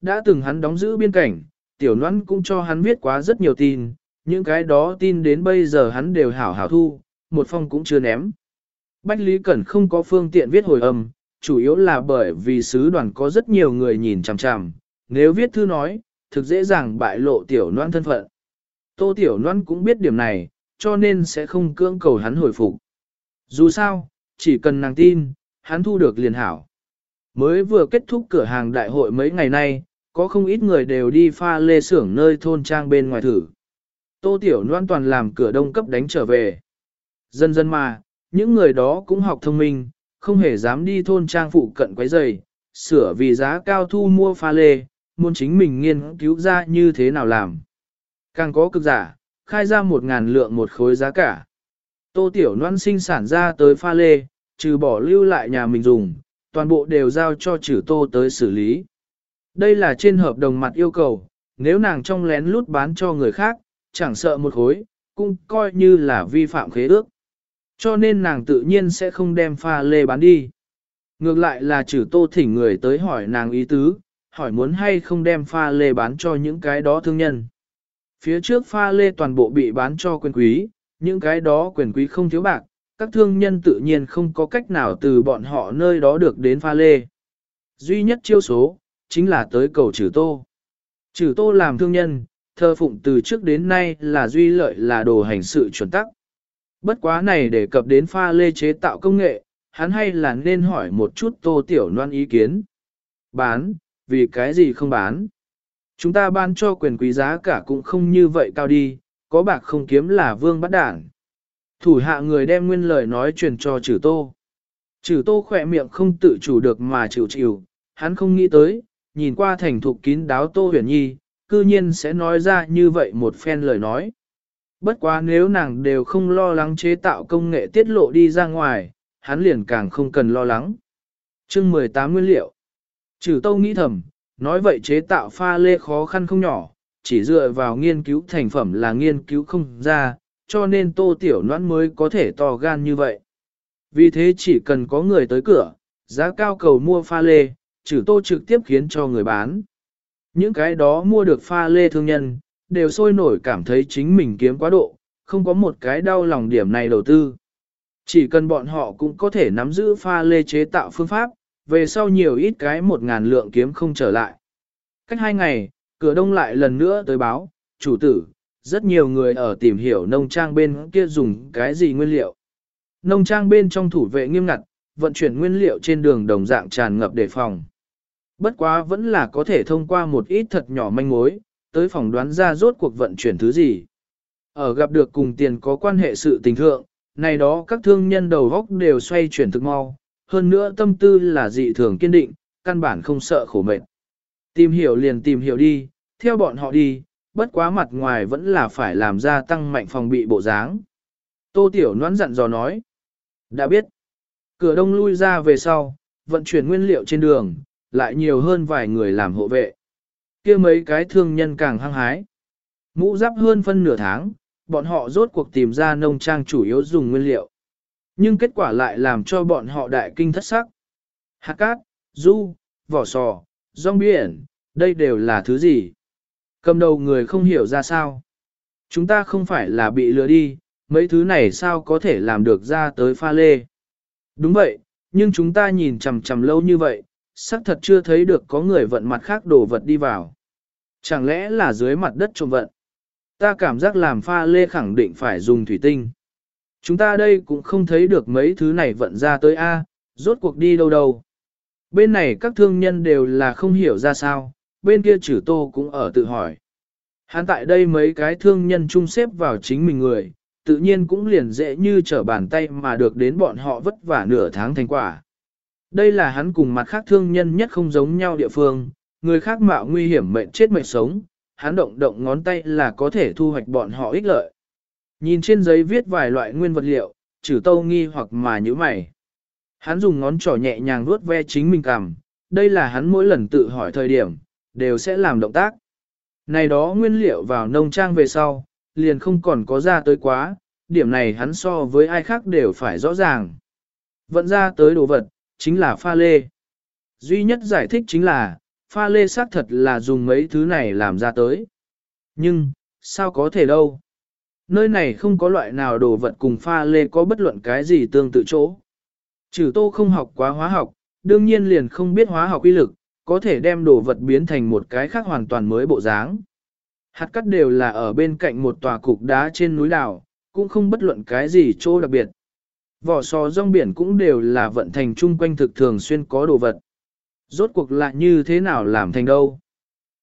Đã từng hắn đóng giữ biên cảnh, tiểu noãn cũng cho hắn viết quá rất nhiều tin, những cái đó tin đến bây giờ hắn đều hảo hảo thu, một phong cũng chưa ném. Bách Lý Cẩn không có phương tiện viết hồi âm, chủ yếu là bởi vì sứ đoàn có rất nhiều người nhìn chằm chằm, nếu viết thư nói, thực dễ dàng bại lộ tiểu noan thân phận. Tô tiểu noan cũng biết điểm này, cho nên sẽ không cưỡng cầu hắn hồi phục. Dù sao, chỉ cần nàng tin, hắn thu được liền hảo. Mới vừa kết thúc cửa hàng đại hội mấy ngày nay, có không ít người đều đi pha lê xưởng nơi thôn trang bên ngoài thử. Tô Tiểu Loan toàn làm cửa đông cấp đánh trở về. Dần dần mà, những người đó cũng học thông minh, không hề dám đi thôn trang phụ cận quấy giày, sửa vì giá cao thu mua pha lê, muốn chính mình nghiên cứu ra như thế nào làm. Càng có cực giả, khai ra một ngàn lượng một khối giá cả. Tô Tiểu Loan sinh sản ra tới pha lê, trừ bỏ lưu lại nhà mình dùng, toàn bộ đều giao cho trừ tô tới xử lý. Đây là trên hợp đồng mặt yêu cầu, nếu nàng trong lén lút bán cho người khác, chẳng sợ một khối, cũng coi như là vi phạm khế ước. Cho nên nàng tự nhiên sẽ không đem pha lê bán đi. Ngược lại là trừ tô thỉnh người tới hỏi nàng ý tứ, hỏi muốn hay không đem pha lê bán cho những cái đó thương nhân. Phía trước pha lê toàn bộ bị bán cho quyền quý, những cái đó quyền quý không thiếu bạc, các thương nhân tự nhiên không có cách nào từ bọn họ nơi đó được đến pha lê. Duy nhất chiêu số, chính là tới cầu trừ tô. Trừ tô làm thương nhân, thơ phụng từ trước đến nay là duy lợi là đồ hành sự chuẩn tắc. Bất quá này để cập đến pha lê chế tạo công nghệ, hắn hay là nên hỏi một chút tô tiểu loan ý kiến. Bán, vì cái gì không bán? Chúng ta ban cho quyền quý giá cả cũng không như vậy cao đi, có bạc không kiếm là vương bắt đảng. Thủ hạ người đem nguyên lời nói truyền cho trừ tô. Trừ tô khỏe miệng không tự chủ được mà chịu chịu, hắn không nghĩ tới, nhìn qua thành thục kín đáo tô huyền nhi, cư nhiên sẽ nói ra như vậy một phen lời nói. Bất quá nếu nàng đều không lo lắng chế tạo công nghệ tiết lộ đi ra ngoài, hắn liền càng không cần lo lắng. chương 18 nguyên liệu. Trừ tâu nghĩ thầm, nói vậy chế tạo pha lê khó khăn không nhỏ, chỉ dựa vào nghiên cứu thành phẩm là nghiên cứu không ra, cho nên tô tiểu noãn mới có thể to gan như vậy. Vì thế chỉ cần có người tới cửa, giá cao cầu mua pha lê, trừ tô trực tiếp khiến cho người bán. Những cái đó mua được pha lê thương nhân, đều sôi nổi cảm thấy chính mình kiếm quá độ, không có một cái đau lòng điểm này đầu tư. Chỉ cần bọn họ cũng có thể nắm giữ pha lê chế tạo phương pháp, về sau nhiều ít cái một ngàn lượng kiếm không trở lại. Cách hai ngày, cửa đông lại lần nữa tới báo, chủ tử, rất nhiều người ở tìm hiểu nông trang bên kia dùng cái gì nguyên liệu. Nông trang bên trong thủ vệ nghiêm ngặt, vận chuyển nguyên liệu trên đường đồng dạng tràn ngập đề phòng. Bất quá vẫn là có thể thông qua một ít thật nhỏ manh mối, tới phòng đoán ra rốt cuộc vận chuyển thứ gì. Ở gặp được cùng tiền có quan hệ sự tình thượng, này đó các thương nhân đầu góc đều xoay chuyển thực mau, hơn nữa tâm tư là dị thường kiên định, căn bản không sợ khổ mệt. Tìm hiểu liền tìm hiểu đi, theo bọn họ đi, bất quá mặt ngoài vẫn là phải làm ra tăng mạnh phòng bị bộ dáng. Tô Tiểu Noãn dặn dò nói. Đã biết. Cửa đông lui ra về sau, vận chuyển nguyên liệu trên đường, lại nhiều hơn vài người làm hộ vệ. kia mấy cái thương nhân càng hăng hái. Mũ giáp hơn phân nửa tháng, bọn họ rốt cuộc tìm ra nông trang chủ yếu dùng nguyên liệu. Nhưng kết quả lại làm cho bọn họ đại kinh thất sắc. Hạt cát, du, vỏ sò, rong biển, đây đều là thứ gì? Cầm đầu người không hiểu ra sao. Chúng ta không phải là bị lừa đi, mấy thứ này sao có thể làm được ra tới pha lê. Đúng vậy, nhưng chúng ta nhìn chằm chằm lâu như vậy, xác thật chưa thấy được có người vận mặt khác đổ vật đi vào. Chẳng lẽ là dưới mặt đất trộm vận? Ta cảm giác làm pha lê khẳng định phải dùng thủy tinh. Chúng ta đây cũng không thấy được mấy thứ này vận ra tới A, rốt cuộc đi đâu đâu. Bên này các thương nhân đều là không hiểu ra sao, bên kia trừ tô cũng ở tự hỏi. Hắn tại đây mấy cái thương nhân chung xếp vào chính mình người, tự nhiên cũng liền dễ như trở bàn tay mà được đến bọn họ vất vả nửa tháng thành quả. Đây là hắn cùng mặt khác thương nhân nhất không giống nhau địa phương, người khác mạo nguy hiểm mệnh chết mệnh sống, hắn động động ngón tay là có thể thu hoạch bọn họ ích lợi. Nhìn trên giấy viết vài loại nguyên vật liệu, trừ tâu nghi hoặc mà như mày. Hắn dùng ngón trỏ nhẹ nhàng vuốt ve chính mình cằm, đây là hắn mỗi lần tự hỏi thời điểm, đều sẽ làm động tác. Này đó nguyên liệu vào nông trang về sau, liền không còn có ra tới quá, điểm này hắn so với ai khác đều phải rõ ràng. Vận ra tới đồ vật, chính là pha lê. Duy nhất giải thích chính là, pha lê xác thật là dùng mấy thứ này làm ra tới. Nhưng, sao có thể đâu? Nơi này không có loại nào đồ vật cùng pha lê có bất luận cái gì tương tự chỗ. Trừ tô không học quá hóa học, đương nhiên liền không biết hóa học uy lực, có thể đem đồ vật biến thành một cái khác hoàn toàn mới bộ dáng. Hạt cắt đều là ở bên cạnh một tòa cục đá trên núi đảo, cũng không bất luận cái gì chỗ đặc biệt. Vỏ sò rong biển cũng đều là vận thành chung quanh thực thường xuyên có đồ vật. Rốt cuộc lại như thế nào làm thành đâu?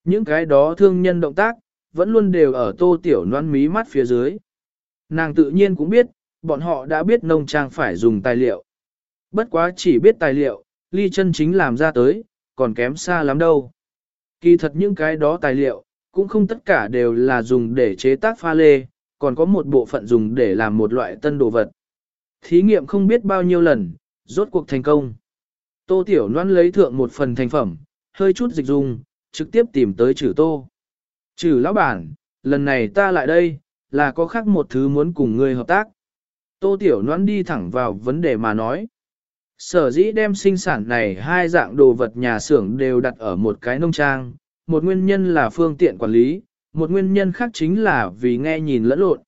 Những cái đó thương nhân động tác, vẫn luôn đều ở tô tiểu noan mí mắt phía dưới. Nàng tự nhiên cũng biết, bọn họ đã biết nông trang phải dùng tài liệu. Bất quá chỉ biết tài liệu, ly chân chính làm ra tới, còn kém xa lắm đâu. Kỳ thật những cái đó tài liệu, cũng không tất cả đều là dùng để chế tác pha lê, còn có một bộ phận dùng để làm một loại tân đồ vật. Thí nghiệm không biết bao nhiêu lần, rốt cuộc thành công. Tô Tiểu Loan lấy thượng một phần thành phẩm, hơi chút dịch dung, trực tiếp tìm tới chữ tô. Chữ lão bản, lần này ta lại đây, là có khác một thứ muốn cùng ngươi hợp tác. Tô Tiểu Loan đi thẳng vào vấn đề mà nói. Sở dĩ đem sinh sản này hai dạng đồ vật nhà xưởng đều đặt ở một cái nông trang, một nguyên nhân là phương tiện quản lý, một nguyên nhân khác chính là vì nghe nhìn lẫn lộn.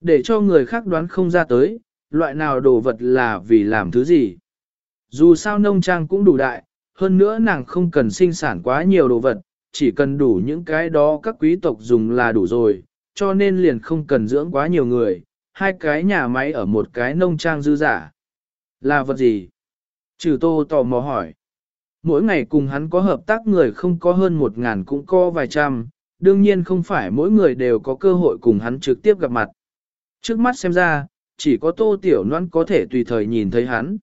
Để cho người khác đoán không ra tới, loại nào đồ vật là vì làm thứ gì. Dù sao nông trang cũng đủ đại, hơn nữa nàng không cần sinh sản quá nhiều đồ vật, chỉ cần đủ những cái đó các quý tộc dùng là đủ rồi, cho nên liền không cần dưỡng quá nhiều người, hai cái nhà máy ở một cái nông trang dư giả. Là vật gì? Trừ tô tò mò hỏi. Mỗi ngày cùng hắn có hợp tác người không có hơn một ngàn cũng có vài trăm, đương nhiên không phải mỗi người đều có cơ hội cùng hắn trực tiếp gặp mặt. Trước mắt xem ra, chỉ có tô tiểu noan có thể tùy thời nhìn thấy hắn.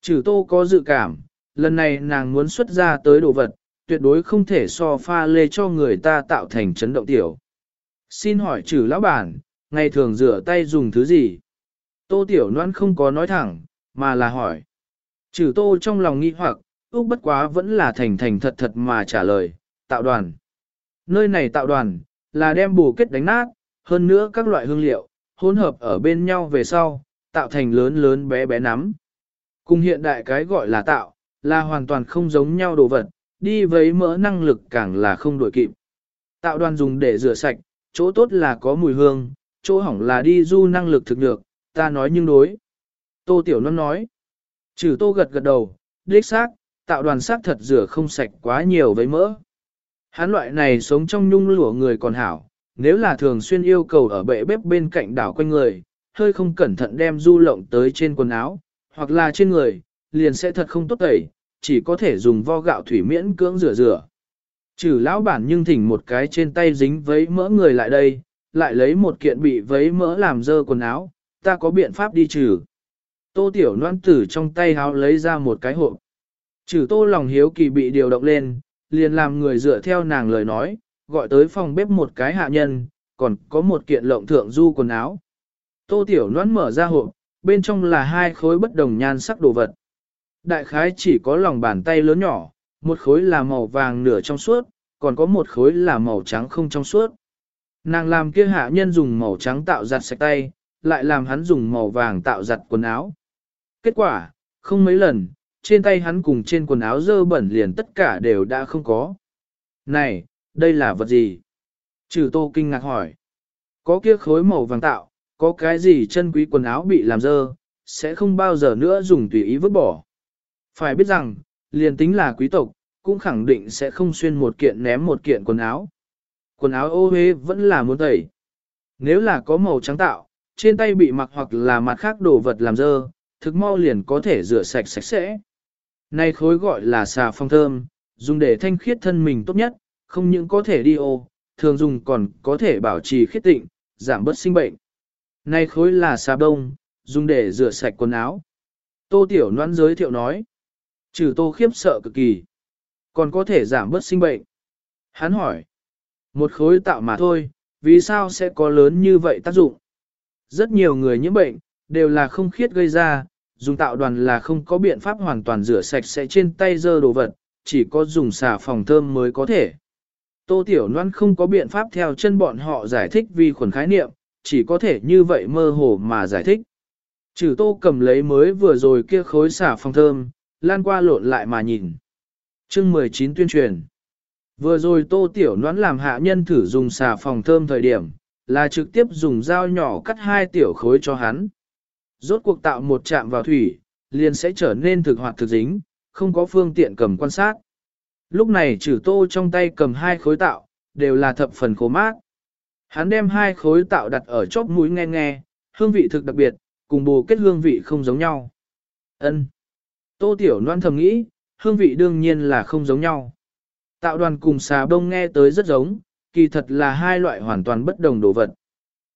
Trừ tô có dự cảm, lần này nàng muốn xuất ra tới đồ vật, tuyệt đối không thể so pha lê cho người ta tạo thành chấn động tiểu. Xin hỏi trừ lão bản, ngày thường rửa tay dùng thứ gì? Tô tiểu noan không có nói thẳng, mà là hỏi. Trừ tô trong lòng nghi hoặc, ước bất quá vẫn là thành thành thật thật mà trả lời, tạo đoàn. Nơi này tạo đoàn, là đem bù kết đánh nát, hơn nữa các loại hương liệu, hỗn hợp ở bên nhau về sau, tạo thành lớn lớn bé bé nắm. Cùng hiện đại cái gọi là tạo, là hoàn toàn không giống nhau đồ vật, đi với mỡ năng lực càng là không đổi kịp. Tạo đoàn dùng để rửa sạch, chỗ tốt là có mùi hương, chỗ hỏng là đi du năng lực thực được, ta nói nhưng đối. Tô Tiểu Năm nói, trừ tô gật gật đầu, đích xác, tạo đoàn xác thật rửa không sạch quá nhiều với mỡ. Hắn loại này sống trong nhung lụa người còn hảo, nếu là thường xuyên yêu cầu ở bệ bếp bên cạnh đảo quanh người, hơi không cẩn thận đem du lộng tới trên quần áo, hoặc là trên người, liền sẽ thật không tốt tẩy, chỉ có thể dùng vo gạo thủy miễn cưỡng rửa rửa. Trừ lão bản nhưng thỉnh một cái trên tay dính vấy mỡ người lại đây, lại lấy một kiện bị vấy mỡ làm dơ quần áo, ta có biện pháp đi trừ. Tô tiểu noan tử trong tay háo lấy ra một cái hộp. Trừ tô lòng hiếu kỳ bị điều động lên, liền làm người dựa theo nàng lời nói, gọi tới phòng bếp một cái hạ nhân, còn có một kiện lộng thượng du quần áo. Tô tiểu Loan mở ra hộp, bên trong là hai khối bất đồng nhan sắc đồ vật. Đại khái chỉ có lòng bàn tay lớn nhỏ, một khối là màu vàng nửa trong suốt, còn có một khối là màu trắng không trong suốt. Nàng làm kia hạ nhân dùng màu trắng tạo giặt sạch tay, lại làm hắn dùng màu vàng tạo giặt quần áo. Kết quả, không mấy lần, trên tay hắn cùng trên quần áo dơ bẩn liền tất cả đều đã không có. Này, đây là vật gì? Trừ tô kinh ngạc hỏi. Có kia khối màu vàng tạo, có cái gì chân quý quần áo bị làm dơ, sẽ không bao giờ nữa dùng tùy ý vứt bỏ. Phải biết rằng, liền tính là quý tộc, cũng khẳng định sẽ không xuyên một kiện ném một kiện quần áo. Quần áo ô hế vẫn là muốn tẩy. Nếu là có màu trắng tạo, trên tay bị mặc hoặc là mặt khác đồ vật làm dơ, thực mau liền có thể rửa sạch sạch sẽ. Này khối gọi là xà phong thơm, dùng để thanh khiết thân mình tốt nhất, không những có thể đi ô, thường dùng còn có thể bảo trì khiết tịnh, giảm bớt sinh bệnh. Nay khối là xà đông, dùng để rửa sạch quần áo. Tô Tiểu Loan giới thiệu nói, trừ tô khiếp sợ cực kỳ, còn có thể giảm bớt sinh bệnh. Hắn hỏi, một khối tạo mà thôi, vì sao sẽ có lớn như vậy tác dụng? Rất nhiều người nhiễm bệnh, đều là không khiết gây ra, dùng tạo đoàn là không có biện pháp hoàn toàn rửa sạch sẽ trên tay dơ đồ vật, chỉ có dùng xà phòng thơm mới có thể. Tô Tiểu Loan không có biện pháp theo chân bọn họ giải thích vi khuẩn khái niệm, chỉ có thể như vậy mơ hồ mà giải thích. Trừ tô cầm lấy mới vừa rồi kia khối xả phòng thơm, lan qua lộn lại mà nhìn. chương 19 tuyên truyền. Vừa rồi tô tiểu Loan làm hạ nhân thử dùng xà phòng thơm thời điểm, là trực tiếp dùng dao nhỏ cắt hai tiểu khối cho hắn. Rốt cuộc tạo một chạm vào thủy, liền sẽ trở nên thực hoạt thực dính, không có phương tiện cầm quan sát. Lúc này trừ tô trong tay cầm hai khối tạo, đều là thập phần khô mát. Hắn đem hai khối tạo đặt ở chóp mũi nghe nghe, hương vị thực đặc biệt, cùng bồ kết hương vị không giống nhau. Ân. Tô Tiểu Loan thầm nghĩ, hương vị đương nhiên là không giống nhau. Tạo đoàn cùng xà bông nghe tới rất giống, kỳ thật là hai loại hoàn toàn bất đồng đồ vật.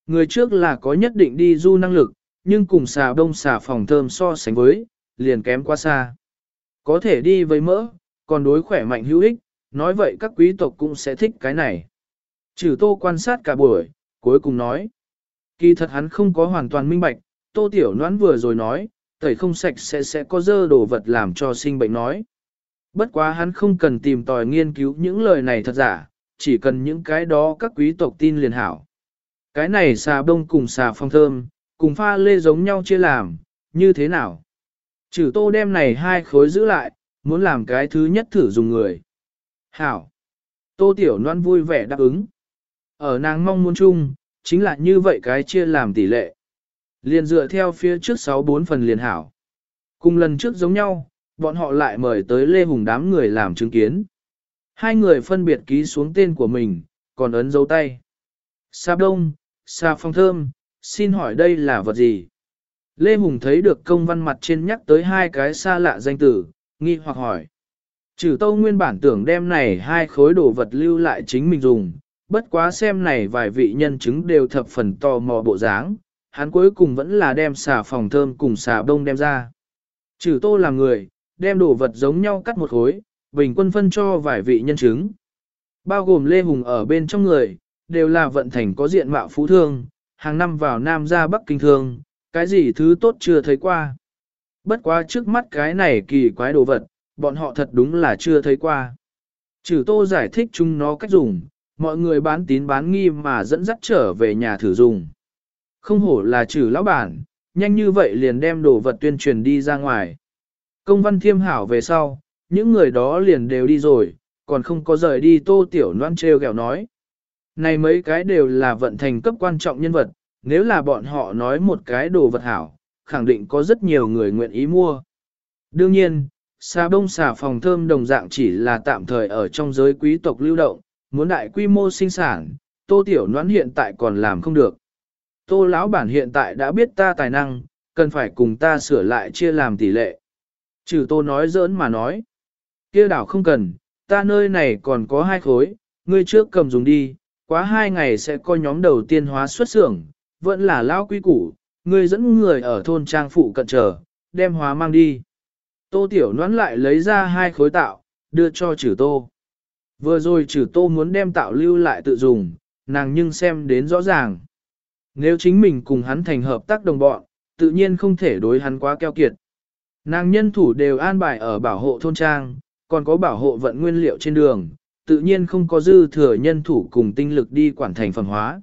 Người trước là có nhất định đi du năng lực, nhưng cùng xà bông xà phòng thơm so sánh với, liền kém quá xa. Có thể đi với mỡ, còn đối khỏe mạnh hữu ích, nói vậy các quý tộc cũng sẽ thích cái này. Trừ tô quan sát cả buổi, cuối cùng nói. Kỳ thật hắn không có hoàn toàn minh bạch, tô tiểu noãn vừa rồi nói, tẩy không sạch sẽ sẽ có dơ đồ vật làm cho sinh bệnh nói. Bất quá hắn không cần tìm tòi nghiên cứu những lời này thật giả, chỉ cần những cái đó các quý tộc tin liền hảo. Cái này xà bông cùng xà phong thơm, cùng pha lê giống nhau chia làm, như thế nào? Trừ tô đem này hai khối giữ lại, muốn làm cái thứ nhất thử dùng người. Hảo! Tô Tiểu Loan vui vẻ đáp ứng. Ở nàng mong muốn chung, chính là như vậy cái chia làm tỷ lệ. Liền dựa theo phía trước 6-4 phần liền hảo. Cùng lần trước giống nhau, bọn họ lại mời tới Lê Hùng đám người làm chứng kiến. Hai người phân biệt ký xuống tên của mình, còn ấn dấu tay. Sa đông, sa phong thơm, xin hỏi đây là vật gì? Lê Hùng thấy được công văn mặt trên nhắc tới hai cái xa lạ danh tử, nghi hoặc hỏi. Trừ tâu nguyên bản tưởng đem này hai khối đồ vật lưu lại chính mình dùng, bất quá xem này vài vị nhân chứng đều thập phần tò mò bộ dáng, hắn cuối cùng vẫn là đem xà phòng thơm cùng xà bông đem ra. Trừ tô là người, đem đồ vật giống nhau cắt một khối, bình quân phân cho vài vị nhân chứng. Bao gồm Lê Hùng ở bên trong người, đều là vận thành có diện mạo phú thương, hàng năm vào Nam ra Bắc Kinh thương, cái gì thứ tốt chưa thấy qua. Bất quá trước mắt cái này kỳ quái đồ vật, bọn họ thật đúng là chưa thấy qua. Trừ tô giải thích chúng nó cách dùng, mọi người bán tín bán nghi mà dẫn dắt trở về nhà thử dùng. Không hổ là trừ lão bản, nhanh như vậy liền đem đồ vật tuyên truyền đi ra ngoài. Công văn thiêm hảo về sau, những người đó liền đều đi rồi, còn không có rời đi tô tiểu noan treo gẹo nói. Này mấy cái đều là vận thành cấp quan trọng nhân vật, nếu là bọn họ nói một cái đồ vật hảo, khẳng định có rất nhiều người nguyện ý mua. Đương nhiên, xà bông xà phòng thơm đồng dạng chỉ là tạm thời ở trong giới quý tộc lưu động, muốn đại quy mô sinh sản, tô tiểu noãn hiện tại còn làm không được. Tô lão bản hiện tại đã biết ta tài năng, cần phải cùng ta sửa lại chia làm tỷ lệ. Trừ tô nói giỡn mà nói. kia đảo không cần, ta nơi này còn có hai khối, ngươi trước cầm dùng đi, quá hai ngày sẽ có nhóm đầu tiên hóa xuất xưởng, vẫn là lao quý củ, ngươi dẫn người ở thôn trang phụ cận chờ, đem hóa mang đi. Tô Tiểu nón lại lấy ra hai khối tạo, đưa cho Chử tô. Vừa rồi Chử tô muốn đem tạo lưu lại tự dùng, nàng nhưng xem đến rõ ràng. Nếu chính mình cùng hắn thành hợp tác đồng bọn, tự nhiên không thể đối hắn quá keo kiệt. Nàng nhân thủ đều an bài ở bảo hộ thôn trang, còn có bảo hộ vận nguyên liệu trên đường, tự nhiên không có dư thừa nhân thủ cùng tinh lực đi quản thành phẩm hóa.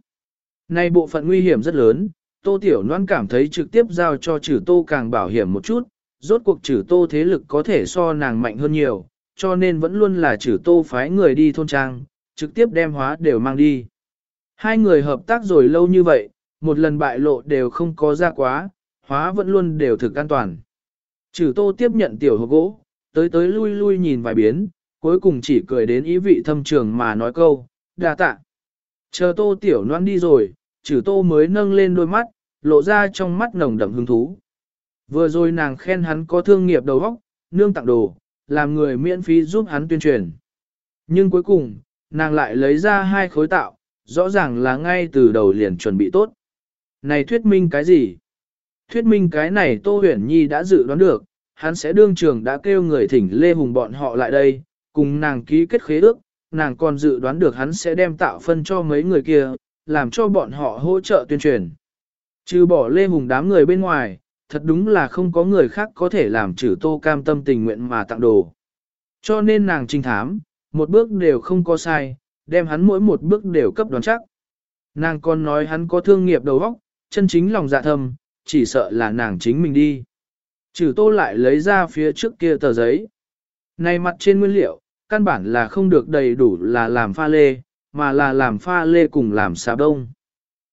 Nay bộ phận nguy hiểm rất lớn, Tô Tiểu Loan cảm thấy trực tiếp giao cho trừ tô càng bảo hiểm một chút, rốt cuộc trừ tô thế lực có thể so nàng mạnh hơn nhiều, cho nên vẫn luôn là trừ tô phái người đi thôn trang, trực tiếp đem hóa đều mang đi. Hai người hợp tác rồi lâu như vậy, một lần bại lộ đều không có ra quá, hóa vẫn luôn đều thực an toàn. Trừ tô tiếp nhận tiểu hộp gỗ, tới tới lui lui nhìn vài biến, cuối cùng chỉ cười đến ý vị thâm trường mà nói câu, đa tạ. Chờ tô tiểu noan đi rồi, trừ tô mới nâng lên đôi mắt, lộ ra trong mắt nồng đậm hứng thú. Vừa rồi nàng khen hắn có thương nghiệp đầu óc, nương tặng đồ, làm người miễn phí giúp hắn tuyên truyền. Nhưng cuối cùng, nàng lại lấy ra hai khối tạo, rõ ràng là ngay từ đầu liền chuẩn bị tốt. Này thuyết minh cái gì? Thuyết minh cái này Tô Huyền Nhi đã dự đoán được, hắn sẽ đương trường đã kêu người thỉnh Lê Hùng bọn họ lại đây, cùng nàng ký kết khế ước, nàng còn dự đoán được hắn sẽ đem tạo phân cho mấy người kia, làm cho bọn họ hỗ trợ tuyên truyền. Trừ bỏ Lê Hùng đám người bên ngoài, thật đúng là không có người khác có thể làm trừ tô cam tâm tình nguyện mà tặng đồ. Cho nên nàng trinh thám, một bước đều không có sai, đem hắn mỗi một bước đều cấp đoán chắc. Nàng còn nói hắn có thương nghiệp đầu óc, chân chính lòng dạ thâm, chỉ sợ là nàng chính mình đi. Trừ tô lại lấy ra phía trước kia tờ giấy. Này mặt trên nguyên liệu, căn bản là không được đầy đủ là làm pha lê, mà là làm pha lê cùng làm xà đông.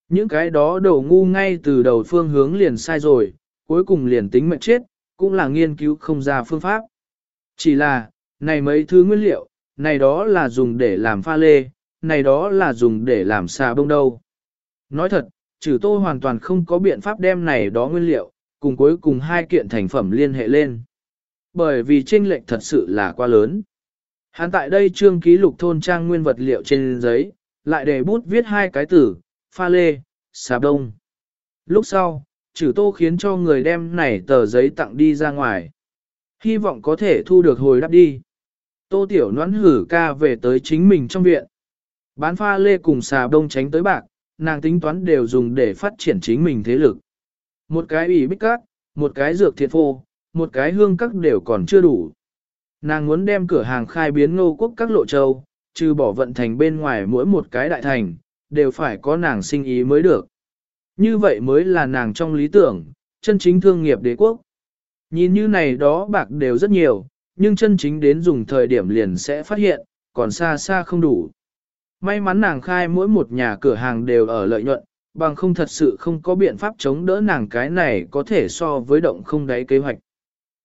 Những cái đó đầu ngu ngay từ đầu phương hướng liền sai rồi, cuối cùng liền tính mệnh chết, cũng là nghiên cứu không ra phương pháp. Chỉ là, này mấy thứ nguyên liệu, này đó là dùng để làm pha lê, này đó là dùng để làm xà bông đâu. Nói thật, trừ tô hoàn toàn không có biện pháp đem này đó nguyên liệu, cùng cuối cùng hai kiện thành phẩm liên hệ lên. Bởi vì tranh lệch thật sự là quá lớn. Hắn tại đây trương ký lục thôn trang nguyên vật liệu trên giấy, lại để bút viết hai cái tử pha lê, xà đông. Lúc sau, trừ tô khiến cho người đem này tờ giấy tặng đi ra ngoài. Hy vọng có thể thu được hồi đáp đi. Tô tiểu noãn hử ca về tới chính mình trong viện. Bán pha lê cùng xà đông tránh tới bạc, nàng tính toán đều dùng để phát triển chính mình thế lực. Một cái ủy bích cát, một cái dược thiệt phô, một cái hương các đều còn chưa đủ. Nàng muốn đem cửa hàng khai biến ngô quốc các lộ châu, trừ bỏ vận thành bên ngoài mỗi một cái đại thành, đều phải có nàng sinh ý mới được. Như vậy mới là nàng trong lý tưởng, chân chính thương nghiệp đế quốc. Nhìn như này đó bạc đều rất nhiều, nhưng chân chính đến dùng thời điểm liền sẽ phát hiện, còn xa xa không đủ. May mắn nàng khai mỗi một nhà cửa hàng đều ở lợi nhuận, bằng không thật sự không có biện pháp chống đỡ nàng cái này có thể so với động không đáy kế hoạch.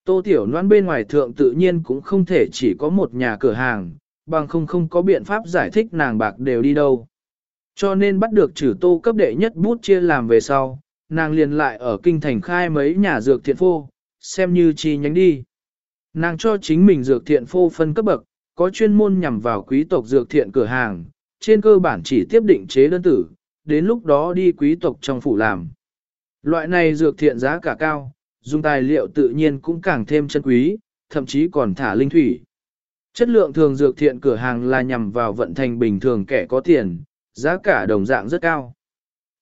Tô Tiểu Loan bên ngoài thượng tự nhiên cũng không thể chỉ có một nhà cửa hàng, bằng không không có biện pháp giải thích nàng bạc đều đi đâu. Cho nên bắt được trừ tô cấp đệ nhất bút chia làm về sau, nàng liền lại ở kinh thành khai mấy nhà dược thiện phô, xem như chi nhánh đi. Nàng cho chính mình dược thiện phô phân cấp bậc, có chuyên môn nhằm vào quý tộc dược thiện cửa hàng, trên cơ bản chỉ tiếp định chế đơn tử, đến lúc đó đi quý tộc trong phủ làm. Loại này dược thiện giá cả cao, dùng tài liệu tự nhiên cũng càng thêm chân quý, thậm chí còn thả linh thủy. Chất lượng thường dược thiện cửa hàng là nhằm vào vận thành bình thường kẻ có tiền, giá cả đồng dạng rất cao.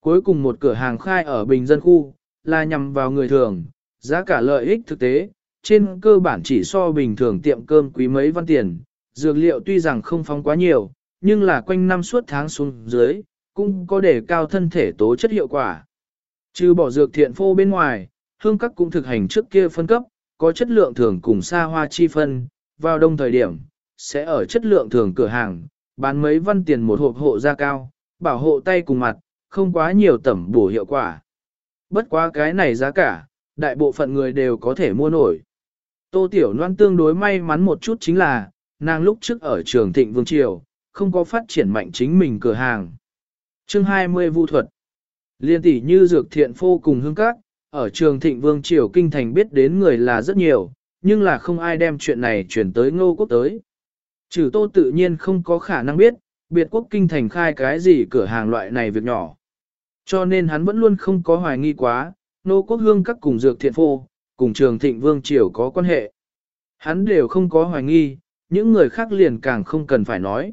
Cuối cùng một cửa hàng khai ở bình dân khu, là nhằm vào người thường, giá cả lợi ích thực tế, trên cơ bản chỉ so bình thường tiệm cơm quý mấy văn tiền, dược liệu tuy rằng không phóng quá nhiều, nhưng là quanh năm suốt tháng xuống dưới, cũng có để cao thân thể tố chất hiệu quả. Trừ bỏ dược thiện phô bên ngoài, hương các cũng thực hành trước kia phân cấp, có chất lượng thường cùng xa hoa chi phân, vào đông thời điểm, sẽ ở chất lượng thường cửa hàng, bán mấy văn tiền một hộp hộ da cao, bảo hộ tay cùng mặt, không quá nhiều tẩm bổ hiệu quả. Bất quá cái này giá cả, đại bộ phận người đều có thể mua nổi. Tô Tiểu Loan tương đối may mắn một chút chính là, nàng lúc trước ở trường Thịnh Vương Triều, không có phát triển mạnh chính mình cửa hàng. chương 20 Vu thuật Liên tỷ như dược thiện phô cùng hương các, ở trường Thịnh Vương Triều Kinh Thành biết đến người là rất nhiều, nhưng là không ai đem chuyện này chuyển tới ngô quốc tới. Trừ tô tự nhiên không có khả năng biết, biệt quốc Kinh Thành khai cái gì cửa hàng loại này việc nhỏ. Cho nên hắn vẫn luôn không có hoài nghi quá, nô quốc hương các cùng dược thiện phô, cùng trường Thịnh Vương Triều có quan hệ. Hắn đều không có hoài nghi, những người khác liền càng không cần phải nói.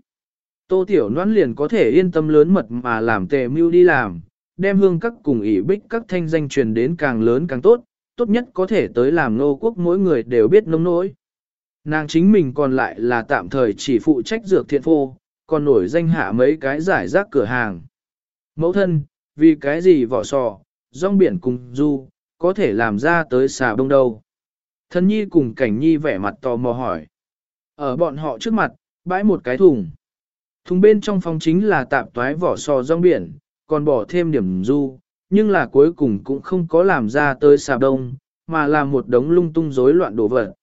Tô Tiểu Loan liền có thể yên tâm lớn mật mà làm tề mưu đi làm, đem hương các cùng ỷ bích các thanh danh truyền đến càng lớn càng tốt, tốt nhất có thể tới làm nô quốc mỗi người đều biết nông nỗi. Nàng chính mình còn lại là tạm thời chỉ phụ trách dược thiện phô, còn nổi danh hạ mấy cái giải rác cửa hàng. Mẫu thân, vì cái gì vỏ sò, rong biển cùng du, có thể làm ra tới xà bông đâu. Thân nhi cùng cảnh nhi vẻ mặt tò mò hỏi. Ở bọn họ trước mặt, bãi một cái thùng. Thùng bên trong phòng chính là tạp toái vỏ sò rong biển, còn bỏ thêm điểm du, nhưng là cuối cùng cũng không có làm ra tới xà đông, mà là một đống lung tung rối loạn đồ vật.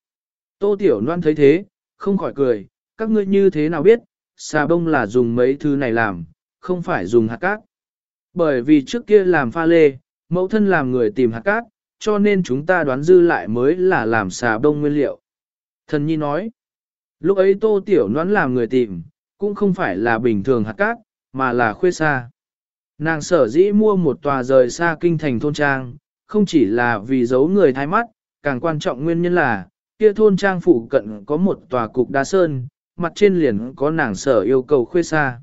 Tô Tiểu Loan thấy thế, không khỏi cười, các ngươi như thế nào biết, xà bông là dùng mấy thứ này làm, không phải dùng hạt cát. Bởi vì trước kia làm pha lê, mẫu thân làm người tìm hạt cát, cho nên chúng ta đoán dư lại mới là làm xà bông nguyên liệu. Thần Nhi nói, lúc ấy Tô Tiểu Loan làm người tìm, cũng không phải là bình thường hạt cát, mà là khuê xa. Nàng sở dĩ mua một tòa rời xa kinh thành thôn trang, không chỉ là vì giấu người thay mắt, càng quan trọng nguyên nhân là, kia thôn trang phụ cận có một tòa cục đá sơn, mặt trên liền có nàng sở yêu cầu khuê xa.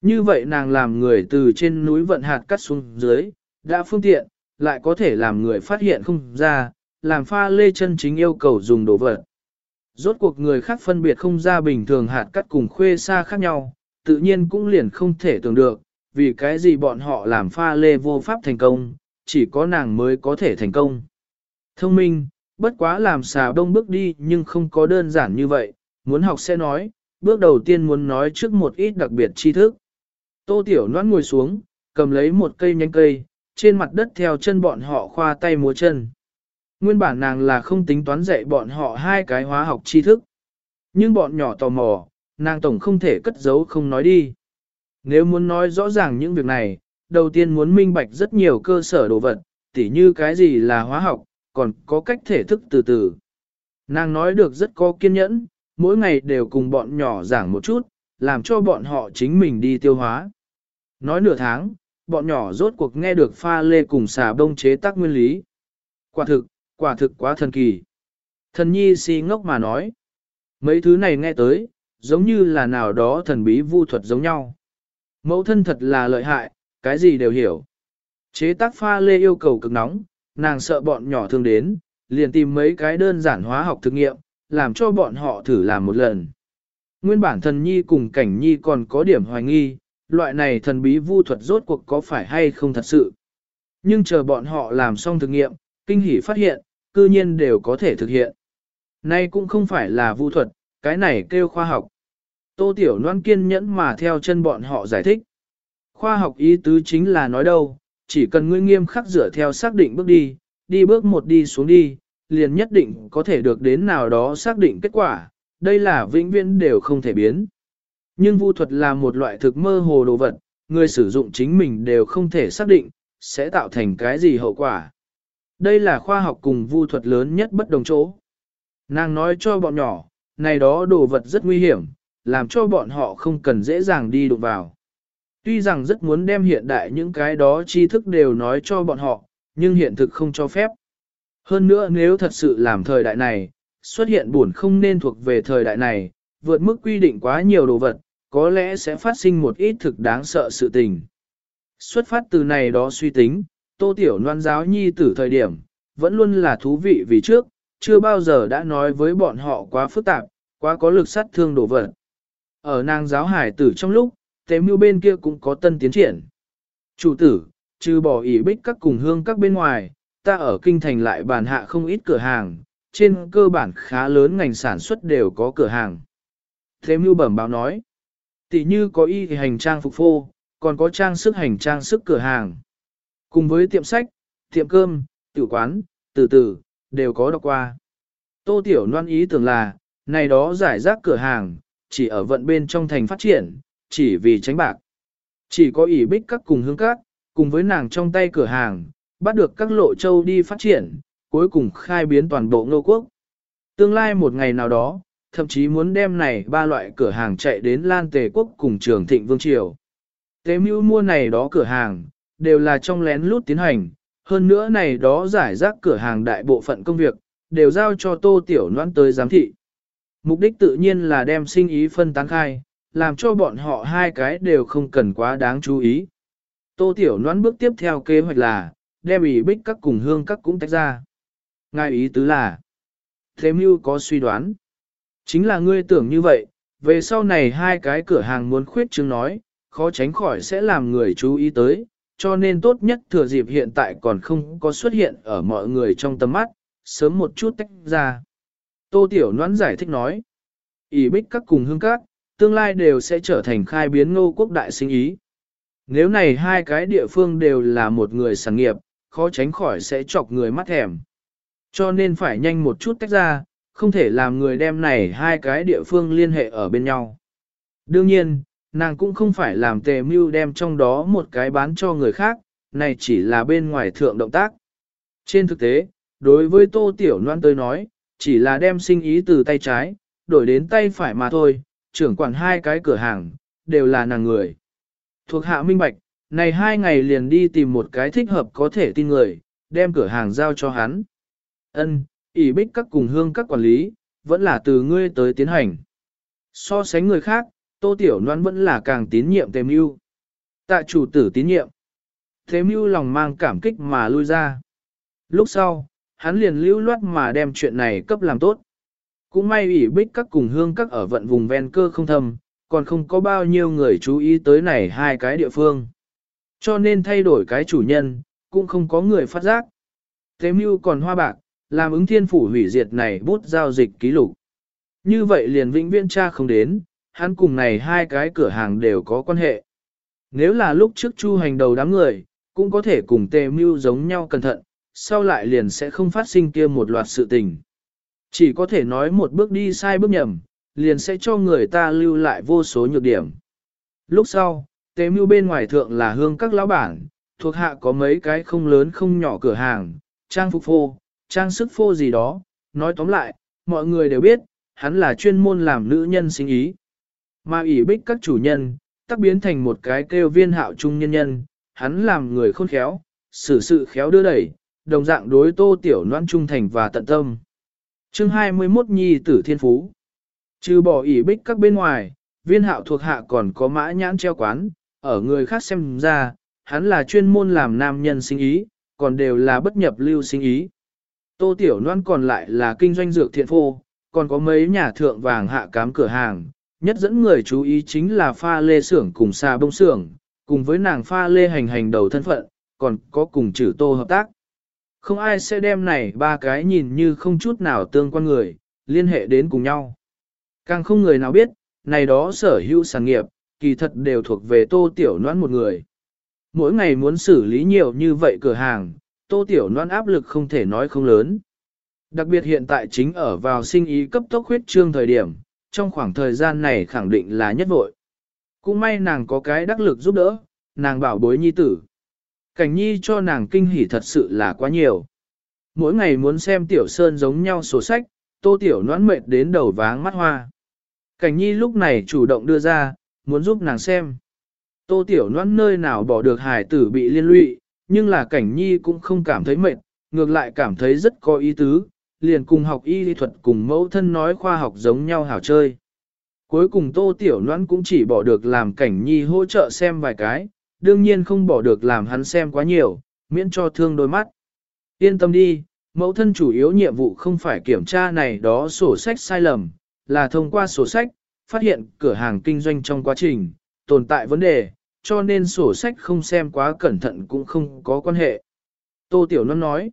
Như vậy nàng làm người từ trên núi vận hạt cắt xuống dưới, đã phương tiện, lại có thể làm người phát hiện không ra, làm pha lê chân chính yêu cầu dùng đồ vật. Rốt cuộc người khác phân biệt không ra bình thường hạt cắt cùng khuê xa khác nhau, tự nhiên cũng liền không thể tưởng được, vì cái gì bọn họ làm pha lê vô pháp thành công, chỉ có nàng mới có thể thành công. Thông minh, bất quá làm xà đông bước đi nhưng không có đơn giản như vậy, muốn học sẽ nói, bước đầu tiên muốn nói trước một ít đặc biệt tri thức. Tô Tiểu Loan ngồi xuống, cầm lấy một cây nhánh cây, trên mặt đất theo chân bọn họ khoa tay múa chân. Nguyên bản nàng là không tính toán dạy bọn họ hai cái hóa học tri thức. Nhưng bọn nhỏ tò mò, nàng tổng không thể cất giấu không nói đi. Nếu muốn nói rõ ràng những việc này, đầu tiên muốn minh bạch rất nhiều cơ sở đồ vật, tỉ như cái gì là hóa học, còn có cách thể thức từ từ. Nàng nói được rất có kiên nhẫn, mỗi ngày đều cùng bọn nhỏ giảng một chút, làm cho bọn họ chính mình đi tiêu hóa. Nói nửa tháng, bọn nhỏ rốt cuộc nghe được pha lê cùng xà bông chế tác nguyên lý. Quả thực, quả thực quá thần kỳ. Thần nhi si ngốc mà nói. Mấy thứ này nghe tới, giống như là nào đó thần bí vu thuật giống nhau. Mẫu thân thật là lợi hại, cái gì đều hiểu. Chế tác pha lê yêu cầu cực nóng, nàng sợ bọn nhỏ thương đến, liền tìm mấy cái đơn giản hóa học thực nghiệm, làm cho bọn họ thử làm một lần. Nguyên bản thần nhi cùng cảnh nhi còn có điểm hoài nghi, loại này thần bí vu thuật rốt cuộc có phải hay không thật sự. Nhưng chờ bọn họ làm xong thực nghiệm, kinh hỉ phát hiện, cư nhiên đều có thể thực hiện. Nay cũng không phải là vu thuật, cái này kêu khoa học. Tô Tiểu Loan kiên nhẫn mà theo chân bọn họ giải thích. Khoa học ý tứ chính là nói đâu, chỉ cần ngươi nghiêm khắc dựa theo xác định bước đi, đi bước một đi xuống đi, liền nhất định có thể được đến nào đó xác định kết quả, đây là vĩnh viễn đều không thể biến. Nhưng vu thuật là một loại thực mơ hồ đồ vật, người sử dụng chính mình đều không thể xác định, sẽ tạo thành cái gì hậu quả. Đây là khoa học cùng vu thuật lớn nhất bất đồng chỗ. Nàng nói cho bọn nhỏ, này đó đồ vật rất nguy hiểm, làm cho bọn họ không cần dễ dàng đi đụng vào. Tuy rằng rất muốn đem hiện đại những cái đó tri thức đều nói cho bọn họ, nhưng hiện thực không cho phép. Hơn nữa nếu thật sự làm thời đại này, xuất hiện buồn không nên thuộc về thời đại này, vượt mức quy định quá nhiều đồ vật, có lẽ sẽ phát sinh một ít thực đáng sợ sự tình. Xuất phát từ này đó suy tính, tô tiểu noan giáo nhi tử thời điểm, vẫn luôn là thú vị vì trước, chưa bao giờ đã nói với bọn họ quá phức tạp, quá có lực sát thương đồ vật. Ở nàng giáo hải tử trong lúc, tế mưu bên kia cũng có tân tiến triển. Chủ tử, trừ bỏ ỉ bích các cùng hương các bên ngoài, ta ở kinh thành lại bàn hạ không ít cửa hàng, trên cơ bản khá lớn ngành sản xuất đều có cửa hàng. Thế mưu bẩm báo nói, tỷ như có y hành trang phục phô, còn có trang sức hành trang sức cửa hàng. Cùng với tiệm sách, tiệm cơm, tử quán, từ từ, đều có đọc qua. Tô Tiểu Loan ý tưởng là, này đó giải rác cửa hàng, chỉ ở vận bên trong thành phát triển, chỉ vì tránh bạc. Chỉ có ỷ bích các cùng hướng các, cùng với nàng trong tay cửa hàng, bắt được các lộ châu đi phát triển, cuối cùng khai biến toàn bộ ngô quốc. Tương lai một ngày nào đó, thậm chí muốn đem này ba loại cửa hàng chạy đến Lan Tề Quốc cùng trường thịnh Vương Triều. Tế mưu mua này đó cửa hàng, đều là trong lén lút tiến hành, hơn nữa này đó giải rác cửa hàng đại bộ phận công việc, đều giao cho tô tiểu noan tới giám thị. Mục đích tự nhiên là đem sinh ý phân tán khai, làm cho bọn họ hai cái đều không cần quá đáng chú ý. Tô tiểu Noãn bước tiếp theo kế hoạch là, đem ý bích các cùng hương các cũng tách ra. Ngài ý tứ là, thế mưu có suy đoán. Chính là ngươi tưởng như vậy, về sau này hai cái cửa hàng muốn khuyết chứng nói, khó tránh khỏi sẽ làm người chú ý tới, cho nên tốt nhất thừa dịp hiện tại còn không có xuất hiện ở mọi người trong tầm mắt, sớm một chút tách ra. Tô Tiểu Noãn giải thích nói, ỷ bích các cùng hương các, tương lai đều sẽ trở thành khai biến ngô quốc đại sinh ý. Nếu này hai cái địa phương đều là một người sản nghiệp, khó tránh khỏi sẽ chọc người mắt thèm. Cho nên phải nhanh một chút tách ra, không thể làm người đem này hai cái địa phương liên hệ ở bên nhau. Đương nhiên, nàng cũng không phải làm tề mưu đem trong đó một cái bán cho người khác, này chỉ là bên ngoài thượng động tác. Trên thực tế, đối với tô tiểu loan tới nói, chỉ là đem sinh ý từ tay trái, đổi đến tay phải mà thôi, trưởng quản hai cái cửa hàng, đều là nàng người. Thuộc hạ minh bạch, này hai ngày liền đi tìm một cái thích hợp có thể tin người, đem cửa hàng giao cho hắn. Ân, ỷ bích các cùng hương các quản lý, vẫn là từ ngươi tới tiến hành. So sánh người khác, tô tiểu noan vẫn là càng tín nhiệm tề mưu. Tạ chủ tử tín nhiệm. Thế mưu lòng mang cảm kích mà lui ra. Lúc sau, hắn liền lưu loát mà đem chuyện này cấp làm tốt. Cũng may ủy bích các cùng hương các ở vận vùng ven cơ không thâm, còn không có bao nhiêu người chú ý tới này hai cái địa phương. Cho nên thay đổi cái chủ nhân, cũng không có người phát giác. Thế mưu còn hoa bạc, làm ứng thiên phủ hủy diệt này bút giao dịch ký lục. Như vậy liền vĩnh viễn cha không đến, hắn cùng này hai cái cửa hàng đều có quan hệ. Nếu là lúc trước chu hành đầu đám người, cũng có thể cùng tề mưu giống nhau cẩn thận, sau lại liền sẽ không phát sinh kia một loạt sự tình. Chỉ có thể nói một bước đi sai bước nhầm, liền sẽ cho người ta lưu lại vô số nhược điểm. Lúc sau, tế mưu bên ngoài thượng là hương các lão bản, thuộc hạ có mấy cái không lớn không nhỏ cửa hàng, trang phục phô, trang sức phô gì đó, nói tóm lại, mọi người đều biết, hắn là chuyên môn làm nữ nhân sinh ý. Mà ỷ bích các chủ nhân, tắc biến thành một cái kêu viên hạo trung nhân nhân, hắn làm người khôn khéo, xử sự khéo đưa đẩy, đồng dạng đối tô tiểu noan trung thành và tận tâm. chương 21 Nhi tử thiên phú Trừ bỏ ỉ bích các bên ngoài, viên hạo thuộc hạ còn có mã nhãn treo quán, ở người khác xem ra, hắn là chuyên môn làm nam nhân sinh ý, còn đều là bất nhập lưu sinh ý. Tô tiểu noan còn lại là kinh doanh dược thiện phô, còn có mấy nhà thượng vàng hạ cám cửa hàng, nhất dẫn người chú ý chính là pha lê xưởng cùng xà bông xưởng, cùng với nàng pha lê hành hành đầu thân phận, còn có cùng chữ tô hợp tác. Không ai sẽ đem này ba cái nhìn như không chút nào tương quan người, liên hệ đến cùng nhau. Càng không người nào biết, này đó sở hữu sản nghiệp, kỳ thật đều thuộc về tô tiểu noan một người. Mỗi ngày muốn xử lý nhiều như vậy cửa hàng, tô tiểu noan áp lực không thể nói không lớn. Đặc biệt hiện tại chính ở vào sinh ý cấp tốc huyết trương thời điểm, trong khoảng thời gian này khẳng định là nhất vội. Cũng may nàng có cái đắc lực giúp đỡ, nàng bảo bối nhi tử. Cảnh nhi cho nàng kinh hỉ thật sự là quá nhiều. Mỗi ngày muốn xem tiểu sơn giống nhau sổ sách, tô tiểu noãn mệt đến đầu váng mắt hoa. Cảnh nhi lúc này chủ động đưa ra, muốn giúp nàng xem. Tô tiểu noãn nơi nào bỏ được Hải tử bị liên lụy, nhưng là cảnh nhi cũng không cảm thấy mệt, ngược lại cảm thấy rất có ý tứ, liền cùng học y lý thuật cùng mẫu thân nói khoa học giống nhau hảo chơi. Cuối cùng Tô Tiểu noãn cũng chỉ bỏ được làm cảnh nhi hỗ trợ xem vài cái, đương nhiên không bỏ được làm hắn xem quá nhiều, miễn cho thương đôi mắt. Yên tâm đi, mẫu thân chủ yếu nhiệm vụ không phải kiểm tra này đó sổ sách sai lầm, là thông qua sổ sách, phát hiện cửa hàng kinh doanh trong quá trình, tồn tại vấn đề, cho nên sổ sách không xem quá cẩn thận cũng không có quan hệ. Tô Tiểu Loan nói,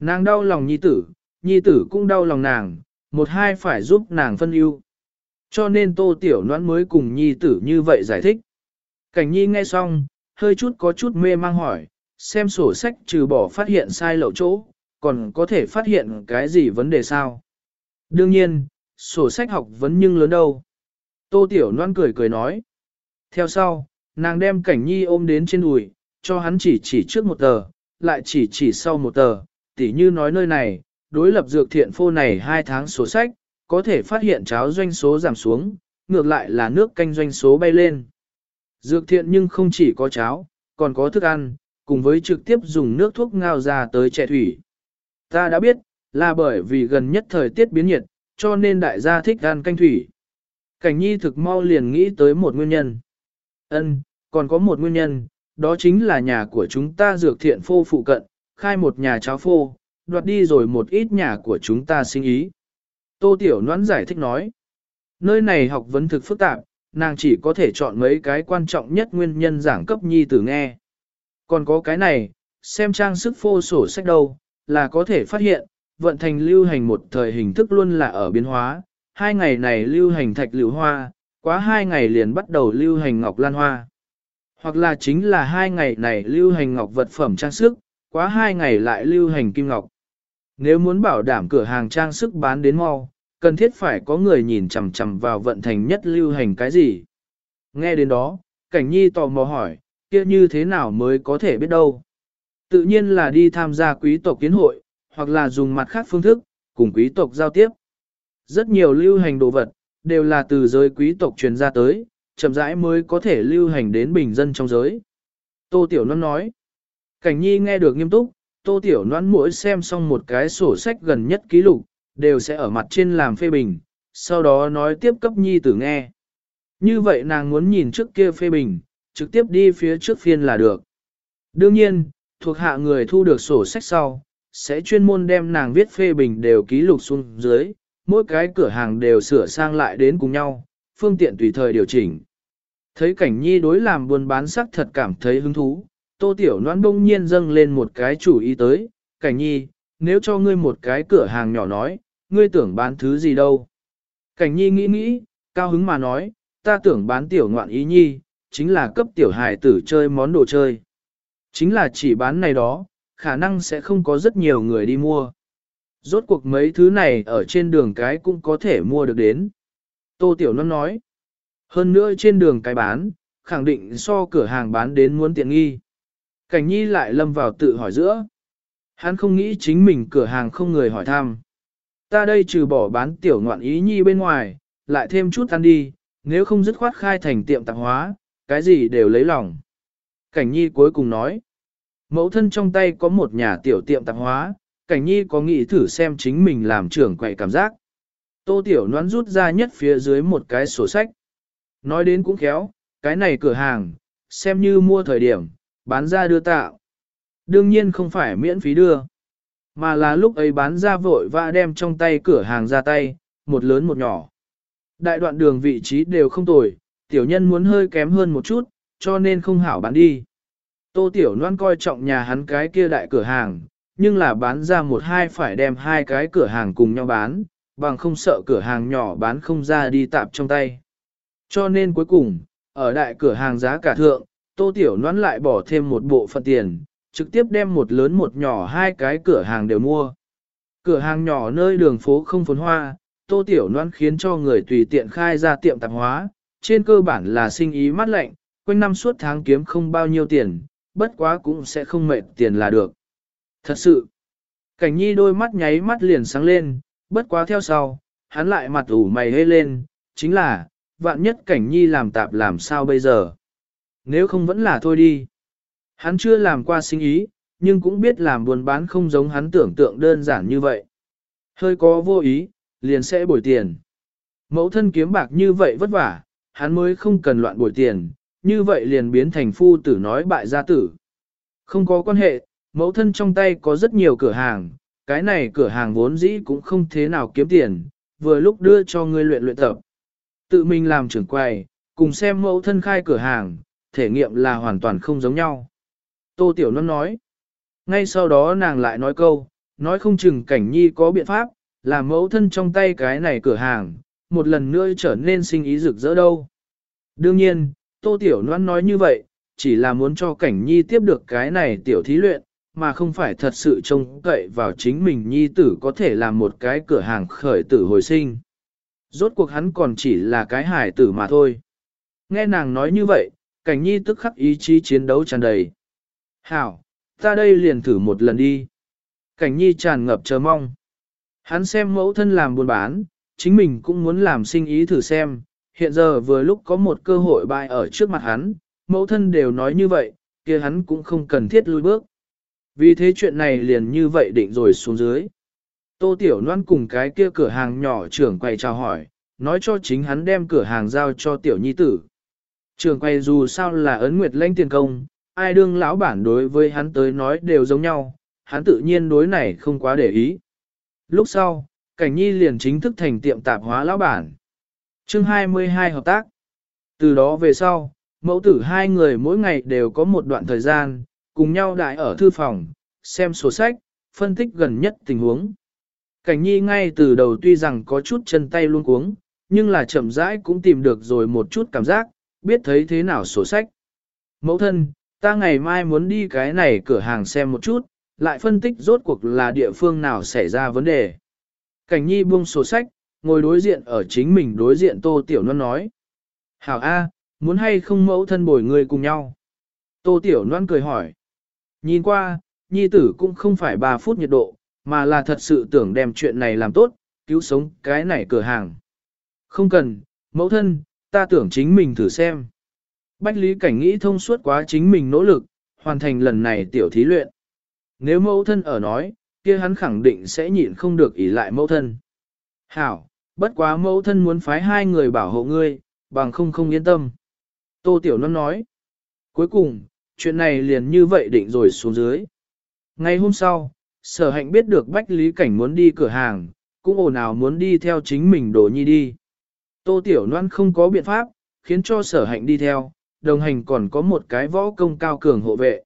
nàng đau lòng nhi tử, nhi tử cũng đau lòng nàng, một hai phải giúp nàng phân ưu. Cho nên tô tiểu noãn mới cùng nhi tử như vậy giải thích. Cảnh nhi nghe xong, hơi chút có chút mê mang hỏi, xem sổ sách trừ bỏ phát hiện sai lậu chỗ, còn có thể phát hiện cái gì vấn đề sao? Đương nhiên, sổ sách học vấn nhưng lớn đâu. Tô tiểu Loan cười cười nói. Theo sau, nàng đem cảnh nhi ôm đến trên đùi, cho hắn chỉ chỉ trước một tờ, lại chỉ chỉ sau một tờ, tỉ như nói nơi này, đối lập dược thiện phô này hai tháng sổ sách, có thể phát hiện cháo doanh số giảm xuống, ngược lại là nước canh doanh số bay lên. Dược thiện nhưng không chỉ có cháo, còn có thức ăn, cùng với trực tiếp dùng nước thuốc ngao ra tới trẻ thủy. Ta đã biết, là bởi vì gần nhất thời tiết biến nhiệt, cho nên đại gia thích ăn canh thủy. Cảnh nhi thực mau liền nghĩ tới một nguyên nhân. Ân, còn có một nguyên nhân, đó chính là nhà của chúng ta dược thiện phô phụ cận, khai một nhà cháo phô, đoạt đi rồi một ít nhà của chúng ta sinh ý. Tô Tiểu Noãn giải thích nói, nơi này học vấn thực phức tạp, nàng chỉ có thể chọn mấy cái quan trọng nhất nguyên nhân giảng cấp nhi tử nghe. Còn có cái này, xem trang sức phô sổ sách đâu, là có thể phát hiện, vận thành lưu hành một thời hình thức luôn là ở biến hóa, hai ngày này lưu hành thạch lưu hoa, quá hai ngày liền bắt đầu lưu hành ngọc lan hoa. Hoặc là chính là hai ngày này lưu hành ngọc vật phẩm trang sức, quá hai ngày lại lưu hành kim ngọc. Nếu muốn bảo đảm cửa hàng trang sức bán đến mau, cần thiết phải có người nhìn chằm chằm vào vận thành nhất lưu hành cái gì. Nghe đến đó, cảnh nhi tò mò hỏi, kia như thế nào mới có thể biết đâu. Tự nhiên là đi tham gia quý tộc kiến hội, hoặc là dùng mặt khác phương thức, cùng quý tộc giao tiếp. Rất nhiều lưu hành đồ vật, đều là từ giới quý tộc truyền ra tới, chậm rãi mới có thể lưu hành đến bình dân trong giới. Tô Tiểu Loan nói, cảnh nhi nghe được nghiêm túc, Tô Tiểu Loan mỗi xem xong một cái sổ sách gần nhất ký lục, đều sẽ ở mặt trên làm phê bình, sau đó nói tiếp cấp nhi tử nghe. Như vậy nàng muốn nhìn trước kia phê bình, trực tiếp đi phía trước phiên là được. Đương nhiên, thuộc hạ người thu được sổ sách sau, sẽ chuyên môn đem nàng viết phê bình đều ký lục xuống dưới, mỗi cái cửa hàng đều sửa sang lại đến cùng nhau, phương tiện tùy thời điều chỉnh. Thấy cảnh nhi đối làm buôn bán sắc thật cảm thấy hứng thú, tô tiểu noan bỗng nhiên dâng lên một cái chủ ý tới, cảnh nhi, nếu cho ngươi một cái cửa hàng nhỏ nói, ngươi tưởng bán thứ gì đâu. Cảnh nhi nghĩ nghĩ, cao hứng mà nói, ta tưởng bán tiểu ngoạn ý nhi, chính là cấp tiểu hài tử chơi món đồ chơi. Chính là chỉ bán này đó, khả năng sẽ không có rất nhiều người đi mua. Rốt cuộc mấy thứ này ở trên đường cái cũng có thể mua được đến. Tô Tiểu Loan nói, hơn nữa trên đường cái bán, khẳng định so cửa hàng bán đến muốn tiện nghi. Cảnh nhi lại lâm vào tự hỏi giữa. Hắn không nghĩ chính mình cửa hàng không người hỏi thăm. Ta đây trừ bỏ bán tiểu ngoạn ý nhi bên ngoài, lại thêm chút ăn đi, nếu không dứt khoát khai thành tiệm tạp hóa, cái gì đều lấy lòng. Cảnh nhi cuối cùng nói, mẫu thân trong tay có một nhà tiểu tiệm tạp hóa, cảnh nhi có nghĩ thử xem chính mình làm trưởng quậy cảm giác. Tô tiểu noán rút ra nhất phía dưới một cái sổ sách. Nói đến cũng khéo, cái này cửa hàng, xem như mua thời điểm, bán ra đưa tạo. Đương nhiên không phải miễn phí đưa, mà là lúc ấy bán ra vội và đem trong tay cửa hàng ra tay, một lớn một nhỏ. Đại đoạn đường vị trí đều không tồi, tiểu nhân muốn hơi kém hơn một chút, cho nên không hảo bán đi. Tô Tiểu Loan coi trọng nhà hắn cái kia đại cửa hàng, nhưng là bán ra một hai phải đem hai cái cửa hàng cùng nhau bán, bằng không sợ cửa hàng nhỏ bán không ra đi tạp trong tay. Cho nên cuối cùng, ở đại cửa hàng giá cả thượng, Tô Tiểu Loan lại bỏ thêm một bộ phận tiền, trực tiếp đem một lớn một nhỏ hai cái cửa hàng đều mua. Cửa hàng nhỏ nơi đường phố không phồn hoa, Tô Tiểu noan khiến cho người tùy tiện khai ra tiệm tạp hóa, trên cơ bản là sinh ý mát lạnh, quanh năm suốt tháng kiếm không bao nhiêu tiền, bất quá cũng sẽ không mệt tiền là được. Thật sự, cảnh nhi đôi mắt nháy mắt liền sáng lên, bất quá theo sau, hắn lại mặt ủ mày hê lên, chính là, vạn nhất cảnh nhi làm tạp làm sao bây giờ. Nếu không vẫn là thôi đi. Hắn chưa làm qua sinh ý, nhưng cũng biết làm buôn bán không giống hắn tưởng tượng đơn giản như vậy. Hơi có vô ý, liền sẽ bồi tiền. Mẫu thân kiếm bạc như vậy vất vả, hắn mới không cần loạn bồi tiền, như vậy liền biến thành phu tử nói bại gia tử. Không có quan hệ, mẫu thân trong tay có rất nhiều cửa hàng, cái này cửa hàng vốn dĩ cũng không thế nào kiếm tiền, vừa lúc đưa cho ngươi luyện luyện tập. Tự mình làm trưởng quầy, cùng xem mẫu thân khai cửa hàng, thể nghiệm là hoàn toàn không giống nhau. Tô Tiểu Nôn nói. Ngay sau đó nàng lại nói câu, nói không chừng cảnh nhi có biện pháp, làm mẫu thân trong tay cái này cửa hàng, một lần nữa trở nên sinh ý rực rỡ đâu. Đương nhiên, Tô Tiểu Loan nói như vậy, chỉ là muốn cho cảnh nhi tiếp được cái này tiểu thí luyện, mà không phải thật sự trông cậy vào chính mình nhi tử có thể làm một cái cửa hàng khởi tử hồi sinh. Rốt cuộc hắn còn chỉ là cái hải tử mà thôi. Nghe nàng nói như vậy, cảnh nhi tức khắc ý chí chiến đấu tràn đầy. Hảo, ta đây liền thử một lần đi. Cảnh nhi tràn ngập chờ mong. Hắn xem mẫu thân làm buôn bán, chính mình cũng muốn làm sinh ý thử xem, hiện giờ vừa lúc có một cơ hội bại ở trước mặt hắn, mẫu thân đều nói như vậy, kia hắn cũng không cần thiết lui bước. Vì thế chuyện này liền như vậy định rồi xuống dưới. Tô Tiểu Loan cùng cái kia cửa hàng nhỏ trưởng quay chào hỏi, nói cho chính hắn đem cửa hàng giao cho Tiểu Nhi Tử. Trưởng quay dù sao là ấn nguyệt lãnh tiền công, ai đương lão bản đối với hắn tới nói đều giống nhau, hắn tự nhiên đối này không quá để ý. Lúc sau, Cảnh Nhi liền chính thức thành tiệm tạp hóa lão bản. Chương 22 hợp tác. Từ đó về sau, mẫu tử hai người mỗi ngày đều có một đoạn thời gian, cùng nhau đại ở thư phòng, xem sổ sách, phân tích gần nhất tình huống. Cảnh Nhi ngay từ đầu tuy rằng có chút chân tay luôn cuống, nhưng là chậm rãi cũng tìm được rồi một chút cảm giác, biết thấy thế nào sổ sách. Mẫu thân, ta ngày mai muốn đi cái này cửa hàng xem một chút, lại phân tích rốt cuộc là địa phương nào xảy ra vấn đề. Cảnh nhi buông sổ sách, ngồi đối diện ở chính mình đối diện Tô Tiểu Loan nói. Hảo A, muốn hay không mẫu thân bồi người cùng nhau? Tô Tiểu Loan cười hỏi. Nhìn qua, nhi tử cũng không phải 3 phút nhiệt độ, mà là thật sự tưởng đem chuyện này làm tốt, cứu sống cái này cửa hàng. Không cần, mẫu thân, ta tưởng chính mình thử xem. Bách Lý Cảnh nghĩ thông suốt quá chính mình nỗ lực, hoàn thành lần này tiểu thí luyện. Nếu mẫu thân ở nói, kia hắn khẳng định sẽ nhịn không được ỷ lại mẫu thân. Hảo, bất quá mẫu thân muốn phái hai người bảo hộ ngươi, bằng không không yên tâm. Tô Tiểu Năm nói. Cuối cùng, chuyện này liền như vậy định rồi xuống dưới. Ngày hôm sau, sở hạnh biết được Bách Lý Cảnh muốn đi cửa hàng, cũng ồn ào muốn đi theo chính mình đồ nhi đi. Tô Tiểu Loan không có biện pháp, khiến cho sở hạnh đi theo, đồng hành còn có một cái võ công cao cường hộ vệ.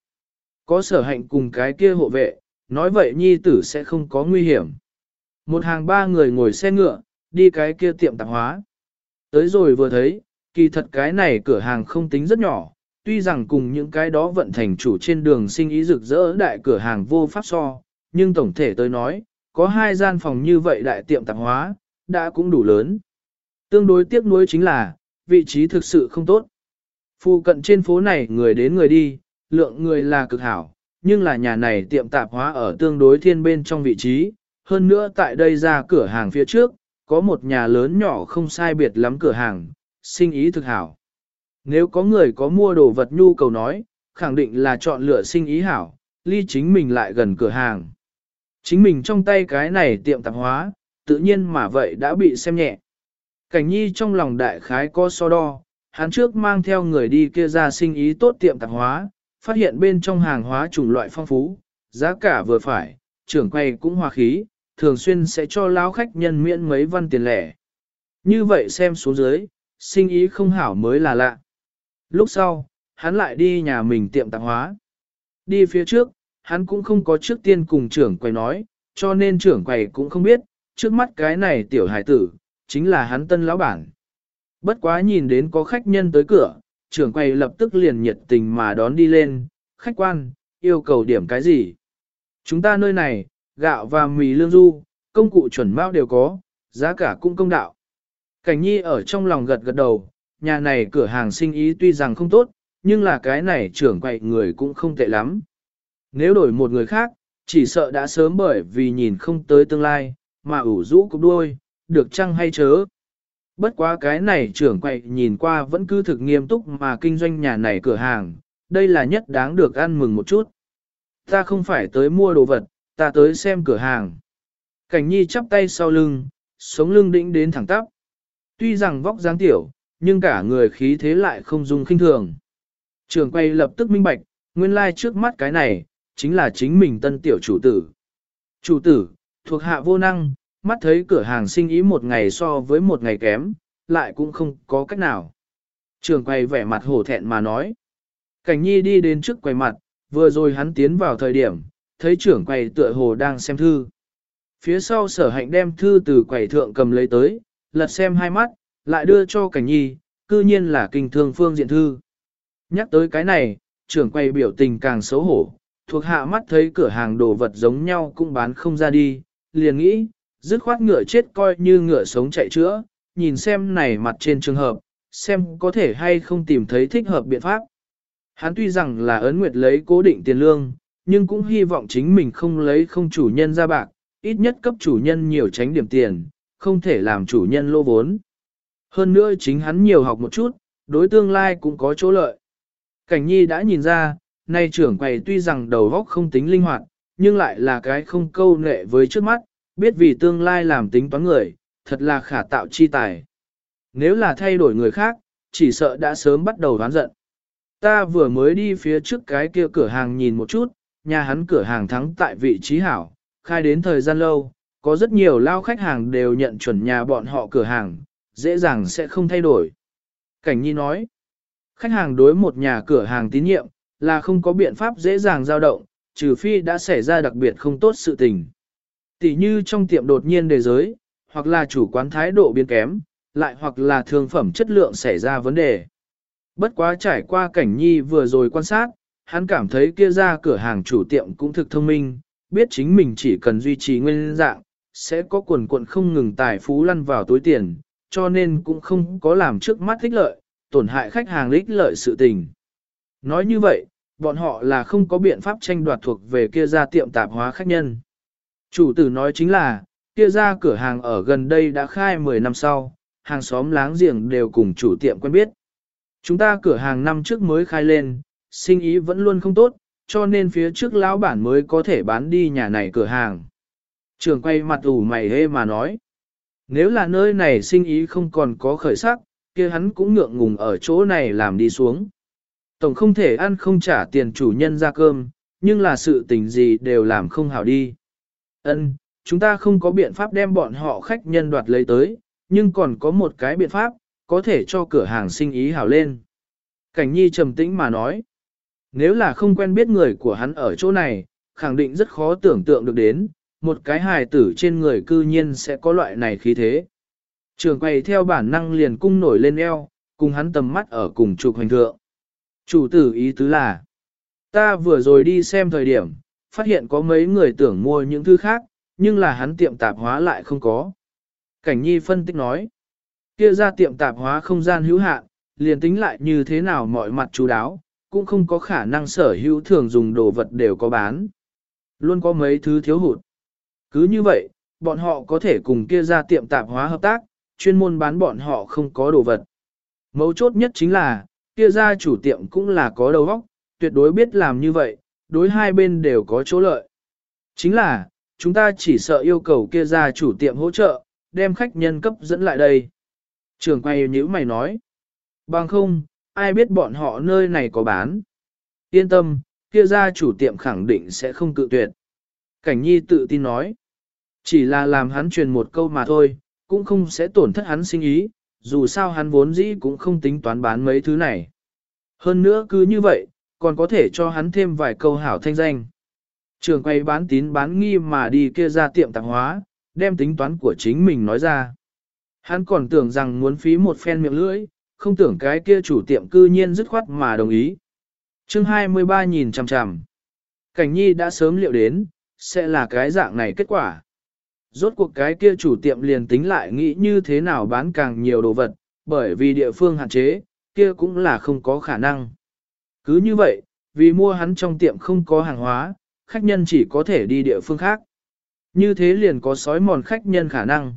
Có sở hạnh cùng cái kia hộ vệ, nói vậy nhi tử sẽ không có nguy hiểm. Một hàng ba người ngồi xe ngựa, đi cái kia tiệm tạp hóa. Tới rồi vừa thấy, kỳ thật cái này cửa hàng không tính rất nhỏ, tuy rằng cùng những cái đó vận thành chủ trên đường sinh ý rực rỡ đại cửa hàng vô pháp so, nhưng tổng thể tới nói, có hai gian phòng như vậy đại tiệm tạp hóa, đã cũng đủ lớn. Tương đối tiếc nuối chính là, vị trí thực sự không tốt. Phụ cận trên phố này người đến người đi, lượng người là cực hảo, nhưng là nhà này tiệm tạp hóa ở tương đối thiên bên trong vị trí, hơn nữa tại đây ra cửa hàng phía trước, có một nhà lớn nhỏ không sai biệt lắm cửa hàng, sinh ý thực hảo. Nếu có người có mua đồ vật nhu cầu nói, khẳng định là chọn lựa sinh ý hảo, ly chính mình lại gần cửa hàng. Chính mình trong tay cái này tiệm tạp hóa, tự nhiên mà vậy đã bị xem nhẹ. Cảnh nhi trong lòng đại khái có so đo, hắn trước mang theo người đi kia ra sinh ý tốt tiệm tạp hóa, phát hiện bên trong hàng hóa chủng loại phong phú, giá cả vừa phải, trưởng quay cũng hòa khí, thường xuyên sẽ cho lão khách nhân miễn mấy văn tiền lẻ. Như vậy xem xuống dưới, sinh ý không hảo mới là lạ. Lúc sau, hắn lại đi nhà mình tiệm tạp hóa. Đi phía trước, hắn cũng không có trước tiên cùng trưởng quầy nói, cho nên trưởng quầy cũng không biết, trước mắt cái này tiểu hải tử, chính là hắn tân lão bản. Bất quá nhìn đến có khách nhân tới cửa, trưởng quầy lập tức liền nhiệt tình mà đón đi lên, khách quan, yêu cầu điểm cái gì? Chúng ta nơi này, gạo và mì lương du, công cụ chuẩn mao đều có, giá cả cũng công đạo. Cảnh nhi ở trong lòng gật gật đầu, nhà này cửa hàng sinh ý tuy rằng không tốt, nhưng là cái này trưởng quậy người cũng không tệ lắm. Nếu đổi một người khác, chỉ sợ đã sớm bởi vì nhìn không tới tương lai, mà ủ rũ cục đuôi, được chăng hay chớ. Bất quá cái này trưởng quậy nhìn qua vẫn cứ thực nghiêm túc mà kinh doanh nhà này cửa hàng, đây là nhất đáng được ăn mừng một chút. Ta không phải tới mua đồ vật, ta tới xem cửa hàng. Cảnh nhi chắp tay sau lưng, sống lưng đĩnh đến thẳng tắp. Tuy rằng vóc dáng tiểu, nhưng cả người khí thế lại không dung khinh thường. Trường quay lập tức minh bạch, nguyên lai like trước mắt cái này, chính là chính mình tân tiểu chủ tử. Chủ tử, thuộc hạ vô năng, mắt thấy cửa hàng sinh ý một ngày so với một ngày kém, lại cũng không có cách nào. Trường quay vẻ mặt hổ thẹn mà nói. Cảnh nhi đi đến trước quầy mặt, vừa rồi hắn tiến vào thời điểm, thấy trưởng quầy tựa hồ đang xem thư. Phía sau sở hạnh đem thư từ quầy thượng cầm lấy tới, lật xem hai mắt, lại đưa cho cảnh nhi, cư nhiên là kinh thương phương diện thư. Nhắc tới cái này, trưởng quầy biểu tình càng xấu hổ, thuộc hạ mắt thấy cửa hàng đồ vật giống nhau cũng bán không ra đi, liền nghĩ, dứt khoát ngựa chết coi như ngựa sống chạy chữa, nhìn xem này mặt trên trường hợp, xem có thể hay không tìm thấy thích hợp biện pháp. Hắn tuy rằng là ấn nguyệt lấy cố định tiền lương, nhưng cũng hy vọng chính mình không lấy không chủ nhân ra bạc, ít nhất cấp chủ nhân nhiều tránh điểm tiền, không thể làm chủ nhân lô vốn. Hơn nữa chính hắn nhiều học một chút, đối tương lai cũng có chỗ lợi. Cảnh nhi đã nhìn ra, nay trưởng quầy tuy rằng đầu óc không tính linh hoạt, nhưng lại là cái không câu nệ với trước mắt, biết vì tương lai làm tính toán người, thật là khả tạo chi tài. Nếu là thay đổi người khác, chỉ sợ đã sớm bắt đầu đoán giận. Ta vừa mới đi phía trước cái kia cửa hàng nhìn một chút, nhà hắn cửa hàng thắng tại vị trí hảo, khai đến thời gian lâu, có rất nhiều lao khách hàng đều nhận chuẩn nhà bọn họ cửa hàng, dễ dàng sẽ không thay đổi. Cảnh Nhi nói, khách hàng đối một nhà cửa hàng tín nhiệm, là không có biện pháp dễ dàng dao động, trừ phi đã xảy ra đặc biệt không tốt sự tình. Tỷ như trong tiệm đột nhiên đề giới, hoặc là chủ quán thái độ biến kém, lại hoặc là thương phẩm chất lượng xảy ra vấn đề. Bất quá trải qua cảnh nhi vừa rồi quan sát, hắn cảm thấy kia ra cửa hàng chủ tiệm cũng thực thông minh, biết chính mình chỉ cần duy trì nguyên dạng, sẽ có quần quận không ngừng tài phú lăn vào túi tiền, cho nên cũng không có làm trước mắt thích lợi, tổn hại khách hàng ích lợi sự tình. Nói như vậy, bọn họ là không có biện pháp tranh đoạt thuộc về kia ra tiệm tạp hóa khách nhân. Chủ tử nói chính là, kia ra cửa hàng ở gần đây đã khai 10 năm sau, hàng xóm láng giềng đều cùng chủ tiệm quen biết. Chúng ta cửa hàng năm trước mới khai lên, sinh ý vẫn luôn không tốt, cho nên phía trước lão bản mới có thể bán đi nhà này cửa hàng. Trường quay mặt ủ mày hê mà nói. Nếu là nơi này sinh ý không còn có khởi sắc, kia hắn cũng ngượng ngùng ở chỗ này làm đi xuống. Tổng không thể ăn không trả tiền chủ nhân ra cơm, nhưng là sự tình gì đều làm không hảo đi. Ân, chúng ta không có biện pháp đem bọn họ khách nhân đoạt lấy tới, nhưng còn có một cái biện pháp, có thể cho cửa hàng sinh ý hảo lên. Cảnh nhi trầm tĩnh mà nói, nếu là không quen biết người của hắn ở chỗ này, khẳng định rất khó tưởng tượng được đến, một cái hài tử trên người cư nhiên sẽ có loại này khí thế. Trường quay theo bản năng liền cung nổi lên eo, cùng hắn tầm mắt ở cùng trục hành thượng. Chủ tử ý tứ là, ta vừa rồi đi xem thời điểm, phát hiện có mấy người tưởng mua những thứ khác, nhưng là hắn tiệm tạp hóa lại không có. Cảnh nhi phân tích nói, kia ra tiệm tạp hóa không gian hữu hạn, liền tính lại như thế nào mọi mặt chú đáo, cũng không có khả năng sở hữu thường dùng đồ vật đều có bán. Luôn có mấy thứ thiếu hụt. Cứ như vậy, bọn họ có thể cùng kia ra tiệm tạp hóa hợp tác, chuyên môn bán bọn họ không có đồ vật. Mấu chốt nhất chính là, kia ra chủ tiệm cũng là có đầu óc, tuyệt đối biết làm như vậy, đối hai bên đều có chỗ lợi. Chính là, chúng ta chỉ sợ yêu cầu kia ra chủ tiệm hỗ trợ, đem khách nhân cấp dẫn lại đây. Trường quay nhữ mày nói. Bằng không, ai biết bọn họ nơi này có bán. Yên tâm, kia ra chủ tiệm khẳng định sẽ không cự tuyệt. Cảnh nhi tự tin nói. Chỉ là làm hắn truyền một câu mà thôi, cũng không sẽ tổn thất hắn sinh ý, dù sao hắn vốn dĩ cũng không tính toán bán mấy thứ này. Hơn nữa cứ như vậy, còn có thể cho hắn thêm vài câu hảo thanh danh. Trường quay bán tín bán nghi mà đi kia ra tiệm tạp hóa, đem tính toán của chính mình nói ra. Hắn còn tưởng rằng muốn phí một phen miệng lưỡi, không tưởng cái kia chủ tiệm cư nhiên dứt khoát mà đồng ý. chương 23 nhìn chằm chằm. Cảnh nhi đã sớm liệu đến, sẽ là cái dạng này kết quả. Rốt cuộc cái kia chủ tiệm liền tính lại nghĩ như thế nào bán càng nhiều đồ vật, bởi vì địa phương hạn chế, kia cũng là không có khả năng. Cứ như vậy, vì mua hắn trong tiệm không có hàng hóa, khách nhân chỉ có thể đi địa phương khác. Như thế liền có sói mòn khách nhân khả năng.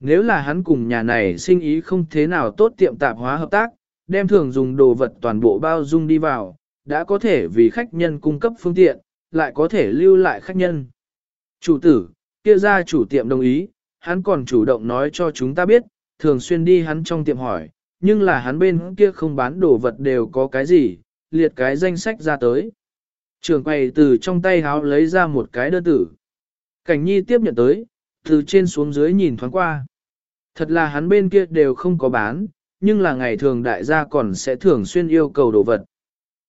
Nếu là hắn cùng nhà này sinh ý không thế nào tốt tiệm tạp hóa hợp tác, đem thường dùng đồ vật toàn bộ bao dung đi vào, đã có thể vì khách nhân cung cấp phương tiện, lại có thể lưu lại khách nhân. Chủ tử, kia ra chủ tiệm đồng ý, hắn còn chủ động nói cho chúng ta biết, thường xuyên đi hắn trong tiệm hỏi, nhưng là hắn bên kia không bán đồ vật đều có cái gì, liệt cái danh sách ra tới. Trường quầy từ trong tay háo lấy ra một cái đơn tử. Cảnh nhi tiếp nhận tới, từ trên xuống dưới nhìn thoáng qua. Thật là hắn bên kia đều không có bán, nhưng là ngày thường đại gia còn sẽ thường xuyên yêu cầu đồ vật.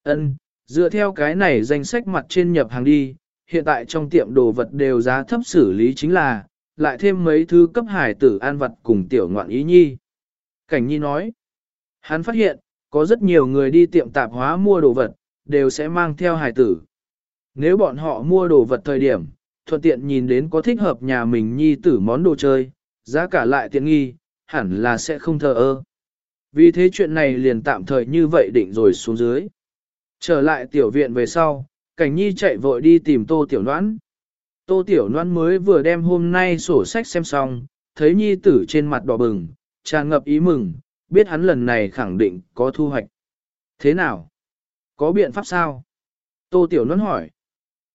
Ân, dựa theo cái này danh sách mặt trên nhập hàng đi, hiện tại trong tiệm đồ vật đều giá thấp xử lý chính là, lại thêm mấy thứ cấp hải tử an vật cùng tiểu ngoạn ý nhi. Cảnh nhi nói, hắn phát hiện, có rất nhiều người đi tiệm tạp hóa mua đồ vật, đều sẽ mang theo hải tử. Nếu bọn họ mua đồ vật thời điểm, thuận tiện nhìn đến có thích hợp nhà mình nhi tử món đồ chơi, giá cả lại tiện nghi, hẳn là sẽ không thờ ơ. Vì thế chuyện này liền tạm thời như vậy định rồi xuống dưới. Trở lại tiểu viện về sau, cảnh nhi chạy vội đi tìm tô tiểu noãn. Tô tiểu noãn mới vừa đem hôm nay sổ sách xem xong, thấy nhi tử trên mặt đỏ bừng, tràn ngập ý mừng, biết hắn lần này khẳng định có thu hoạch. Thế nào? Có biện pháp sao? Tô tiểu Nôn hỏi.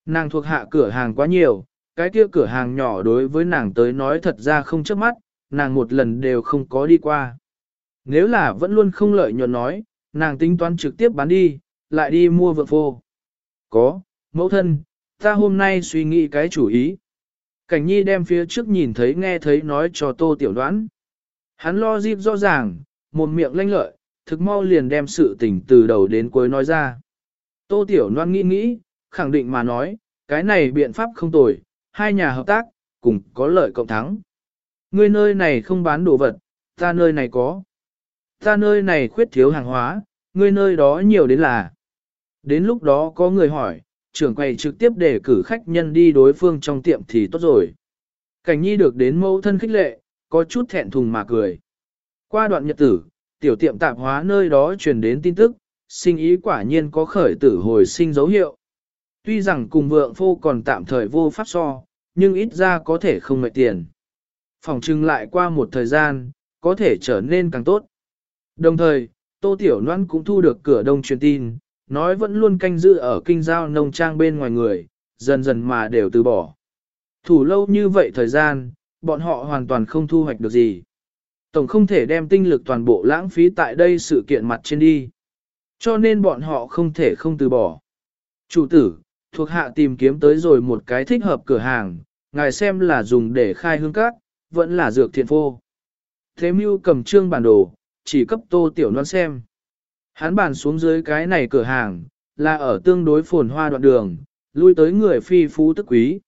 Nàng thuộc hạ cửa hàng quá nhiều, cái kia cửa hàng nhỏ đối với nàng tới nói thật ra không trước mắt, nàng một lần đều không có đi qua. Nếu là vẫn luôn không lợi nhuận nói, nàng tính toán trực tiếp bán đi, lại đi mua vợ phô. Có, mẫu thân, ta hôm nay suy nghĩ cái chủ ý. Cảnh nhi đem phía trước nhìn thấy nghe thấy nói cho tô tiểu đoán. Hắn lo dịp rõ ràng, một miệng lanh lợi, thực mau liền đem sự tình từ đầu đến cuối nói ra. Tô tiểu loan nghĩ nghĩ, khẳng định mà nói, cái này biện pháp không tồi, hai nhà hợp tác, cùng có lợi cộng thắng. Ngươi nơi này không bán đồ vật, ta nơi này có. Ta nơi này khuyết thiếu hàng hóa, ngươi nơi đó nhiều đến là. Đến lúc đó có người hỏi, trưởng quầy trực tiếp để cử khách nhân đi đối phương trong tiệm thì tốt rồi. Cảnh nhi được đến mẫu thân khích lệ, có chút thẹn thùng mà cười. Qua đoạn nhật tử, tiểu tiệm tạp hóa nơi đó truyền đến tin tức, sinh ý quả nhiên có khởi tử hồi sinh dấu hiệu. Tuy rằng cùng vượng phô còn tạm thời vô pháp so, nhưng ít ra có thể không mệt tiền. Phòng trưng lại qua một thời gian, có thể trở nên càng tốt. Đồng thời, Tô Tiểu Loan cũng thu được cửa đông truyền tin, nói vẫn luôn canh giữ ở kinh giao nông trang bên ngoài người, dần dần mà đều từ bỏ. Thủ lâu như vậy thời gian, bọn họ hoàn toàn không thu hoạch được gì. Tổng không thể đem tinh lực toàn bộ lãng phí tại đây sự kiện mặt trên đi. Cho nên bọn họ không thể không từ bỏ. Chủ tử, thuộc hạ tìm kiếm tới rồi một cái thích hợp cửa hàng, ngài xem là dùng để khai hương cát, vẫn là dược thiện phô. Thế mưu cầm trương bản đồ, chỉ cấp tô tiểu non xem. Hắn bàn xuống dưới cái này cửa hàng, là ở tương đối phồn hoa đoạn đường, lui tới người phi phú tức quý.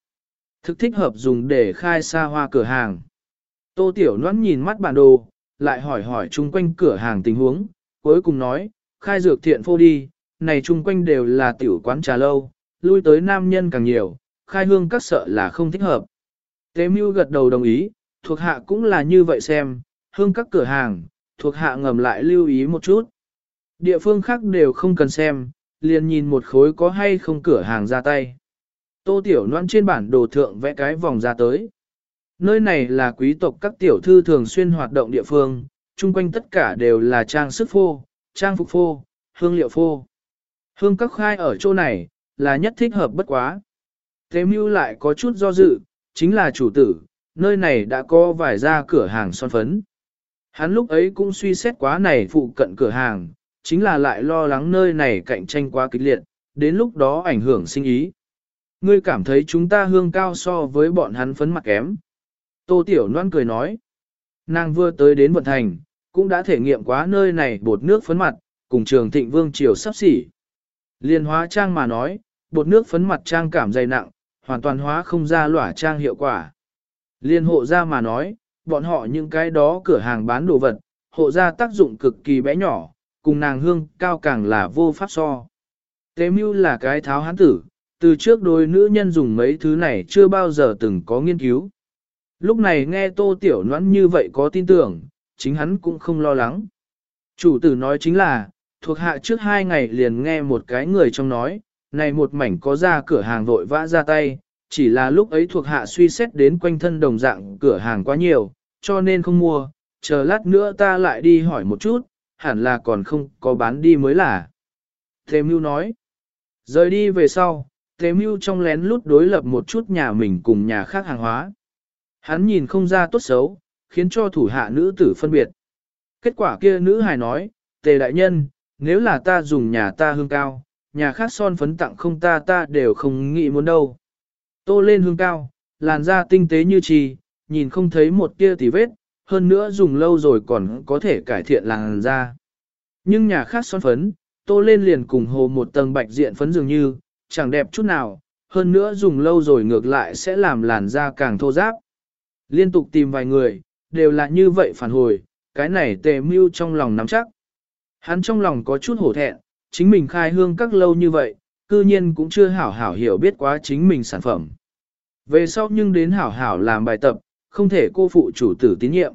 Thực thích hợp dùng để khai xa hoa cửa hàng. Tô Tiểu Loan nhìn mắt bản đồ, lại hỏi hỏi chung quanh cửa hàng tình huống, cuối cùng nói, khai dược thiện phô đi, này chung quanh đều là tiểu quán trà lâu, lui tới nam nhân càng nhiều, khai hương các sợ là không thích hợp. Tế mưu gật đầu đồng ý, thuộc hạ cũng là như vậy xem, hương các cửa hàng, thuộc hạ ngầm lại lưu ý một chút. Địa phương khác đều không cần xem, liền nhìn một khối có hay không cửa hàng ra tay. Tô Tiểu Loan trên bản đồ thượng vẽ cái vòng ra tới. Nơi này là quý tộc các tiểu thư thường xuyên hoạt động địa phương, chung quanh tất cả đều là trang sức phô, trang phục phô, hương liệu phô. Hương các khai ở chỗ này, là nhất thích hợp bất quá. Thế mưu lại có chút do dự, chính là chủ tử, nơi này đã có vài ra cửa hàng son phấn. Hắn lúc ấy cũng suy xét quá này phụ cận cửa hàng, chính là lại lo lắng nơi này cạnh tranh quá kịch liệt, đến lúc đó ảnh hưởng sinh ý. Ngươi cảm thấy chúng ta hương cao so với bọn hắn phấn mặt kém. Tô Tiểu Loan cười nói, nàng vừa tới đến vận thành, cũng đã thể nghiệm quá nơi này bột nước phấn mặt, cùng trường thịnh vương triều sắp xỉ. Liên hóa trang mà nói, bột nước phấn mặt trang cảm dày nặng, hoàn toàn hóa không ra lỏa trang hiệu quả. Liên hộ ra mà nói, bọn họ những cái đó cửa hàng bán đồ vật, hộ ra tác dụng cực kỳ bé nhỏ, cùng nàng hương cao càng là vô pháp so. Tế mưu là cái tháo hán tử, từ trước đôi nữ nhân dùng mấy thứ này chưa bao giờ từng có nghiên cứu. Lúc này nghe tô tiểu noãn như vậy có tin tưởng, chính hắn cũng không lo lắng. Chủ tử nói chính là, thuộc hạ trước hai ngày liền nghe một cái người trong nói, này một mảnh có ra cửa hàng vội vã ra tay, chỉ là lúc ấy thuộc hạ suy xét đến quanh thân đồng dạng cửa hàng quá nhiều, cho nên không mua, chờ lát nữa ta lại đi hỏi một chút, hẳn là còn không có bán đi mới là. thế Mưu nói, rời đi về sau, thế Mưu trong lén lút đối lập một chút nhà mình cùng nhà khác hàng hóa. Hắn nhìn không ra tốt xấu, khiến cho thủ hạ nữ tử phân biệt. Kết quả kia nữ hài nói, Tề đại nhân, nếu là ta dùng nhà ta hương cao, nhà khác son phấn tặng không ta ta đều không nghĩ muốn đâu. Tô lên hương cao, làn da tinh tế như trì, nhìn không thấy một tia tì vết, hơn nữa dùng lâu rồi còn có thể cải thiện làn da. Nhưng nhà khác son phấn, tô lên liền cùng hồ một tầng bạch diện phấn dường như, chẳng đẹp chút nào, hơn nữa dùng lâu rồi ngược lại sẽ làm làn da càng thô ráp. Liên tục tìm vài người, đều là như vậy phản hồi, cái này tề mưu trong lòng nắm chắc. Hắn trong lòng có chút hổ thẹn, chính mình khai hương các lâu như vậy, cư nhiên cũng chưa hảo hảo hiểu biết quá chính mình sản phẩm. Về sau nhưng đến hảo hảo làm bài tập, không thể cô phụ chủ tử tín nhiệm.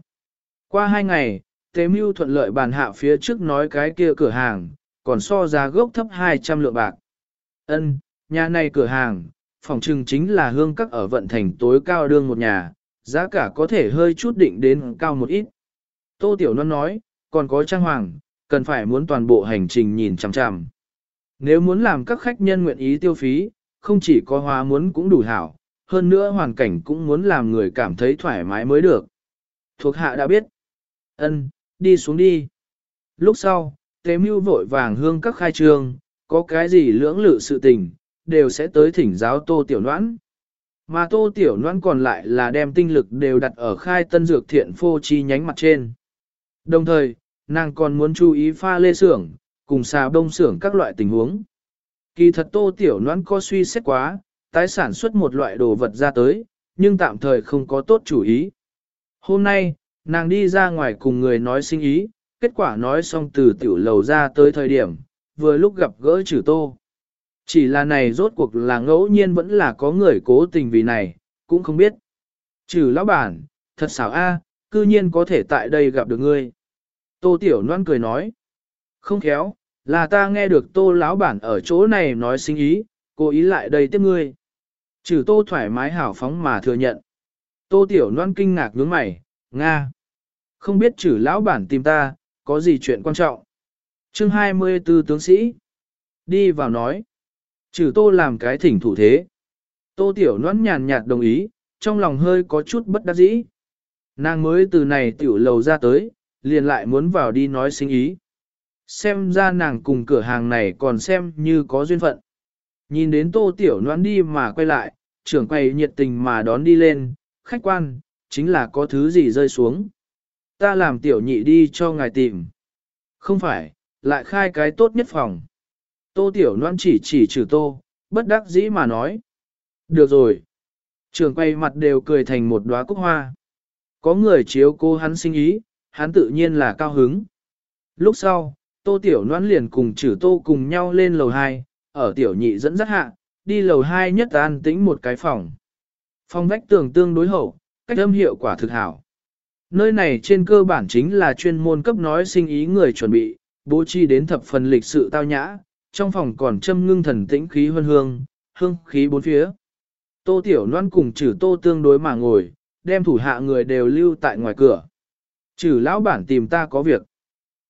Qua hai ngày, Tế Mưu thuận lợi bàn hạ phía trước nói cái kia cửa hàng, còn so giá gốc thấp 200 lượng bạc. Ân, nhà này cửa hàng, phòng trừng chính là hương các ở vận thành tối cao đương một nhà, giá cả có thể hơi chút định đến cao một ít. Tô Tiểu Loan nói, còn có trang hoàng, cần phải muốn toàn bộ hành trình nhìn chằm chằm. Nếu muốn làm các khách nhân nguyện ý tiêu phí, không chỉ có hóa muốn cũng đủ hảo, hơn nữa hoàn cảnh cũng muốn làm người cảm thấy thoải mái mới được. Thuộc hạ đã biết. Ân, đi xuống đi. Lúc sau, tế mưu vội vàng hương các khai trương, có cái gì lưỡng lự sự tình, đều sẽ tới thỉnh giáo tô tiểu noãn. Mà tô tiểu noan còn lại là đem tinh lực đều đặt ở khai tân dược thiện phô chi nhánh mặt trên. Đồng thời, nàng còn muốn chú ý pha lê xưởng, cùng xà đông xưởng các loại tình huống. Kỳ thật tô tiểu noan có suy xét quá, tái sản xuất một loại đồ vật ra tới, nhưng tạm thời không có tốt chủ ý. Hôm nay, nàng đi ra ngoài cùng người nói sinh ý, kết quả nói xong từ tiểu lầu ra tới thời điểm, vừa lúc gặp gỡ trừ tô. Chỉ là này rốt cuộc là ngẫu nhiên vẫn là có người cố tình vì này, cũng không biết. Trừ lão bản, thật xảo a, cư nhiên có thể tại đây gặp được ngươi. Tô Tiểu Loan cười nói. Không khéo, là ta nghe được Tô lão bản ở chỗ này nói sinh ý, cố ý lại đây tiếp ngươi. Trừ Tô thoải mái hảo phóng mà thừa nhận. Tô Tiểu Loan kinh ngạc nhướng mày, Nga. Không biết trừ lão bản tìm ta, có gì chuyện quan trọng. chương 24 tướng sĩ. Đi vào nói. Trừ Tô làm cái thỉnh thủ thế. Tô Tiểu Loan nhàn nhạt đồng ý, trong lòng hơi có chút bất đắc dĩ. Nàng mới từ này tiểu lầu ra tới, liền lại muốn vào đi nói sinh ý. Xem ra nàng cùng cửa hàng này còn xem như có duyên phận. Nhìn đến tô tiểu noãn đi mà quay lại, trưởng quầy nhiệt tình mà đón đi lên, khách quan, chính là có thứ gì rơi xuống. Ta làm tiểu nhị đi cho ngài tìm. Không phải, lại khai cái tốt nhất phòng. Tô tiểu Loan chỉ chỉ trừ tô, bất đắc dĩ mà nói. Được rồi. Trường quay mặt đều cười thành một đóa cúc hoa. có người chiếu cô hắn sinh ý, hắn tự nhiên là cao hứng. Lúc sau, tô tiểu Loan liền cùng trừ tô cùng nhau lên lầu 2, ở tiểu nhị dẫn dắt hạ, đi lầu 2 nhất an tĩnh một cái phòng. Phòng vách tường tương đối hậu, cách âm hiệu quả thực hảo. Nơi này trên cơ bản chính là chuyên môn cấp nói sinh ý người chuẩn bị, bố trí đến thập phần lịch sự tao nhã, trong phòng còn châm ngưng thần tĩnh khí hương hương, hương khí bốn phía. Tô Tiểu Loan cùng trừ tô tương đối mà ngồi, đem thủ hạ người đều lưu tại ngoài cửa. Trừ lão bản tìm ta có việc.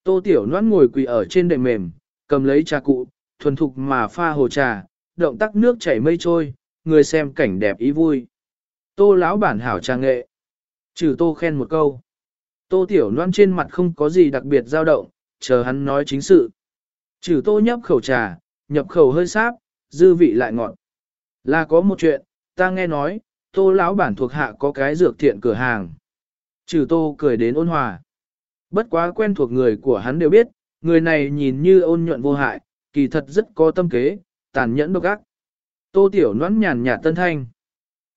Tô Tiểu Loan ngồi quỳ ở trên đệm mềm, cầm lấy trà cụ, thuần thục mà pha hồ trà, động tác nước chảy mây trôi, người xem cảnh đẹp ý vui. Tô lão bản hảo trà nghệ. Trừ tô khen một câu. Tô Tiểu Loan trên mặt không có gì đặc biệt dao động, chờ hắn nói chính sự. Trừ tô nhấp khẩu trà, nhập khẩu hơi sáp, dư vị lại ngọt. Là có một chuyện, ta nghe nói, tô lão bản thuộc hạ có cái dược thiện cửa hàng. Trừ tô cười đến ôn hòa. Bất quá quen thuộc người của hắn đều biết, người này nhìn như ôn nhuận vô hại, kỳ thật rất có tâm kế, tàn nhẫn độc ác. Tô tiểu nón nhàn nhạt tân thanh.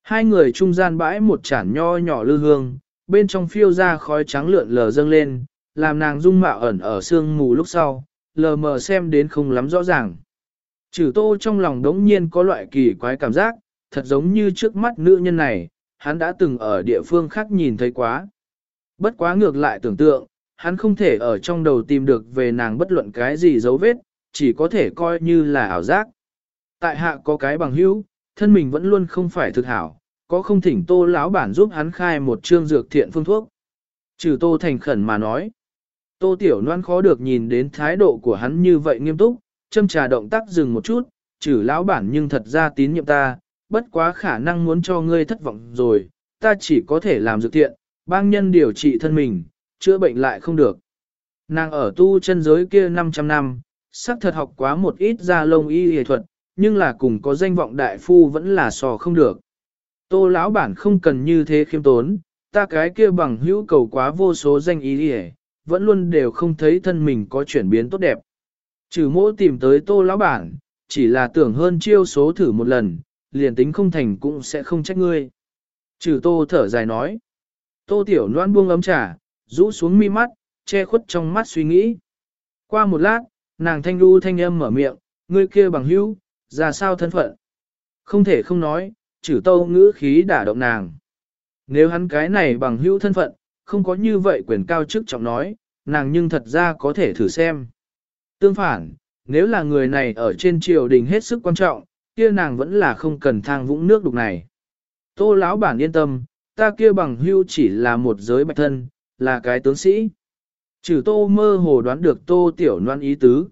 Hai người trung gian bãi một chản nho nhỏ lư hương, bên trong phiêu ra khói trắng lượn lờ dâng lên, làm nàng dung mạo ẩn ở sương mù lúc sau, lờ mờ xem đến không lắm rõ ràng. Trừ tô trong lòng đống nhiên có loại kỳ quái cảm giác, thật giống như trước mắt nữ nhân này, hắn đã từng ở địa phương khác nhìn thấy quá. Bất quá ngược lại tưởng tượng, hắn không thể ở trong đầu tìm được về nàng bất luận cái gì dấu vết, chỉ có thể coi như là ảo giác. Tại hạ có cái bằng hữu, thân mình vẫn luôn không phải thực hảo, có không thỉnh tô lão bản giúp hắn khai một chương dược thiện phương thuốc. Trừ tô thành khẩn mà nói. Tô tiểu Loan khó được nhìn đến thái độ của hắn như vậy nghiêm túc, châm trà động tác dừng một chút, trừ lão bản nhưng thật ra tín nhiệm ta, bất quá khả năng muốn cho ngươi thất vọng rồi, ta chỉ có thể làm dược thiện, bang nhân điều trị thân mình, chữa bệnh lại không được. Nàng ở tu chân giới kia 500 năm, sắc thật học quá một ít ra lông y y thuật, nhưng là cùng có danh vọng đại phu vẫn là sò không được. Tô lão bản không cần như thế khiêm tốn, ta cái kia bằng hữu cầu quá vô số danh y y, vẫn luôn đều không thấy thân mình có chuyển biến tốt đẹp. Trừ mỗ tìm tới tô lão bản, chỉ là tưởng hơn chiêu số thử một lần, liền tính không thành cũng sẽ không trách ngươi. Trừ tô thở dài nói. Tô tiểu noan buông ấm trà, rũ xuống mi mắt, che khuất trong mắt suy nghĩ. Qua một lát, nàng thanh lưu thanh âm mở miệng, ngươi kia bằng hữu, ra sao thân phận. Không thể không nói, trừ tô ngữ khí đả động nàng. Nếu hắn cái này bằng hữu thân phận, không có như vậy quyền cao chức trọng nói, nàng nhưng thật ra có thể thử xem. Tương phản, nếu là người này ở trên triều đình hết sức quan trọng, kia nàng vẫn là không cần thang vũng nước đục này. Tô lão bản yên tâm, ta kia bằng hưu chỉ là một giới bạch thân, là cái tướng sĩ. Trừ tô mơ hồ đoán được tô tiểu noan ý tứ.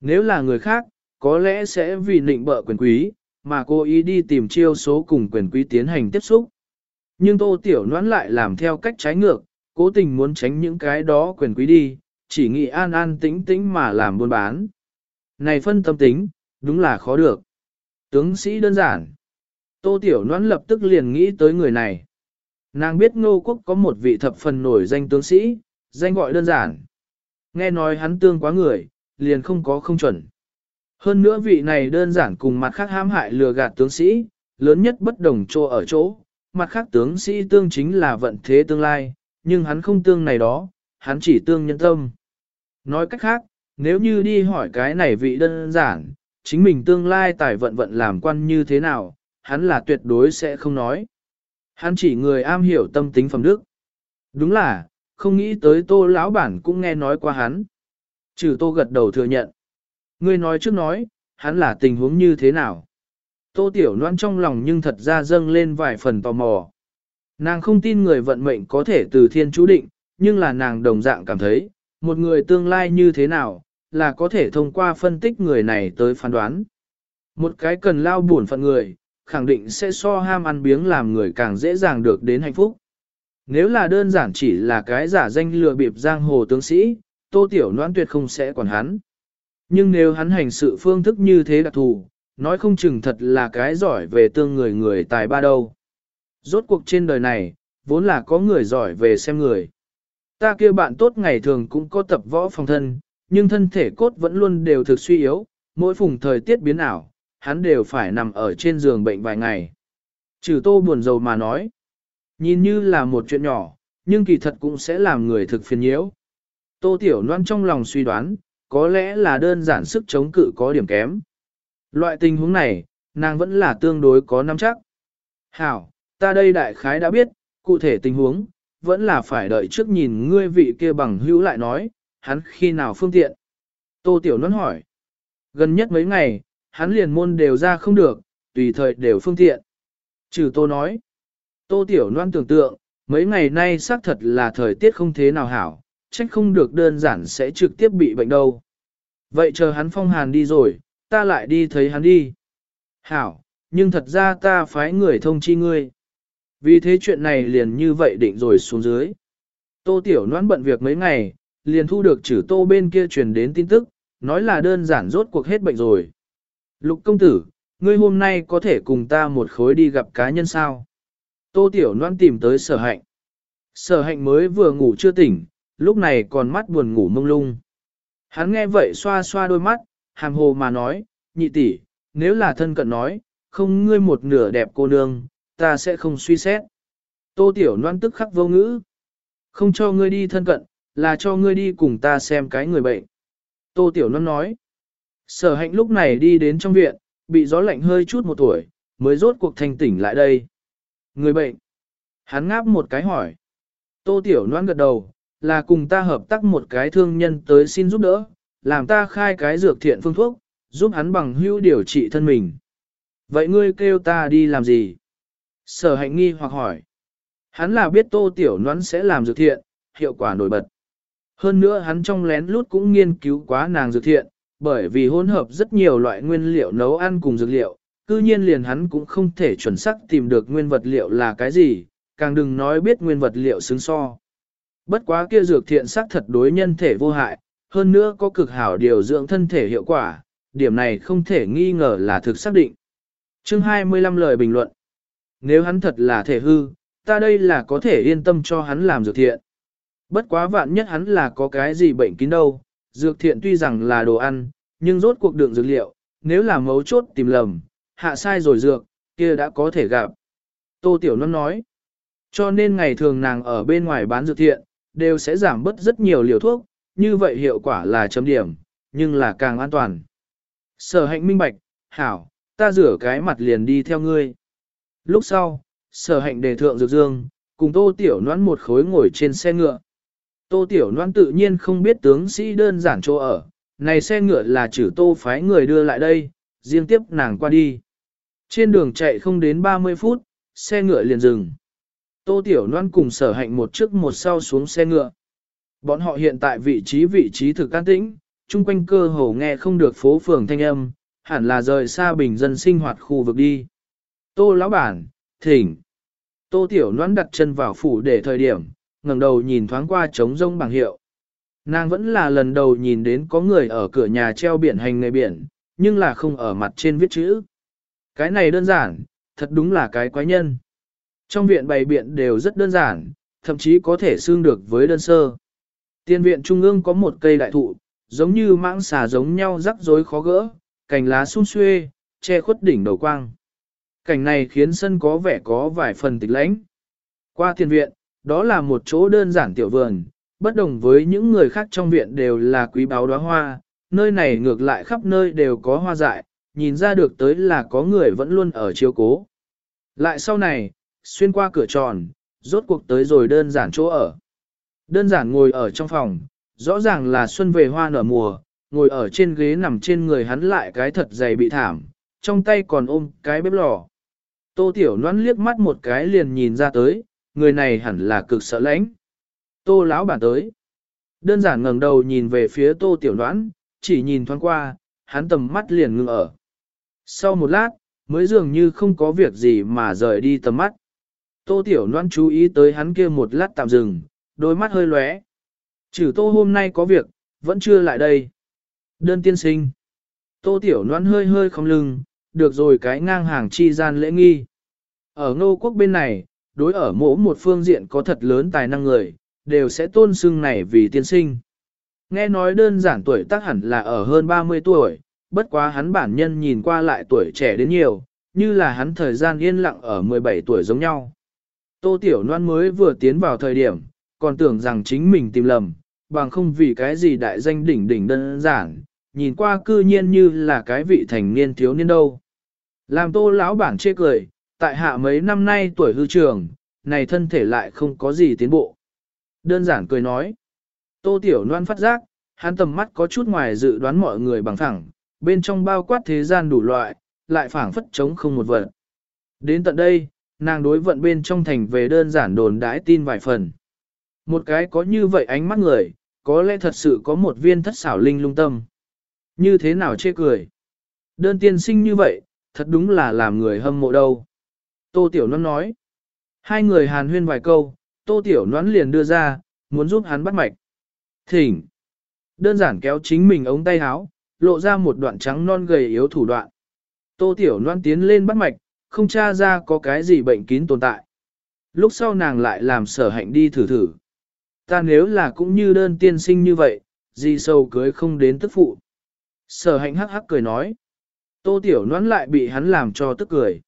Nếu là người khác, có lẽ sẽ vì nịnh bợ quyền quý, mà cô ý đi tìm chiêu số cùng quyền quý tiến hành tiếp xúc. Nhưng tô tiểu noãn lại làm theo cách trái ngược, cố tình muốn tránh những cái đó quyền quý đi, chỉ nghĩ an an tĩnh tĩnh mà làm buôn bán. Này phân tâm tính, đúng là khó được. Tướng sĩ đơn giản. Tô Tiểu Noãn lập tức liền nghĩ tới người này. Nàng biết ngô quốc có một vị thập phần nổi danh tướng sĩ, danh gọi đơn giản. Nghe nói hắn tương quá người, liền không có không chuẩn. Hơn nữa vị này đơn giản cùng mặt khác hãm hại lừa gạt tướng sĩ, lớn nhất bất đồng chỗ ở chỗ, mặt khác tướng sĩ tương chính là vận thế tương lai, nhưng hắn không tương này đó, hắn chỉ tương nhân tâm. Nói cách khác, nếu như đi hỏi cái này vị đơn giản, chính mình tương lai tài vận vận làm quan như thế nào, hắn là tuyệt đối sẽ không nói. Hắn chỉ người am hiểu tâm tính phẩm đức. Đúng là, không nghĩ tới tô lão bản cũng nghe nói qua hắn. Trừ tô gật đầu thừa nhận. Ngươi nói trước nói, hắn là tình huống như thế nào. Tô tiểu Loan trong lòng nhưng thật ra dâng lên vài phần tò mò. Nàng không tin người vận mệnh có thể từ thiên chú định, nhưng là nàng đồng dạng cảm thấy, một người tương lai như thế nào, là có thể thông qua phân tích người này tới phán đoán. Một cái cần lao buồn phận người, khẳng định sẽ so ham ăn biếng làm người càng dễ dàng được đến hạnh phúc. Nếu là đơn giản chỉ là cái giả danh lừa bịp giang hồ tướng sĩ, tô tiểu noan tuyệt không sẽ còn hắn. Nhưng nếu hắn hành sự phương thức như thế đặc thù, nói không chừng thật là cái giỏi về tương người người tài ba đâu. Rốt cuộc trên đời này, vốn là có người giỏi về xem người. Ta kia bạn tốt ngày thường cũng có tập võ phòng thân, nhưng thân thể cốt vẫn luôn đều thực suy yếu, mỗi phùng thời tiết biến ảo, hắn đều phải nằm ở trên giường bệnh vài ngày. Trừ tô buồn rầu mà nói, nhìn như là một chuyện nhỏ, nhưng kỳ thật cũng sẽ làm người thực phiền nhiễu. Tô Tiểu Loan trong lòng suy đoán, có lẽ là đơn giản sức chống cự có điểm kém. Loại tình huống này, nàng vẫn là tương đối có nắm chắc. Hảo, ta đây đại khái đã biết, cụ thể tình huống, vẫn là phải đợi trước nhìn ngươi vị kia bằng hữu lại nói, hắn khi nào phương tiện. Tô Tiểu Nôn hỏi. Gần nhất mấy ngày, hắn liền môn đều ra không được, tùy thời đều phương tiện. Trừ Tô nói. Tô Tiểu Loan tưởng tượng, mấy ngày nay xác thật là thời tiết không thế nào hảo, trách không được đơn giản sẽ trực tiếp bị bệnh đâu. Vậy chờ hắn phong hàn đi rồi, ta lại đi thấy hắn đi. Hảo, nhưng thật ra ta phái người thông chi ngươi. Vì thế chuyện này liền như vậy định rồi xuống dưới. Tô Tiểu Noãn bận việc mấy ngày, liền thu được chữ tô bên kia truyền đến tin tức, nói là đơn giản rốt cuộc hết bệnh rồi. Lục công tử, ngươi hôm nay có thể cùng ta một khối đi gặp cá nhân sao? Tô Tiểu Loan tìm tới sở hạnh. Sở hạnh mới vừa ngủ chưa tỉnh, lúc này còn mắt buồn ngủ mông lung. Hắn nghe vậy xoa xoa đôi mắt, hàm hồ mà nói, nhị tỷ, nếu là thân cận nói, không ngươi một nửa đẹp cô nương, ta sẽ không suy xét. Tô Tiểu Loan tức khắc vô ngữ. Không cho ngươi đi thân cận, là cho ngươi đi cùng ta xem cái người bệnh. Tô Tiểu Loan nói. Sở hạnh lúc này đi đến trong viện, bị gió lạnh hơi chút một tuổi, mới rốt cuộc thành tỉnh lại đây. Người bệnh. Hắn ngáp một cái hỏi. Tô Tiểu Loan gật đầu, là cùng ta hợp tác một cái thương nhân tới xin giúp đỡ, làm ta khai cái dược thiện phương thuốc, giúp hắn bằng hữu điều trị thân mình. Vậy ngươi kêu ta đi làm gì? Sở hạnh nghi hoặc hỏi. Hắn là biết tô tiểu nón sẽ làm dược thiện, hiệu quả nổi bật. Hơn nữa hắn trong lén lút cũng nghiên cứu quá nàng dược thiện, bởi vì hỗn hợp rất nhiều loại nguyên liệu nấu ăn cùng dược liệu, cư nhiên liền hắn cũng không thể chuẩn xác tìm được nguyên vật liệu là cái gì, càng đừng nói biết nguyên vật liệu xứng so. Bất quá kia dược thiện sắc thật đối nhân thể vô hại, hơn nữa có cực hảo điều dưỡng thân thể hiệu quả, điểm này không thể nghi ngờ là thực xác định. Chương 25 lời bình luận. Nếu hắn thật là thể hư, ta đây là có thể yên tâm cho hắn làm dược thiện. Bất quá vạn nhất hắn là có cái gì bệnh kín đâu, dược thiện tuy rằng là đồ ăn, nhưng rốt cuộc đường dược liệu, nếu là mấu chốt tìm lầm, hạ sai rồi dược, kia đã có thể gặp. Tô Tiểu Loan nói, cho nên ngày thường nàng ở bên ngoài bán dược thiện, đều sẽ giảm bớt rất nhiều liều thuốc, như vậy hiệu quả là chấm điểm, nhưng là càng an toàn. Sở hạnh minh bạch, hảo, ta rửa cái mặt liền đi theo ngươi. Lúc sau, sở hạnh đề thượng dược dương, cùng tô tiểu noãn một khối ngồi trên xe ngựa. Tô tiểu noãn tự nhiên không biết tướng sĩ đơn giản chỗ ở, này xe ngựa là chữ tô phái người đưa lại đây, riêng tiếp nàng qua đi. Trên đường chạy không đến 30 phút, xe ngựa liền dừng. Tô Tiểu Loan cùng sở hạnh một trước một sau xuống xe ngựa. Bọn họ hiện tại vị trí vị trí thực an tĩnh, chung quanh cơ hồ nghe không được phố phường thanh âm, hẳn là rời xa bình dân sinh hoạt khu vực đi. Tô lão bản, thỉnh. Tô Tiểu Loan đặt chân vào phủ để thời điểm, ngẩng đầu nhìn thoáng qua trống rông bằng hiệu. Nàng vẫn là lần đầu nhìn đến có người ở cửa nhà treo biển hành nghề biển, nhưng là không ở mặt trên viết chữ. Cái này đơn giản, thật đúng là cái quái nhân. Trong viện bày biện đều rất đơn giản, thậm chí có thể xương được với đơn sơ. Tiên viện trung ương có một cây đại thụ, giống như mãng xà giống nhau rắc rối khó gỡ, cành lá sum xuê, che khuất đỉnh đầu quang. Cảnh này khiến sân có vẻ có vài phần tịch lãnh. Qua tiền viện, đó là một chỗ đơn giản tiểu vườn, bất đồng với những người khác trong viện đều là quý báu đóa hoa, nơi này ngược lại khắp nơi đều có hoa dại, nhìn ra được tới là có người vẫn luôn ở chiếu cố. Lại sau này, xuyên qua cửa tròn, rốt cuộc tới rồi đơn giản chỗ ở. Đơn giản ngồi ở trong phòng, rõ ràng là xuân về hoa nở mùa, ngồi ở trên ghế nằm trên người hắn lại cái thật dày bị thảm, trong tay còn ôm cái bếp lò. Tô Tiểu Loan liếc mắt một cái liền nhìn ra tới, người này hẳn là cực sợ lãnh. Tô lão bản tới. Đơn giản ngẩng đầu nhìn về phía Tô Tiểu Loan, chỉ nhìn thoáng qua, hắn tầm mắt liền ngưng ở. Sau một lát, mới dường như không có việc gì mà rời đi tầm mắt. Tô Tiểu Loan chú ý tới hắn kia một lát tạm dừng, đôi mắt hơi lóe. Chử Tô hôm nay có việc, vẫn chưa lại đây. Đơn tiên sinh. Tô Tiểu Loan hơi hơi không lưng, được rồi cái ngang hàng chi gian lễ nghi. Ở ngô quốc bên này, đối ở mỗi một phương diện có thật lớn tài năng người, đều sẽ tôn xưng này vì tiên sinh. Nghe nói đơn giản tuổi tác hẳn là ở hơn 30 tuổi, bất quá hắn bản nhân nhìn qua lại tuổi trẻ đến nhiều, như là hắn thời gian yên lặng ở 17 tuổi giống nhau. Tô Tiểu Loan mới vừa tiến vào thời điểm, còn tưởng rằng chính mình tìm lầm, bằng không vì cái gì đại danh đỉnh đỉnh đơn giản, nhìn qua cư nhiên như là cái vị thành niên thiếu niên đâu. Làm tô lão bản chê cười, tại hạ mấy năm nay tuổi hư trường, này thân thể lại không có gì tiến bộ. Đơn giản cười nói. Tô tiểu loan phát giác, hắn tầm mắt có chút ngoài dự đoán mọi người bằng thẳng, bên trong bao quát thế gian đủ loại, lại phảng phất trống không một vật. Đến tận đây, nàng đối vận bên trong thành về đơn giản đồn đãi tin vài phần. Một cái có như vậy ánh mắt người, có lẽ thật sự có một viên thất xảo linh lung tâm. Như thế nào chê cười. Đơn tiên sinh như vậy, thật đúng là làm người hâm mộ đâu. Tô Tiểu Loan nói. Hai người hàn huyên vài câu, Tô Tiểu Loan liền đưa ra, muốn giúp hắn bắt mạch. Thỉnh. Đơn giản kéo chính mình ống tay áo, lộ ra một đoạn trắng non gầy yếu thủ đoạn. Tô Tiểu Loan tiến lên bắt mạch, không tra ra có cái gì bệnh kín tồn tại. Lúc sau nàng lại làm sở hạnh đi thử thử. Ta nếu là cũng như đơn tiên sinh như vậy, gì sâu cưới không đến tức phụ. Sở hạnh hắc hắc cười nói. Tô Tiểu nón lại bị hắn làm cho tức cười.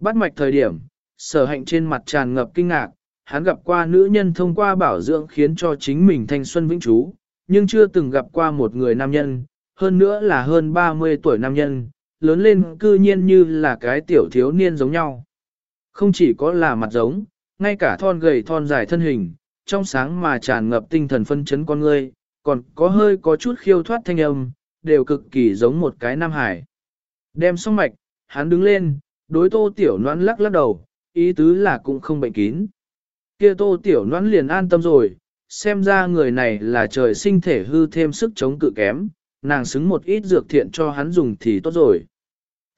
Bắt mạch thời điểm, sở hạnh trên mặt tràn ngập kinh ngạc, hắn gặp qua nữ nhân thông qua bảo dưỡng khiến cho chính mình thanh xuân vĩnh trú, nhưng chưa từng gặp qua một người nam nhân, hơn nữa là hơn 30 tuổi nam nhân, lớn lên cư nhiên như là cái tiểu thiếu niên giống nhau. Không chỉ có là mặt giống, ngay cả thon gầy thon dài thân hình, trong sáng mà tràn ngập tinh thần phân chấn con người, còn có hơi có chút khiêu thoát thanh âm, đều cực kỳ giống một cái nam hải. Đem xong mạch, hắn đứng lên, đối tô tiểu noãn lắc lắc đầu, ý tứ là cũng không bệnh kín. Kia tô tiểu noãn liền an tâm rồi, xem ra người này là trời sinh thể hư thêm sức chống cự kém, nàng xứng một ít dược thiện cho hắn dùng thì tốt rồi.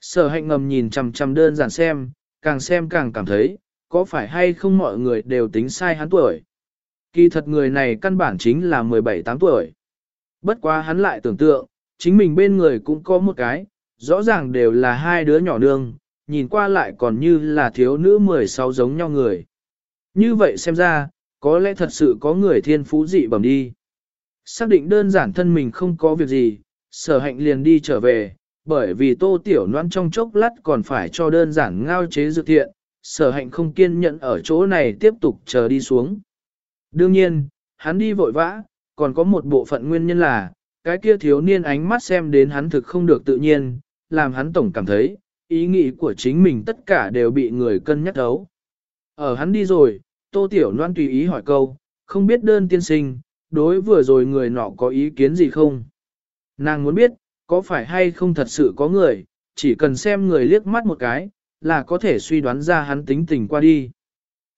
Sở hạnh ngầm nhìn chằm chằm đơn giản xem, càng xem càng cảm thấy, có phải hay không mọi người đều tính sai hắn tuổi. Kỳ thật người này căn bản chính là 17-8 tuổi. Bất quá hắn lại tưởng tượng, chính mình bên người cũng có một cái, rõ ràng đều là hai đứa nhỏ nương, nhìn qua lại còn như là thiếu nữ 16 giống nhau người. Như vậy xem ra, có lẽ thật sự có người thiên phú dị bẩm đi. Xác định đơn giản thân mình không có việc gì, sở hạnh liền đi trở về, bởi vì tô tiểu noan trong chốc lát còn phải cho đơn giản ngao chế dược thiện, sở hạnh không kiên nhẫn ở chỗ này tiếp tục chờ đi xuống. Đương nhiên, hắn đi vội vã, còn có một bộ phận nguyên nhân là, cái kia thiếu niên ánh mắt xem đến hắn thực không được tự nhiên, làm hắn tổng cảm thấy, ý nghĩ của chính mình tất cả đều bị người cân nhắc thấu. Ở hắn đi rồi, tô tiểu loan tùy ý hỏi câu, không biết đơn tiên sinh, đối vừa rồi người nọ có ý kiến gì không? Nàng muốn biết, có phải hay không thật sự có người, chỉ cần xem người liếc mắt một cái, là có thể suy đoán ra hắn tính tình qua đi.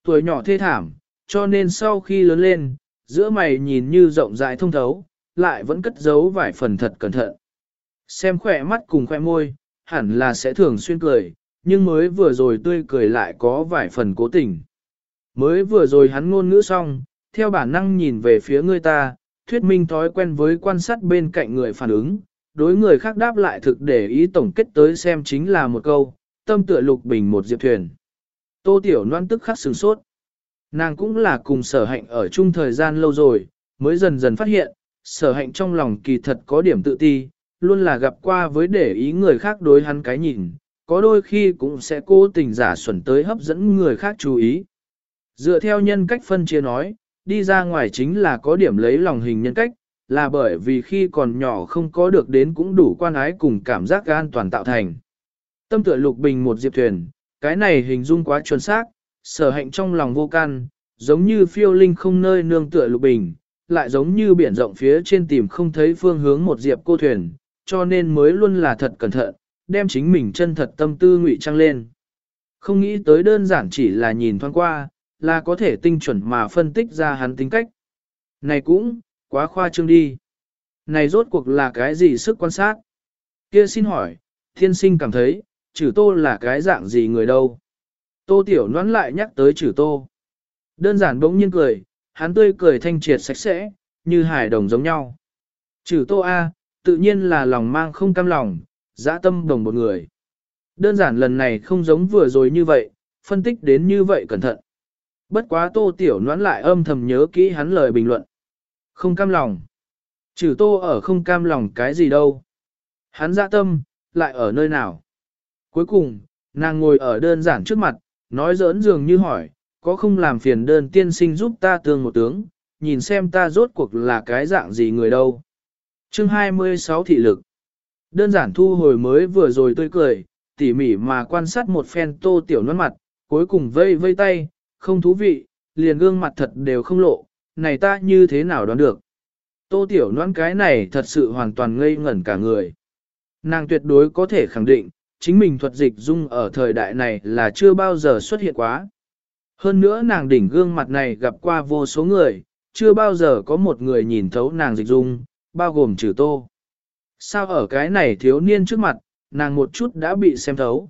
Tuổi nhỏ thê thảm, cho nên sau khi lớn lên, giữa mày nhìn như rộng rãi thông thấu, lại vẫn cất giấu vài phần thật cẩn thận. Xem khỏe mắt cùng khỏe môi, hẳn là sẽ thường xuyên cười, nhưng mới vừa rồi tươi cười lại có vài phần cố tình. Mới vừa rồi hắn ngôn ngữ xong, theo bản năng nhìn về phía người ta, thuyết minh thói quen với quan sát bên cạnh người phản ứng, đối người khác đáp lại thực để ý tổng kết tới xem chính là một câu, tâm tựa lục bình một diệp thuyền. Tô Tiểu Loan tức khắc sửng sốt. Nàng cũng là cùng sở hạnh ở chung thời gian lâu rồi, mới dần dần phát hiện, sở hạnh trong lòng kỳ thật có điểm tự ti, luôn là gặp qua với để ý người khác đối hắn cái nhìn, có đôi khi cũng sẽ cố tình giả xuẩn tới hấp dẫn người khác chú ý. Dựa theo nhân cách phân chia nói, đi ra ngoài chính là có điểm lấy lòng hình nhân cách, là bởi vì khi còn nhỏ không có được đến cũng đủ quan ái cùng cảm giác an toàn tạo thành. Tâm tựa lục bình một diệp thuyền, cái này hình dung quá chuẩn xác, sở hạnh trong lòng vô can, giống như phiêu linh không nơi nương tựa lục bình, lại giống như biển rộng phía trên tìm không thấy phương hướng một diệp cô thuyền, cho nên mới luôn là thật cẩn thận, đem chính mình chân thật tâm tư ngụy trang lên. Không nghĩ tới đơn giản chỉ là nhìn thoáng qua, là có thể tinh chuẩn mà phân tích ra hắn tính cách. Này cũng, quá khoa trương đi. Này rốt cuộc là cái gì sức quan sát? Kia xin hỏi, thiên sinh cảm thấy, trừ tô là cái dạng gì người đâu? Tô tiểu noán lại nhắc tới chữ tô. Đơn giản bỗng nhiên cười, hắn tươi cười thanh triệt sạch sẽ, như hải đồng giống nhau. Chữ tô A, tự nhiên là lòng mang không cam lòng, dã tâm đồng một người. Đơn giản lần này không giống vừa rồi như vậy, phân tích đến như vậy cẩn thận. Bất quá tô tiểu noãn lại âm thầm nhớ kỹ hắn lời bình luận. Không cam lòng. Chữ tô ở không cam lòng cái gì đâu. Hắn dạ tâm, lại ở nơi nào. Cuối cùng, nàng ngồi ở đơn giản trước mặt, nói giỡn dường như hỏi, có không làm phiền đơn tiên sinh giúp ta tương một tướng, nhìn xem ta rốt cuộc là cái dạng gì người đâu. Chương 26 thị lực Đơn giản thu hồi mới vừa rồi tươi cười, tỉ mỉ mà quan sát một phen tô tiểu nón mặt, cuối cùng vây vây tay, không thú vị, liền gương mặt thật đều không lộ, này ta như thế nào đoán được. Tô tiểu nón cái này thật sự hoàn toàn ngây ngẩn cả người. Nàng tuyệt đối có thể khẳng định, chính mình thuật dịch dung ở thời đại này là chưa bao giờ xuất hiện quá. Hơn nữa nàng đỉnh gương mặt này gặp qua vô số người, chưa bao giờ có một người nhìn thấu nàng dịch dung, bao gồm trừ tô. Sao ở cái này thiếu niên trước mặt, nàng một chút đã bị xem thấu.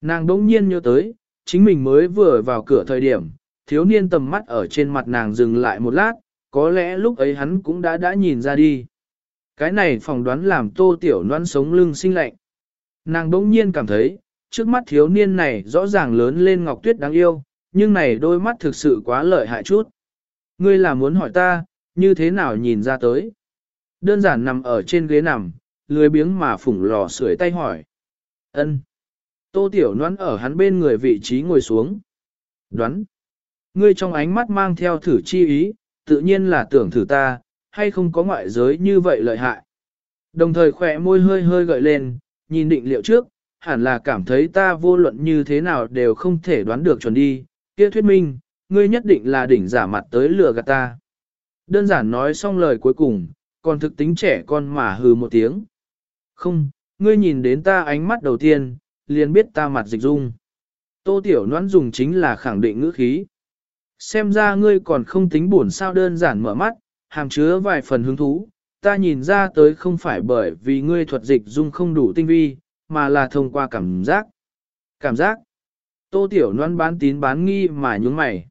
Nàng đỗng nhiên nhớ tới, chính mình mới vừa vào cửa thời điểm, thiếu niên tầm mắt ở trên mặt nàng dừng lại một lát, có lẽ lúc ấy hắn cũng đã đã nhìn ra đi. Cái này phỏng đoán làm tô tiểu noan sống lưng sinh lạnh. Nàng đỗng nhiên cảm thấy, trước mắt thiếu niên này rõ ràng lớn lên ngọc tuyết đáng yêu, nhưng này đôi mắt thực sự quá lợi hại chút. Ngươi là muốn hỏi ta, như thế nào nhìn ra tới? Đơn giản nằm ở trên ghế nằm, lười biếng mà phủng lò sưởi tay hỏi. Ân. Tô Tiểu Loan ở hắn bên người vị trí ngồi xuống. Đoán. Ngươi trong ánh mắt mang theo thử chi ý, tự nhiên là tưởng thử ta, hay không có ngoại giới như vậy lợi hại. Đồng thời khỏe môi hơi hơi gợi lên, nhìn định liệu trước, hẳn là cảm thấy ta vô luận như thế nào đều không thể đoán được chuẩn đi, kia thuyết minh, ngươi nhất định là đỉnh giả mặt tới lừa gạt ta. Đơn giản nói xong lời cuối cùng, còn thực tính trẻ con mà hừ một tiếng. Không, ngươi nhìn đến ta ánh mắt đầu tiên, liền biết ta mặt dịch dung. Tô Tiểu Noãn dùng chính là khẳng định ngữ khí. Xem ra ngươi còn không tính buồn sao đơn giản mở mắt, hàm chứa vài phần hứng thú, ta nhìn ra tới không phải bởi vì ngươi thuật dịch dung không đủ tinh vi, mà là thông qua cảm giác. Cảm giác. Tô Tiểu Loan bán tín bán nghi mà nhúng mày.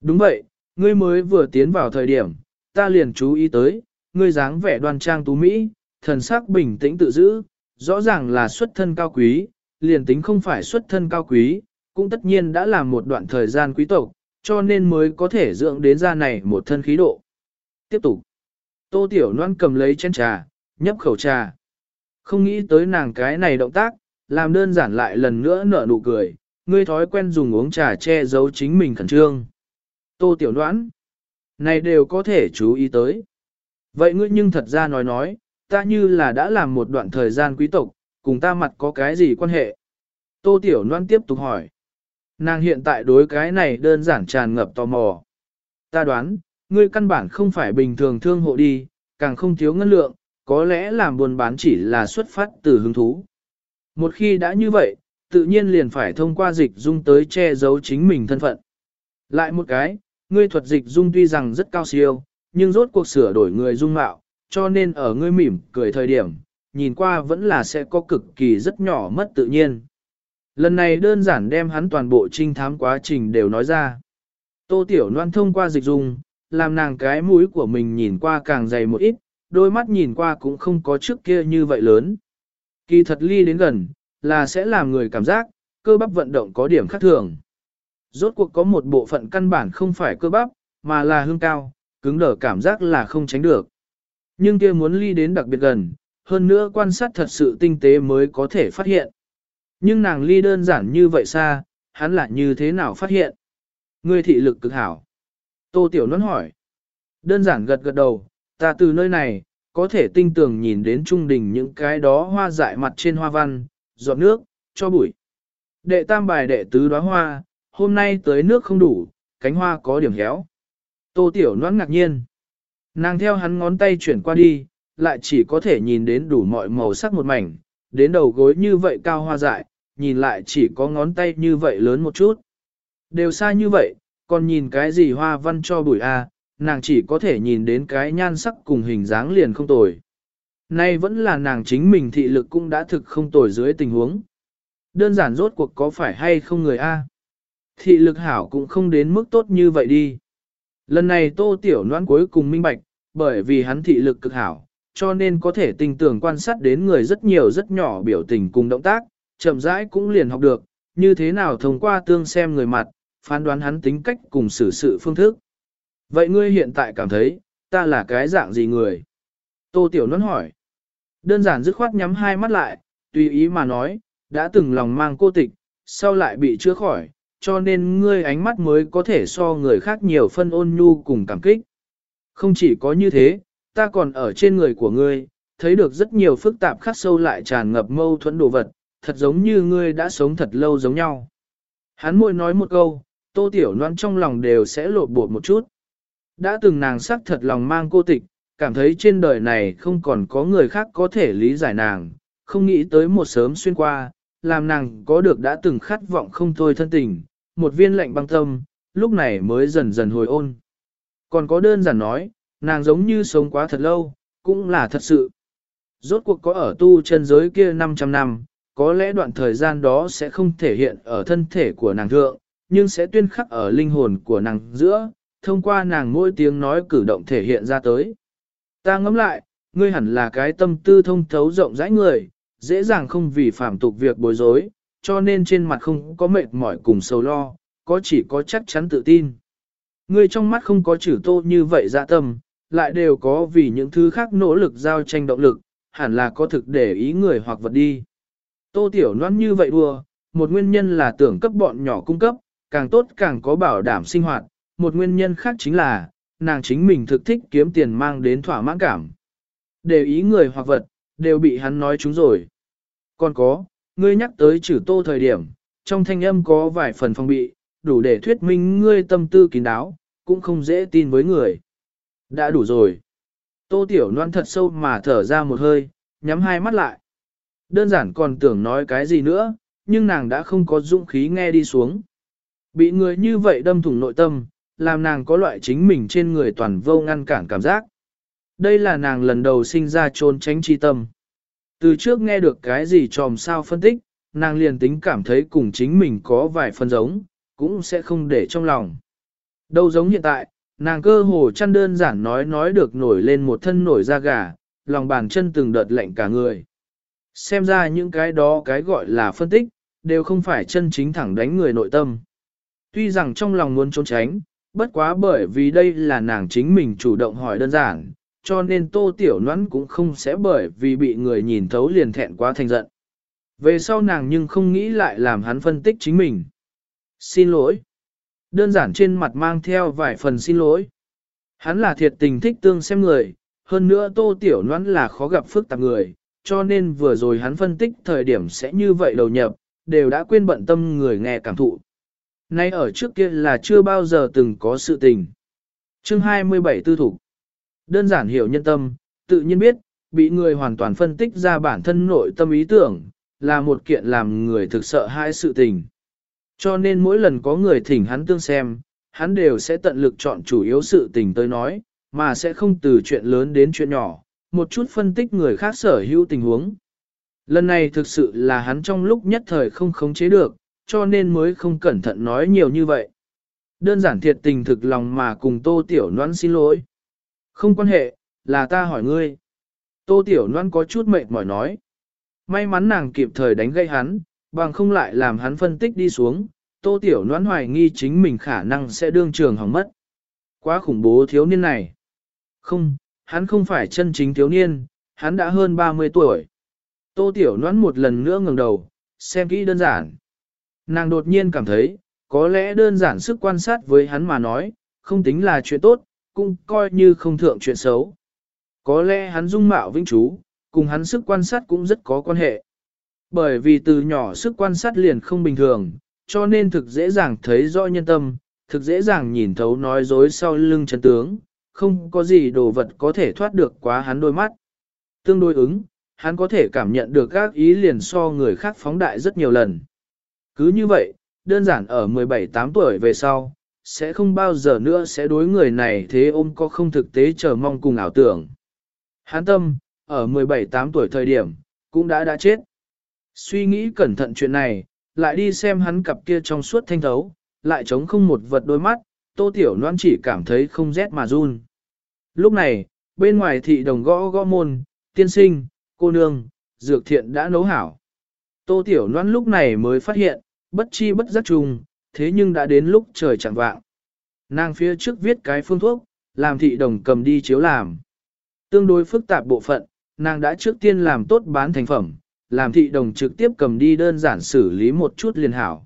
Đúng vậy, ngươi mới vừa tiến vào thời điểm, ta liền chú ý tới, ngươi dáng vẻ đoan trang tú Mỹ, thần sắc bình tĩnh tự giữ, rõ ràng là xuất thân cao quý, liền tính không phải xuất thân cao quý, cũng tất nhiên đã làm một đoạn thời gian quý tộc, cho nên mới có thể dưỡng đến ra này một thân khí độ. Tiếp tục, tô tiểu loan cầm lấy chén trà, nhấp khẩu trà. Không nghĩ tới nàng cái này động tác, làm đơn giản lại lần nữa nở nụ cười, ngươi thói quen dùng uống trà che giấu chính mình khẩn trương. Tô tiểu Loan, này đều có thể chú ý tới. Vậy ngươi nhưng thật ra nói nói, ta như là đã làm một đoạn thời gian quý tộc, cùng ta mặt có cái gì quan hệ? Tô tiểu loan tiếp tục hỏi. Nàng hiện tại đối cái này đơn giản tràn ngập tò mò. Ta đoán, ngươi căn bản không phải bình thường thương hộ đi, càng không thiếu ngân lượng, có lẽ làm buôn bán chỉ là xuất phát từ hứng thú. Một khi đã như vậy, tự nhiên liền phải thông qua dịch dung tới che giấu chính mình thân phận. Lại một cái, ngươi thuật dịch dung tuy rằng rất cao siêu, nhưng rốt cuộc sửa đổi người dung mạo, cho nên ở ngươi mỉm cười thời điểm, nhìn qua vẫn là sẽ có cực kỳ rất nhỏ mất tự nhiên. Lần này đơn giản đem hắn toàn bộ trinh thám quá trình đều nói ra. Tô Tiểu Loan thông qua dịch dung, làm nàng cái mũi của mình nhìn qua càng dày một ít, đôi mắt nhìn qua cũng không có trước kia như vậy lớn. Kỳ thật ly đến gần, là sẽ làm người cảm giác, cơ bắp vận động có điểm khác thường. Rốt cuộc có một bộ phận căn bản không phải cơ bắp, mà là hương cao, cứng đở cảm giác là không tránh được. Nhưng kia muốn ly đến đặc biệt gần, hơn nữa quan sát thật sự tinh tế mới có thể phát hiện. Nhưng nàng ly đơn giản như vậy xa, hắn lại như thế nào phát hiện? Người thị lực cực hảo. Tô Tiểu Nôn hỏi. Đơn giản gật gật đầu, ta từ nơi này, có thể tinh tường nhìn đến trung đình những cái đó hoa dại mặt trên hoa văn, giọt nước, cho bụi. Đệ tam bài đệ tứ đóa hoa, hôm nay tới nước không đủ, cánh hoa có điểm héo. Tô Tiểu Loan ngạc nhiên. Nàng theo hắn ngón tay chuyển qua đi, lại chỉ có thể nhìn đến đủ mọi màu sắc một mảnh, đến đầu gối như vậy cao hoa dại, nhìn lại chỉ có ngón tay như vậy lớn một chút. Đều xa như vậy, còn nhìn cái gì hoa văn cho bụi a, nàng chỉ có thể nhìn đến cái nhan sắc cùng hình dáng liền không tồi. Nay vẫn là nàng chính mình thị lực cũng đã thực không tồi dưới tình huống. Đơn giản rốt cuộc có phải hay không người A. Thị lực hảo cũng không đến mức tốt như vậy đi. Lần này tô tiểu noan cuối cùng minh bạch, bởi vì hắn thị lực cực hảo, cho nên có thể tình tưởng quan sát đến người rất nhiều rất nhỏ biểu tình cùng động tác, chậm rãi cũng liền học được, như thế nào thông qua tương xem người mặt, phán đoán hắn tính cách cùng xử sự phương thức. Vậy ngươi hiện tại cảm thấy, ta là cái dạng gì người? Tô Tiểu Nôn hỏi. Đơn giản dứt khoát nhắm hai mắt lại, tùy ý mà nói, đã từng lòng mang cô tịch, sau lại bị chữa khỏi, cho nên ngươi ánh mắt mới có thể so người khác nhiều phân ôn nhu cùng cảm kích. Không chỉ có như thế, ta còn ở trên người của ngươi, thấy được rất nhiều phức tạp khắc sâu lại tràn ngập mâu thuẫn đồ vật, thật giống như ngươi đã sống thật lâu giống nhau. Hắn môi nói một câu, tô tiểu noan trong lòng đều sẽ lột bột một chút. Đã từng nàng sắc thật lòng mang cô tịch, cảm thấy trên đời này không còn có người khác có thể lý giải nàng, không nghĩ tới một sớm xuyên qua, làm nàng có được đã từng khát vọng không thôi thân tình, một viên lạnh băng tâm, lúc này mới dần dần hồi ôn. Còn có đơn giản nói, nàng giống như sống quá thật lâu, cũng là thật sự. Rốt cuộc có ở tu chân giới kia 500 năm, có lẽ đoạn thời gian đó sẽ không thể hiện ở thân thể của nàng thượng, nhưng sẽ tuyên khắc ở linh hồn của nàng giữa, thông qua nàng mỗi tiếng nói cử động thể hiện ra tới. Ta ngẫm lại, ngươi hẳn là cái tâm tư thông thấu rộng rãi người, dễ dàng không vì phạm tục việc bối rối, cho nên trên mặt không có mệt mỏi cùng sầu lo, có chỉ có chắc chắn tự tin. Ngươi trong mắt không có chữ tô như vậy dạ tâm, lại đều có vì những thứ khác nỗ lực giao tranh động lực, hẳn là có thực để ý người hoặc vật đi. Tô tiểu noan như vậy đùa, một nguyên nhân là tưởng cấp bọn nhỏ cung cấp, càng tốt càng có bảo đảm sinh hoạt, một nguyên nhân khác chính là, nàng chính mình thực thích kiếm tiền mang đến thỏa mãn cảm. Để ý người hoặc vật, đều bị hắn nói chúng rồi. Còn có, ngươi nhắc tới chữ tô thời điểm, trong thanh âm có vài phần phong bị, đủ để thuyết minh ngươi tâm tư kín đáo, cũng không dễ tin với người. Đã đủ rồi. Tô Tiểu Loan thật sâu mà thở ra một hơi, nhắm hai mắt lại. Đơn giản còn tưởng nói cái gì nữa, nhưng nàng đã không có dũng khí nghe đi xuống. Bị người như vậy đâm thủng nội tâm, làm nàng có loại chính mình trên người toàn vô ngăn cản cảm giác. Đây là nàng lần đầu sinh ra trốn tránh chi tâm. Từ trước nghe được cái gì tròm sao phân tích, nàng liền tính cảm thấy cùng chính mình có vài phần giống, cũng sẽ không để trong lòng. Đâu giống hiện tại, nàng cơ hồ chăn đơn giản nói nói được nổi lên một thân nổi da gà, lòng bàn chân từng đợt lạnh cả người. Xem ra những cái đó cái gọi là phân tích, đều không phải chân chính thẳng đánh người nội tâm. Tuy rằng trong lòng muốn trốn tránh, bất quá bởi vì đây là nàng chính mình chủ động hỏi đơn giản, cho nên tô tiểu noãn cũng không sẽ bởi vì bị người nhìn thấu liền thẹn quá thành giận. Về sau nàng nhưng không nghĩ lại làm hắn phân tích chính mình. Xin lỗi. Đơn giản trên mặt mang theo vài phần xin lỗi. Hắn là thiệt tình thích tương xem người, hơn nữa tô tiểu noãn là khó gặp phức tạp người, cho nên vừa rồi hắn phân tích thời điểm sẽ như vậy đầu nhập, đều đã quên bận tâm người nghe cảm thụ. Nay ở trước kia là chưa bao giờ từng có sự tình. Chương 27 tư thủ. Đơn giản hiểu nhân tâm, tự nhiên biết, bị người hoàn toàn phân tích ra bản thân nội tâm ý tưởng, là một kiện làm người thực sợ hai sự tình. Cho nên mỗi lần có người thỉnh hắn tương xem, hắn đều sẽ tận lực chọn chủ yếu sự tình tới nói, mà sẽ không từ chuyện lớn đến chuyện nhỏ, một chút phân tích người khác sở hữu tình huống. Lần này thực sự là hắn trong lúc nhất thời không khống chế được, cho nên mới không cẩn thận nói nhiều như vậy. Đơn giản thiệt tình thực lòng mà cùng Tô Tiểu Loan xin lỗi. Không quan hệ, là ta hỏi ngươi. Tô Tiểu Loan có chút mệt mỏi nói. May mắn nàng kịp thời đánh gây hắn, bằng không lại làm hắn phân tích đi xuống. Tô Tiểu Loan hoài nghi chính mình khả năng sẽ đương trường hỏng mất. Quá khủng bố thiếu niên này. Không, hắn không phải chân chính thiếu niên, hắn đã hơn 30 tuổi. Tô Tiểu Loan một lần nữa ngẩng đầu, xem kỹ đơn giản. Nàng đột nhiên cảm thấy, có lẽ đơn giản sức quan sát với hắn mà nói, không tính là chuyện tốt, cũng coi như không thượng chuyện xấu. Có lẽ hắn dung mạo vĩnh chú, cùng hắn sức quan sát cũng rất có quan hệ. Bởi vì từ nhỏ sức quan sát liền không bình thường, cho nên thực dễ dàng thấy rõ nhân tâm, thực dễ dàng nhìn thấu nói dối sau lưng chân tướng, không có gì đồ vật có thể thoát được quá hắn đôi mắt. Tương đối ứng, hắn có thể cảm nhận được các ý liền so người khác phóng đại rất nhiều lần. Cứ như vậy, đơn giản ở 17-8 tuổi về sau, sẽ không bao giờ nữa sẽ đối người này thế ôm có không thực tế chờ mong cùng ảo tưởng. Hán tâm, ở 17-8 tuổi thời điểm, cũng đã đã chết. Suy nghĩ cẩn thận chuyện này, lại đi xem hắn cặp kia trong suốt thanh thấu, lại chống không một vật đôi mắt, tô tiểu noan chỉ cảm thấy không rét mà run. Lúc này, bên ngoài thị đồng gõ gõ môn, tiên sinh, cô nương, dược thiện đã nấu hảo. Tô tiểu noan lúc này mới phát hiện, bất chi bất giác chung, thế nhưng đã đến lúc trời chẳng vạng. Nàng phía trước viết cái phương thuốc, làm thị đồng cầm đi chiếu làm. Tương đối phức tạp bộ phận, nàng đã trước tiên làm tốt bán thành phẩm, làm thị đồng trực tiếp cầm đi đơn giản xử lý một chút liền hảo.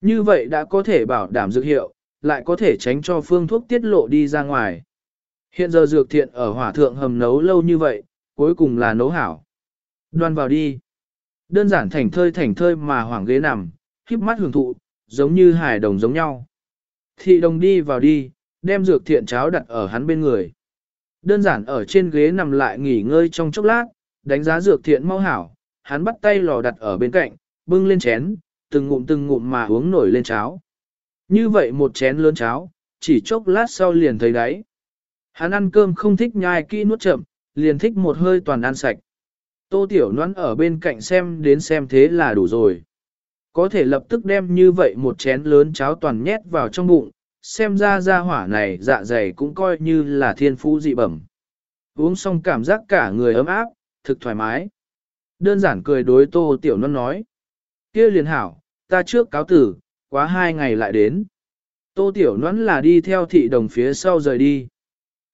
Như vậy đã có thể bảo đảm dược hiệu, lại có thể tránh cho phương thuốc tiết lộ đi ra ngoài. Hiện giờ dược thiện ở hỏa thượng hầm nấu lâu như vậy, cuối cùng là nấu hảo. Đoan vào đi. Đơn giản thành thơi thành thơi mà hoảng ghế nằm, híp mắt hưởng thụ, giống như hải đồng giống nhau. Thị đồng đi vào đi, đem dược thiện cháo đặt ở hắn bên người. Đơn giản ở trên ghế nằm lại nghỉ ngơi trong chốc lát, đánh giá dược thiện mau hảo, hắn bắt tay lò đặt ở bên cạnh, bưng lên chén, từng ngụm từng ngụm mà uống nổi lên cháo. Như vậy một chén lớn cháo, chỉ chốc lát sau liền thấy đáy. Hắn ăn cơm không thích nhai kỹ nuốt chậm, liền thích một hơi toàn ăn sạch. Tô Tiểu Loan ở bên cạnh xem đến xem thế là đủ rồi. Có thể lập tức đem như vậy một chén lớn cháo toàn nhét vào trong bụng, xem ra ra hỏa này dạ dày cũng coi như là thiên phú dị bẩm. Uống xong cảm giác cả người ấm áp, thực thoải mái. Đơn giản cười đối Tô Tiểu non nói. kia liền hảo, ta trước cáo tử, quá hai ngày lại đến. Tô Tiểu Loan là đi theo thị đồng phía sau rời đi.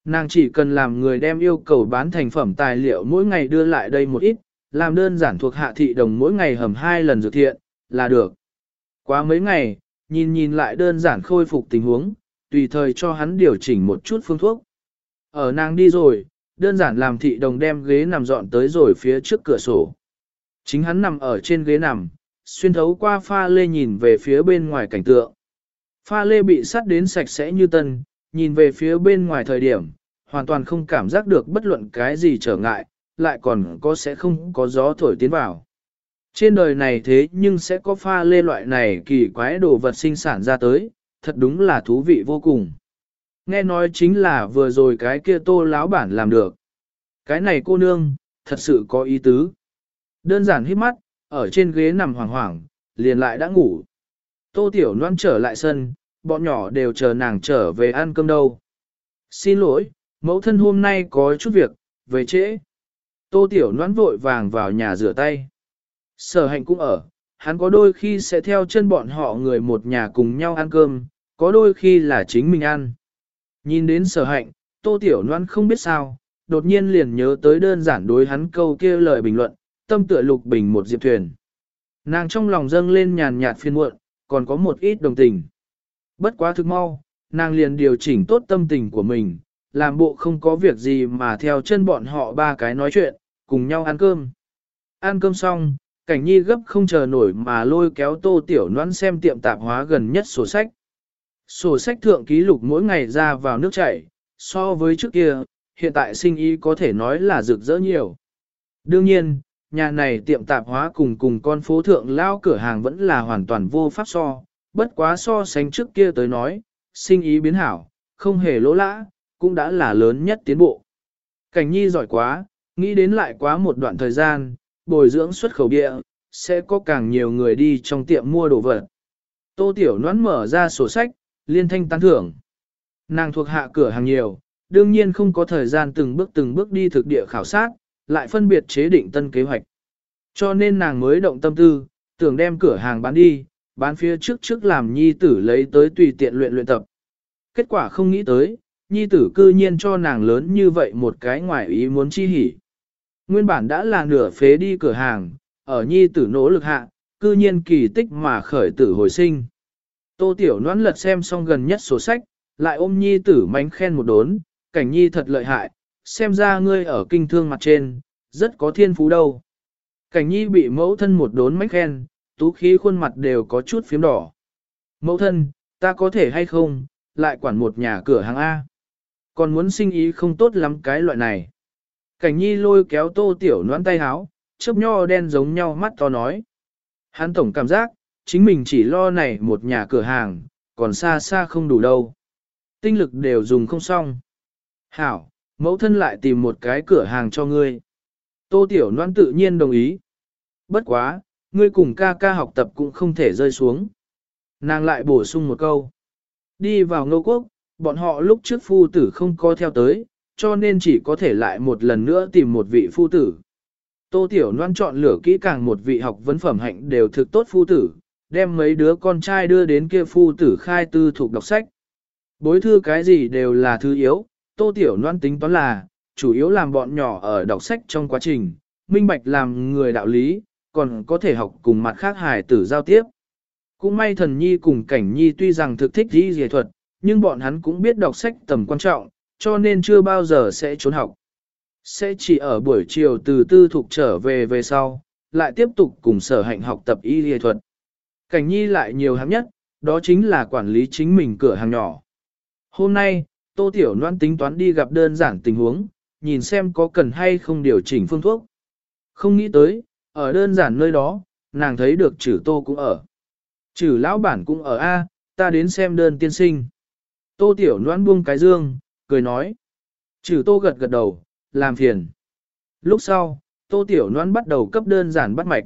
Nàng chỉ cần làm người đem yêu cầu bán thành phẩm tài liệu mỗi ngày đưa lại đây một ít, làm đơn giản thuộc hạ thị đồng mỗi ngày hầm hai lần dược thiện, là được. Quá mấy ngày, nhìn nhìn lại đơn giản khôi phục tình huống, tùy thời cho hắn điều chỉnh một chút phương thuốc. Ở nàng đi rồi, đơn giản làm thị đồng đem ghế nằm dọn tới rồi phía trước cửa sổ. Chính hắn nằm ở trên ghế nằm, xuyên thấu qua pha lê nhìn về phía bên ngoài cảnh tượng. Pha lê bị sắt đến sạch sẽ như tân, nhìn về phía bên ngoài thời điểm, hoàn toàn không cảm giác được bất luận cái gì trở ngại, lại còn có sẽ không có gió thổi tiến vào. Trên đời này thế nhưng sẽ có pha lê loại này kỳ quái đồ vật sinh sản ra tới, thật đúng là thú vị vô cùng. Nghe nói chính là vừa rồi cái kia tô láo bản làm được. Cái này cô nương, thật sự có ý tứ. Đơn giản hít mắt, ở trên ghế nằm hoảng hoảng, liền lại đã ngủ. Tô Tiểu Loan trở lại sân, bọn nhỏ đều chờ nàng trở về ăn cơm đâu. Xin lỗi, mẫu thân hôm nay có chút việc, về trễ. Tô Tiểu Loan vội vàng vào nhà rửa tay. Sở hạnh cũng ở, hắn có đôi khi sẽ theo chân bọn họ người một nhà cùng nhau ăn cơm, có đôi khi là chính mình ăn. Nhìn đến sở hạnh, Tô Tiểu Loan không biết sao, đột nhiên liền nhớ tới đơn giản đối hắn câu kia lời bình luận, tâm tựa lục bình một diệp thuyền. Nàng trong lòng dâng lên nhàn nhạt phiên muộn, còn có một ít đồng tình. Bất quá thực mau, nàng liền điều chỉnh tốt tâm tình của mình, làm bộ không có việc gì mà theo chân bọn họ ba cái nói chuyện, cùng nhau ăn cơm. Ăn cơm xong, cảnh nhi gấp không chờ nổi mà lôi kéo tô tiểu noan xem tiệm tạp hóa gần nhất sổ sách. Sổ sách thượng ký lục mỗi ngày ra vào nước chảy, so với trước kia, hiện tại sinh ý có thể nói là rực rỡ nhiều. Đương nhiên, nhà này tiệm tạp hóa cùng cùng con phố thượng lao cửa hàng vẫn là hoàn toàn vô pháp so, bất quá so sánh trước kia tới nói, sinh ý biến hảo, không hề lỗ lã, cũng đã là lớn nhất tiến bộ. Cảnh nhi giỏi quá, nghĩ đến lại quá một đoạn thời gian, bồi dưỡng xuất khẩu địa, sẽ có càng nhiều người đi trong tiệm mua đồ vật. Tô Tiểu Noãn mở ra sổ sách, liên thanh tán thưởng. Nàng thuộc hạ cửa hàng nhiều, đương nhiên không có thời gian từng bước từng bước đi thực địa khảo sát, lại phân biệt chế định tân kế hoạch. Cho nên nàng mới động tâm tư, tưởng đem cửa hàng bán đi, bán phía trước trước làm nhi tử lấy tới tùy tiện luyện luyện tập. Kết quả không nghĩ tới, nhi tử cư nhiên cho nàng lớn như vậy một cái ngoài ý muốn chi hỉ. Nguyên bản đã là nửa phế đi cửa hàng, ở nhi tử nỗ lực hạ, cư nhiên kỳ tích mà khởi tử hồi sinh. Tô Tiểu Noãn lật xem xong gần nhất sổ sách, lại ôm nhi tử mánh khen một đốn, cảnh nhi thật lợi hại, xem ra ngươi ở kinh thương mặt trên, rất có thiên phú đâu. Cảnh nhi bị mẫu thân một đốn mánh khen, tú khí khuôn mặt đều có chút phím đỏ. Mẫu thân, ta có thể hay không, lại quản một nhà cửa hàng A. Còn muốn sinh ý không tốt lắm cái loại này. Cảnh nhi lôi kéo tô tiểu noãn tay háo, chớp nho đen giống nhau mắt to nói. Hắn tổng cảm giác, chính mình chỉ lo này một nhà cửa hàng, còn xa xa không đủ đâu. Tinh lực đều dùng không xong. Hảo, mẫu thân lại tìm một cái cửa hàng cho ngươi. Tô tiểu noãn tự nhiên đồng ý. Bất quá, ngươi cùng ca ca học tập cũng không thể rơi xuống. Nàng lại bổ sung một câu. Đi vào ngô quốc, bọn họ lúc trước phu tử không có theo tới, cho nên chỉ có thể lại một lần nữa tìm một vị phu tử. Tô Tiểu Loan chọn lửa kỹ càng một vị học vấn phẩm hạnh đều thực tốt phu tử, đem mấy đứa con trai đưa đến kia phu tử khai tư thuộc đọc sách. Bối thư cái gì đều là thứ yếu, Tô Tiểu Loan tính toán là, chủ yếu làm bọn nhỏ ở đọc sách trong quá trình, minh bạch làm người đạo lý, còn có thể học cùng mặt khác hài tử giao tiếp. Cũng may thần nhi cùng cảnh nhi tuy rằng thực thích đi dề thuật, nhưng bọn hắn cũng biết đọc sách tầm quan trọng, cho nên chưa bao giờ sẽ trốn học. Sẽ chỉ ở buổi chiều từ tư thục trở về về sau, lại tiếp tục cùng sở hạnh học tập y lý thuật. Cảnh nhi lại nhiều hạng nhất, đó chính là quản lý chính mình cửa hàng nhỏ. Hôm nay, Tô Tiểu Loan tính toán đi gặp đơn giản tình huống, nhìn xem có cần hay không điều chỉnh phương thuốc. Không nghĩ tới, ở đơn giản nơi đó, nàng thấy được chữ Tô cũng ở. Chữ lão bản cũng ở A, ta đến xem đơn tiên sinh. Tô Tiểu Loan buông cái dương, cười nói. trừ Tô gật gật đầu, làm phiền. Lúc sau, Tô Tiểu noan bắt đầu cấp đơn giản bắt mạch.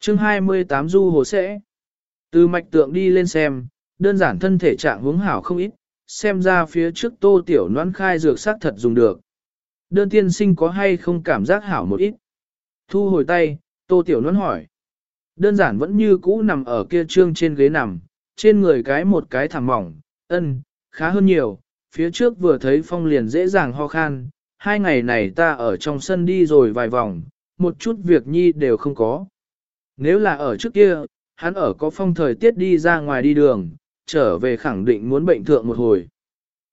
chương 28 du hồ sẽ. Từ mạch tượng đi lên xem, đơn giản thân thể trạng hướng hảo không ít, xem ra phía trước tô tiểu noan khai dược sắc thật dùng được. Đơn tiên sinh có hay không cảm giác hảo một ít? Thu hồi tay, tô tiểu noan hỏi. Đơn giản vẫn như cũ nằm ở kia trương trên ghế nằm, trên người cái một cái thảm mỏng, ân, khá hơn nhiều, phía trước vừa thấy phong liền dễ dàng ho khan, hai ngày này ta ở trong sân đi rồi vài vòng, một chút việc nhi đều không có. Nếu là ở trước kia, hắn ở có phong thời tiết đi ra ngoài đi đường, trở về khẳng định muốn bệnh thượng một hồi.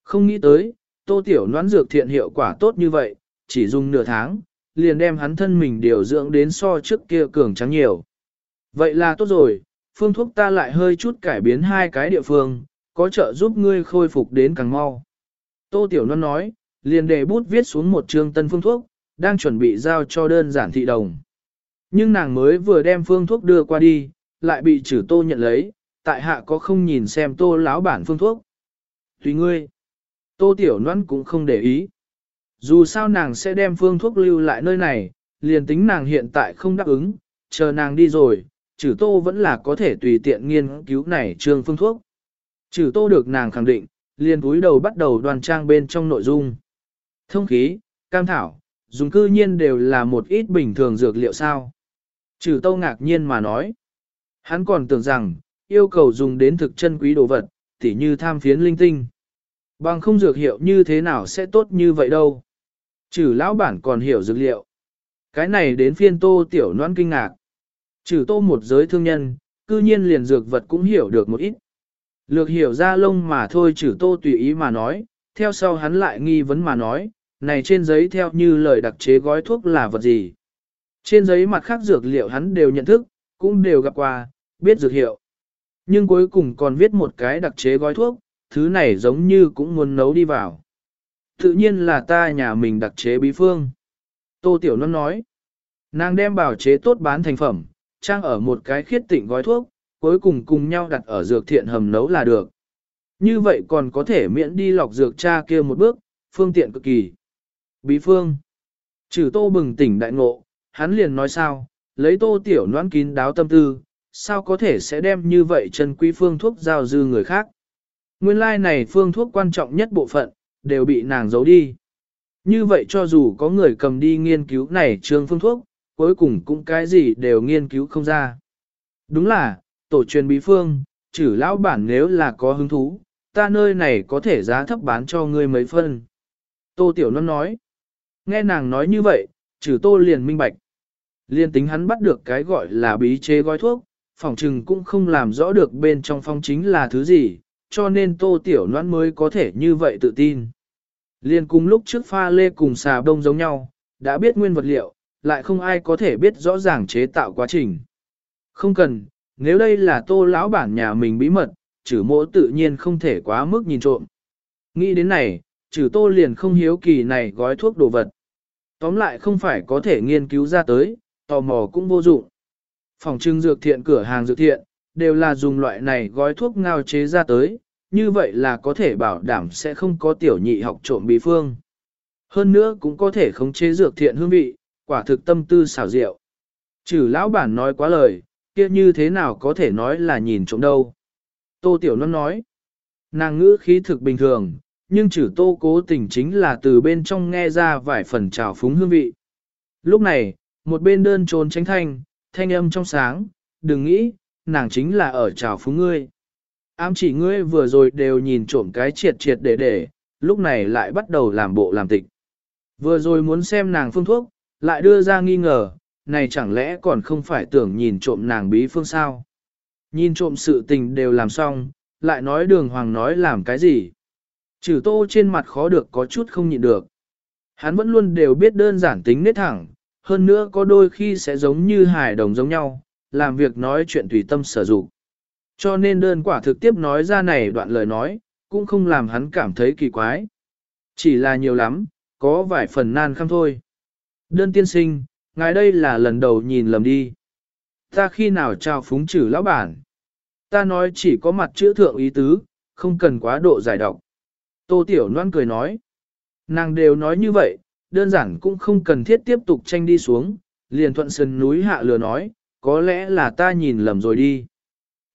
Không nghĩ tới, tô tiểu noãn dược thiện hiệu quả tốt như vậy, chỉ dùng nửa tháng, liền đem hắn thân mình điều dưỡng đến so trước kia cường trắng nhiều. Vậy là tốt rồi, phương thuốc ta lại hơi chút cải biến hai cái địa phương, có trợ giúp ngươi khôi phục đến càng mau. Tô Tiểu Loan nói, liền đề bút viết xuống một chương tân phương thuốc, đang chuẩn bị giao cho đơn giản thị đồng. Nhưng nàng mới vừa đem phương thuốc đưa qua đi, lại bị Chử tô nhận lấy, tại hạ có không nhìn xem tô lão bản phương thuốc. Tùy ngươi. Tô tiểu noãn cũng không để ý. Dù sao nàng sẽ đem phương thuốc lưu lại nơi này, liền tính nàng hiện tại không đáp ứng, chờ nàng đi rồi, Chử tô vẫn là có thể tùy tiện nghiên cứu này trương phương thuốc. Chử tô được nàng khẳng định, liền cúi đầu bắt đầu đoàn trang bên trong nội dung. Thông khí, cam thảo, dùng cư nhiên đều là một ít bình thường dược liệu sao. Trừ tô ngạc nhiên mà nói. Hắn còn tưởng rằng, yêu cầu dùng đến thực chân quý đồ vật, tỉ như tham phiến linh tinh. Bằng không dược hiệu như thế nào sẽ tốt như vậy đâu. Trừ lão bản còn hiểu dược liệu. Cái này đến phiên tô tiểu noan kinh ngạc. Trừ tô một giới thương nhân, cư nhiên liền dược vật cũng hiểu được một ít. Lược hiểu ra lông mà thôi chữ tô tùy ý mà nói, theo sau hắn lại nghi vấn mà nói, này trên giấy theo như lời đặc chế gói thuốc là vật gì. Trên giấy mặt khác dược liệu hắn đều nhận thức, cũng đều gặp qua, biết dược hiệu. Nhưng cuối cùng còn viết một cái đặc chế gói thuốc, thứ này giống như cũng muốn nấu đi vào. Tự nhiên là ta nhà mình đặc chế bí phương. Tô Tiểu Nôn nói, nàng đem bảo chế tốt bán thành phẩm, trang ở một cái khiết tịnh gói thuốc, cuối cùng cùng nhau đặt ở dược thiện hầm nấu là được. Như vậy còn có thể miễn đi lọc dược cha kia một bước, phương tiện cực kỳ. Bí phương. Trừ tô bừng tỉnh đại ngộ, hắn liền nói sao, lấy tô tiểu noan kín đáo tâm tư, sao có thể sẽ đem như vậy chân quý phương thuốc giao dư người khác. Nguyên lai like này phương thuốc quan trọng nhất bộ phận, đều bị nàng giấu đi. Như vậy cho dù có người cầm đi nghiên cứu này trường phương thuốc, cuối cùng cũng cái gì đều nghiên cứu không ra. Đúng là, tổ truyền bí phương, chử lão bản nếu là có hứng thú, ta nơi này có thể giá thấp bán cho ngươi mấy phân. Tô Tiểu Loan nói, nghe nàng nói như vậy, chử tô liền minh bạch. Liên tính hắn bắt được cái gọi là bí chế gói thuốc, phòng trừng cũng không làm rõ được bên trong phong chính là thứ gì, cho nên tô tiểu noan mới có thể như vậy tự tin. Liên cùng lúc trước pha lê cùng xà bông giống nhau, đã biết nguyên vật liệu, lại không ai có thể biết rõ ràng chế tạo quá trình. Không cần, nếu đây là tô lão bản nhà mình bí mật, chử mỗ tự nhiên không thể quá mức nhìn trộm. Nghĩ đến này, chử tô liền không hiếu kỳ này gói thuốc đồ vật. Tóm lại không phải có thể nghiên cứu ra tới, tò mò cũng vô dụng. Phòng trưng dược thiện cửa hàng dược thiện, đều là dùng loại này gói thuốc ngao chế ra tới, như vậy là có thể bảo đảm sẽ không có tiểu nhị học trộm bí phương. Hơn nữa cũng có thể khống chế dược thiện hương vị, quả thực tâm tư xảo diệu. Trừ lão bản nói quá lời, kia như thế nào có thể nói là nhìn trộm đâu. Tô Tiểu Loan nói, nàng ngữ khí thực bình thường, nhưng trừ tô cố tình chính là từ bên trong nghe ra vài phần trào phúng hương vị. Lúc này, một bên đơn trốn tránh thanh, thanh âm trong sáng, đừng nghĩ, nàng chính là ở trào phúng ngươi. Ám chỉ ngươi vừa rồi đều nhìn trộm cái triệt triệt để để, lúc này lại bắt đầu làm bộ làm tịch. Vừa rồi muốn xem nàng phương thuốc, lại đưa ra nghi ngờ, này chẳng lẽ còn không phải tưởng nhìn trộm nàng bí phương sao. Nhìn trộm sự tình đều làm xong, lại nói đường hoàng nói làm cái gì. Trừ tô trên mặt khó được có chút không nhịn được. Hắn vẫn luôn đều biết đơn giản tính nết thẳng, hơn nữa có đôi khi sẽ giống như hài đồng giống nhau, làm việc nói chuyện tùy tâm sở dụng. Cho nên đơn quả thực tiếp nói ra này đoạn lời nói, cũng không làm hắn cảm thấy kỳ quái. Chỉ là nhiều lắm, có vài phần nan khăm thôi. Đơn tiên sinh, ngài đây là lần đầu nhìn lầm đi. Ta khi nào trao phúng trừ lão bản? Ta nói chỉ có mặt chữ thượng ý tứ, không cần quá độ giải độc. Tô Tiểu Loan cười nói. Nàng đều nói như vậy, đơn giản cũng không cần thiết tiếp tục tranh đi xuống, liền thuận sân núi hạ lừa nói, có lẽ là ta nhìn lầm rồi đi.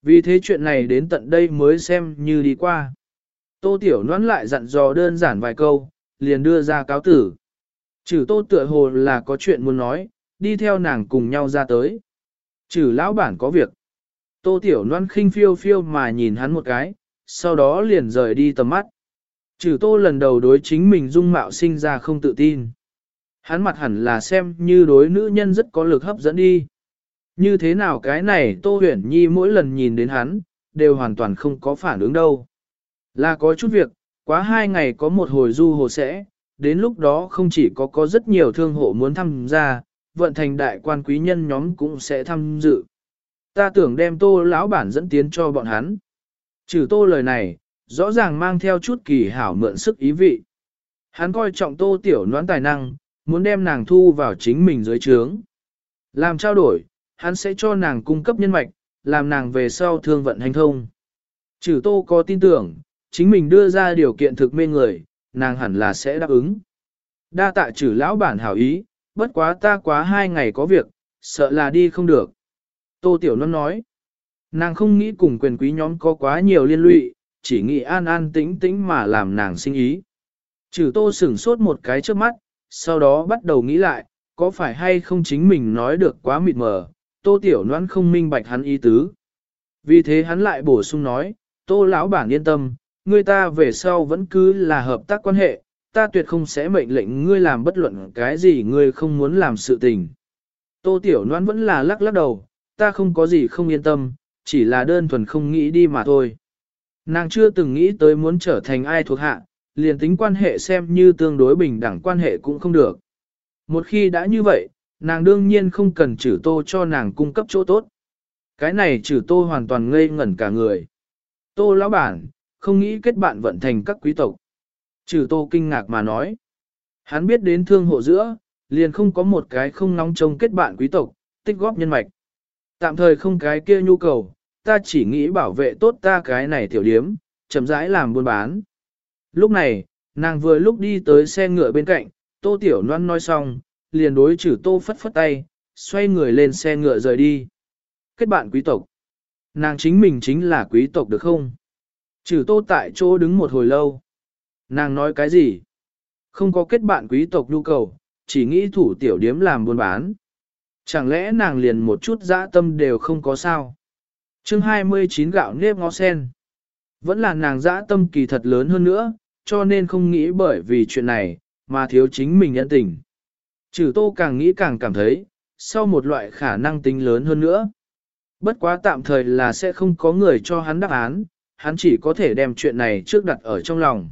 Vì thế chuyện này đến tận đây mới xem như đi qua. Tô Tiểu Loan lại dặn dò đơn giản vài câu, liền đưa ra cáo tử. Chử tô tựa hồ là có chuyện muốn nói, đi theo nàng cùng nhau ra tới. Chử lão bản có việc. Tô Tiểu Loan khinh phiêu phiêu mà nhìn hắn một cái, sau đó liền rời đi tầm mắt. Chử tô lần đầu đối chính mình dung mạo sinh ra không tự tin. Hắn mặt hẳn là xem như đối nữ nhân rất có lực hấp dẫn đi. Như thế nào cái này Tô huyển Nhi mỗi lần nhìn đến hắn, đều hoàn toàn không có phản ứng đâu. Là có chút việc, quá hai ngày có một hồi du hồ sẽ, đến lúc đó không chỉ có có rất nhiều thương hộ muốn tham gia, vận thành đại quan quý nhân nhóm cũng sẽ tham dự. Ta tưởng đem tô lão bản dẫn tiến cho bọn hắn. Trừ tô lời này, rõ ràng mang theo chút kỳ hảo mượn sức ý vị. Hắn coi trọng tô tiểu noãn tài năng, muốn đem nàng thu vào chính mình dưới trướng. Làm trao đổi, hắn sẽ cho nàng cung cấp nhân mạch, làm nàng về sau thương vận hành thông. Trừ tô có tin tưởng, chính mình đưa ra điều kiện thực mê người, nàng hẳn là sẽ đáp ứng. Đa tạ trừ lão bản hảo ý, bất quá ta quá hai ngày có việc, sợ là đi không được. Tô Tiểu Luân nói, nàng không nghĩ cùng quyền quý nhóm có quá nhiều liên lụy, chỉ nghĩ an an tĩnh tĩnh mà làm nàng sinh ý. Trừ tô sửng sốt một cái trước mắt, sau đó bắt đầu nghĩ lại, có phải hay không chính mình nói được quá mịt mờ, tô tiểu noan không minh bạch hắn ý tứ. Vì thế hắn lại bổ sung nói, tô lão bản yên tâm, Ngươi ta về sau vẫn cứ là hợp tác quan hệ, ta tuyệt không sẽ mệnh lệnh ngươi làm bất luận cái gì ngươi không muốn làm sự tình. Tô tiểu noan vẫn là lắc lắc đầu, ta không có gì không yên tâm, chỉ là đơn thuần không nghĩ đi mà thôi. Nàng chưa từng nghĩ tới muốn trở thành ai thuộc hạ, liền tính quan hệ xem như tương đối bình đẳng quan hệ cũng không được. Một khi đã như vậy, nàng đương nhiên không cần trừ tô cho nàng cung cấp chỗ tốt. Cái này trừ tô hoàn toàn ngây ngẩn cả người. Tô lão bản, không nghĩ kết bạn vận thành các quý tộc. Trừ tô kinh ngạc mà nói. Hắn biết đến thương hộ giữa, liền không có một cái không nóng trông kết bạn quý tộc, tích góp nhân mạch. Tạm thời không cái kia nhu cầu, ta chỉ nghĩ bảo vệ tốt ta cái này tiểu điếm, chậm rãi làm buôn bán. Lúc này, nàng vừa lúc đi tới xe ngựa bên cạnh, tô tiểu loan nói xong, liền đối chử tô phất phất tay, xoay người lên xe ngựa rời đi. Kết bạn quý tộc. Nàng chính mình chính là quý tộc được không? Chử tô tại chỗ đứng một hồi lâu. Nàng nói cái gì? Không có kết bạn quý tộc nhu cầu, chỉ nghĩ thủ tiểu điếm làm buôn bán. Chẳng lẽ nàng liền một chút dã tâm đều không có sao? chương 29 gạo nếp ngó sen. Vẫn là nàng dã tâm kỳ thật lớn hơn nữa, cho nên không nghĩ bởi vì chuyện này, mà thiếu chính mình nhận tình. Trừ tô càng nghĩ càng cảm thấy, sau một loại khả năng tính lớn hơn nữa. Bất quá tạm thời là sẽ không có người cho hắn đáp án, hắn chỉ có thể đem chuyện này trước đặt ở trong lòng.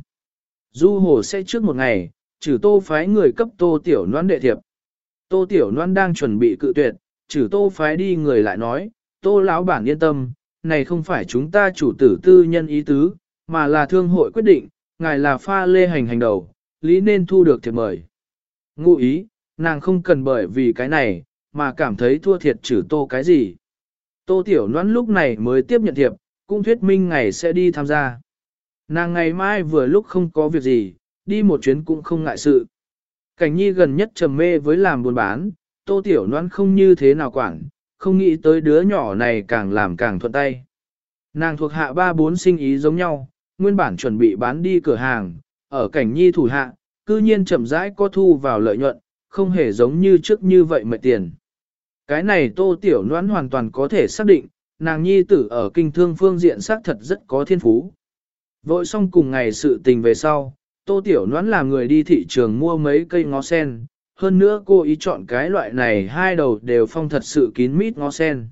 Du hồ sẽ trước một ngày, trừ tô phái người cấp tô tiểu noan đệ thiệp. Tô tiểu noan đang chuẩn bị cự tuyệt, trừ tô phái đi người lại nói, tô lão bản yên tâm, này không phải chúng ta chủ tử tư nhân ý tứ, mà là thương hội quyết định, ngài là pha lê hành hành đầu, lý nên thu được thiệp mời. Ngụ ý, nàng không cần bởi vì cái này, mà cảm thấy thua thiệt trừ tô cái gì. Tô Tiểu noan lúc này mới tiếp nhận thiệp, cũng thuyết minh ngày sẽ đi tham gia. Nàng ngày mai vừa lúc không có việc gì, đi một chuyến cũng không ngại sự. Cảnh nhi gần nhất trầm mê với làm buôn bán, Tô Tiểu noan không như thế nào quản, không nghĩ tới đứa nhỏ này càng làm càng thuận tay. Nàng thuộc hạ ba bốn sinh ý giống nhau, nguyên bản chuẩn bị bán đi cửa hàng, ở cảnh nhi thủ hạ, cư nhiên chậm rãi có thu vào lợi nhuận, không hề giống như trước như vậy mệt tiền. Cái này tô tiểu noan hoàn toàn có thể xác định, nàng nhi tử ở kinh thương phương diện xác thật rất có thiên phú. Vội xong cùng ngày sự tình về sau, tô tiểu noãn là người đi thị trường mua mấy cây ngó sen, hơn nữa cô ý chọn cái loại này hai đầu đều phong thật sự kín mít ngó sen.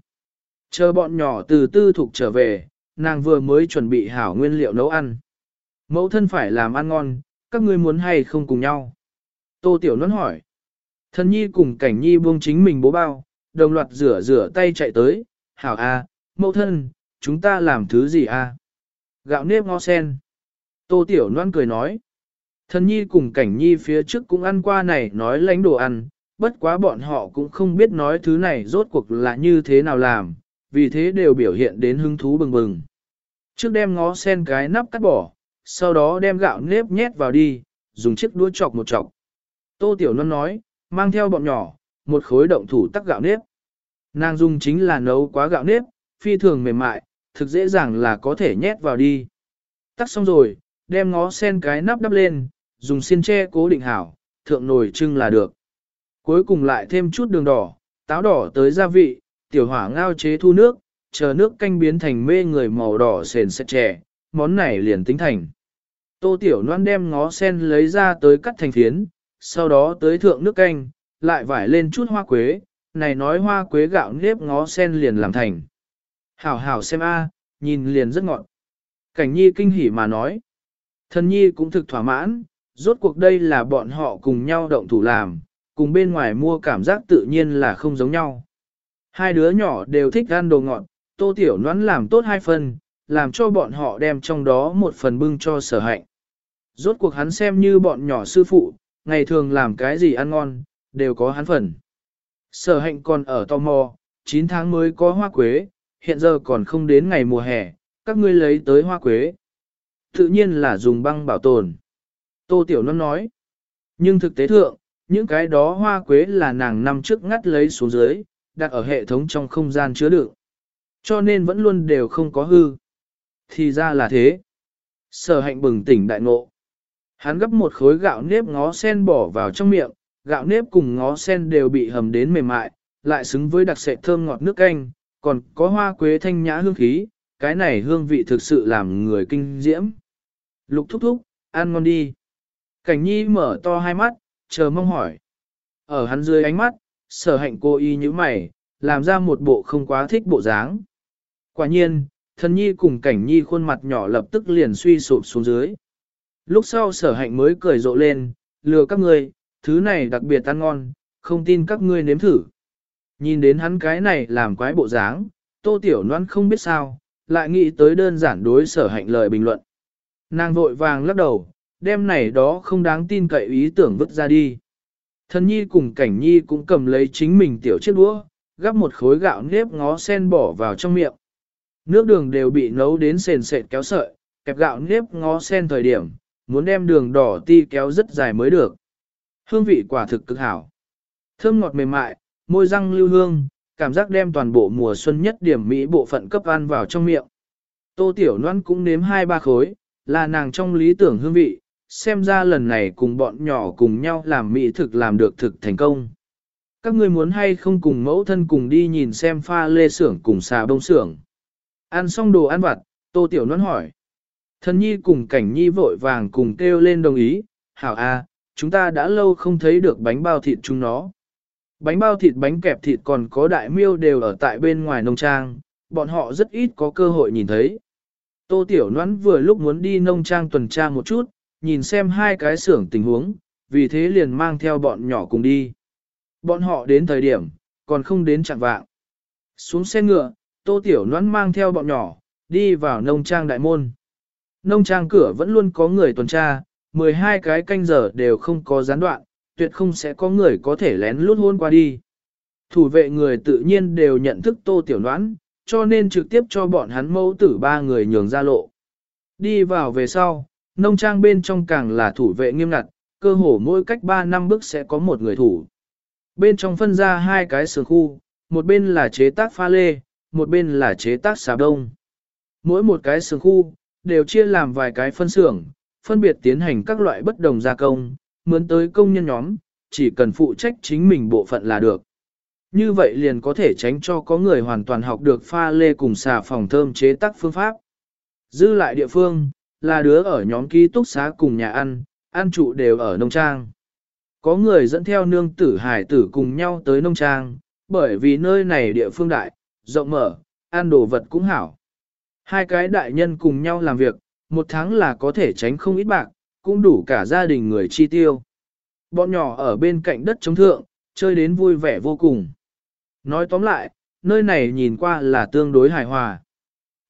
Chờ bọn nhỏ từ tư thục trở về, nàng vừa mới chuẩn bị hảo nguyên liệu nấu ăn. Mẫu thân phải làm ăn ngon, các ngươi muốn hay không cùng nhau? Tô Tiểu Nôn hỏi. thân nhi cùng cảnh nhi buông chính mình bố bao, đồng loạt rửa rửa tay chạy tới. Hảo a, mẫu thân, chúng ta làm thứ gì à? Gạo nếp ngó sen. Tô Tiểu Loan cười nói. Thần nhi cùng cảnh nhi phía trước cũng ăn qua này nói lánh đồ ăn, bất quá bọn họ cũng không biết nói thứ này rốt cuộc là như thế nào làm, vì thế đều biểu hiện đến hứng thú bừng bừng. Trước đem ngó sen cái nắp cắt bỏ, sau đó đem gạo nếp nhét vào đi, dùng chiếc đũa chọc một chọc. Tô Tiểu Loan nói, mang theo bọn nhỏ, một khối động thủ tắc gạo nếp. Nàng dùng chính là nấu quá gạo nếp, phi thường mềm mại, thực dễ dàng là có thể nhét vào đi. tắt xong rồi, đem ngó sen cái nắp đắp lên, dùng xiên tre cố định hảo, thượng nồi trưng là được. Cuối cùng lại thêm chút đường đỏ, táo đỏ tới gia vị, tiểu hỏa ngao chế thu nước, chờ nước canh biến thành mê người màu đỏ sền sệt trẻ, món này liền tính thành. Tô tiểu noan đem ngó sen lấy ra tới cắt thành phiến, sau đó tới thượng nước canh, lại vải lên chút hoa quế, này nói hoa quế gạo nếp ngó sen liền làm thành. Hảo hảo xem a, nhìn liền rất ngọn. Cảnh nhi kinh hỉ mà nói. Thần nhi cũng thực thỏa mãn, rốt cuộc đây là bọn họ cùng nhau động thủ làm, cùng bên ngoài mua cảm giác tự nhiên là không giống nhau. Hai đứa nhỏ đều thích ăn đồ ngọt, tô tiểu nón làm tốt hai phần, làm cho bọn họ đem trong đó một phần bưng cho sở hạnh. Rốt cuộc hắn xem như bọn nhỏ sư phụ, ngày thường làm cái gì ăn ngon, đều có hắn phần. Sở hạnh còn ở tò mò, 9 tháng mới có hoa quế, hiện giờ còn không đến ngày mùa hè, các ngươi lấy tới hoa quế. Tự nhiên là dùng băng bảo tồn. Tô Tiểu Loan nói, nhưng thực tế thượng, những cái đó hoa quế là nàng năm trước ngắt lấy xuống dưới, đặt ở hệ thống trong không gian chứa đựng. Cho nên vẫn luôn đều không có hư. Thì ra là thế. Sở hạnh bừng tỉnh đại ngộ. Hắn gấp một khối gạo nếp ngó sen bỏ vào trong miệng, gạo nếp cùng ngó sen đều bị hầm đến mềm mại, lại xứng với đặc sệt thơm ngọt nước canh, còn có hoa quế thanh nhã hương khí, cái này hương vị thực sự làm người kinh diễm. Lục thúc thúc, ăn ngon đi. Cảnh nhi mở to hai mắt, chờ mong hỏi. Ở hắn dưới ánh mắt, sở hạnh cô y như mày, làm ra một bộ không quá thích bộ dáng. Quả nhiên, thần nhi cùng cảnh nhi khuôn mặt nhỏ lập tức liền suy sụp xuống dưới. Lúc sau sở hạnh mới cười rộ lên, lừa các ngươi, thứ này đặc biệt ăn ngon, không tin các ngươi nếm thử. Nhìn đến hắn cái này làm quái bộ dáng, tô tiểu noan không biết sao, lại nghĩ tới đơn giản đối sở hạnh lời bình luận. Nàng vội vàng lắc đầu, đem này đó không đáng tin cậy ý tưởng vứt ra đi. Thần nhi cùng cảnh nhi cũng cầm lấy chính mình tiểu chiếc đũa, gắp một khối gạo nếp ngó sen bỏ vào trong miệng. Nước đường đều bị nấu đến sền sệt kéo sợi, kẹp gạo nếp ngó sen thời điểm, muốn đem đường đỏ ti kéo rất dài mới được. Hương vị quả thực cực hảo. Thơm ngọt mềm mại, môi răng lưu hương, cảm giác đem toàn bộ mùa xuân nhất điểm mỹ bộ phận cấp ăn vào trong miệng. Tô Tiểu Loan cũng nếm hai ba khối, là nàng trong lý tưởng hương vị, xem ra lần này cùng bọn nhỏ cùng nhau làm mỹ thực làm được thực thành công. Các ngươi muốn hay không cùng mẫu thân cùng đi nhìn xem pha lê xưởng cùng xà bông xưởng. Ăn xong đồ ăn vặt, Tô Tiểu Loan hỏi. Thần nhi cùng cảnh nhi vội vàng cùng kêu lên đồng ý, hảo a, chúng ta đã lâu không thấy được bánh bao thịt chúng nó. Bánh bao thịt bánh kẹp thịt còn có đại miêu đều ở tại bên ngoài nông trang, bọn họ rất ít có cơ hội nhìn thấy. Tô Tiểu Noãn vừa lúc muốn đi nông trang tuần tra một chút, nhìn xem hai cái xưởng tình huống, vì thế liền mang theo bọn nhỏ cùng đi. Bọn họ đến thời điểm, còn không đến chặng vạng. Xuống xe ngựa, Tô Tiểu Noãn mang theo bọn nhỏ, đi vào nông trang đại môn. Nông trang cửa vẫn luôn có người tuần tra, 12 cái canh giờ đều không có gián đoạn, tuyệt không sẽ có người có thể lén lút hôn qua đi. Thủ vệ người tự nhiên đều nhận thức tô tiểu đoán, cho nên trực tiếp cho bọn hắn mẫu tử ba người nhường ra lộ. Đi vào về sau, nông trang bên trong càng là thủ vệ nghiêm ngặt, cơ hồ mỗi cách 3 năm bước sẽ có một người thủ. Bên trong phân ra hai cái sườn khu, một bên là chế tác pha lê, một bên là chế tác xà đông. Mỗi một cái sườn khu, đều chia làm vài cái phân xưởng, phân biệt tiến hành các loại bất đồng gia công, mướn tới công nhân nhóm, chỉ cần phụ trách chính mình bộ phận là được. Như vậy liền có thể tránh cho có người hoàn toàn học được pha lê cùng xà phòng thơm chế tác phương pháp. Dư lại địa phương, là đứa ở nhóm ký túc xá cùng nhà ăn, ăn trụ đều ở nông trang. Có người dẫn theo nương tử hải tử cùng nhau tới nông trang, bởi vì nơi này địa phương đại, rộng mở, ăn đồ vật cũng hảo. Hai cái đại nhân cùng nhau làm việc, một tháng là có thể tránh không ít bạc, cũng đủ cả gia đình người chi tiêu. Bọn nhỏ ở bên cạnh đất chống thượng, chơi đến vui vẻ vô cùng. Nói tóm lại, nơi này nhìn qua là tương đối hài hòa.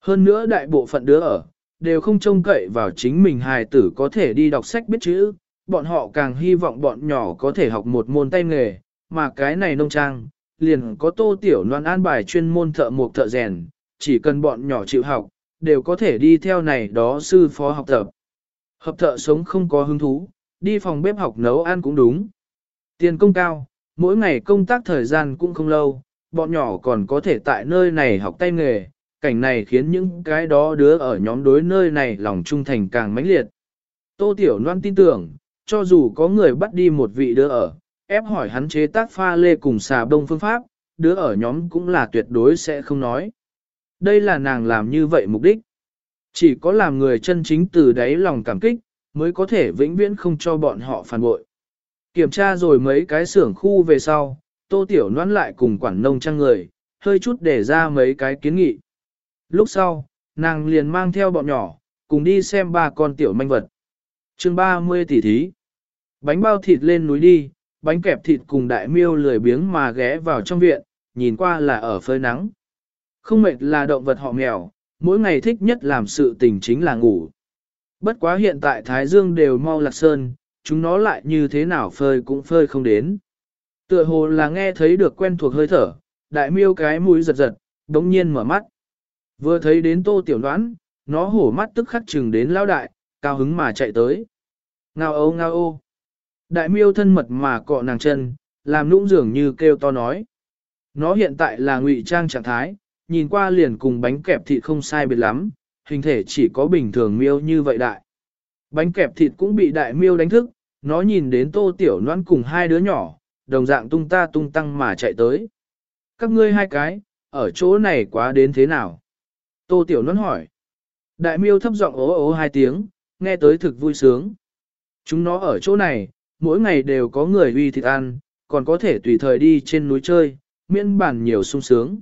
Hơn nữa đại bộ phận đứa ở, đều không trông cậy vào chính mình hài tử có thể đi đọc sách biết chữ, bọn họ càng hy vọng bọn nhỏ có thể học một môn tay nghề, mà cái này nông trang, liền có tô tiểu loan an bài chuyên môn thợ mộc thợ rèn, chỉ cần bọn nhỏ chịu học, đều có thể đi theo này đó sư phó học tập. Hợp thợ sống không có hứng thú, đi phòng bếp học nấu ăn cũng đúng. Tiền công cao, mỗi ngày công tác thời gian cũng không lâu, bọn nhỏ còn có thể tại nơi này học tay nghề, cảnh này khiến những cái đó đứa ở nhóm đối nơi này lòng trung thành càng mãnh liệt. Tô Tiểu Loan tin tưởng, cho dù có người bắt đi một vị đứa ở, ép hỏi hắn chế tác pha lê cùng xà bông phương pháp, đứa ở nhóm cũng là tuyệt đối sẽ không nói. Đây là nàng làm như vậy mục đích. Chỉ có làm người chân chính từ đáy lòng cảm kích, mới có thể vĩnh viễn không cho bọn họ phản bội. Kiểm tra rồi mấy cái xưởng khu về sau, tô tiểu noan lại cùng quản nông trang người, hơi chút để ra mấy cái kiến nghị. Lúc sau, nàng liền mang theo bọn nhỏ, cùng đi xem ba con tiểu manh vật. chương 30 tỷ thí. Bánh bao thịt lên núi đi, bánh kẹp thịt cùng đại miêu lười biếng mà ghé vào trong viện, nhìn qua là ở phơi nắng. Không mệt là động vật họ mèo, mỗi ngày thích nhất làm sự tình chính là ngủ. Bất quá hiện tại Thái Dương đều mau lạc sơn, chúng nó lại như thế nào phơi cũng phơi không đến. Tựa hồ là nghe thấy được quen thuộc hơi thở, đại miêu cái mũi giật giật, đống nhiên mở mắt. Vừa thấy đến tô tiểu đoán, nó hổ mắt tức khắc chừng đến lao đại, cao hứng mà chạy tới. Ngao ô ngao ô. Đại miêu thân mật mà cọ nàng chân, làm nũng dường như kêu to nói. Nó hiện tại là ngụy trang trạng thái, nhìn qua liền cùng bánh kẹp thịt không sai biệt lắm, hình thể chỉ có bình thường miêu như vậy đại. Bánh kẹp thịt cũng bị đại miêu đánh thức, nó nhìn đến tô tiểu noan cùng hai đứa nhỏ, đồng dạng tung ta tung tăng mà chạy tới. Các ngươi hai cái, ở chỗ này quá đến thế nào? Tô tiểu noan hỏi. Đại miêu thấp giọng ố ố hai tiếng, nghe tới thực vui sướng. Chúng nó ở chỗ này, mỗi ngày đều có người uy thịt ăn, còn có thể tùy thời đi trên núi chơi, miễn bản nhiều sung sướng.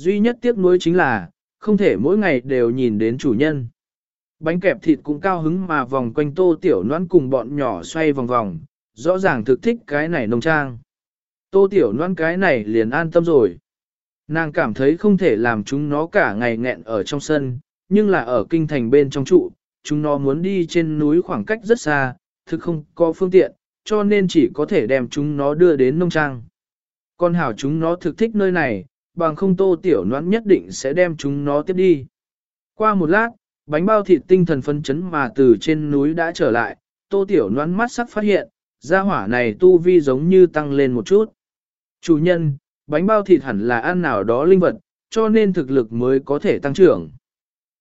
Duy nhất tiếc nuối chính là, không thể mỗi ngày đều nhìn đến chủ nhân. Bánh kẹp thịt cũng cao hứng mà vòng quanh tô tiểu noan cùng bọn nhỏ xoay vòng vòng, rõ ràng thực thích cái này nông trang. Tô tiểu noan cái này liền an tâm rồi. Nàng cảm thấy không thể làm chúng nó cả ngày nghẹn ở trong sân, nhưng là ở kinh thành bên trong trụ, chúng nó muốn đi trên núi khoảng cách rất xa, thực không có phương tiện, cho nên chỉ có thể đem chúng nó đưa đến nông trang. Con hảo chúng nó thực thích nơi này, bằng không tô tiểu noãn nhất định sẽ đem chúng nó tiếp đi. Qua một lát, bánh bao thịt tinh thần phân chấn mà từ trên núi đã trở lại, tô tiểu noãn mắt sắc phát hiện, gia hỏa này tu vi giống như tăng lên một chút. Chủ nhân, bánh bao thịt hẳn là ăn nào đó linh vật, cho nên thực lực mới có thể tăng trưởng.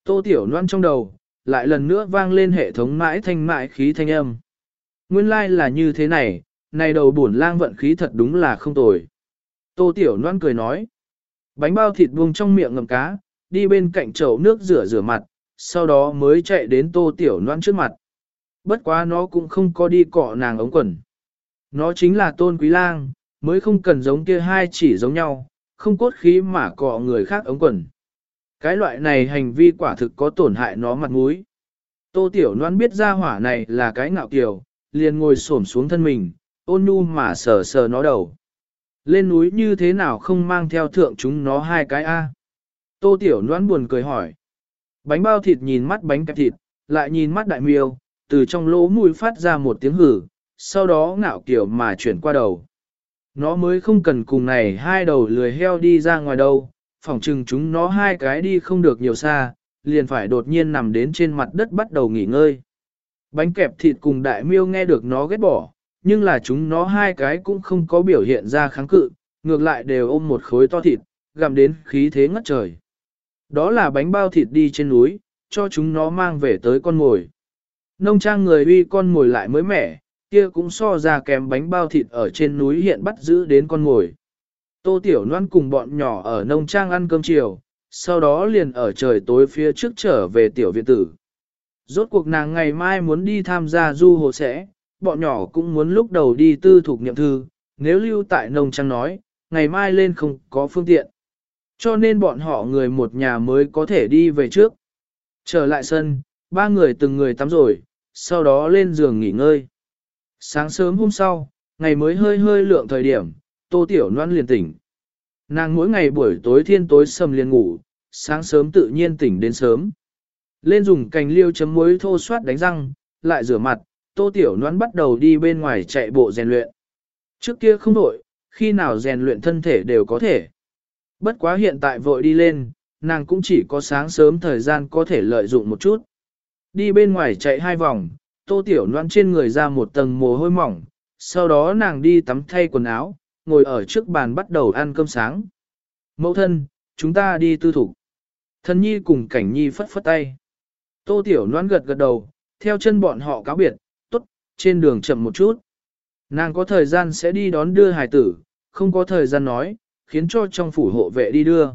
Tô tiểu noãn trong đầu, lại lần nữa vang lên hệ thống mãi thanh mãi khí thanh âm. Nguyên lai like là như thế này, này đầu bổn lang vận khí thật đúng là không tồi. Tô tiểu noan cười nói. Bánh bao thịt buông trong miệng ngầm cá, đi bên cạnh chậu nước rửa rửa mặt, sau đó mới chạy đến tô tiểu noan trước mặt. Bất quá nó cũng không có đi cọ nàng ống quần. Nó chính là tôn quý lang, mới không cần giống kia hai chỉ giống nhau, không cốt khí mà cọ người khác ống quần. Cái loại này hành vi quả thực có tổn hại nó mặt mũi. Tô Tiểu noan biết ra hỏa này là cái ngạo kiều, liền ngồi xổm xuống thân mình, ôn nhu mà sờ sờ nó đầu. Lên núi như thế nào không mang theo thượng chúng nó hai cái A. Tô Tiểu Loan buồn cười hỏi. Bánh bao thịt nhìn mắt bánh kẹp thịt, lại nhìn mắt đại miêu, từ trong lỗ mũi phát ra một tiếng hử, sau đó ngạo kiểu mà chuyển qua đầu. Nó mới không cần cùng này hai đầu lười heo đi ra ngoài đâu, phỏng chừng chúng nó hai cái đi không được nhiều xa, liền phải đột nhiên nằm đến trên mặt đất bắt đầu nghỉ ngơi. Bánh kẹp thịt cùng đại miêu nghe được nó ghét bỏ, nhưng là chúng nó hai cái cũng không có biểu hiện ra kháng cự, ngược lại đều ôm một khối to thịt, gặm đến khí thế ngất trời. Đó là bánh bao thịt đi trên núi, cho chúng nó mang về tới con mồi. Nông trang người uy con mồi lại mới mẻ, kia cũng so ra kèm bánh bao thịt ở trên núi hiện bắt giữ đến con mồi. Tô Tiểu Loan cùng bọn nhỏ ở nông trang ăn cơm chiều, sau đó liền ở trời tối phía trước trở về tiểu viện tử. Rốt cuộc nàng ngày mai muốn đi tham gia du hồ sẽ, bọn nhỏ cũng muốn lúc đầu đi tư thuộc niệm thư, nếu lưu tại nông trang nói, ngày mai lên không có phương tiện. Cho nên bọn họ người một nhà mới có thể đi về trước. Trở lại sân, ba người từng người tắm rồi, sau đó lên giường nghỉ ngơi. Sáng sớm hôm sau, ngày mới hơi hơi lượng thời điểm, tô tiểu noan liền tỉnh. Nàng mỗi ngày buổi tối thiên tối sầm liền ngủ, sáng sớm tự nhiên tỉnh đến sớm. Lên dùng cành liêu chấm muối thô soát đánh răng, lại rửa mặt, tô tiểu Loan bắt đầu đi bên ngoài chạy bộ rèn luyện. Trước kia không đổi, khi nào rèn luyện thân thể đều có thể. Bất quá hiện tại vội đi lên, nàng cũng chỉ có sáng sớm thời gian có thể lợi dụng một chút. Đi bên ngoài chạy hai vòng, tô tiểu noan trên người ra một tầng mồ hôi mỏng, sau đó nàng đi tắm thay quần áo, ngồi ở trước bàn bắt đầu ăn cơm sáng. Mẫu thân, chúng ta đi tư thủ. Thân nhi cùng cảnh nhi phất phất tay. Tô tiểu noan gật gật đầu, theo chân bọn họ cáo biệt, trên đường chậm một chút. Nàng có thời gian sẽ đi đón đưa hài tử, không có thời gian nói, khiến cho trong phủ hộ vệ đi đưa.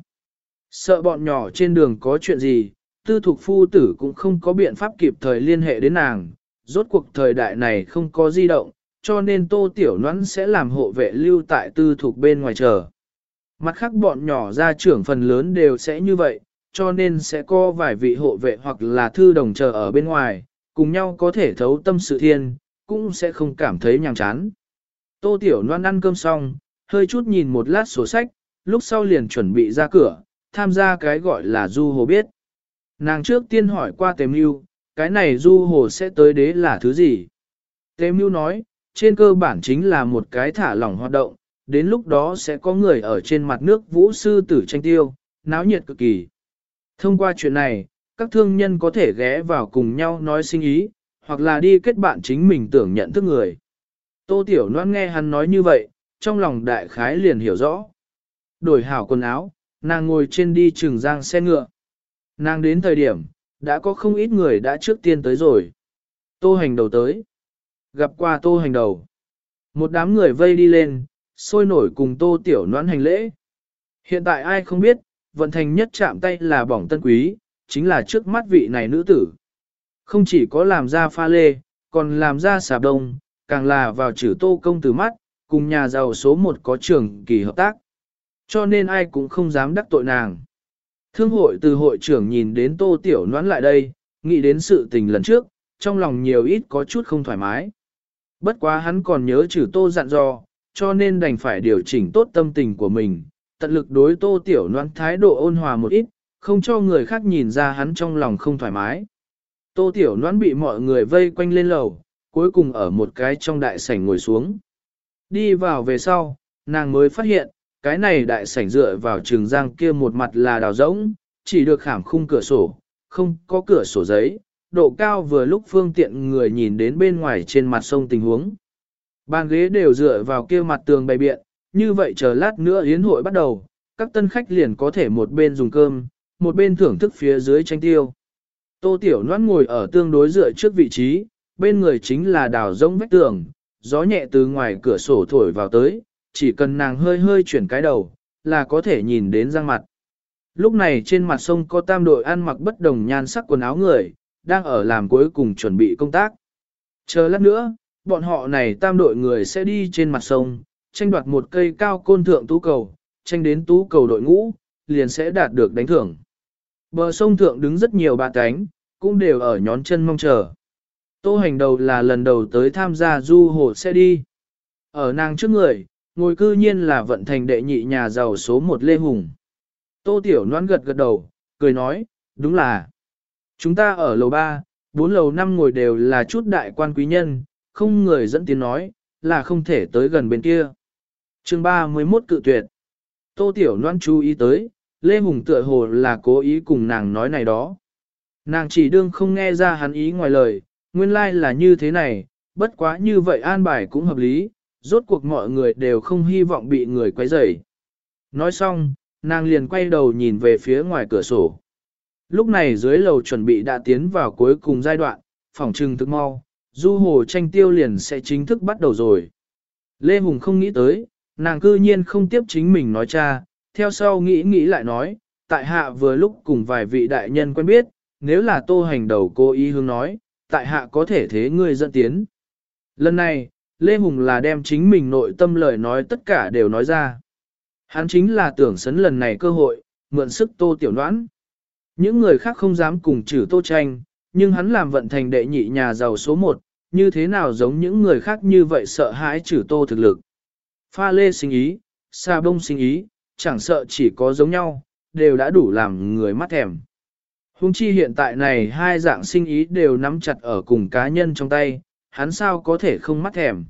Sợ bọn nhỏ trên đường có chuyện gì, tư thục phu tử cũng không có biện pháp kịp thời liên hệ đến nàng, rốt cuộc thời đại này không có di động, cho nên tô tiểu nhoãn sẽ làm hộ vệ lưu tại tư thục bên ngoài chờ. Mặt khác bọn nhỏ ra trưởng phần lớn đều sẽ như vậy, cho nên sẽ có vài vị hộ vệ hoặc là thư đồng chờ ở bên ngoài, cùng nhau có thể thấu tâm sự thiên, cũng sẽ không cảm thấy nhàm chán. Tô Tiểu Loan ăn cơm xong, hơi chút nhìn một lát sổ sách, lúc sau liền chuẩn bị ra cửa, tham gia cái gọi là du hồ biết. Nàng trước tiên hỏi qua Tề Mưu, cái này du hồ sẽ tới đế là thứ gì? Tề Mưu nói, trên cơ bản chính là một cái thả lỏng hoạt động, đến lúc đó sẽ có người ở trên mặt nước vũ sư tử tranh tiêu, náo nhiệt cực kỳ. Thông qua chuyện này, các thương nhân có thể ghé vào cùng nhau nói sinh ý, hoặc là đi kết bạn chính mình tưởng nhận thức người. Tô Tiểu Loan nghe hắn nói như vậy, trong lòng đại khái liền hiểu rõ. Đổi hảo quần áo, nàng ngồi trên đi trường giang xe ngựa. Nàng đến thời điểm, đã có không ít người đã trước tiên tới rồi. Tô hành đầu tới. Gặp qua tô hành đầu. Một đám người vây đi lên, sôi nổi cùng tô tiểu noãn hành lễ. Hiện tại ai không biết, vận thành nhất chạm tay là bỏng tân quý, chính là trước mắt vị này nữ tử. Không chỉ có làm ra pha lê, còn làm ra xà đông, càng là vào chữ tô công từ mắt, cùng nhà giàu số một có trưởng kỳ hợp tác. Cho nên ai cũng không dám đắc tội nàng. Thương hội từ hội trưởng nhìn đến tô tiểu noãn lại đây, nghĩ đến sự tình lần trước, trong lòng nhiều ít có chút không thoải mái. Bất quá hắn còn nhớ chữ tô dặn dò, cho nên đành phải điều chỉnh tốt tâm tình của mình, tận lực đối tô tiểu noãn thái độ ôn hòa một ít, không cho người khác nhìn ra hắn trong lòng không thoải mái. Tô tiểu noãn bị mọi người vây quanh lên lầu, cuối cùng ở một cái trong đại sảnh ngồi xuống. Đi vào về sau, nàng mới phát hiện, cái này đại sảnh dựa vào trường giang kia một mặt là đào rỗng, chỉ được khảm khung cửa sổ, không có cửa sổ giấy, độ cao vừa lúc phương tiện người nhìn đến bên ngoài trên mặt sông tình huống. Bàn ghế đều dựa vào kia mặt tường bày biện, như vậy chờ lát nữa yến hội bắt đầu, các tân khách liền có thể một bên dùng cơm, một bên thưởng thức phía dưới tranh tiêu. Tô Tiểu Loan ngồi ở tương đối dựa trước vị trí, bên người chính là đào rông vách tường, gió nhẹ từ ngoài cửa sổ thổi vào tới, chỉ cần nàng hơi hơi chuyển cái đầu, là có thể nhìn đến răng mặt. Lúc này trên mặt sông có tam đội ăn mặc bất đồng nhan sắc quần áo người, đang ở làm cuối cùng chuẩn bị công tác. Chờ lát nữa, bọn họ này tam đội người sẽ đi trên mặt sông, tranh đoạt một cây cao côn thượng tú cầu, tranh đến tú cầu đội ngũ, liền sẽ đạt được đánh thưởng. Bờ sông thượng đứng rất nhiều bà cánh, cũng đều ở nhón chân mong chờ. Tô hành đầu là lần đầu tới tham gia du hồ sẽ đi. Ở nàng trước người, ngồi cư nhiên là vận thành đệ nhị nhà giàu số một Lê Hùng. Tô Tiểu Loan gật gật đầu, cười nói, đúng là. Chúng ta ở lầu 3, 4 lầu 5 ngồi đều là chút đại quan quý nhân, không người dẫn tiếng nói, là không thể tới gần bên kia. chương 31 cự tuyệt. Tô Tiểu Loan chú ý tới, Lê Hùng tựa hồ là cố ý cùng nàng nói này đó. Nàng chỉ đương không nghe ra hắn ý ngoài lời, nguyên lai like là như thế này, bất quá như vậy an bài cũng hợp lý, rốt cuộc mọi người đều không hy vọng bị người quấy rầy. Nói xong, nàng liền quay đầu nhìn về phía ngoài cửa sổ. Lúc này dưới lầu chuẩn bị đã tiến vào cuối cùng giai đoạn, phòng trưng thức mau, du hồ tranh tiêu liền sẽ chính thức bắt đầu rồi. Lê Hùng không nghĩ tới, nàng cư nhiên không tiếp chính mình nói cha, theo sau nghĩ nghĩ lại nói, tại hạ vừa lúc cùng vài vị đại nhân quen biết, nếu là tô hành đầu cô ý hướng nói, tại hạ có thể thế ngươi dẫn tiến. Lần này, Lê Hùng là đem chính mình nội tâm lời nói tất cả đều nói ra. Hắn chính là tưởng sấn lần này cơ hội, mượn sức tô tiểu đoán. Những người khác không dám cùng trừ tô tranh, nhưng hắn làm vận thành đệ nhị nhà giàu số một, như thế nào giống những người khác như vậy sợ hãi trừ tô thực lực. Pha lê sinh ý, sa bông sinh ý, chẳng sợ chỉ có giống nhau, đều đã đủ làm người mắt thèm. Hùng chi hiện tại này hai dạng sinh ý đều nắm chặt ở cùng cá nhân trong tay, hắn sao có thể không mắt thèm.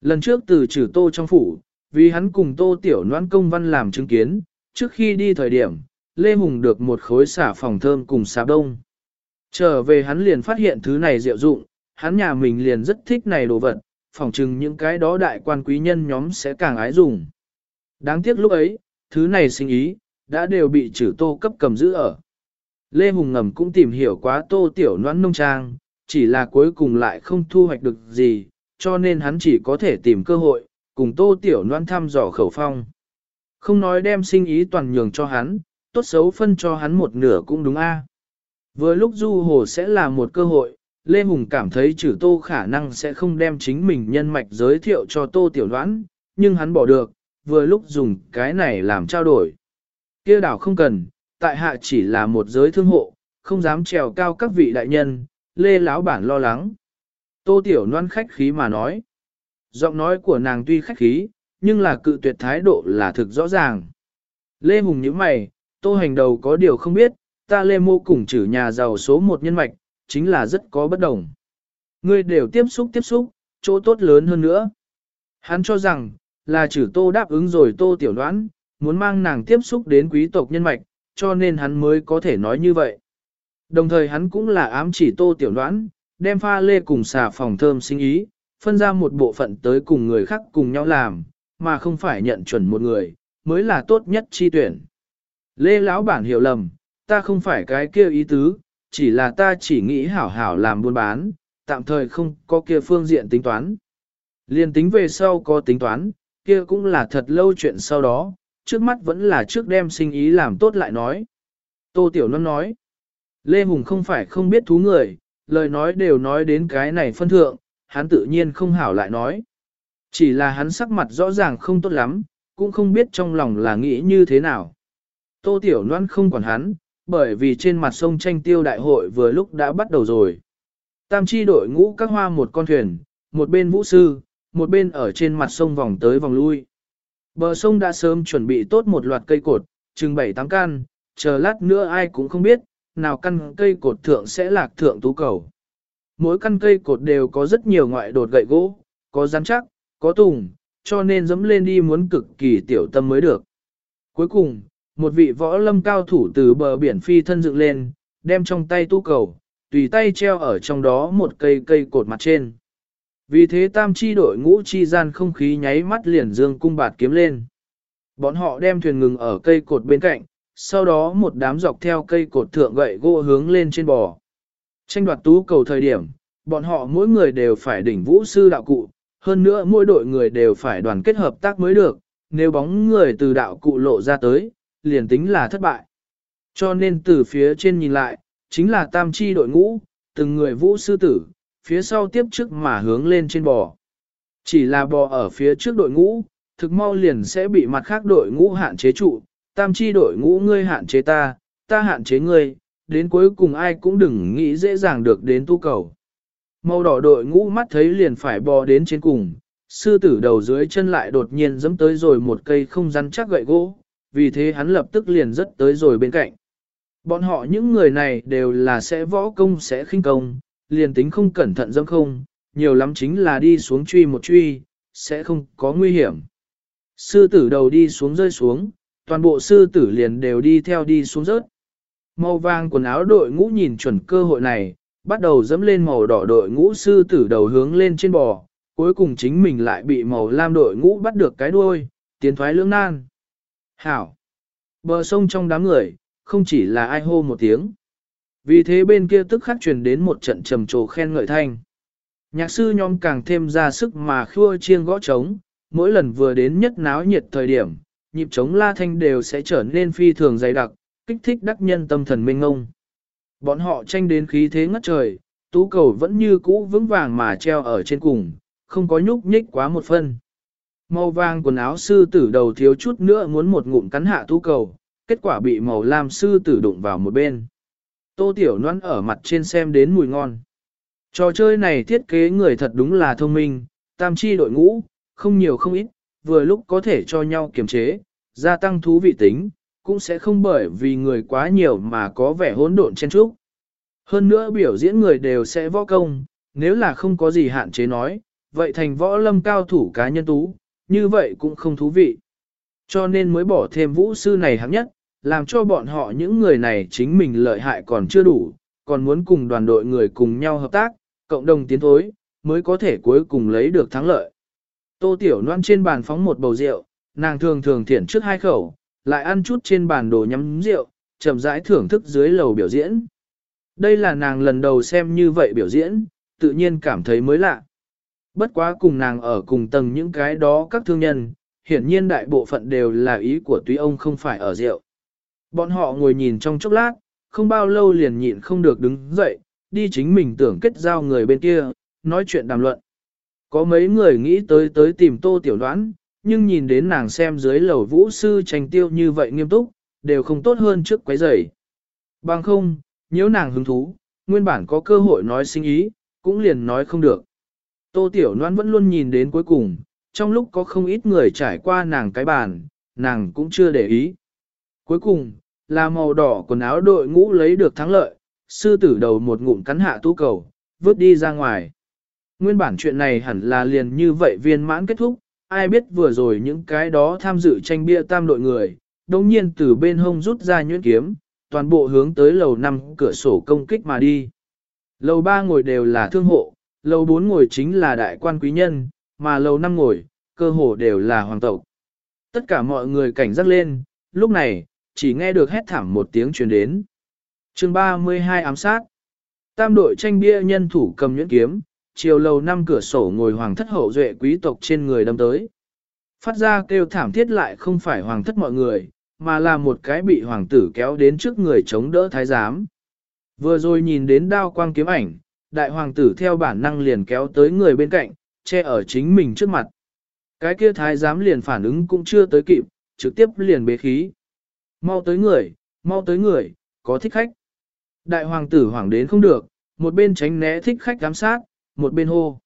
Lần trước từ trừ tô trong phủ, vì hắn cùng tô tiểu noan công văn làm chứng kiến, trước khi đi thời điểm, Lê Hùng được một khối xả phòng thơm cùng xà đông. Trở về hắn liền phát hiện thứ này diệu dụng, hắn nhà mình liền rất thích này đồ vật, phỏng chừng những cái đó đại quan quý nhân nhóm sẽ càng ái dùng. Đáng tiếc lúc ấy, thứ này sinh ý, đã đều bị trừ tô cấp cầm giữ ở. Lê Hùng ngầm cũng tìm hiểu quá tô tiểu noãn nông trang, chỉ là cuối cùng lại không thu hoạch được gì, cho nên hắn chỉ có thể tìm cơ hội, cùng tô tiểu noãn thăm dò khẩu phong. Không nói đem sinh ý toàn nhường cho hắn, tốt xấu phân cho hắn một nửa cũng đúng a. Vừa lúc du hồ sẽ là một cơ hội, Lê Hùng cảm thấy trừ tô khả năng sẽ không đem chính mình nhân mạch giới thiệu cho tô tiểu noãn, nhưng hắn bỏ được, vừa lúc dùng cái này làm trao đổi. kia đảo không cần, tại hạ chỉ là một giới thương hộ, không dám trèo cao các vị đại nhân, Lê Lão Bản lo lắng. Tô tiểu noan khách khí mà nói. Giọng nói của nàng tuy khách khí, nhưng là cự tuyệt thái độ là thực rõ ràng. Lê Hùng nhíu mày, tô hành đầu có điều không biết, ta Lê Mô cùng chử nhà giàu số một nhân mạch, chính là rất có bất đồng. Ngươi đều tiếp xúc tiếp xúc, chỗ tốt lớn hơn nữa. Hắn cho rằng, là chử tô đáp ứng rồi tô tiểu đoán, muốn mang nàng tiếp xúc đến quý tộc nhân mạch, cho nên hắn mới có thể nói như vậy. Đồng thời hắn cũng là ám chỉ tô tiểu đoán, đem pha lê cùng xà phòng thơm sinh ý, phân ra một bộ phận tới cùng người khác cùng nhau làm, mà không phải nhận chuẩn một người, mới là tốt nhất chi tuyển. Lê lão bản hiểu lầm, ta không phải cái kia ý tứ, chỉ là ta chỉ nghĩ hảo hảo làm buôn bán, tạm thời không có kia phương diện tính toán. Liên tính về sau có tính toán, kia cũng là thật lâu chuyện sau đó, trước mắt vẫn là trước đem sinh ý làm tốt lại nói. Tô Tiểu Loan nói, Lê Hùng không phải không biết thú người, lời nói đều nói đến cái này phân thượng, hắn tự nhiên không hảo lại nói. Chỉ là hắn sắc mặt rõ ràng không tốt lắm, cũng không biết trong lòng là nghĩ như thế nào. Tô Tiểu Loan không còn hắn, bởi vì trên mặt sông tranh tiêu đại hội vừa lúc đã bắt đầu rồi. Tam chi đội ngũ các hoa một con thuyền, một bên vũ sư, một bên ở trên mặt sông vòng tới vòng lui. Bờ sông đã sớm chuẩn bị tốt một loạt cây cột, chừng bảy tám căn, chờ lát nữa ai cũng không biết, nào căn cây cột thượng sẽ lạc thượng tú cầu. Mỗi căn cây cột đều có rất nhiều ngoại đột gậy gỗ, có rắn chắc, có tùng, cho nên dẫm lên đi muốn cực kỳ tiểu tâm mới được. Cuối cùng, một vị võ lâm cao thủ từ bờ biển phi thân dựng lên, đem trong tay tu cầu, tùy tay treo ở trong đó một cây cây cột mặt trên. Vì thế tam chi đội ngũ chi gian không khí nháy mắt liền dương cung bạt kiếm lên. Bọn họ đem thuyền ngừng ở cây cột bên cạnh, sau đó một đám dọc theo cây cột thượng gậy gỗ hướng lên trên bò. Tranh đoạt tú cầu thời điểm, bọn họ mỗi người đều phải đỉnh vũ sư đạo cụ, hơn nữa mỗi đội người đều phải đoàn kết hợp tác mới được, nếu bóng người từ đạo cụ lộ ra tới, liền tính là thất bại. Cho nên từ phía trên nhìn lại, chính là tam chi đội ngũ, từng người vũ sư tử, phía sau tiếp trước mà hướng lên trên bò. Chỉ là bò ở phía trước đội ngũ, thực mau liền sẽ bị mặt khác đội ngũ hạn chế trụ, tam chi đội ngũ ngươi hạn chế ta, ta hạn chế ngươi, đến cuối cùng ai cũng đừng nghĩ dễ dàng được đến tu cầu. Màu đỏ đội ngũ mắt thấy liền phải bò đến trên cùng, sư tử đầu dưới chân lại đột nhiên dẫm tới rồi một cây không rắn chắc gậy gỗ, vì thế hắn lập tức liền rất tới rồi bên cạnh. Bọn họ những người này đều là sẽ võ công sẽ khinh công, liền tính không cẩn thận dâm không, nhiều lắm chính là đi xuống truy một truy, sẽ không có nguy hiểm. Sư tử đầu đi xuống rơi xuống, toàn bộ sư tử liền đều đi theo đi xuống rớt. Màu vàng quần áo đội ngũ nhìn chuẩn cơ hội này, bắt đầu dẫm lên màu đỏ đội ngũ sư tử đầu hướng lên trên bò, cuối cùng chính mình lại bị màu lam đội ngũ bắt được cái đuôi, tiến thoái lưỡng nan. Hảo! Bờ sông trong đám người, không chỉ là ai hô một tiếng. Vì thế bên kia tức khắc truyền đến một trận trầm trồ khen ngợi thanh. Nhạc sư nhóm càng thêm ra sức mà khua chiêng gõ trống, mỗi lần vừa đến nhất náo nhiệt thời điểm, nhịp trống la thanh đều sẽ trở nên phi thường dày đặc, kích thích đắc nhân tâm thần minh ngông. Bọn họ tranh đến khí thế ngất trời, tú cầu vẫn như cũ vững vàng mà treo ở trên cùng, không có nhúc nhích quá một phân. Màu vàng quần áo sư tử đầu thiếu chút nữa muốn một ngụm cắn hạ tú cầu, kết quả bị màu lam sư tử đụng vào một bên. Tô Tiểu Loan ở mặt trên xem đến mùi ngon. Trò chơi này thiết kế người thật đúng là thông minh, tam chi đội ngũ, không nhiều không ít, vừa lúc có thể cho nhau kiềm chế, gia tăng thú vị tính, cũng sẽ không bởi vì người quá nhiều mà có vẻ hỗn độn chen trúc. Hơn nữa biểu diễn người đều sẽ võ công, nếu là không có gì hạn chế nói, vậy thành võ lâm cao thủ cá nhân tú, như vậy cũng không thú vị. Cho nên mới bỏ thêm vũ sư này hạng nhất, làm cho bọn họ những người này chính mình lợi hại còn chưa đủ, còn muốn cùng đoàn đội người cùng nhau hợp tác, cộng đồng tiến thối, mới có thể cuối cùng lấy được thắng lợi. Tô Tiểu Loan trên bàn phóng một bầu rượu, nàng thường thường thiển trước hai khẩu, lại ăn chút trên bàn đồ nhắm rượu, chậm rãi thưởng thức dưới lầu biểu diễn. Đây là nàng lần đầu xem như vậy biểu diễn, tự nhiên cảm thấy mới lạ. Bất quá cùng nàng ở cùng tầng những cái đó các thương nhân, hiển nhiên đại bộ phận đều là ý của túy ông không phải ở rượu. Bọn họ ngồi nhìn trong chốc lát, không bao lâu liền nhịn không được đứng dậy, đi chính mình tưởng kết giao người bên kia, nói chuyện đàm luận. Có mấy người nghĩ tới tới tìm tô tiểu đoán, nhưng nhìn đến nàng xem dưới lầu vũ sư tranh tiêu như vậy nghiêm túc, đều không tốt hơn trước quấy rầy. Bằng không, nếu nàng hứng thú, nguyên bản có cơ hội nói sinh ý, cũng liền nói không được. Tô Tiểu Loan vẫn luôn nhìn đến cuối cùng, trong lúc có không ít người trải qua nàng cái bàn, nàng cũng chưa để ý. Cuối cùng, là màu đỏ quần áo đội ngũ lấy được thắng lợi, sư tử đầu một ngụm cắn hạ tú cầu, vứt đi ra ngoài. Nguyên bản chuyện này hẳn là liền như vậy viên mãn kết thúc, ai biết vừa rồi những cái đó tham dự tranh bia tam đội người, đồng nhiên từ bên hông rút ra nhuyễn kiếm, toàn bộ hướng tới lầu 5 cửa sổ công kích mà đi. Lầu 3 ngồi đều là thương hộ, lầu 4 ngồi chính là đại quan quý nhân, mà lầu 5 ngồi, cơ hồ đều là hoàng tộc. Tất cả mọi người cảnh giác lên, lúc này, chỉ nghe được hét thảm một tiếng truyền đến. chương 32 ám sát. Tam đội tranh bia nhân thủ cầm nhuyễn kiếm, chiều lầu năm cửa sổ ngồi hoàng thất hậu duệ quý tộc trên người đâm tới. Phát ra kêu thảm thiết lại không phải hoàng thất mọi người, mà là một cái bị hoàng tử kéo đến trước người chống đỡ thái giám. Vừa rồi nhìn đến đao quang kiếm ảnh, đại hoàng tử theo bản năng liền kéo tới người bên cạnh, che ở chính mình trước mặt. Cái kia thái giám liền phản ứng cũng chưa tới kịp, trực tiếp liền bế khí. Mau tới người, mau tới người, có thích khách. Đại hoàng tử hoảng đến không được, một bên tránh né thích khách giám sát, một bên hô.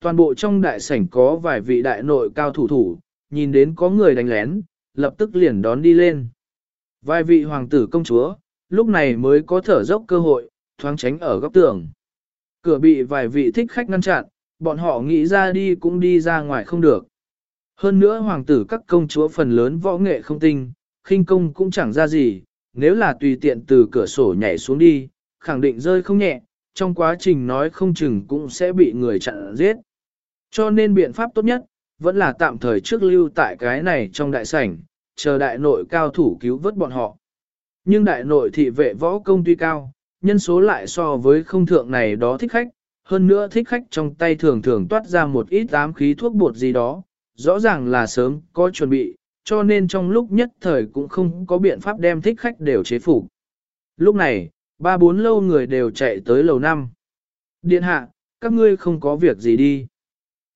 Toàn bộ trong đại sảnh có vài vị đại nội cao thủ thủ, nhìn đến có người đánh lén, lập tức liền đón đi lên. Vài vị hoàng tử công chúa, lúc này mới có thở dốc cơ hội, thoáng tránh ở góc tường. Cửa bị vài vị thích khách ngăn chặn, bọn họ nghĩ ra đi cũng đi ra ngoài không được. Hơn nữa hoàng tử các công chúa phần lớn võ nghệ không tinh, khinh công cũng chẳng ra gì, nếu là tùy tiện từ cửa sổ nhảy xuống đi, khẳng định rơi không nhẹ, trong quá trình nói không chừng cũng sẽ bị người chặn giết. Cho nên biện pháp tốt nhất, vẫn là tạm thời trước lưu tại cái này trong đại sảnh, chờ đại nội cao thủ cứu vớt bọn họ. Nhưng đại nội thị vệ võ công tuy cao, nhân số lại so với không thượng này đó thích khách, hơn nữa thích khách trong tay thường thường toát ra một ít ám khí thuốc bột gì đó, rõ ràng là sớm có chuẩn bị, cho nên trong lúc nhất thời cũng không có biện pháp đem thích khách đều chế phục. Lúc này, ba bốn lâu người đều chạy tới lầu năm. Điện hạ, các ngươi không có việc gì đi.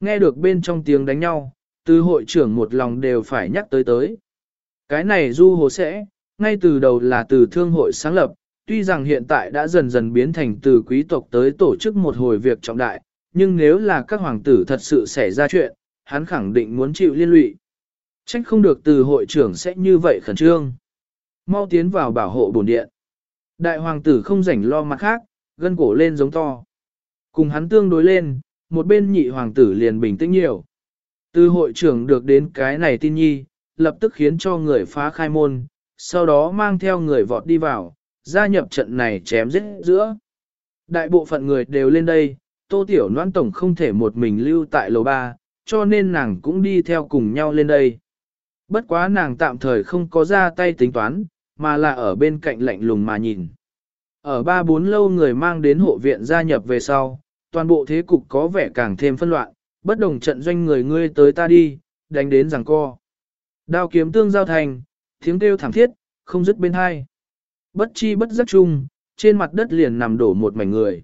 Nghe được bên trong tiếng đánh nhau, từ hội trưởng một lòng đều phải nhắc tới tới. Cái này du hồ sẽ, ngay từ đầu là từ thương hội sáng lập, tuy rằng hiện tại đã dần dần biến thành từ quý tộc tới tổ chức một hồi việc trọng đại, nhưng nếu là các hoàng tử thật sự xảy ra chuyện, hắn khẳng định muốn chịu liên lụy. Trách không được từ hội trưởng sẽ như vậy khẩn trương. Mau tiến vào bảo hộ bổn điện. Đại hoàng tử không rảnh lo mặt khác, gân cổ lên giống to. Cùng hắn tương đối lên, một bên nhị hoàng tử liền bình tĩnh nhiều. Từ hội trưởng được đến cái này tin nhi, lập tức khiến cho người phá khai môn, sau đó mang theo người vọt đi vào, gia nhập trận này chém giết giữa. Đại bộ phận người đều lên đây, tô tiểu noan tổng không thể một mình lưu tại lầu ba, cho nên nàng cũng đi theo cùng nhau lên đây. Bất quá nàng tạm thời không có ra tay tính toán, mà là ở bên cạnh lạnh lùng mà nhìn. Ở ba bốn lâu người mang đến hộ viện gia nhập về sau, toàn bộ thế cục có vẻ càng thêm phân loạn, bất đồng trận doanh người ngươi tới ta đi, đánh đến rằng co. Đao kiếm tương giao thành, tiếng kêu thảm thiết, không dứt bên hai. Bất chi bất giác chung, trên mặt đất liền nằm đổ một mảnh người.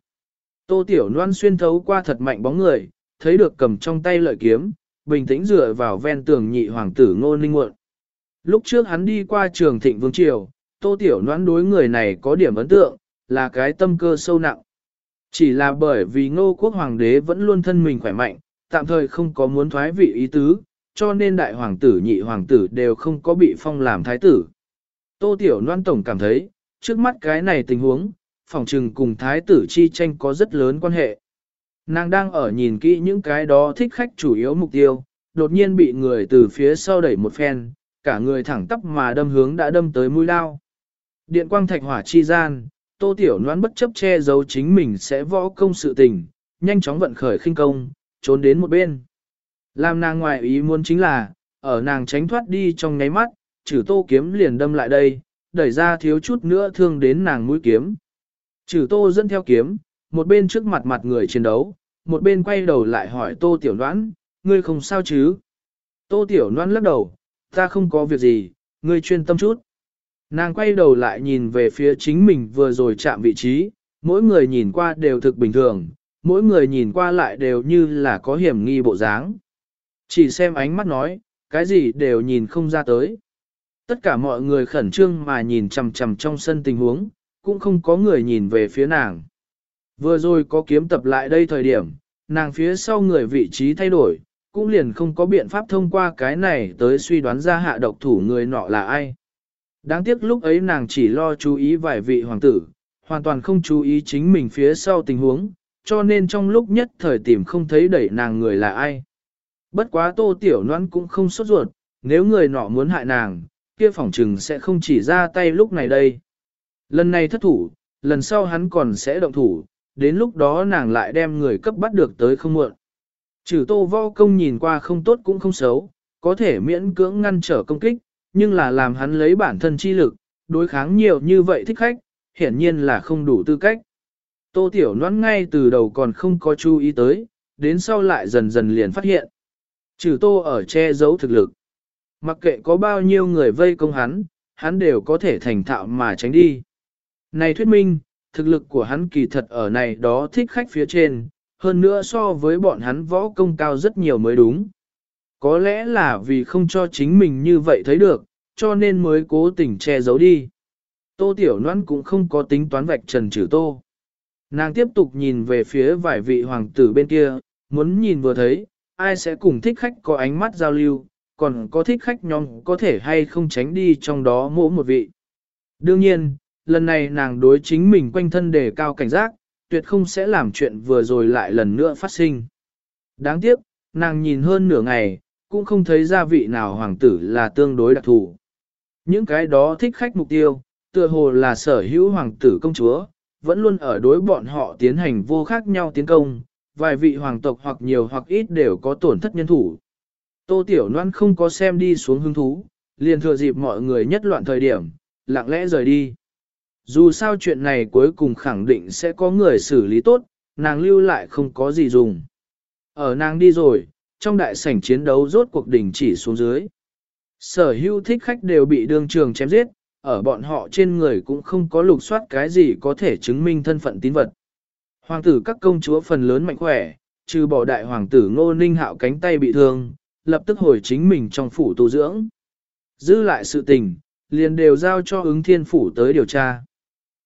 Tô Tiểu Loan xuyên thấu qua thật mạnh bóng người, thấy được cầm trong tay lợi kiếm, bình tĩnh dựa vào ven tường nhị hoàng tử ngô ninh muộn. Lúc trước hắn đi qua trường thịnh vương triều, tô tiểu noãn đối người này có điểm ấn tượng, là cái tâm cơ sâu nặng. Chỉ là bởi vì ngô quốc hoàng đế vẫn luôn thân mình khỏe mạnh, tạm thời không có muốn thoái vị ý tứ, cho nên đại hoàng tử nhị hoàng tử đều không có bị phong làm thái tử. Tô Tiểu noãn Tổng cảm thấy, trước mắt cái này tình huống, phòng trừng cùng thái tử chi tranh có rất lớn quan hệ. Nàng đang ở nhìn kỹ những cái đó thích khách chủ yếu mục tiêu, đột nhiên bị người từ phía sau đẩy một phen, cả người thẳng tắp mà đâm hướng đã đâm tới mũi lao. Điện quang thạch hỏa chi gian, tô tiểu noan bất chấp che giấu chính mình sẽ võ công sự tình, nhanh chóng vận khởi khinh công, trốn đến một bên. Làm nàng ngoại ý muốn chính là, ở nàng tránh thoát đi trong nháy mắt, trừ tô kiếm liền đâm lại đây, đẩy ra thiếu chút nữa thương đến nàng mũi kiếm. Trừ tô dẫn theo kiếm, một bên trước mặt mặt người chiến đấu, một bên quay đầu lại hỏi tô tiểu đoán, ngươi không sao chứ? Tô tiểu đoán lắc đầu, ta không có việc gì, ngươi chuyên tâm chút. Nàng quay đầu lại nhìn về phía chính mình vừa rồi chạm vị trí, mỗi người nhìn qua đều thực bình thường, mỗi người nhìn qua lại đều như là có hiểm nghi bộ dáng. Chỉ xem ánh mắt nói, cái gì đều nhìn không ra tới. Tất cả mọi người khẩn trương mà nhìn chằm chằm trong sân tình huống, cũng không có người nhìn về phía nàng. Vừa rồi có kiếm tập lại đây thời điểm, nàng phía sau người vị trí thay đổi, cũng liền không có biện pháp thông qua cái này tới suy đoán ra hạ độc thủ người nọ là ai. Đáng tiếc lúc ấy nàng chỉ lo chú ý vài vị hoàng tử, hoàn toàn không chú ý chính mình phía sau tình huống, cho nên trong lúc nhất thời tìm không thấy đẩy nàng người là ai. Bất quá tô tiểu noan cũng không sốt ruột, nếu người nọ muốn hại nàng, kia phỏng trừng sẽ không chỉ ra tay lúc này đây. Lần này thất thủ, lần sau hắn còn sẽ động thủ, đến lúc đó nàng lại đem người cấp bắt được tới không muộn. Trừ tô võ công nhìn qua không tốt cũng không xấu, có thể miễn cưỡng ngăn trở công kích, nhưng là làm hắn lấy bản thân chi lực, đối kháng nhiều như vậy thích khách, hiển nhiên là không đủ tư cách. Tô Tiểu Loan ngay từ đầu còn không có chú ý tới, đến sau lại dần dần liền phát hiện. Trừ Tô ở che giấu thực lực. Mặc kệ có bao nhiêu người vây công hắn, hắn đều có thể thành thạo mà tránh đi. Này thuyết minh, thực lực của hắn kỳ thật ở này đó thích khách phía trên, hơn nữa so với bọn hắn võ công cao rất nhiều mới đúng. Có lẽ là vì không cho chính mình như vậy thấy được, cho nên mới cố tình che giấu đi. Tô Tiểu Loan cũng không có tính toán vạch trần trừ tô. Nàng tiếp tục nhìn về phía vài vị hoàng tử bên kia, muốn nhìn vừa thấy, ai sẽ cùng thích khách có ánh mắt giao lưu, còn có thích khách nhóm có thể hay không tránh đi trong đó mỗi một vị. Đương nhiên, lần này nàng đối chính mình quanh thân đề cao cảnh giác, tuyệt không sẽ làm chuyện vừa rồi lại lần nữa phát sinh. Đáng tiếc, nàng nhìn hơn nửa ngày, cũng không thấy gia vị nào hoàng tử là tương đối đặc thù. Những cái đó thích khách mục tiêu, tựa hồ là sở hữu hoàng tử công chúa, vẫn luôn ở đối bọn họ tiến hành vô khác nhau tiến công, vài vị hoàng tộc hoặc nhiều hoặc ít đều có tổn thất nhân thủ. Tô Tiểu Loan không có xem đi xuống hứng thú, liền thừa dịp mọi người nhất loạn thời điểm, lặng lẽ rời đi. Dù sao chuyện này cuối cùng khẳng định sẽ có người xử lý tốt, nàng lưu lại không có gì dùng. Ở nàng đi rồi, trong đại sảnh chiến đấu rốt cuộc đỉnh chỉ xuống dưới. Sở hữu thích khách đều bị đương trường chém giết, ở bọn họ trên người cũng không có lục soát cái gì có thể chứng minh thân phận tín vật. Hoàng tử các công chúa phần lớn mạnh khỏe, trừ bỏ đại hoàng tử ngô ninh hạo cánh tay bị thương, lập tức hồi chính mình trong phủ tu dưỡng. Giữ lại sự tình, liền đều giao cho ứng thiên phủ tới điều tra.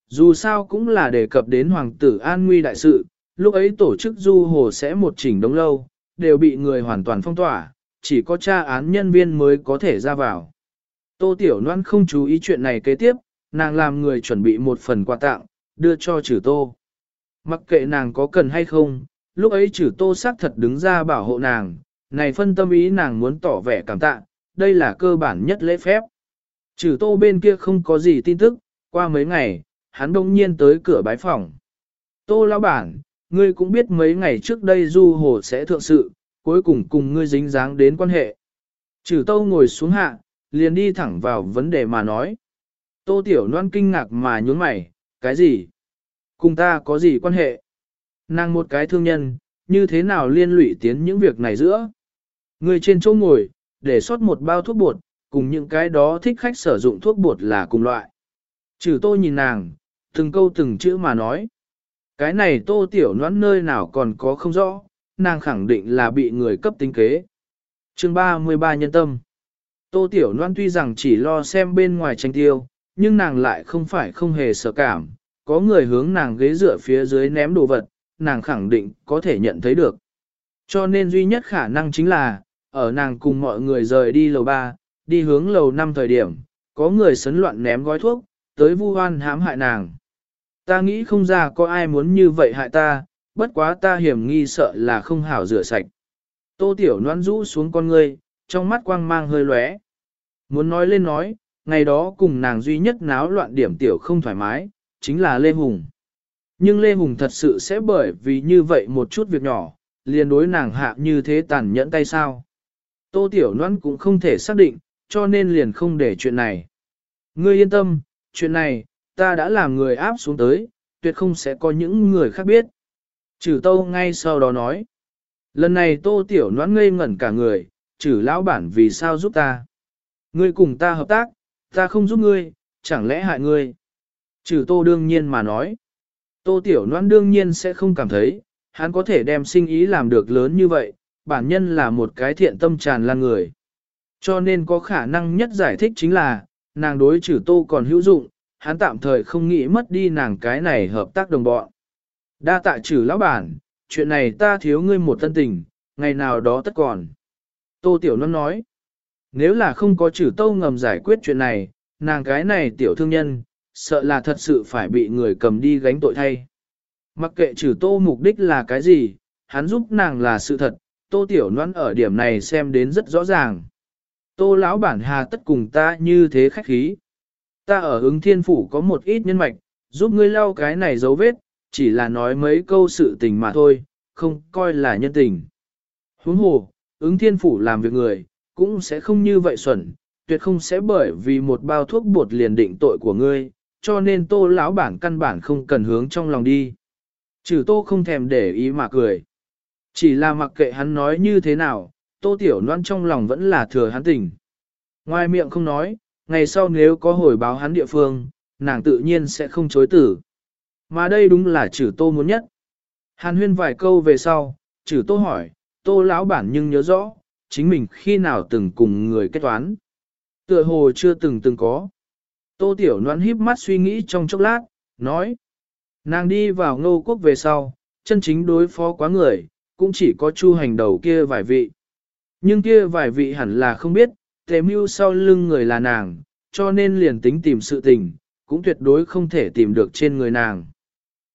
Dù sao cũng là đề cập đến hoàng tử an nguy đại sự, lúc ấy tổ chức du hồ sẽ một chỉnh đống lâu, đều bị người hoàn toàn phong tỏa, chỉ có tra án nhân viên mới có thể ra vào. Tô Tiểu Loan không chú ý chuyện này kế tiếp, nàng làm người chuẩn bị một phần quà tặng, đưa cho trừ tô. Mặc kệ nàng có cần hay không, lúc ấy trừ tô xác thật đứng ra bảo hộ nàng, này phân tâm ý nàng muốn tỏ vẻ cảm tạ, đây là cơ bản nhất lễ phép. Trừ tô bên kia không có gì tin tức, qua mấy ngày, hắn đông nhiên tới cửa bái phòng. Tô lão bản, ngươi cũng biết mấy ngày trước đây du hồ sẽ thượng sự, cuối cùng cùng ngươi dính dáng đến quan hệ. Trừ tâu ngồi xuống hạ, liền đi thẳng vào vấn đề mà nói. Tô tiểu loan kinh ngạc mà nhún mày, cái gì? Cùng ta có gì quan hệ? Nàng một cái thương nhân, như thế nào liên lụy tiến những việc này giữa? Người trên chỗ ngồi, để sót một bao thuốc bột, cùng những cái đó thích khách sử dụng thuốc bột là cùng loại. Trừ tôi nhìn nàng, từng câu từng chữ mà nói. Cái này tô tiểu noãn nơi nào còn có không rõ, nàng khẳng định là bị người cấp tính kế. chương 33 nhân tâm. Tô Tiểu Loan tuy rằng chỉ lo xem bên ngoài tranh tiêu, nhưng nàng lại không phải không hề sợ cảm, có người hướng nàng ghế dựa phía dưới ném đồ vật, nàng khẳng định có thể nhận thấy được. Cho nên duy nhất khả năng chính là, ở nàng cùng mọi người rời đi lầu 3, đi hướng lầu 5 thời điểm, có người sấn loạn ném gói thuốc, tới vu hoan hãm hại nàng. Ta nghĩ không ra có ai muốn như vậy hại ta, bất quá ta hiểm nghi sợ là không hảo rửa sạch. Tô Tiểu Loan rũ xuống con ngươi, trong mắt quang mang hơi lóe. Muốn nói lên nói, ngày đó cùng nàng duy nhất náo loạn điểm tiểu không thoải mái, chính là Lê Hùng. Nhưng Lê Hùng thật sự sẽ bởi vì như vậy một chút việc nhỏ, liền đối nàng hạ như thế tàn nhẫn tay sao. Tô Tiểu Loan cũng không thể xác định, cho nên liền không để chuyện này. Ngươi yên tâm, chuyện này, ta đã làm người áp xuống tới, tuyệt không sẽ có những người khác biết. Trừ tâu ngay sau đó nói. Lần này tô tiểu noãn ngây ngẩn cả người, trừ lão bản vì sao giúp ta. Ngươi cùng ta hợp tác, ta không giúp ngươi, chẳng lẽ hại ngươi. Trừ tô đương nhiên mà nói. Tô tiểu noãn đương nhiên sẽ không cảm thấy, hắn có thể đem sinh ý làm được lớn như vậy, bản nhân là một cái thiện tâm tràn lan người. Cho nên có khả năng nhất giải thích chính là, nàng đối trừ tô còn hữu dụng, hắn tạm thời không nghĩ mất đi nàng cái này hợp tác đồng bọn. Đa tạ trừ lão bản, chuyện này ta thiếu ngươi một tân tình, ngày nào đó tất còn. Tô Tiểu Loan nói, nếu là không có trừ tô ngầm giải quyết chuyện này, nàng cái này tiểu thương nhân, sợ là thật sự phải bị người cầm đi gánh tội thay. Mặc kệ trừ tô mục đích là cái gì, hắn giúp nàng là sự thật, tô tiểu Loan ở điểm này xem đến rất rõ ràng. Tô lão bản hà tất cùng ta như thế khách khí. Ta ở ứng thiên phủ có một ít nhân mạch, giúp ngươi lau cái này dấu vết, chỉ là nói mấy câu sự tình mà thôi, không coi là nhân tình. Huống hồ, ứng thiên phủ làm việc người, cũng sẽ không như vậy xuẩn, tuyệt không sẽ bởi vì một bao thuốc bột liền định tội của ngươi, cho nên tô lão bản căn bản không cần hướng trong lòng đi. Trừ tô không thèm để ý mà cười. Chỉ là mặc kệ hắn nói như thế nào, tô tiểu loan trong lòng vẫn là thừa hắn tình. Ngoài miệng không nói, ngày sau nếu có hồi báo hắn địa phương, nàng tự nhiên sẽ không chối tử. Mà đây đúng là chữ tô muốn nhất. Hàn huyên vài câu về sau, chữ tô hỏi, tô lão bản nhưng nhớ rõ, chính mình khi nào từng cùng người kết toán. Tựa hồ chưa từng từng có. Tô tiểu noan híp mắt suy nghĩ trong chốc lát, nói. Nàng đi vào ngô quốc về sau, chân chính đối phó quá người, cũng chỉ có chu hành đầu kia vài vị. Nhưng kia vài vị hẳn là không biết, tề mưu sau lưng người là nàng, cho nên liền tính tìm sự tình, cũng tuyệt đối không thể tìm được trên người nàng.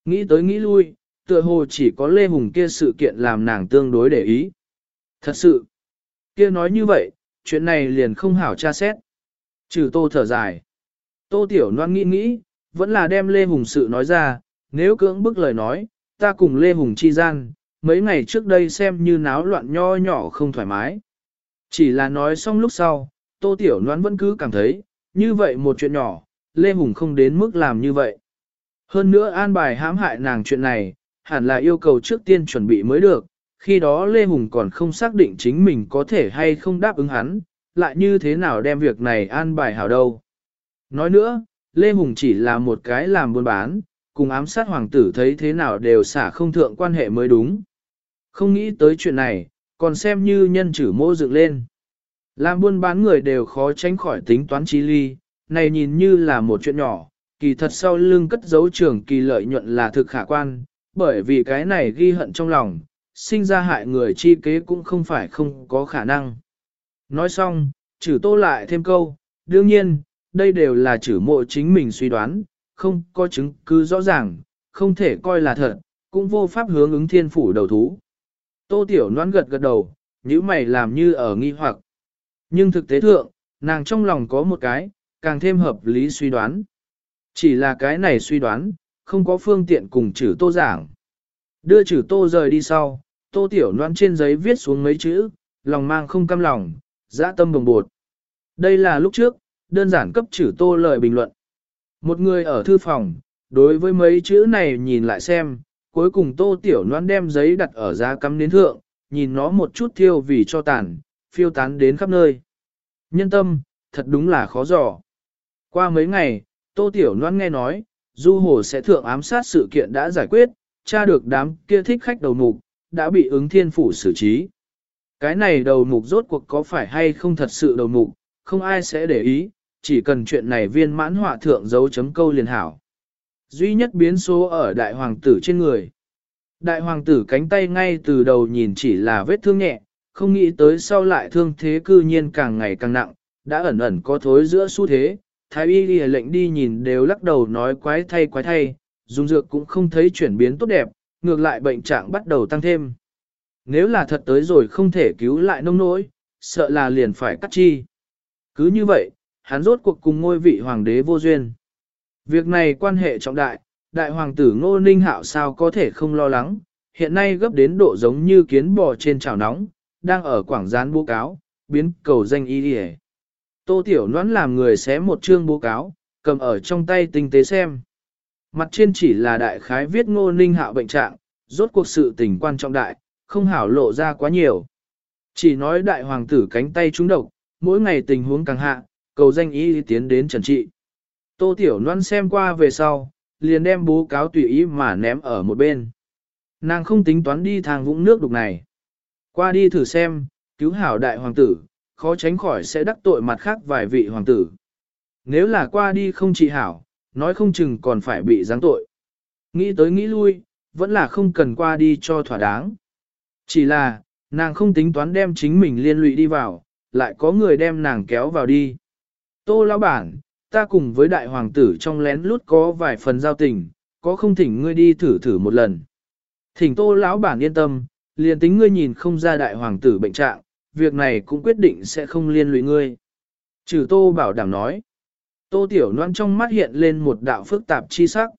Nghĩ tới nghĩ lui, tựa hồ chỉ có Lê Hùng kia sự kiện làm nàng tương đối để ý. Thật sự, kia nói như vậy, chuyện này liền không hảo tra xét. Trừ tô thở dài. Tô Tiểu Loan nghĩ nghĩ, vẫn là đem Lê Hùng sự nói ra, nếu cưỡng bức lời nói, ta cùng Lê Hùng chi gian, mấy ngày trước đây xem như náo loạn nho nhỏ không thoải mái. Chỉ là nói xong lúc sau, Tô Tiểu Loan vẫn cứ cảm thấy, như vậy một chuyện nhỏ, Lê Hùng không đến mức làm như vậy. Hơn nữa an bài hãm hại nàng chuyện này, hẳn là yêu cầu trước tiên chuẩn bị mới được, khi đó Lê Hùng còn không xác định chính mình có thể hay không đáp ứng hắn, lại như thế nào đem việc này an bài hảo đâu. Nói nữa, Lê Hùng chỉ là một cái làm buôn bán, cùng ám sát hoàng tử thấy thế nào đều xả không thượng quan hệ mới đúng. Không nghĩ tới chuyện này, còn xem như nhân chử mô dựng lên. Làm buôn bán người đều khó tránh khỏi tính toán trí ly, này nhìn như là một chuyện nhỏ, kỳ thật sau lưng cất dấu trường kỳ lợi nhuận là thực khả quan, bởi vì cái này ghi hận trong lòng, sinh ra hại người chi kế cũng không phải không có khả năng. Nói xong, chử tô lại thêm câu, đương nhiên, đây đều là chử mộ chính mình suy đoán, không có chứng cứ rõ ràng, không thể coi là thật, cũng vô pháp hướng ứng thiên phủ đầu thú. Tô tiểu Loan gật gật đầu, nhíu mày làm như ở nghi hoặc. Nhưng thực tế thượng, nàng trong lòng có một cái, càng thêm hợp lý suy đoán. Chỉ là cái này suy đoán, không có phương tiện cùng chữ tô giảng. Đưa chữ tô rời đi sau, tô tiểu noan trên giấy viết xuống mấy chữ, lòng mang không cam lòng, dã tâm đồng bột. Đây là lúc trước, đơn giản cấp chữ tô lời bình luận. Một người ở thư phòng, đối với mấy chữ này nhìn lại xem, cuối cùng tô tiểu noan đem giấy đặt ở giá cắm đến thượng, nhìn nó một chút thiêu vì cho tàn, phiêu tán đến khắp nơi. Nhân tâm, thật đúng là khó dò. Qua mấy ngày, Tô Tiểu noan nghe nói, Du Hồ sẽ thượng ám sát sự kiện đã giải quyết, tra được đám kia thích khách đầu mục, đã bị ứng thiên phủ xử trí. Cái này đầu mục rốt cuộc có phải hay không thật sự đầu mục, không ai sẽ để ý, chỉ cần chuyện này viên mãn họa thượng dấu chấm câu liền hảo. Duy nhất biến số ở đại hoàng tử trên người. Đại hoàng tử cánh tay ngay từ đầu nhìn chỉ là vết thương nhẹ, không nghĩ tới sau lại thương thế cư nhiên càng ngày càng nặng, đã ẩn ẩn có thối giữa xu thế. Thái y lìa lệnh đi nhìn đều lắc đầu nói quái thay quái thay, dùng dược cũng không thấy chuyển biến tốt đẹp, ngược lại bệnh trạng bắt đầu tăng thêm. Nếu là thật tới rồi không thể cứu lại nông nỗi, sợ là liền phải cắt chi. Cứ như vậy, hắn rốt cuộc cùng ngôi vị hoàng đế vô duyên. Việc này quan hệ trọng đại, đại hoàng tử ngô ninh hạo sao có thể không lo lắng, hiện nay gấp đến độ giống như kiến bò trên chảo nóng, đang ở quảng gián bố cáo, biến cầu danh y đi Tô Tiểu Noãn làm người xé một chương bố cáo, cầm ở trong tay tinh tế xem. Mặt trên chỉ là đại khái viết ngô ninh hạo bệnh trạng, rốt cuộc sự tình quan trọng đại, không hảo lộ ra quá nhiều. Chỉ nói đại hoàng tử cánh tay trúng độc, mỗi ngày tình huống càng hạ, cầu danh y tiến đến trần trị. Tô Tiểu Loan xem qua về sau, liền đem bố cáo tùy ý mà ném ở một bên. Nàng không tính toán đi thang vũng nước đục này. Qua đi thử xem, cứu hảo đại hoàng tử, khó tránh khỏi sẽ đắc tội mặt khác vài vị hoàng tử. Nếu là qua đi không trị hảo, nói không chừng còn phải bị giáng tội. Nghĩ tới nghĩ lui, vẫn là không cần qua đi cho thỏa đáng. Chỉ là, nàng không tính toán đem chính mình liên lụy đi vào, lại có người đem nàng kéo vào đi. Tô lão bản, ta cùng với đại hoàng tử trong lén lút có vài phần giao tình, có không thỉnh ngươi đi thử thử một lần. Thỉnh tô lão bản yên tâm, liền tính ngươi nhìn không ra đại hoàng tử bệnh trạng, việc này cũng quyết định sẽ không liên lụy ngươi. Trừ tô bảo đảm nói. Tô tiểu noan trong mắt hiện lên một đạo phức tạp chi sắc.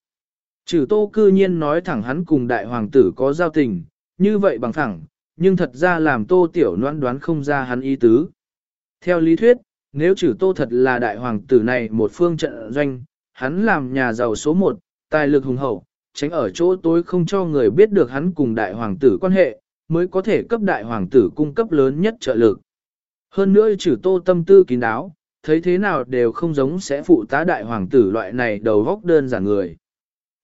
Trừ tô cư nhiên nói thẳng hắn cùng đại hoàng tử có giao tình, như vậy bằng thẳng, nhưng thật ra làm tô tiểu noan đoán không ra hắn ý tứ. Theo lý thuyết, nếu trừ tô thật là đại hoàng tử này một phương trận doanh, hắn làm nhà giàu số một, tài lực hùng hậu, tránh ở chỗ tối không cho người biết được hắn cùng đại hoàng tử quan hệ, mới có thể cấp đại hoàng tử cung cấp lớn nhất trợ lực. Hơn nữa trừ tô tâm tư kín đáo, thấy thế nào đều không giống sẽ phụ tá đại hoàng tử loại này đầu góc đơn giản người.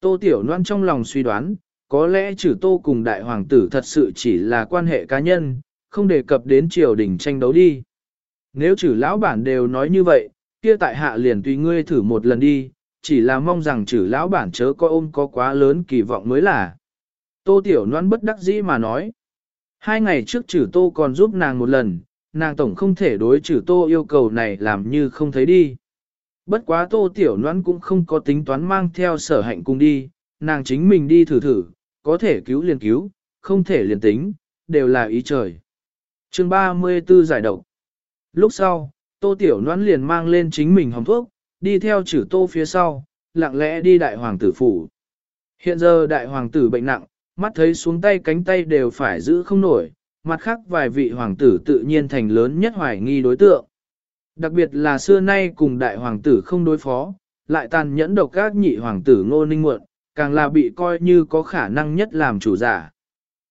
Tô Tiểu Loan trong lòng suy đoán, có lẽ trừ tô cùng đại hoàng tử thật sự chỉ là quan hệ cá nhân, không đề cập đến triều đình tranh đấu đi. Nếu chử lão bản đều nói như vậy, kia tại hạ liền tùy ngươi thử một lần đi, chỉ là mong rằng chử lão bản chớ có ôm có quá lớn kỳ vọng mới là. Tô Tiểu Loan bất đắc dĩ mà nói. Hai ngày trước chử tô còn giúp nàng một lần, nàng tổng không thể đối chử tô yêu cầu này làm như không thấy đi. Bất quá tô tiểu Loan cũng không có tính toán mang theo sở hạnh cùng đi, nàng chính mình đi thử thử, có thể cứu liền cứu, không thể liền tính, đều là ý trời. chương 34 giải độc. Lúc sau, tô tiểu noãn liền mang lên chính mình hồng thuốc, đi theo chử tô phía sau, lặng lẽ đi đại hoàng tử phủ. Hiện giờ đại hoàng tử bệnh nặng, mắt thấy xuống tay cánh tay đều phải giữ không nổi, mặt khác vài vị hoàng tử tự nhiên thành lớn nhất hoài nghi đối tượng. Đặc biệt là xưa nay cùng đại hoàng tử không đối phó, lại tàn nhẫn độc các nhị hoàng tử ngô ninh muộn, càng là bị coi như có khả năng nhất làm chủ giả.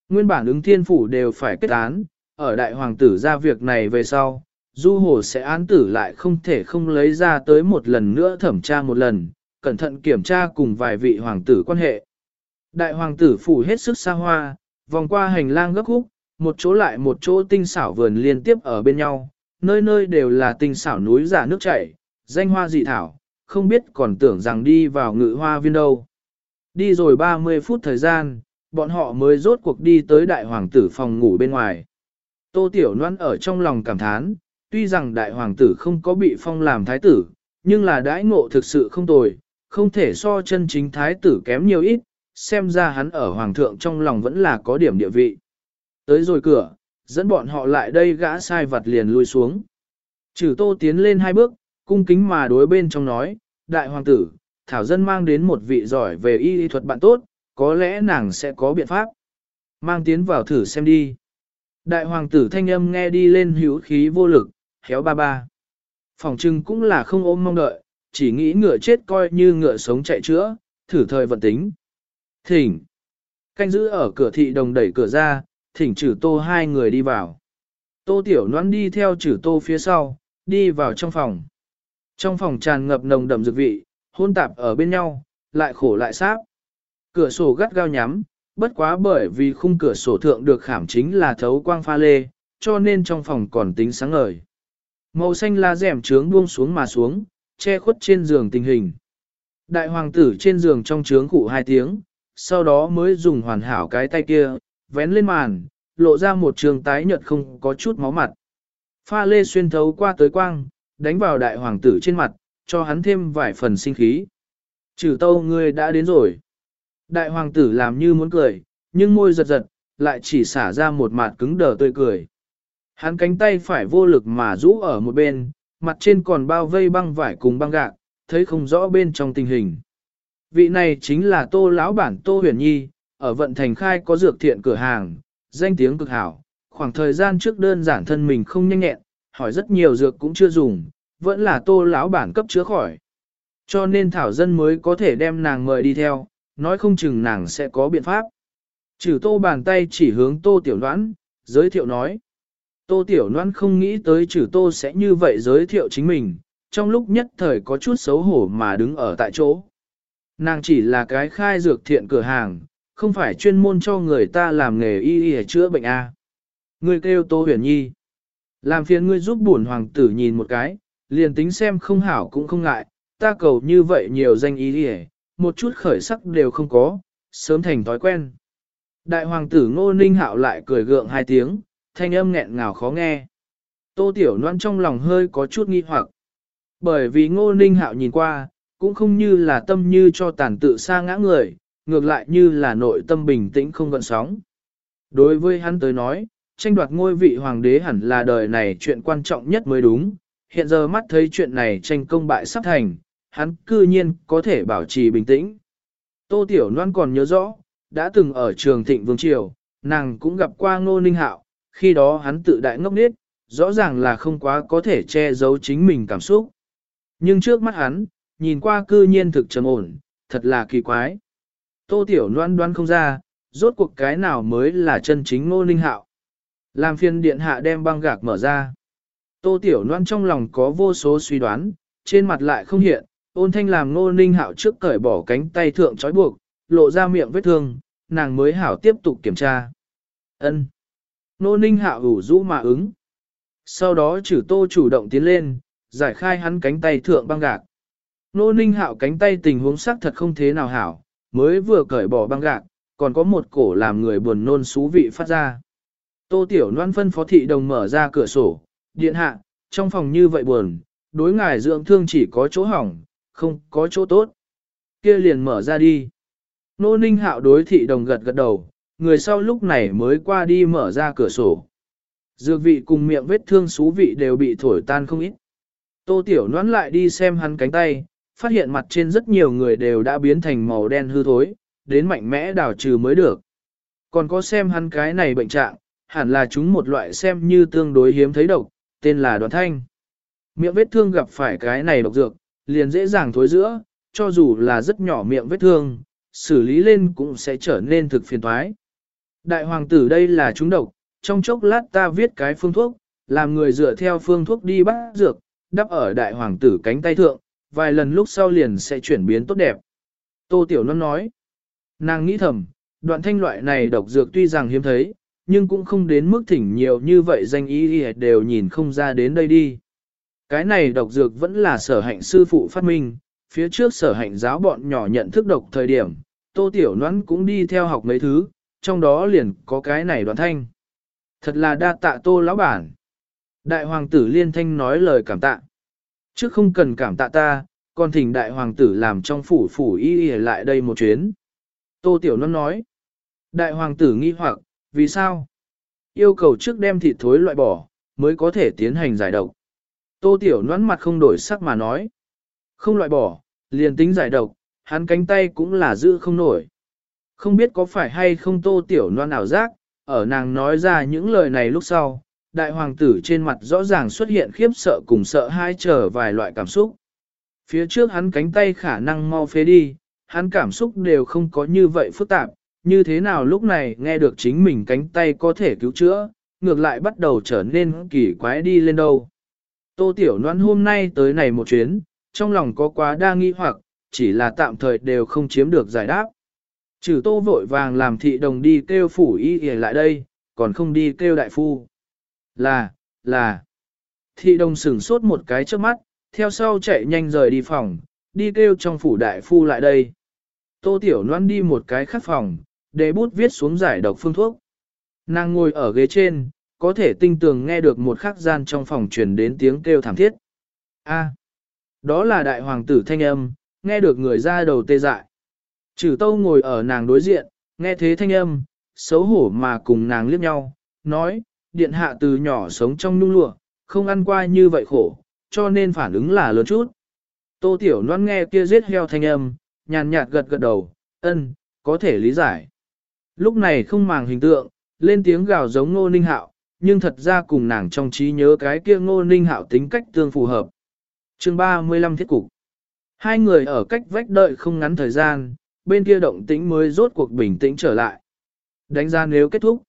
Nguyên bản ứng thiên phủ đều phải kết án, ở đại hoàng tử ra việc này về sau, du hồ sẽ án tử lại không thể không lấy ra tới một lần nữa thẩm tra một lần, cẩn thận kiểm tra cùng vài vị hoàng tử quan hệ. Đại hoàng tử phủ hết sức xa hoa, vòng qua hành lang gấp khúc, một chỗ lại một chỗ tinh xảo vườn liên tiếp ở bên nhau, nơi nơi đều là tinh xảo núi giả nước chảy, danh hoa dị thảo, không biết còn tưởng rằng đi vào ngự hoa viên đâu. Đi rồi 30 phút thời gian, bọn họ mới rốt cuộc đi tới đại hoàng tử phòng ngủ bên ngoài. Tô Tiểu Loan ở trong lòng cảm thán, tuy rằng đại hoàng tử không có bị phong làm thái tử, nhưng là đãi ngộ thực sự không tồi, không thể so chân chính thái tử kém nhiều ít, xem ra hắn ở hoàng thượng trong lòng vẫn là có điểm địa vị. Tới rồi cửa, dẫn bọn họ lại đây gã sai vặt liền lui xuống. Trừ tô tiến lên hai bước, cung kính mà đối bên trong nói, đại hoàng tử, thảo dân mang đến một vị giỏi về y y thuật bạn tốt, có lẽ nàng sẽ có biện pháp. Mang tiến vào thử xem đi. Đại hoàng tử thanh âm nghe đi lên hữu khí vô lực, khéo ba ba. Phòng trưng cũng là không ôm mong đợi, chỉ nghĩ ngựa chết coi như ngựa sống chạy chữa, thử thời vận tính. Thỉnh. Canh giữ ở cửa thị đồng đẩy cửa ra, thỉnh trừ tô hai người đi vào. Tô tiểu noãn đi theo trừ tô phía sau, đi vào trong phòng. Trong phòng tràn ngập nồng đậm dược vị, hôn tạp ở bên nhau, lại khổ lại sáp. Cửa sổ gắt gao nhắm, bất quá bởi vì khung cửa sổ thượng được khảm chính là thấu quang pha lê, cho nên trong phòng còn tính sáng ngời. Màu xanh lá rèm trướng buông xuống mà xuống, che khuất trên giường tình hình. Đại hoàng tử trên giường trong trướng cụ hai tiếng, sau đó mới dùng hoàn hảo cái tay kia, vén lên màn, lộ ra một trường tái nhợt không có chút máu mặt. Pha lê xuyên thấu qua tới quang, đánh vào đại hoàng tử trên mặt, cho hắn thêm vài phần sinh khí. Trừ tâu ngươi đã đến rồi. Đại hoàng tử làm như muốn cười, nhưng môi giật giật, lại chỉ xả ra một mặt cứng đờ tươi cười. Hắn cánh tay phải vô lực mà rũ ở một bên, mặt trên còn bao vây băng vải cùng băng gạc, thấy không rõ bên trong tình hình. Vị này chính là tô lão bản tô huyền nhi, ở vận thành khai có dược thiện cửa hàng, danh tiếng cực hảo. Khoảng thời gian trước đơn giản thân mình không nhanh nhẹn, hỏi rất nhiều dược cũng chưa dùng, vẫn là tô lão bản cấp chữa khỏi. Cho nên Thảo Dân mới có thể đem nàng mời đi theo, nói không chừng nàng sẽ có biện pháp. Trừ tô bàn tay chỉ hướng tô tiểu đoán, giới thiệu nói. Tô tiểu Loan không nghĩ tới trừ tô sẽ như vậy giới thiệu chính mình, trong lúc nhất thời có chút xấu hổ mà đứng ở tại chỗ. Nàng chỉ là cái khai dược thiện cửa hàng, không phải chuyên môn cho người ta làm nghề y y chữa bệnh A. Người kêu Tô Huyền Nhi. Làm phiền ngươi giúp bổn hoàng tử nhìn một cái, liền tính xem không hảo cũng không ngại, ta cầu như vậy nhiều danh y y một chút khởi sắc đều không có, sớm thành thói quen. Đại hoàng tử ngô ninh hạo lại cười gượng hai tiếng, thanh âm nghẹn ngào khó nghe. Tô tiểu Loan trong lòng hơi có chút nghi hoặc. Bởi vì ngô ninh hạo nhìn qua, cũng không như là tâm như cho tàn tự xa ngã người, ngược lại như là nội tâm bình tĩnh không gợn sóng. Đối với hắn tới nói, tranh đoạt ngôi vị hoàng đế hẳn là đời này chuyện quan trọng nhất mới đúng, hiện giờ mắt thấy chuyện này tranh công bại sắp thành, hắn cư nhiên có thể bảo trì bình tĩnh. Tô Tiểu Loan còn nhớ rõ, đã từng ở trường thịnh vương triều, nàng cũng gặp qua ngô ninh hạo, khi đó hắn tự đại ngốc nghếch, rõ ràng là không quá có thể che giấu chính mình cảm xúc. Nhưng trước mắt hắn, nhìn qua cư nhiên thực trầm ổn, thật là kỳ quái. Tô Tiểu Loan đoán không ra, rốt cuộc cái nào mới là chân chính ngô ninh hạo. Làm phiên điện hạ đem băng gạc mở ra. Tô Tiểu Loan trong lòng có vô số suy đoán, trên mặt lại không hiện, ôn thanh làm ngô ninh hạo trước cởi bỏ cánh tay thượng trói buộc, lộ ra miệng vết thương, nàng mới hảo tiếp tục kiểm tra. ân Nô ninh hạo ủ rũ mà ứng. Sau đó chử tô chủ động tiến lên, giải khai hắn cánh tay thượng băng gạc. Nô ninh hạo cánh tay tình huống sắc thật không thế nào hảo, mới vừa cởi bỏ băng gạc, còn có một cổ làm người buồn nôn xú vị phát ra. Tô Tiểu Loan phân phó thị đồng mở ra cửa sổ, điện hạ, trong phòng như vậy buồn, đối ngài dưỡng thương chỉ có chỗ hỏng, không có chỗ tốt. kia liền mở ra đi. Nô ninh hạo đối thị đồng gật gật đầu, người sau lúc này mới qua đi mở ra cửa sổ. Dược vị cùng miệng vết thương xú vị đều bị thổi tan không ít. Tô Tiểu Loan lại đi xem hắn cánh tay, phát hiện mặt trên rất nhiều người đều đã biến thành màu đen hư thối, đến mạnh mẽ đào trừ mới được. Còn có xem hắn cái này bệnh trạng, hẳn là chúng một loại xem như tương đối hiếm thấy độc, tên là đoàn thanh. Miệng vết thương gặp phải cái này độc dược, liền dễ dàng thối giữa, cho dù là rất nhỏ miệng vết thương, xử lý lên cũng sẽ trở nên thực phiền thoái. Đại hoàng tử đây là chúng độc, trong chốc lát ta viết cái phương thuốc, làm người dựa theo phương thuốc đi bắt dược, đắp ở đại hoàng tử cánh tay thượng, vài lần lúc sau liền sẽ chuyển biến tốt đẹp. Tô Tiểu Loan nói, nàng nghĩ thầm, đoạn thanh loại này độc dược tuy rằng hiếm thấy, nhưng cũng không đến mức thỉnh nhiều như vậy danh ý đều nhìn không ra đến đây đi. Cái này độc dược vẫn là sở hạnh sư phụ phát minh, phía trước sở hạnh giáo bọn nhỏ nhận thức độc thời điểm, Tô Tiểu Loan cũng đi theo học mấy thứ, trong đó liền có cái này đoạn thanh. Thật là đa tạ Tô lão bản. Đại hoàng tử liên thanh nói lời cảm tạ. Chứ không cần cảm tạ ta, còn thỉnh đại hoàng tử làm trong phủ phủ y y lại đây một chuyến. Tô Tiểu Nôn nói. Đại hoàng tử nghi hoặc, vì sao? Yêu cầu trước đem thịt thối loại bỏ, mới có thể tiến hành giải độc. Tô Tiểu Nôn mặt không đổi sắc mà nói. Không loại bỏ, liền tính giải độc, hắn cánh tay cũng là giữ không nổi. Không biết có phải hay không Tô Tiểu loan ảo giác, ở nàng nói ra những lời này lúc sau, đại hoàng tử trên mặt rõ ràng xuất hiện khiếp sợ cùng sợ hai trở vài loại cảm xúc. Phía trước hắn cánh tay khả năng mau phế đi, hắn cảm xúc đều không có như vậy phức tạp, như thế nào lúc này nghe được chính mình cánh tay có thể cứu chữa, ngược lại bắt đầu trở nên kỳ quái đi lên đâu. Tô Tiểu Loan hôm nay tới này một chuyến, trong lòng có quá đa nghi hoặc, chỉ là tạm thời đều không chiếm được giải đáp. Trừ tô vội vàng làm thị đồng đi kêu phủ y y lại đây, còn không đi kêu đại phu. Là, là. Thị đồng sửng sốt một cái trước mắt, theo sau chạy nhanh rời đi phòng, đi kêu trong phủ đại phu lại đây. Tô Tiểu Loan đi một cái khắc phòng, để bút viết xuống giải độc phương thuốc. Nàng ngồi ở ghế trên, có thể tinh tường nghe được một khắc gian trong phòng truyền đến tiếng kêu thảm thiết. A, đó là đại hoàng tử thanh âm, nghe được người ra đầu tê dại. Trừ tâu ngồi ở nàng đối diện, nghe thế thanh âm, xấu hổ mà cùng nàng liếc nhau, nói, điện hạ từ nhỏ sống trong nhung lụa, không ăn qua như vậy khổ, cho nên phản ứng là lớn chút. Tô Tiểu Loan nghe kia giết heo thanh âm, nhàn nhạt gật gật đầu, ân, có thể lý giải. Lúc này không màng hình tượng, lên tiếng gào giống ngô ninh hạo, nhưng thật ra cùng nàng trong trí nhớ cái kia ngô ninh hạo tính cách tương phù hợp. chương 35 thiết cục. Hai người ở cách vách đợi không ngắn thời gian, bên kia động tĩnh mới rốt cuộc bình tĩnh trở lại. Đánh ra nếu kết thúc.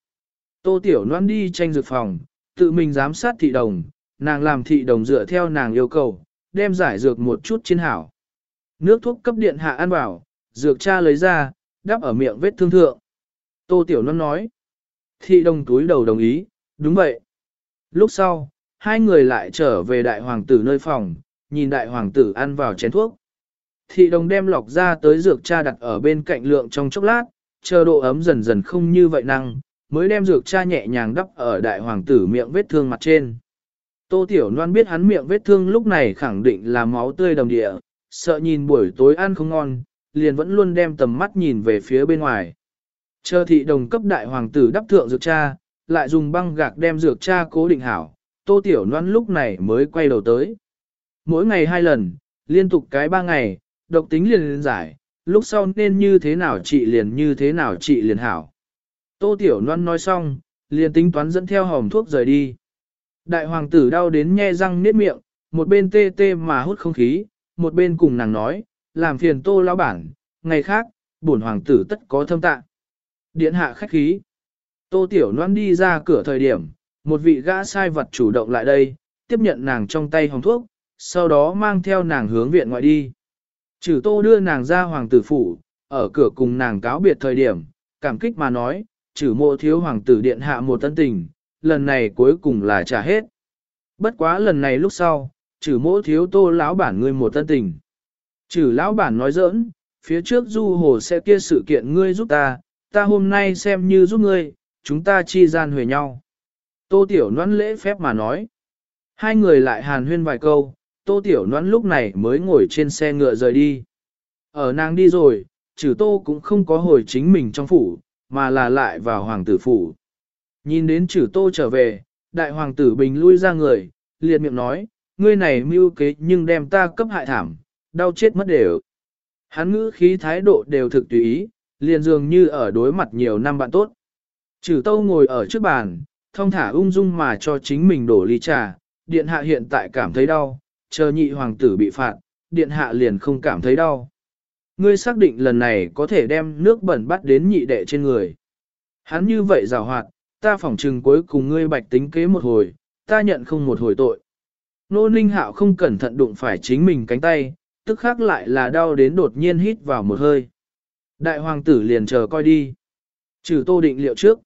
Tô Tiểu Loan đi tranh dược phòng, tự mình giám sát thị đồng, nàng làm thị đồng dựa theo nàng yêu cầu, đem giải dược một chút trên hảo. Nước thuốc cấp điện hạ ăn vào, dược cha lấy ra, đắp ở miệng vết thương thượng. Tô Tiểu Loan nói. Thị đồng túi đầu đồng ý, đúng vậy. Lúc sau, hai người lại trở về đại hoàng tử nơi phòng, nhìn đại hoàng tử ăn vào chén thuốc. Thị đồng đem lọc ra tới dược cha đặt ở bên cạnh lượng trong chốc lát, chờ độ ấm dần dần không như vậy năng, mới đem dược cha nhẹ nhàng đắp ở đại hoàng tử miệng vết thương mặt trên. Tô Tiểu Loan biết hắn miệng vết thương lúc này khẳng định là máu tươi đồng địa, sợ nhìn buổi tối ăn không ngon, liền vẫn luôn đem tầm mắt nhìn về phía bên ngoài. Chờ thị đồng cấp đại hoàng tử đắp thượng dược cha, lại dùng băng gạc đem dược cha cố định hảo, Tô Tiểu Loan lúc này mới quay đầu tới. Mỗi ngày hai lần, liên tục cái ba ngày, độc tính liền liền giải, lúc sau nên như thế nào trị liền như thế nào trị liền hảo. Tô Tiểu Loan nói xong, liền tính toán dẫn theo hòm thuốc rời đi. Đại hoàng tử đau đến nhe răng niết miệng, một bên tê tê mà hút không khí, một bên cùng nàng nói, làm phiền tô lão bản, ngày khác, bổn hoàng tử tất có thâm tạ. Điện hạ khách khí. Tô Tiểu Loan đi ra cửa thời điểm, một vị gã sai vật chủ động lại đây, tiếp nhận nàng trong tay hồng thuốc, sau đó mang theo nàng hướng viện ngoại đi. Trừ tô đưa nàng ra hoàng tử phủ, ở cửa cùng nàng cáo biệt thời điểm, cảm kích mà nói, trừ mộ thiếu hoàng tử điện hạ một tân tình, lần này cuối cùng là trả hết. Bất quá lần này lúc sau, trừ mộ thiếu tô lão bản ngươi một tân tình. Trừ lão bản nói giỡn, phía trước du hồ sẽ kia sự kiện ngươi giúp ta, ta hôm nay xem như giúp ngươi, chúng ta chi gian huề nhau. Tô Tiểu noan lễ phép mà nói. Hai người lại hàn huyên vài câu, Tô Tiểu Noãn lúc này mới ngồi trên xe ngựa rời đi. Ở nàng đi rồi, trừ Tô cũng không có hồi chính mình trong phủ, mà là lại vào hoàng tử phủ. Nhìn đến trừ Tô trở về, đại hoàng tử bình lui ra người, liệt miệng nói, ngươi này mưu kế nhưng đem ta cấp hại thảm, đau chết mất đều. Hắn ngữ khí thái độ đều thực tùy ý, liền dường như ở đối mặt nhiều năm bạn tốt. Trừ Tô ngồi ở trước bàn, thong thả ung dung mà cho chính mình đổ ly trà, điện hạ hiện tại cảm thấy đau, chờ nhị hoàng tử bị phạt, điện hạ liền không cảm thấy đau. Ngươi xác định lần này có thể đem nước bẩn bắt đến nhị đệ trên người. Hắn như vậy rào hoạt, ta phỏng trừng cuối cùng ngươi bạch tính kế một hồi, ta nhận không một hồi tội. Nô ninh hạo không cẩn thận đụng phải chính mình cánh tay, tức khác lại là đau đến đột nhiên hít vào một hơi. Đại hoàng tử liền chờ coi đi. Trừ tô định liệu trước.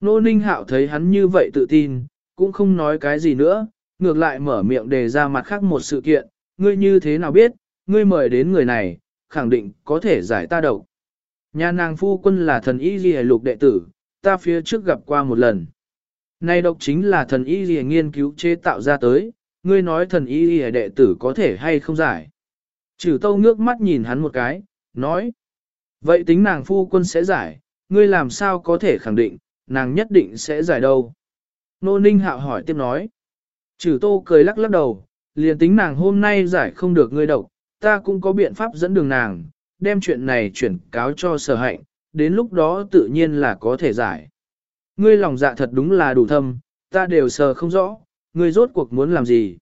Nô ninh hạo thấy hắn như vậy tự tin, cũng không nói cái gì nữa, ngược lại mở miệng đề ra mặt khác một sự kiện, ngươi như thế nào biết, ngươi mời đến người này, khẳng định có thể giải ta độc. Nhà nàng phu quân là thần y ghi lục đệ tử, ta phía trước gặp qua một lần. Này độc chính là thần y ghi nghiên cứu chế tạo ra tới, ngươi nói thần y ghi đệ tử có thể hay không giải. Trừ tâu ngước mắt nhìn hắn một cái, nói. Vậy tính nàng phu quân sẽ giải, ngươi làm sao có thể khẳng định, nàng nhất định sẽ giải đâu. Nô Ninh Hạo hỏi tiếp nói. Chử tô cười lắc lắc đầu, liền tính nàng hôm nay giải không được ngươi độc, ta cũng có biện pháp dẫn đường nàng, đem chuyện này chuyển cáo cho sở hạnh, đến lúc đó tự nhiên là có thể giải. Ngươi lòng dạ thật đúng là đủ thâm, ta đều sờ không rõ, ngươi rốt cuộc muốn làm gì.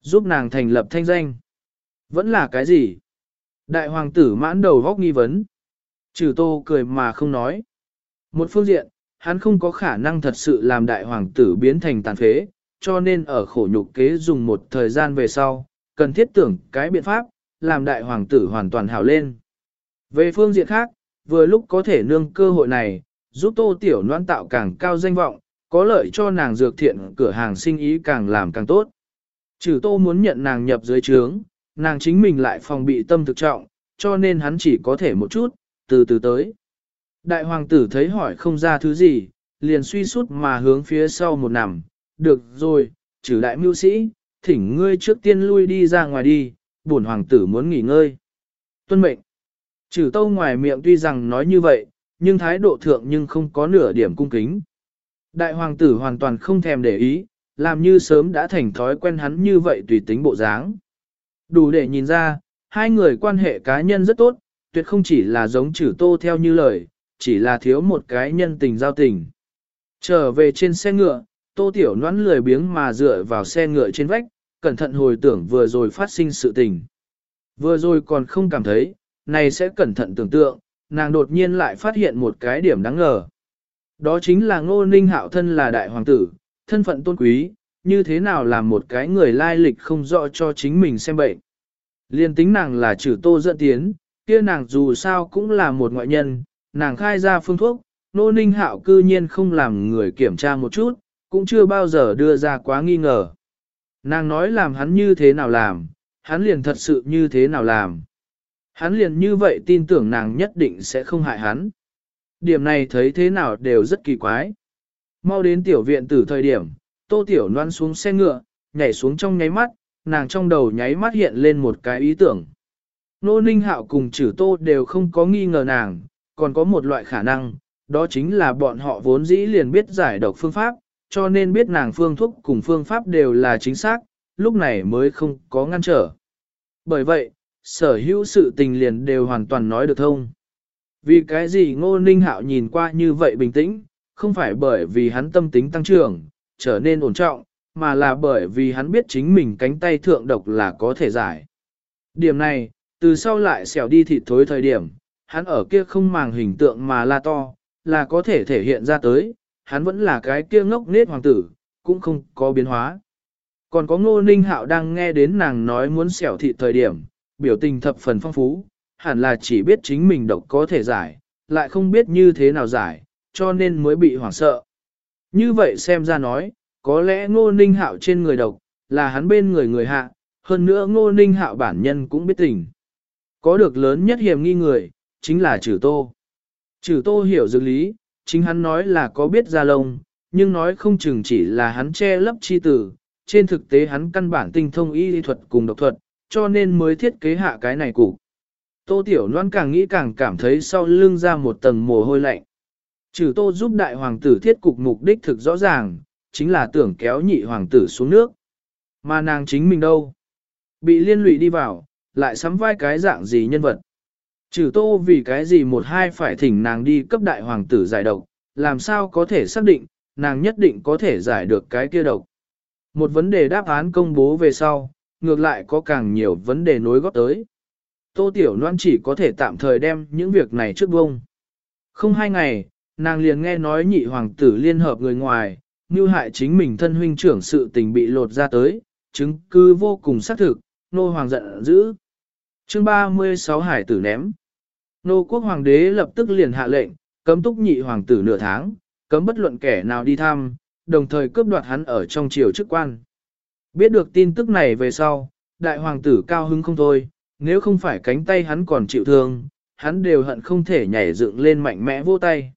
Giúp nàng thành lập thanh danh. Vẫn là cái gì? Đại hoàng tử mãn đầu góc nghi vấn. Trừ tô cười mà không nói. Một phương diện, hắn không có khả năng thật sự làm đại hoàng tử biến thành tàn phế, cho nên ở khổ nhục kế dùng một thời gian về sau, cần thiết tưởng cái biện pháp, làm đại hoàng tử hoàn toàn hảo lên. Về phương diện khác, vừa lúc có thể nương cơ hội này, giúp tô tiểu noan tạo càng cao danh vọng, có lợi cho nàng dược thiện cửa hàng sinh ý càng làm càng tốt. Trừ tô muốn nhận nàng nhập dưới trướng, nàng chính mình lại phòng bị tâm thực trọng, cho nên hắn chỉ có thể một chút, từ từ tới. Đại hoàng tử thấy hỏi không ra thứ gì, liền suy sút mà hướng phía sau một nằm, được rồi, trừ đại mưu sĩ, thỉnh ngươi trước tiên lui đi ra ngoài đi, bổn hoàng tử muốn nghỉ ngơi. Tuân mệnh. Trừ tâu ngoài miệng tuy rằng nói như vậy, nhưng thái độ thượng nhưng không có nửa điểm cung kính. Đại hoàng tử hoàn toàn không thèm để ý, làm như sớm đã thành thói quen hắn như vậy tùy tính bộ dáng. Đủ để nhìn ra, hai người quan hệ cá nhân rất tốt, tuyệt không chỉ là giống trừ tô theo như lời, chỉ là thiếu một cái nhân tình giao tình. Trở về trên xe ngựa, tô tiểu noãn lười biếng mà dựa vào xe ngựa trên vách, cẩn thận hồi tưởng vừa rồi phát sinh sự tình. Vừa rồi còn không cảm thấy, này sẽ cẩn thận tưởng tượng, nàng đột nhiên lại phát hiện một cái điểm đáng ngờ. Đó chính là ngô ninh hạo thân là đại hoàng tử, thân phận tôn quý, như thế nào làm một cái người lai lịch không rõ cho chính mình xem bệnh. Liên tính nàng là trừ tô dẫn tiến, kia nàng dù sao cũng là một ngoại nhân, nàng khai ra phương thuốc, nô ninh hạo cư nhiên không làm người kiểm tra một chút, cũng chưa bao giờ đưa ra quá nghi ngờ. Nàng nói làm hắn như thế nào làm, hắn liền thật sự như thế nào làm. Hắn liền như vậy tin tưởng nàng nhất định sẽ không hại hắn. Điểm này thấy thế nào đều rất kỳ quái. Mau đến tiểu viện từ thời điểm, tô tiểu loan xuống xe ngựa, nhảy xuống trong nháy mắt, nàng trong đầu nháy mắt hiện lên một cái ý tưởng. Nô ninh hạo cùng chử tô đều không có nghi ngờ nàng, còn có một loại khả năng, đó chính là bọn họ vốn dĩ liền biết giải độc phương pháp, cho nên biết nàng phương thuốc cùng phương pháp đều là chính xác, lúc này mới không có ngăn trở. Bởi vậy, sở hữu sự tình liền đều hoàn toàn nói được thông. Vì cái gì ngô ninh hạo nhìn qua như vậy bình tĩnh, không phải bởi vì hắn tâm tính tăng trưởng, trở nên ổn trọng, mà là bởi vì hắn biết chính mình cánh tay thượng độc là có thể giải. Điểm này, từ sau lại xẻo đi thịt thối thời điểm, hắn ở kia không màng hình tượng mà la to, là có thể thể hiện ra tới, hắn vẫn là cái kia ngốc nết hoàng tử, cũng không có biến hóa. Còn có ngô ninh hạo đang nghe đến nàng nói muốn xẻo thị thời điểm, biểu tình thập phần phong phú, hẳn là chỉ biết chính mình độc có thể giải, lại không biết như thế nào giải, cho nên mới bị hoảng sợ. Như vậy xem ra nói, có lẽ ngô ninh hạo trên người độc, là hắn bên người người hạ, hơn nữa ngô ninh hạo bản nhân cũng biết tình. Có được lớn nhất hiểm nghi người, chính là trừ tô. Trừ tô hiểu dược lý, chính hắn nói là có biết ra lông, nhưng nói không chừng chỉ là hắn che lấp chi tử, trên thực tế hắn căn bản tinh thông y lý thuật cùng độc thuật, cho nên mới thiết kế hạ cái này cục. Tô Tiểu Loan càng nghĩ càng cảm thấy sau lưng ra một tầng mồ hôi lạnh. Trừ tô giúp đại hoàng tử thiết cục mục đích thực rõ ràng, chính là tưởng kéo nhị hoàng tử xuống nước. Mà nàng chính mình đâu? Bị liên lụy đi vào, lại sắm vai cái dạng gì nhân vật? Trừ tô vì cái gì một hai phải thỉnh nàng đi cấp đại hoàng tử giải độc, làm sao có thể xác định, nàng nhất định có thể giải được cái kia độc. Một vấn đề đáp án công bố về sau, ngược lại có càng nhiều vấn đề nối góp tới. Tô Tiểu Loan chỉ có thể tạm thời đem những việc này trước bông. Không hai ngày, nàng liền nghe nói nhị hoàng tử liên hợp người ngoài, như hại chính mình thân huynh trưởng sự tình bị lột ra tới, chứng cứ vô cùng xác thực, nô hoàng giận dữ. Chương 36 hải tử ném. Nô quốc hoàng đế lập tức liền hạ lệnh, cấm túc nhị hoàng tử nửa tháng, cấm bất luận kẻ nào đi thăm, đồng thời cướp đoạt hắn ở trong triều chức quan. Biết được tin tức này về sau, đại hoàng tử cao hứng không thôi, nếu không phải cánh tay hắn còn chịu thương, hắn đều hận không thể nhảy dựng lên mạnh mẽ vô tay.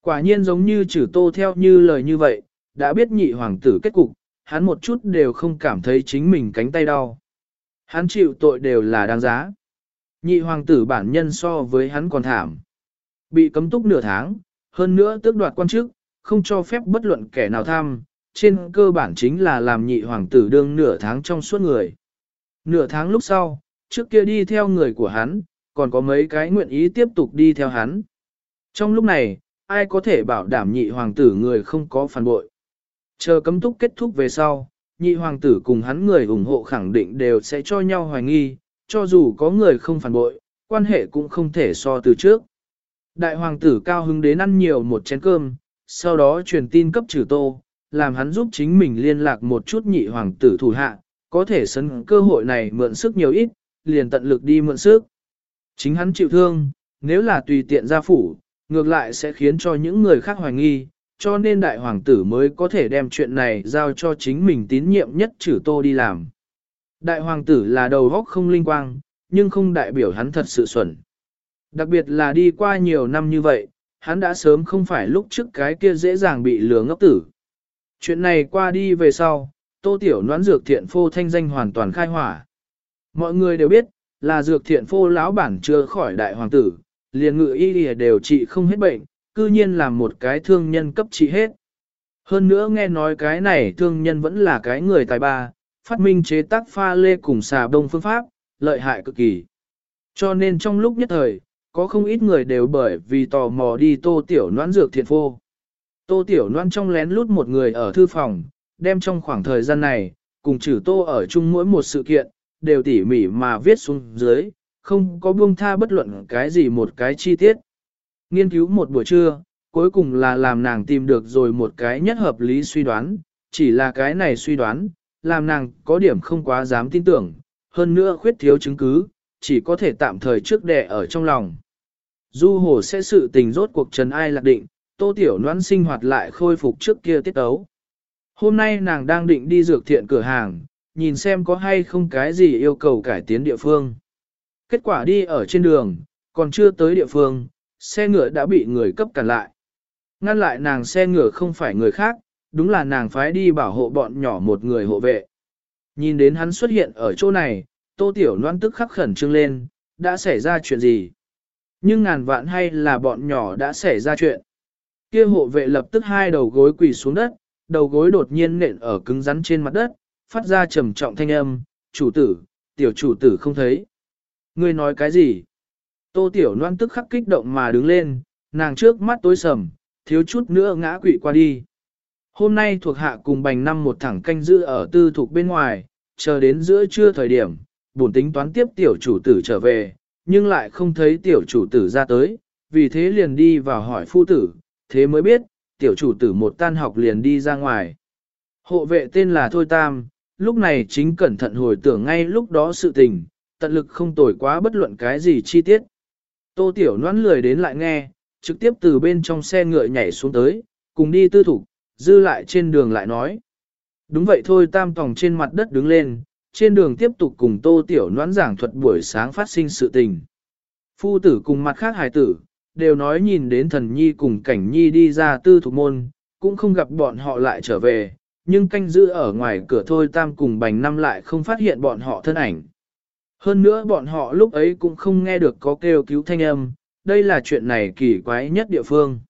Quả nhiên giống như trừ tô theo như lời như vậy, đã biết nhị hoàng tử kết cục, hắn một chút đều không cảm thấy chính mình cánh tay đau. Hắn chịu tội đều là đáng giá. Nhị hoàng tử bản nhân so với hắn còn thảm. Bị cấm túc nửa tháng, hơn nữa tước đoạt quan chức, không cho phép bất luận kẻ nào tham, trên cơ bản chính là làm nhị hoàng tử đương nửa tháng trong suốt người. Nửa tháng lúc sau, trước kia đi theo người của hắn, còn có mấy cái nguyện ý tiếp tục đi theo hắn. Trong lúc này, ai có thể bảo đảm nhị hoàng tử người không có phản bội. Chờ cấm túc kết thúc về sau, nhị hoàng tử cùng hắn người ủng hộ khẳng định đều sẽ cho nhau hoài nghi, cho dù có người không phản bội, quan hệ cũng không thể so từ trước. Đại hoàng tử cao hứng đến ăn nhiều một chén cơm, sau đó truyền tin cấp trừ tô, làm hắn giúp chính mình liên lạc một chút nhị hoàng tử thủ hạ, có thể sân cơ hội này mượn sức nhiều ít, liền tận lực đi mượn sức. Chính hắn chịu thương, nếu là tùy tiện ra phủ, ngược lại sẽ khiến cho những người khác hoài nghi, cho nên đại hoàng tử mới có thể đem chuyện này giao cho chính mình tín nhiệm nhất trừ tô đi làm. Đại hoàng tử là đầu góc không linh quang, nhưng không đại biểu hắn thật sự xuẩn. Đặc biệt là đi qua nhiều năm như vậy, hắn đã sớm không phải lúc trước cái kia dễ dàng bị lừa ngốc tử. Chuyện này qua đi về sau, tô tiểu noãn dược thiện phô thanh danh hoàn toàn khai hỏa. Mọi người đều biết, là dược thiện phô lão bản chưa khỏi đại hoàng tử, liền ngự y đều trị không hết bệnh, cư nhiên làm một cái thương nhân cấp trị hết. Hơn nữa nghe nói cái này thương nhân vẫn là cái người tài ba, phát minh chế tác pha lê cùng xà đông phương pháp, lợi hại cực kỳ. Cho nên trong lúc nhất thời, có không ít người đều bởi vì tò mò đi tô tiểu noãn dược thiện phô. Tô tiểu noãn trong lén lút một người ở thư phòng, đem trong khoảng thời gian này, cùng trừ tô ở chung mỗi một sự kiện, đều tỉ mỉ mà viết xuống dưới, không có buông tha bất luận cái gì một cái chi tiết. Nghiên cứu một buổi trưa, cuối cùng là làm nàng tìm được rồi một cái nhất hợp lý suy đoán, chỉ là cái này suy đoán, làm nàng có điểm không quá dám tin tưởng, hơn nữa khuyết thiếu chứng cứ, chỉ có thể tạm thời trước đẻ ở trong lòng. Du hồ sẽ sự tình rốt cuộc trần ai lạc định, tô tiểu noãn sinh hoạt lại khôi phục trước kia tiết ấu. Hôm nay nàng đang định đi dược thiện cửa hàng, nhìn xem có hay không cái gì yêu cầu cải tiến địa phương. Kết quả đi ở trên đường, còn chưa tới địa phương, xe ngựa đã bị người cấp cản lại. Ngăn lại nàng xe ngựa không phải người khác, đúng là nàng phái đi bảo hộ bọn nhỏ một người hộ vệ. Nhìn đến hắn xuất hiện ở chỗ này, tô tiểu loan tức khắc khẩn trương lên, đã xảy ra chuyện gì? Nhưng ngàn vạn hay là bọn nhỏ đã xảy ra chuyện. Kia hộ vệ lập tức hai đầu gối quỳ xuống đất, đầu gối đột nhiên nện ở cứng rắn trên mặt đất, phát ra trầm trọng thanh âm, chủ tử, tiểu chủ tử không thấy. Ngươi nói cái gì? Tô tiểu loan tức khắc kích động mà đứng lên, nàng trước mắt tối sầm, thiếu chút nữa ngã quỵ qua đi. Hôm nay thuộc hạ cùng bành năm một thẳng canh giữ ở tư thuộc bên ngoài, chờ đến giữa trưa thời điểm, bổn tính toán tiếp tiểu chủ tử trở về, nhưng lại không thấy tiểu chủ tử ra tới, vì thế liền đi vào hỏi phu tử, thế mới biết, tiểu chủ tử một tan học liền đi ra ngoài. Hộ vệ tên là Thôi Tam, lúc này chính cẩn thận hồi tưởng ngay lúc đó sự tình, tận lực không tồi quá bất luận cái gì chi tiết. Tô Tiểu Loan lười đến lại nghe, trực tiếp từ bên trong xe ngựa nhảy xuống tới, cùng đi tư thủ, dư lại trên đường lại nói. Đúng vậy thôi tam tòng trên mặt đất đứng lên, trên đường tiếp tục cùng tô tiểu noãn giảng thuật buổi sáng phát sinh sự tình. Phu tử cùng mặt khác hài tử, đều nói nhìn đến thần nhi cùng cảnh nhi đi ra tư thuộc môn, cũng không gặp bọn họ lại trở về, nhưng canh giữ ở ngoài cửa thôi tam cùng bành năm lại không phát hiện bọn họ thân ảnh. Hơn nữa bọn họ lúc ấy cũng không nghe được có kêu cứu thanh âm, đây là chuyện này kỳ quái nhất địa phương.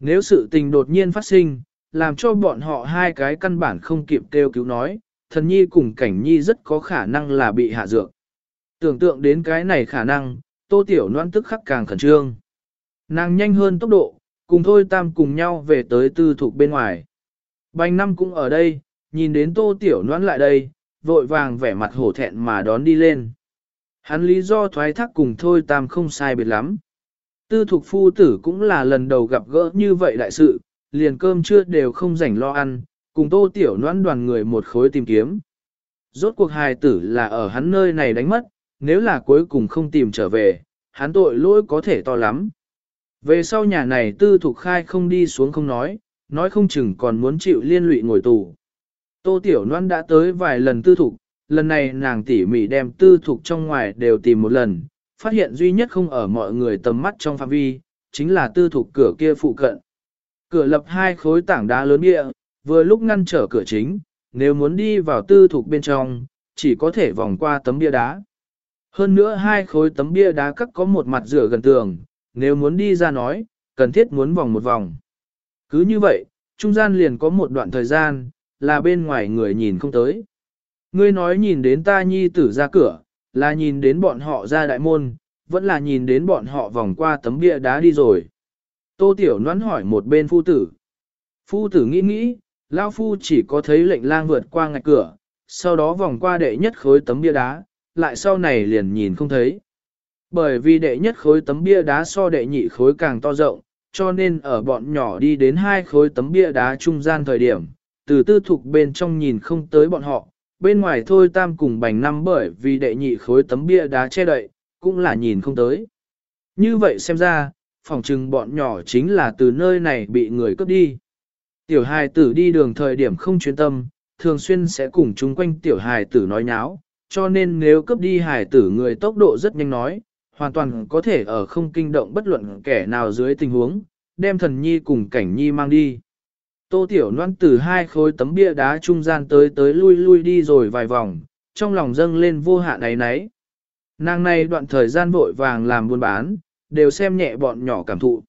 Nếu sự tình đột nhiên phát sinh, làm cho bọn họ hai cái căn bản không kịp kêu cứu nói, thần nhi cùng cảnh nhi rất có khả năng là bị hạ dược. Tưởng tượng đến cái này khả năng, tô tiểu noan tức khắc càng khẩn trương. Nàng nhanh hơn tốc độ, cùng thôi tam cùng nhau về tới tư thục bên ngoài. Bành năm cũng ở đây, nhìn đến tô tiểu noan lại đây, vội vàng vẻ mặt hổ thẹn mà đón đi lên. Hắn lý do thoái thác cùng thôi tam không sai biệt lắm. Tư thục phu tử cũng là lần đầu gặp gỡ như vậy đại sự, liền cơm trưa đều không rảnh lo ăn, cùng tô tiểu noãn đoàn người một khối tìm kiếm. Rốt cuộc hài tử là ở hắn nơi này đánh mất, nếu là cuối cùng không tìm trở về, hắn tội lỗi có thể to lắm. Về sau nhà này tư thục khai không đi xuống không nói, nói không chừng còn muốn chịu liên lụy ngồi tù. Tô Tiểu Loan đã tới vài lần tư thục, lần này nàng tỉ mỉ đem tư thục trong ngoài đều tìm một lần, phát hiện duy nhất không ở mọi người tầm mắt trong phạm vi, chính là tư thục cửa kia phụ cận. Cửa lập hai khối tảng đá lớn địa, vừa lúc ngăn trở cửa chính, nếu muốn đi vào tư thuộc bên trong, chỉ có thể vòng qua tấm bia đá. Hơn nữa hai khối tấm bia đá cắt có một mặt rửa gần tường, nếu muốn đi ra nói, cần thiết muốn vòng một vòng. Cứ như vậy, trung gian liền có một đoạn thời gian, là bên ngoài người nhìn không tới. Ngươi nói nhìn đến ta nhi tử ra cửa, là nhìn đến bọn họ ra đại môn, vẫn là nhìn đến bọn họ vòng qua tấm bia đá đi rồi. Tô Tiểu Noãn hỏi một bên phu tử. Phu tử nghĩ nghĩ, Lao Phu chỉ có thấy lệnh lang vượt qua ngạch cửa, sau đó vòng qua đệ nhất khối tấm bia đá, lại sau này liền nhìn không thấy. Bởi vì đệ nhất khối tấm bia đá so đệ nhị khối càng to rộng, cho nên ở bọn nhỏ đi đến hai khối tấm bia đá trung gian thời điểm, từ tư thục bên trong nhìn không tới bọn họ, bên ngoài thôi tam cùng bành năm bởi vì đệ nhị khối tấm bia đá che đậy, cũng là nhìn không tới. Như vậy xem ra, phòng trừng bọn nhỏ chính là từ nơi này bị người cướp đi. Tiểu hài tử đi đường thời điểm không chuyên tâm, thường xuyên sẽ cùng chung quanh tiểu hài tử nói nháo, cho nên nếu cướp đi hài tử người tốc độ rất nhanh nói, hoàn toàn có thể ở không kinh động bất luận kẻ nào dưới tình huống, đem thần nhi cùng cảnh nhi mang đi. Tô Tiểu Loan từ hai khối tấm bia đá trung gian tới tới lui lui đi rồi vài vòng, trong lòng dâng lên vô hạn ấy nấy. Nàng này đoạn thời gian vội vàng làm buôn bán, đều xem nhẹ bọn nhỏ cảm thụ.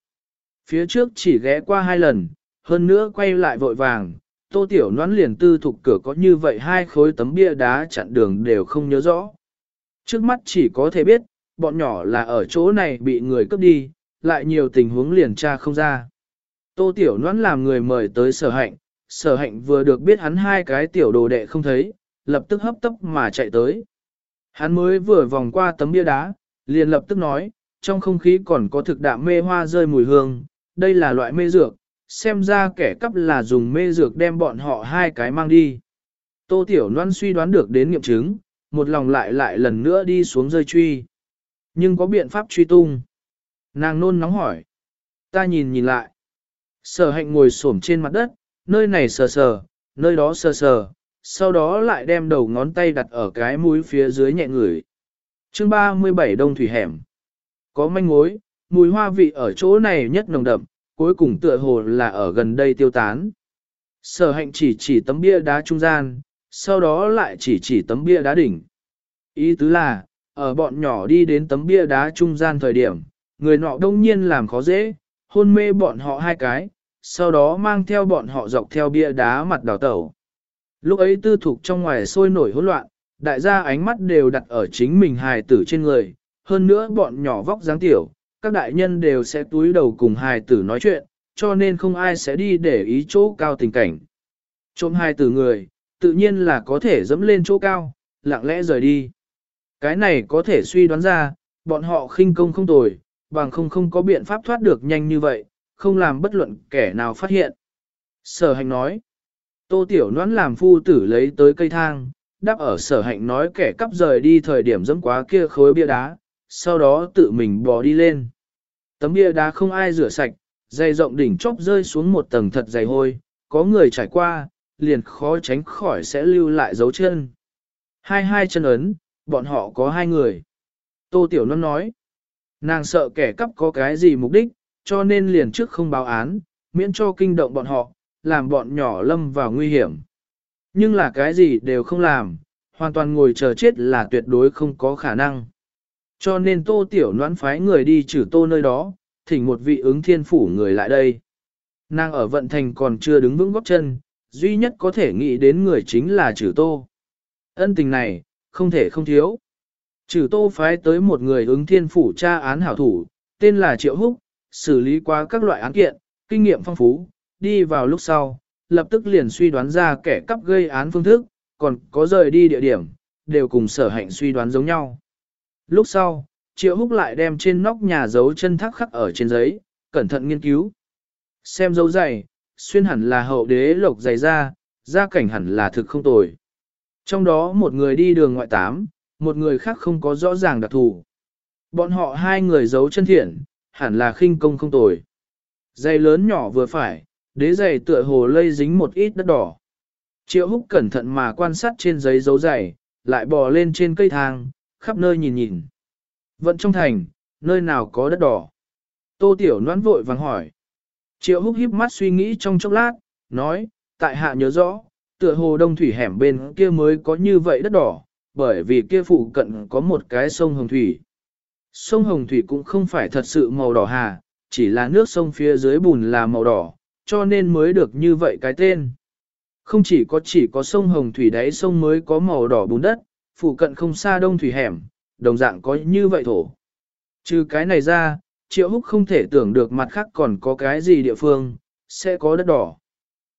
Phía trước chỉ ghé qua hai lần, hơn nữa quay lại vội vàng, Tô Tiểu Loan liền tư thục cửa có như vậy hai khối tấm bia đá chặn đường đều không nhớ rõ. Trước mắt chỉ có thể biết, bọn nhỏ là ở chỗ này bị người cướp đi, lại nhiều tình huống liền tra không ra. Tô Tiểu Loan làm người mời tới sở hạnh, sở hạnh vừa được biết hắn hai cái tiểu đồ đệ không thấy, lập tức hấp tấp mà chạy tới. Hắn mới vừa vòng qua tấm bia đá, liền lập tức nói, trong không khí còn có thực đạm mê hoa rơi mùi hương, đây là loại mê dược, xem ra kẻ cắp là dùng mê dược đem bọn họ hai cái mang đi. Tô Tiểu Loan suy đoán được đến nghiệm chứng, một lòng lại lại lần nữa đi xuống rơi truy. Nhưng có biện pháp truy tung. Nàng nôn nóng hỏi. Ta nhìn nhìn lại. Sở hạnh ngồi xổm trên mặt đất, nơi này sờ sờ, nơi đó sờ sờ, sau đó lại đem đầu ngón tay đặt ở cái mũi phía dưới nhẹ ngửi. chương 37 Đông Thủy Hẻm. Có manh mối, mùi hoa vị ở chỗ này nhất nồng đậm, cuối cùng tựa hồ là ở gần đây tiêu tán. Sở hạnh chỉ chỉ tấm bia đá trung gian, sau đó lại chỉ chỉ tấm bia đá đỉnh. Ý tứ là, ở bọn nhỏ đi đến tấm bia đá trung gian thời điểm, người nọ đông nhiên làm khó dễ, hôn mê bọn họ hai cái, sau đó mang theo bọn họ dọc theo bia đá mặt đào tẩu. Lúc ấy tư thục trong ngoài sôi nổi hỗn loạn, đại gia ánh mắt đều đặt ở chính mình hài tử trên người, hơn nữa bọn nhỏ vóc dáng tiểu, các đại nhân đều sẽ túi đầu cùng hài tử nói chuyện, cho nên không ai sẽ đi để ý chỗ cao tình cảnh. Trộm hài tử người, tự nhiên là có thể dẫm lên chỗ cao, lặng lẽ rời đi. Cái này có thể suy đoán ra, bọn họ khinh công không tồi, bằng không không có biện pháp thoát được nhanh như vậy, không làm bất luận kẻ nào phát hiện. Sở hành nói, tô tiểu noãn làm phu tử lấy tới cây thang, đáp ở sở hạnh nói kẻ cắp rời đi thời điểm dẫm quá kia khối bia đá, sau đó tự mình bò đi lên. Tấm bia đá không ai rửa sạch, dày rộng đỉnh chóp rơi xuống một tầng thật dày hôi, có người trải qua, liền khó tránh khỏi sẽ lưu lại dấu chân. Hai hai chân ấn, bọn họ có hai người. Tô Tiểu Loan nói, nàng sợ kẻ cắp có cái gì mục đích, cho nên liền trước không báo án, miễn cho kinh động bọn họ, làm bọn nhỏ lâm vào nguy hiểm. Nhưng là cái gì đều không làm, hoàn toàn ngồi chờ chết là tuyệt đối không có khả năng. Cho nên tô tiểu noãn phái người đi trừ tô nơi đó, thỉnh một vị ứng thiên phủ người lại đây. Nàng ở vận thành còn chưa đứng vững góc chân, duy nhất có thể nghĩ đến người chính là trừ tô. Ân tình này, không thể không thiếu. Trừ tô phái tới một người ứng thiên phủ tra án hảo thủ, tên là Triệu Húc, xử lý qua các loại án kiện, kinh nghiệm phong phú, đi vào lúc sau, lập tức liền suy đoán ra kẻ cắp gây án phương thức, còn có rời đi địa điểm, đều cùng sở hạnh suy đoán giống nhau. Lúc sau, Triệu Húc lại đem trên nóc nhà dấu chân thác khắc ở trên giấy, cẩn thận nghiên cứu. Xem dấu giày, xuyên hẳn là hậu đế lộc giày ra, ra cảnh hẳn là thực không tồi. Trong đó một người đi đường ngoại tám, một người khác không có rõ ràng đặc thù. Bọn họ hai người giấu chân thiện, hẳn là khinh công không tồi. Giày lớn nhỏ vừa phải, đế giày tựa hồ lây dính một ít đất đỏ. Triệu húc cẩn thận mà quan sát trên giấy dấu giày, lại bò lên trên cây thang, khắp nơi nhìn nhìn. Vận trong thành, nơi nào có đất đỏ. Tô Tiểu noãn vội vàng hỏi. Triệu húc híp mắt suy nghĩ trong chốc lát, nói, tại hạ nhớ rõ, tựa hồ đông thủy hẻm bên kia mới có như vậy đất đỏ, bởi vì kia phụ cận có một cái sông Hồng Thủy. Sông Hồng Thủy cũng không phải thật sự màu đỏ hà, chỉ là nước sông phía dưới bùn là màu đỏ, cho nên mới được như vậy cái tên. Không chỉ có chỉ có sông Hồng Thủy đáy sông mới có màu đỏ bùn đất, Phủ cận không xa đông thủy hẻm, đồng dạng có như vậy thổ. Trừ cái này ra, Triệu Húc không thể tưởng được mặt khác còn có cái gì địa phương, sẽ có đất đỏ.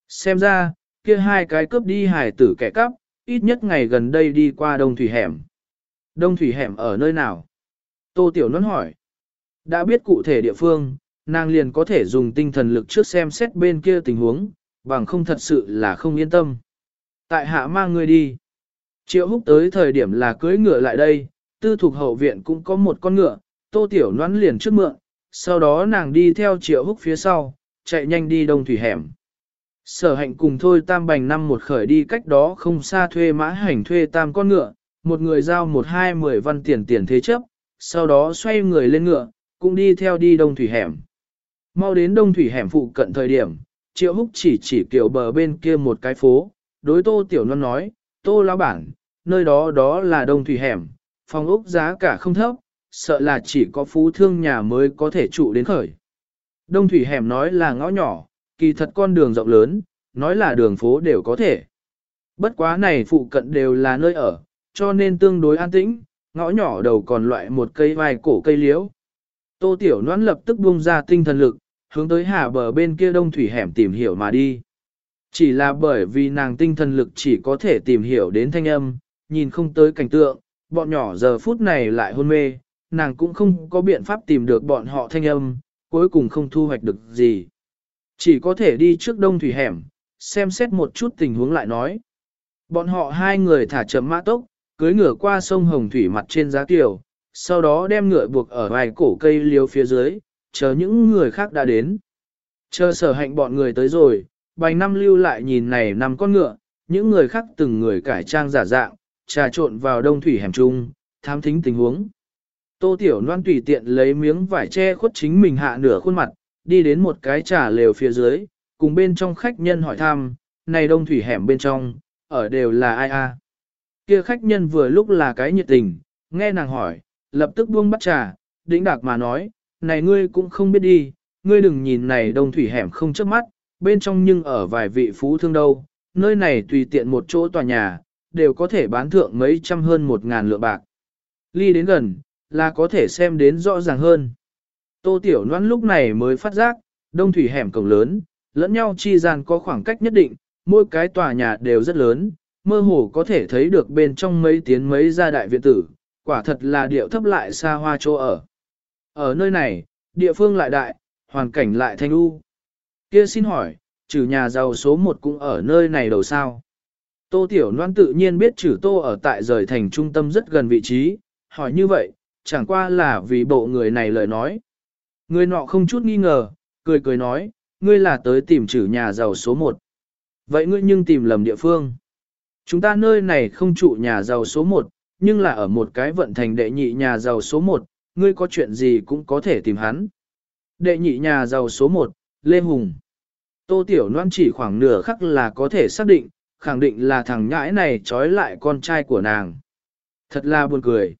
Xem ra, kia hai cái cướp đi hải tử kẻ cắp, ít nhất ngày gần đây đi qua đông thủy hẻm. Đông thủy hẻm ở nơi nào? Tô Tiểu Nôn hỏi. Đã biết cụ thể địa phương, nàng liền có thể dùng tinh thần lực trước xem xét bên kia tình huống, bằng không thật sự là không yên tâm. Tại hạ mang người đi. Triệu húc tới thời điểm là cưới ngựa lại đây, tư thuộc hậu viện cũng có một con ngựa, tô tiểu noãn liền trước mượn, sau đó nàng đi theo triệu húc phía sau, chạy nhanh đi đông thủy hẻm. Sở hạnh cùng thôi tam bành năm một khởi đi cách đó không xa thuê mã hành thuê tam con ngựa, một người giao một hai mười văn tiền tiền thế chấp, sau đó xoay người lên ngựa, cũng đi theo đi đông thủy hẻm. Mau đến đông thủy hẻm phụ cận thời điểm, triệu húc chỉ chỉ kiểu bờ bên kia một cái phố, đối tô tiểu non nói, tô lão bản, nơi đó đó là đông thủy hẻm, phòng ốc giá cả không thấp, sợ là chỉ có phú thương nhà mới có thể trụ đến khởi. Đông thủy hẻm nói là ngõ nhỏ, kỳ thật con đường rộng lớn, nói là đường phố đều có thể. Bất quá này phụ cận đều là nơi ở, cho nên tương đối an tĩnh, ngõ nhỏ đầu còn loại một cây vài cổ cây liễu. Tô Tiểu Noãn lập tức buông ra tinh thần lực, hướng tới hà bờ bên kia đông thủy hẻm tìm hiểu mà đi. Chỉ là bởi vì nàng tinh thần lực chỉ có thể tìm hiểu đến thanh âm, nhìn không tới cảnh tượng, bọn nhỏ giờ phút này lại hôn mê, nàng cũng không có biện pháp tìm được bọn họ thanh âm, cuối cùng không thu hoạch được gì. Chỉ có thể đi trước đông thủy hẻm, xem xét một chút tình huống lại nói. Bọn họ hai người thả chậm mã tốc, cưới ngựa qua sông Hồng Thủy mặt trên giá tiểu, sau đó đem ngựa buộc ở vài cổ cây liêu phía dưới, chờ những người khác đã đến. Chờ sở hạnh bọn người tới rồi, bành năm lưu lại nhìn này nằm con ngựa, những người khác từng người cải trang giả dạng, trà trộn vào đông thủy hẻm trung, thám thính tình huống. Tô Tiểu Loan tùy tiện lấy miếng vải che khuất chính mình hạ nửa khuôn mặt, đi đến một cái trà lều phía dưới, cùng bên trong khách nhân hỏi thăm, này đông thủy hẻm bên trong, ở đều là ai a? Kia khách nhân vừa lúc là cái nhiệt tình, nghe nàng hỏi, lập tức buông bắt trà, đĩnh đạc mà nói, này ngươi cũng không biết đi, ngươi đừng nhìn này đông thủy hẻm không chớp mắt, bên trong nhưng ở vài vị phú thương đâu, nơi này tùy tiện một chỗ tòa nhà, đều có thể bán thượng mấy trăm hơn một ngàn lượng bạc. Ly đến gần, là có thể xem đến rõ ràng hơn. Tô Tiểu Loan lúc này mới phát giác, đông thủy hẻm cổng lớn, lẫn nhau chi gian có khoảng cách nhất định, mỗi cái tòa nhà đều rất lớn, mơ hồ có thể thấy được bên trong mấy tiến mấy gia đại viện tử, quả thật là điệu thấp lại xa hoa chỗ ở. Ở nơi này, địa phương lại đại, hoàn cảnh lại thanh u. Kia xin hỏi, trừ nhà giàu số một cũng ở nơi này đầu sao? Tô Tiểu Loan tự nhiên biết trừ tô ở tại rời thành trung tâm rất gần vị trí, hỏi như vậy, chẳng qua là vì bộ người này lời nói. Người nọ không chút nghi ngờ, cười cười nói, ngươi là tới tìm trừ nhà giàu số một. Vậy ngươi nhưng tìm lầm địa phương. Chúng ta nơi này không trụ nhà giàu số một, nhưng là ở một cái vận thành đệ nhị nhà giàu số một, ngươi có chuyện gì cũng có thể tìm hắn. Đệ nhị nhà giàu số một, Lê Hùng. Tô Tiểu Loan chỉ khoảng nửa khắc là có thể xác định, khẳng định là thằng nhãi này trói lại con trai của nàng. Thật là buồn cười.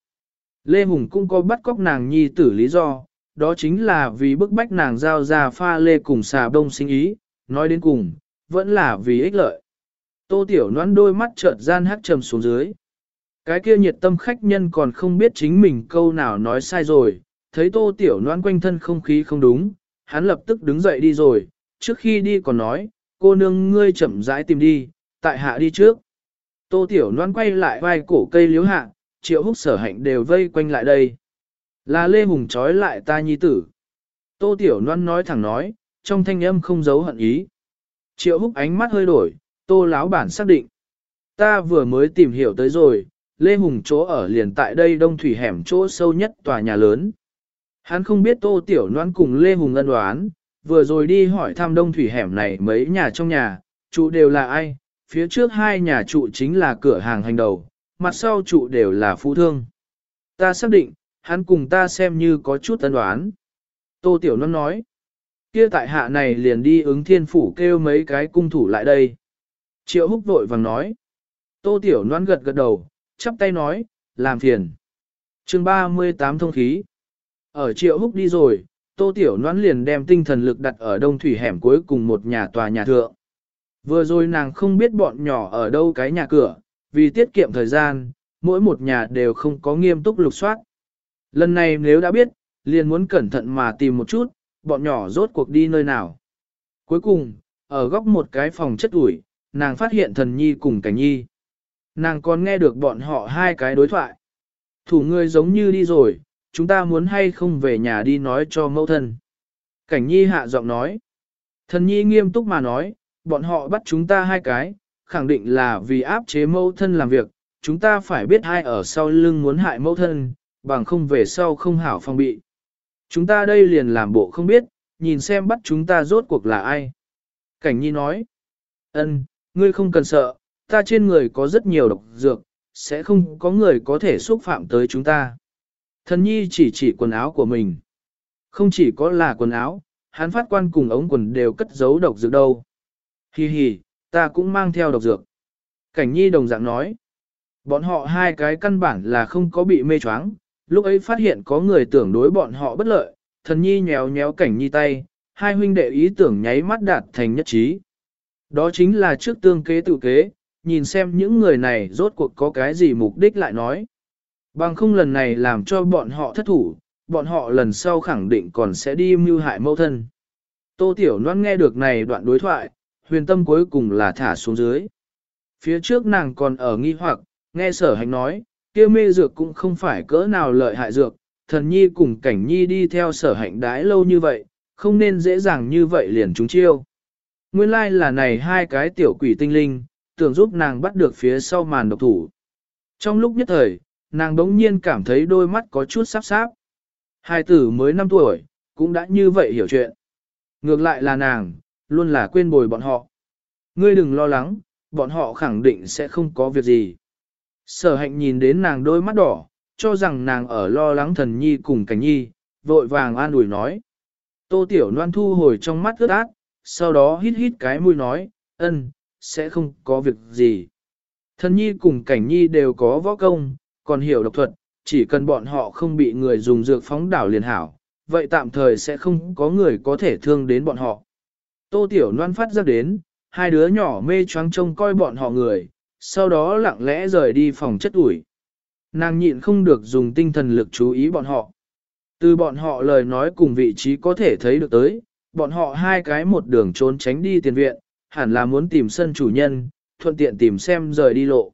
Lê Hùng cũng có bắt cóc nàng nhi tử lý do, đó chính là vì bức bách nàng giao ra pha lê cùng xà bông sinh ý, nói đến cùng, vẫn là vì ích lợi. Tô Tiểu Loan đôi mắt trợn gian hắc trầm xuống dưới. Cái kia nhiệt tâm khách nhân còn không biết chính mình câu nào nói sai rồi, thấy Tô Tiểu Loan quanh thân không khí không đúng, hắn lập tức đứng dậy đi rồi, trước khi đi còn nói, cô nương ngươi chậm rãi tìm đi, tại hạ đi trước. Tô Tiểu Loan quay lại vai cổ cây liếu hạ, triệu húc sở hạnh đều vây quanh lại đây. Là Lê Hùng trói lại ta nhi tử. Tô Tiểu Loan nói thẳng nói, trong thanh âm không giấu hận ý. Triệu húc ánh mắt hơi đổi, tô láo bản xác định. Ta vừa mới tìm hiểu tới rồi, Lê Hùng chỗ ở liền tại đây đông thủy hẻm chỗ sâu nhất tòa nhà lớn. Hắn không biết tô tiểu noan cùng Lê Hùng ân đoán, vừa rồi đi hỏi thăm đông thủy hẻm này mấy nhà trong nhà, trụ đều là ai, phía trước hai nhà trụ chính là cửa hàng hành đầu, mặt sau trụ đều là phú thương. Ta xác định, hắn cùng ta xem như có chút tân đoán. Tô Tiểu Nôn nói, kia tại hạ này liền đi ứng thiên phủ kêu mấy cái cung thủ lại đây. Triệu húc vội vàng nói. Tô Tiểu Loan gật gật đầu, chắp tay nói, làm phiền. chương 38 thông khí. Ở Triệu húc đi rồi, Tô Tiểu Noãn liền đem tinh thần lực đặt ở đông thủy hẻm cuối cùng một nhà tòa nhà thượng. Vừa rồi nàng không biết bọn nhỏ ở đâu cái nhà cửa, vì tiết kiệm thời gian, mỗi một nhà đều không có nghiêm túc lục soát. Lần này nếu đã biết, liền muốn cẩn thận mà tìm một chút, bọn nhỏ rốt cuộc đi nơi nào. Cuối cùng, ở góc một cái phòng chất ủi, nàng phát hiện thần nhi cùng cảnh nhi. Nàng còn nghe được bọn họ hai cái đối thoại. Thủ ngươi giống như đi rồi, chúng ta muốn hay không về nhà đi nói cho mẫu thân. Cảnh nhi hạ giọng nói. Thần nhi nghiêm túc mà nói, bọn họ bắt chúng ta hai cái, khẳng định là vì áp chế mẫu thân làm việc, chúng ta phải biết ai ở sau lưng muốn hại mẫu thân, bằng không về sau không hảo phong bị. Chúng ta đây liền làm bộ không biết, nhìn xem bắt chúng ta rốt cuộc là ai. Cảnh nhi nói, Ân, ngươi không cần sợ, ta trên người có rất nhiều độc dược, sẽ không có người có thể xúc phạm tới chúng ta. Thần nhi chỉ chỉ quần áo của mình. Không chỉ có là quần áo, hắn phát quan cùng ống quần đều cất giấu độc dược đâu. Hi hi, ta cũng mang theo độc dược. Cảnh nhi đồng dạng nói. Bọn họ hai cái căn bản là không có bị mê choáng, lúc ấy phát hiện có người tưởng đối bọn họ bất lợi, thần nhi nhéo nhéo cảnh nhi tay, hai huynh đệ ý tưởng nháy mắt đạt thành nhất trí. Đó chính là trước tương kế tự kế, nhìn xem những người này rốt cuộc có cái gì mục đích lại nói. Bằng không lần này làm cho bọn họ thất thủ, bọn họ lần sau khẳng định còn sẽ đi mưu hại mâu thân. Tô Tiểu Loan nghe được này đoạn đối thoại, huyền tâm cuối cùng là thả xuống dưới. Phía trước nàng còn ở nghi hoặc, nghe sở hành nói, kia mê dược cũng không phải cỡ nào lợi hại dược, thần nhi cùng cảnh nhi đi theo sở hạnh đái lâu như vậy, không nên dễ dàng như vậy liền chúng chiêu. Nguyên lai like là này hai cái tiểu quỷ tinh linh, tưởng giúp nàng bắt được phía sau màn độc thủ. Trong lúc nhất thời, nàng đống nhiên cảm thấy đôi mắt có chút sắp sáp. Hai tử mới 5 tuổi, cũng đã như vậy hiểu chuyện. Ngược lại là nàng, luôn là quên bồi bọn họ. Ngươi đừng lo lắng, bọn họ khẳng định sẽ không có việc gì. Sở hạnh nhìn đến nàng đôi mắt đỏ, cho rằng nàng ở lo lắng thần nhi cùng cảnh nhi, vội vàng an ủi nói. Tô tiểu loan thu hồi trong mắt ướt át, sau đó hít hít cái mũi nói, ân, sẽ không có việc gì. Thần nhi cùng cảnh nhi đều có võ công, còn hiểu độc thuật, chỉ cần bọn họ không bị người dùng dược phóng đảo liền hảo, vậy tạm thời sẽ không có người có thể thương đến bọn họ. Tô Tiểu Loan phát ra đến, hai đứa nhỏ mê choáng trông coi bọn họ người, sau đó lặng lẽ rời đi phòng chất ủi. Nàng nhịn không được dùng tinh thần lực chú ý bọn họ. Từ bọn họ lời nói cùng vị trí có thể thấy được tới, bọn họ hai cái một đường trốn tránh đi tiền viện, hẳn là muốn tìm sân chủ nhân, thuận tiện tìm xem rời đi lộ.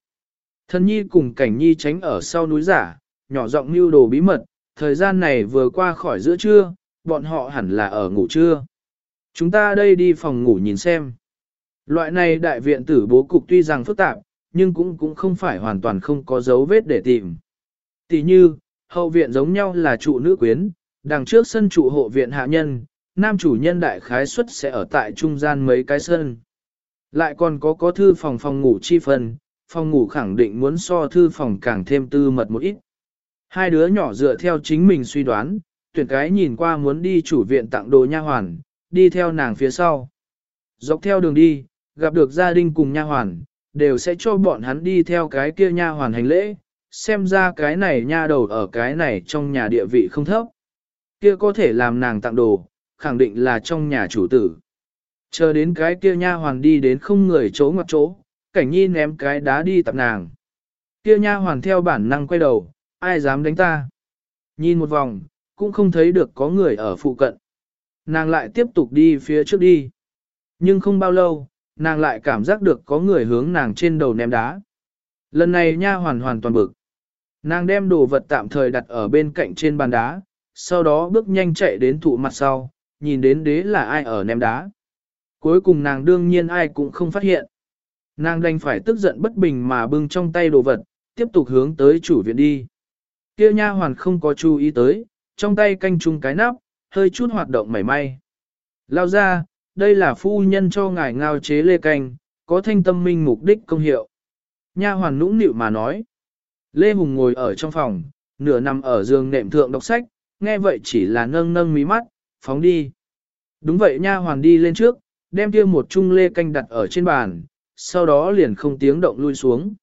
Thân nhi cùng cảnh nhi tránh ở sau núi giả, nhỏ giọng mưu đồ bí mật, thời gian này vừa qua khỏi giữa trưa, bọn họ hẳn là ở ngủ trưa. Chúng ta đây đi phòng ngủ nhìn xem. Loại này đại viện tử bố cục tuy rằng phức tạp, nhưng cũng cũng không phải hoàn toàn không có dấu vết để tìm. Tỷ như, hậu viện giống nhau là trụ nữ quyến, đằng trước sân trụ hộ viện hạ nhân, nam chủ nhân đại khái suất sẽ ở tại trung gian mấy cái sân. Lại còn có có thư phòng phòng ngủ chi phần, phòng ngủ khẳng định muốn so thư phòng càng thêm tư mật một ít. Hai đứa nhỏ dựa theo chính mình suy đoán, tuyển cái nhìn qua muốn đi chủ viện tặng đồ nha hoàn, đi theo nàng phía sau. Dọc theo đường đi, gặp được gia đình cùng nha hoàn, đều sẽ cho bọn hắn đi theo cái kia nha hoàn hành lễ, xem ra cái này nha đầu ở cái này trong nhà địa vị không thấp. Kia có thể làm nàng tặng đồ, khẳng định là trong nhà chủ tử. Chờ đến cái kia nha hoàn đi đến không người chỗ ngoặt chỗ, cảnh nhi ném cái đá đi tập nàng. Kia nha hoàn theo bản năng quay đầu, ai dám đánh ta. Nhìn một vòng, cũng không thấy được có người ở phụ cận. Nàng lại tiếp tục đi phía trước đi. Nhưng không bao lâu, nàng lại cảm giác được có người hướng nàng trên đầu ném đá. Lần này nha hoàn hoàn toàn bực. Nàng đem đồ vật tạm thời đặt ở bên cạnh trên bàn đá, sau đó bước nhanh chạy đến thụ mặt sau, nhìn đến đế là ai ở ném đá. Cuối cùng nàng đương nhiên ai cũng không phát hiện. Nàng đành phải tức giận bất bình mà bưng trong tay đồ vật, tiếp tục hướng tới chủ viện đi. Kia nha hoàn không có chú ý tới, trong tay canh chung cái nắp, hơi chút hoạt động mảy may. Lao ra, đây là phu nhân cho ngài ngao chế lê canh, có thanh tâm minh mục đích công hiệu. Nha hoàn nũng nịu mà nói. Lê Hùng ngồi ở trong phòng, nửa nằm ở giường nệm thượng đọc sách, nghe vậy chỉ là nâng nâng mí mắt, phóng đi. Đúng vậy nha hoàn đi lên trước, đem kia một chung lê canh đặt ở trên bàn, sau đó liền không tiếng động lui xuống.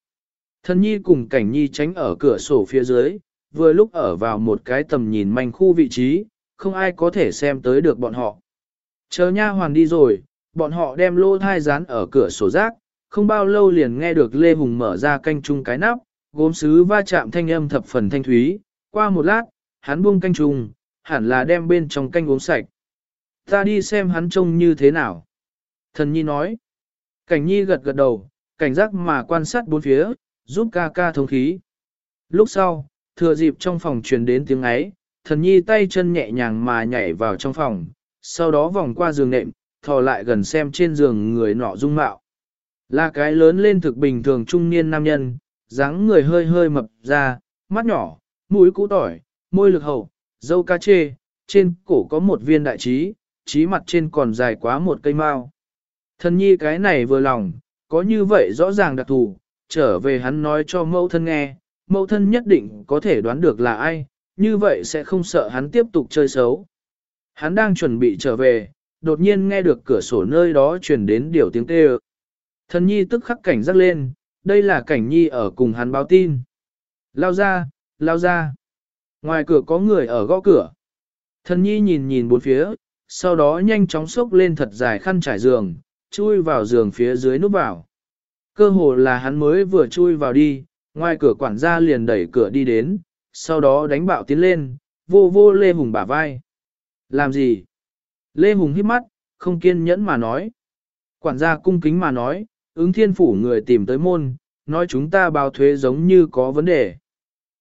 Thân nhi cùng cảnh nhi tránh ở cửa sổ phía dưới, vừa lúc ở vào một cái tầm nhìn manh khu vị trí, không ai có thể xem tới được bọn họ. Chờ nha hoàn đi rồi, bọn họ đem lô thai dán ở cửa sổ rác, không bao lâu liền nghe được Lê Hùng mở ra canh chung cái nắp, gốm sứ va chạm thanh âm thập phần thanh thúy, qua một lát, hắn buông canh chung, hẳn là đem bên trong canh uống sạch. Ta đi xem hắn trông như thế nào. Thần Nhi nói. Cảnh Nhi gật gật đầu, cảnh giác mà quan sát bốn phía, giúp ca ca thông khí. Lúc sau, thừa dịp trong phòng truyền đến tiếng ấy, thần Nhi tay chân nhẹ nhàng mà nhảy vào trong phòng, sau đó vòng qua giường nệm, thò lại gần xem trên giường người nọ dung mạo. Là cái lớn lên thực bình thường trung niên nam nhân, dáng người hơi hơi mập ra, mắt nhỏ, mũi cũ tỏi, môi lực hậu, dâu ca chê, trên cổ có một viên đại trí, trí mặt trên còn dài quá một cây mao. Thần nhi cái này vừa lòng, có như vậy rõ ràng đặc thù, trở về hắn nói cho mẫu thân nghe, mẫu thân nhất định có thể đoán được là ai, như vậy sẽ không sợ hắn tiếp tục chơi xấu. Hắn đang chuẩn bị trở về, đột nhiên nghe được cửa sổ nơi đó truyền đến điều tiếng kêu. Thần nhi tức khắc cảnh giác lên, đây là cảnh nhi ở cùng hắn báo tin. Lao ra, lao ra. Ngoài cửa có người ở gõ cửa. Thần nhi nhìn nhìn bốn phía, sau đó nhanh chóng xốc lên thật dài khăn trải giường, chui vào giường phía dưới núp vào. Cơ hồ là hắn mới vừa chui vào đi, ngoài cửa quản gia liền đẩy cửa đi đến, sau đó đánh bạo tiến lên, vô vô Lê Hùng bả vai. Làm gì? Lê Hùng hít mắt, không kiên nhẫn mà nói. Quản gia cung kính mà nói, ứng thiên phủ người tìm tới môn, nói chúng ta báo thuế giống như có vấn đề.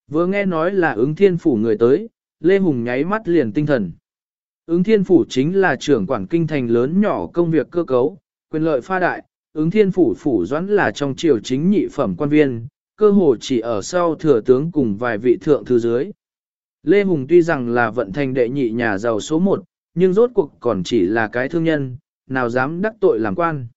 Vừa nghe nói là ứng thiên phủ người tới, Lê Hùng nháy mắt liền tinh thần. Ứng thiên phủ chính là trưởng quản kinh thành lớn nhỏ công việc cơ cấu, quyền lợi pha đại, ứng thiên phủ phủ doãn là trong triều chính nhị phẩm quan viên, cơ hồ chỉ ở sau thừa tướng cùng vài vị thượng thư dưới. Lê Hùng tuy rằng là vận thành đệ nhị nhà giàu số một, nhưng rốt cuộc còn chỉ là cái thương nhân, nào dám đắc tội làm quan.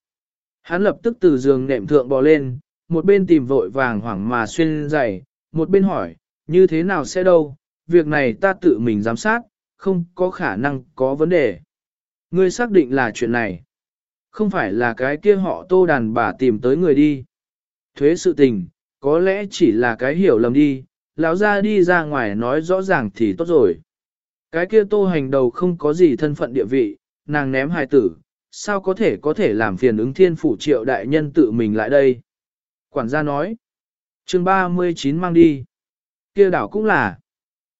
Hắn lập tức từ giường nệm thượng bò lên, một bên tìm vội vàng hoảng mà xuyên giày, một bên hỏi, như thế nào sẽ đâu, việc này ta tự mình giám sát, không có khả năng có vấn đề. Ngươi xác định là chuyện này. Không phải là cái kia họ tô đàn bà tìm tới người đi. Thuế sự tình, có lẽ chỉ là cái hiểu lầm đi, lão ra đi ra ngoài nói rõ ràng thì tốt rồi. Cái kia tô hành đầu không có gì thân phận địa vị, nàng ném hài tử, sao có thể có thể làm phiền ứng thiên phủ triệu đại nhân tự mình lại đây. Quản gia nói, chương 39 mang đi. Kia đảo cũng là,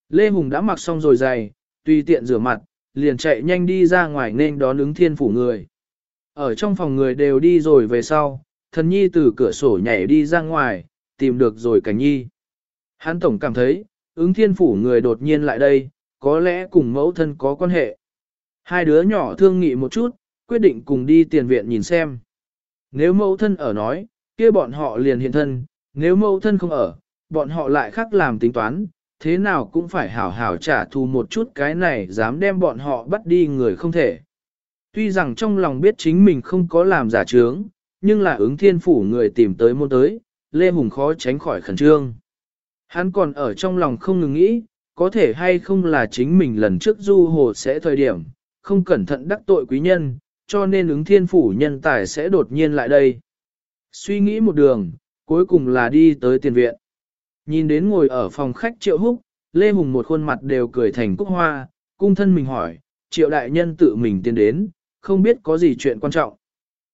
Lê Hùng đã mặc xong rồi giày, tùy tiện rửa mặt, liền chạy nhanh đi ra ngoài nên đón ứng thiên phủ người. Ở trong phòng người đều đi rồi về sau, thần nhi từ cửa sổ nhảy đi ra ngoài, tìm được rồi cảnh nhi. Hắn tổng cảm thấy, ứng thiên phủ người đột nhiên lại đây, có lẽ cùng mẫu thân có quan hệ. Hai đứa nhỏ thương nghị một chút, quyết định cùng đi tiền viện nhìn xem. Nếu mẫu thân ở nói, kia bọn họ liền hiện thân, nếu mẫu thân không ở, bọn họ lại khác làm tính toán, thế nào cũng phải hảo hảo trả thù một chút cái này dám đem bọn họ bắt đi người không thể. Tuy rằng trong lòng biết chính mình không có làm giả trướng, nhưng là ứng thiên phủ người tìm tới môn tới, Lê Hùng khó tránh khỏi khẩn trương. Hắn còn ở trong lòng không ngừng nghĩ, có thể hay không là chính mình lần trước du hồ sẽ thời điểm, không cẩn thận đắc tội quý nhân, cho nên ứng thiên phủ nhân tài sẽ đột nhiên lại đây. Suy nghĩ một đường, cuối cùng là đi tới tiền viện. Nhìn đến ngồi ở phòng khách triệu húc, Lê Hùng một khuôn mặt đều cười thành cúc hoa, cung thân mình hỏi, triệu đại nhân tự mình tiến đến, không biết có gì chuyện quan trọng.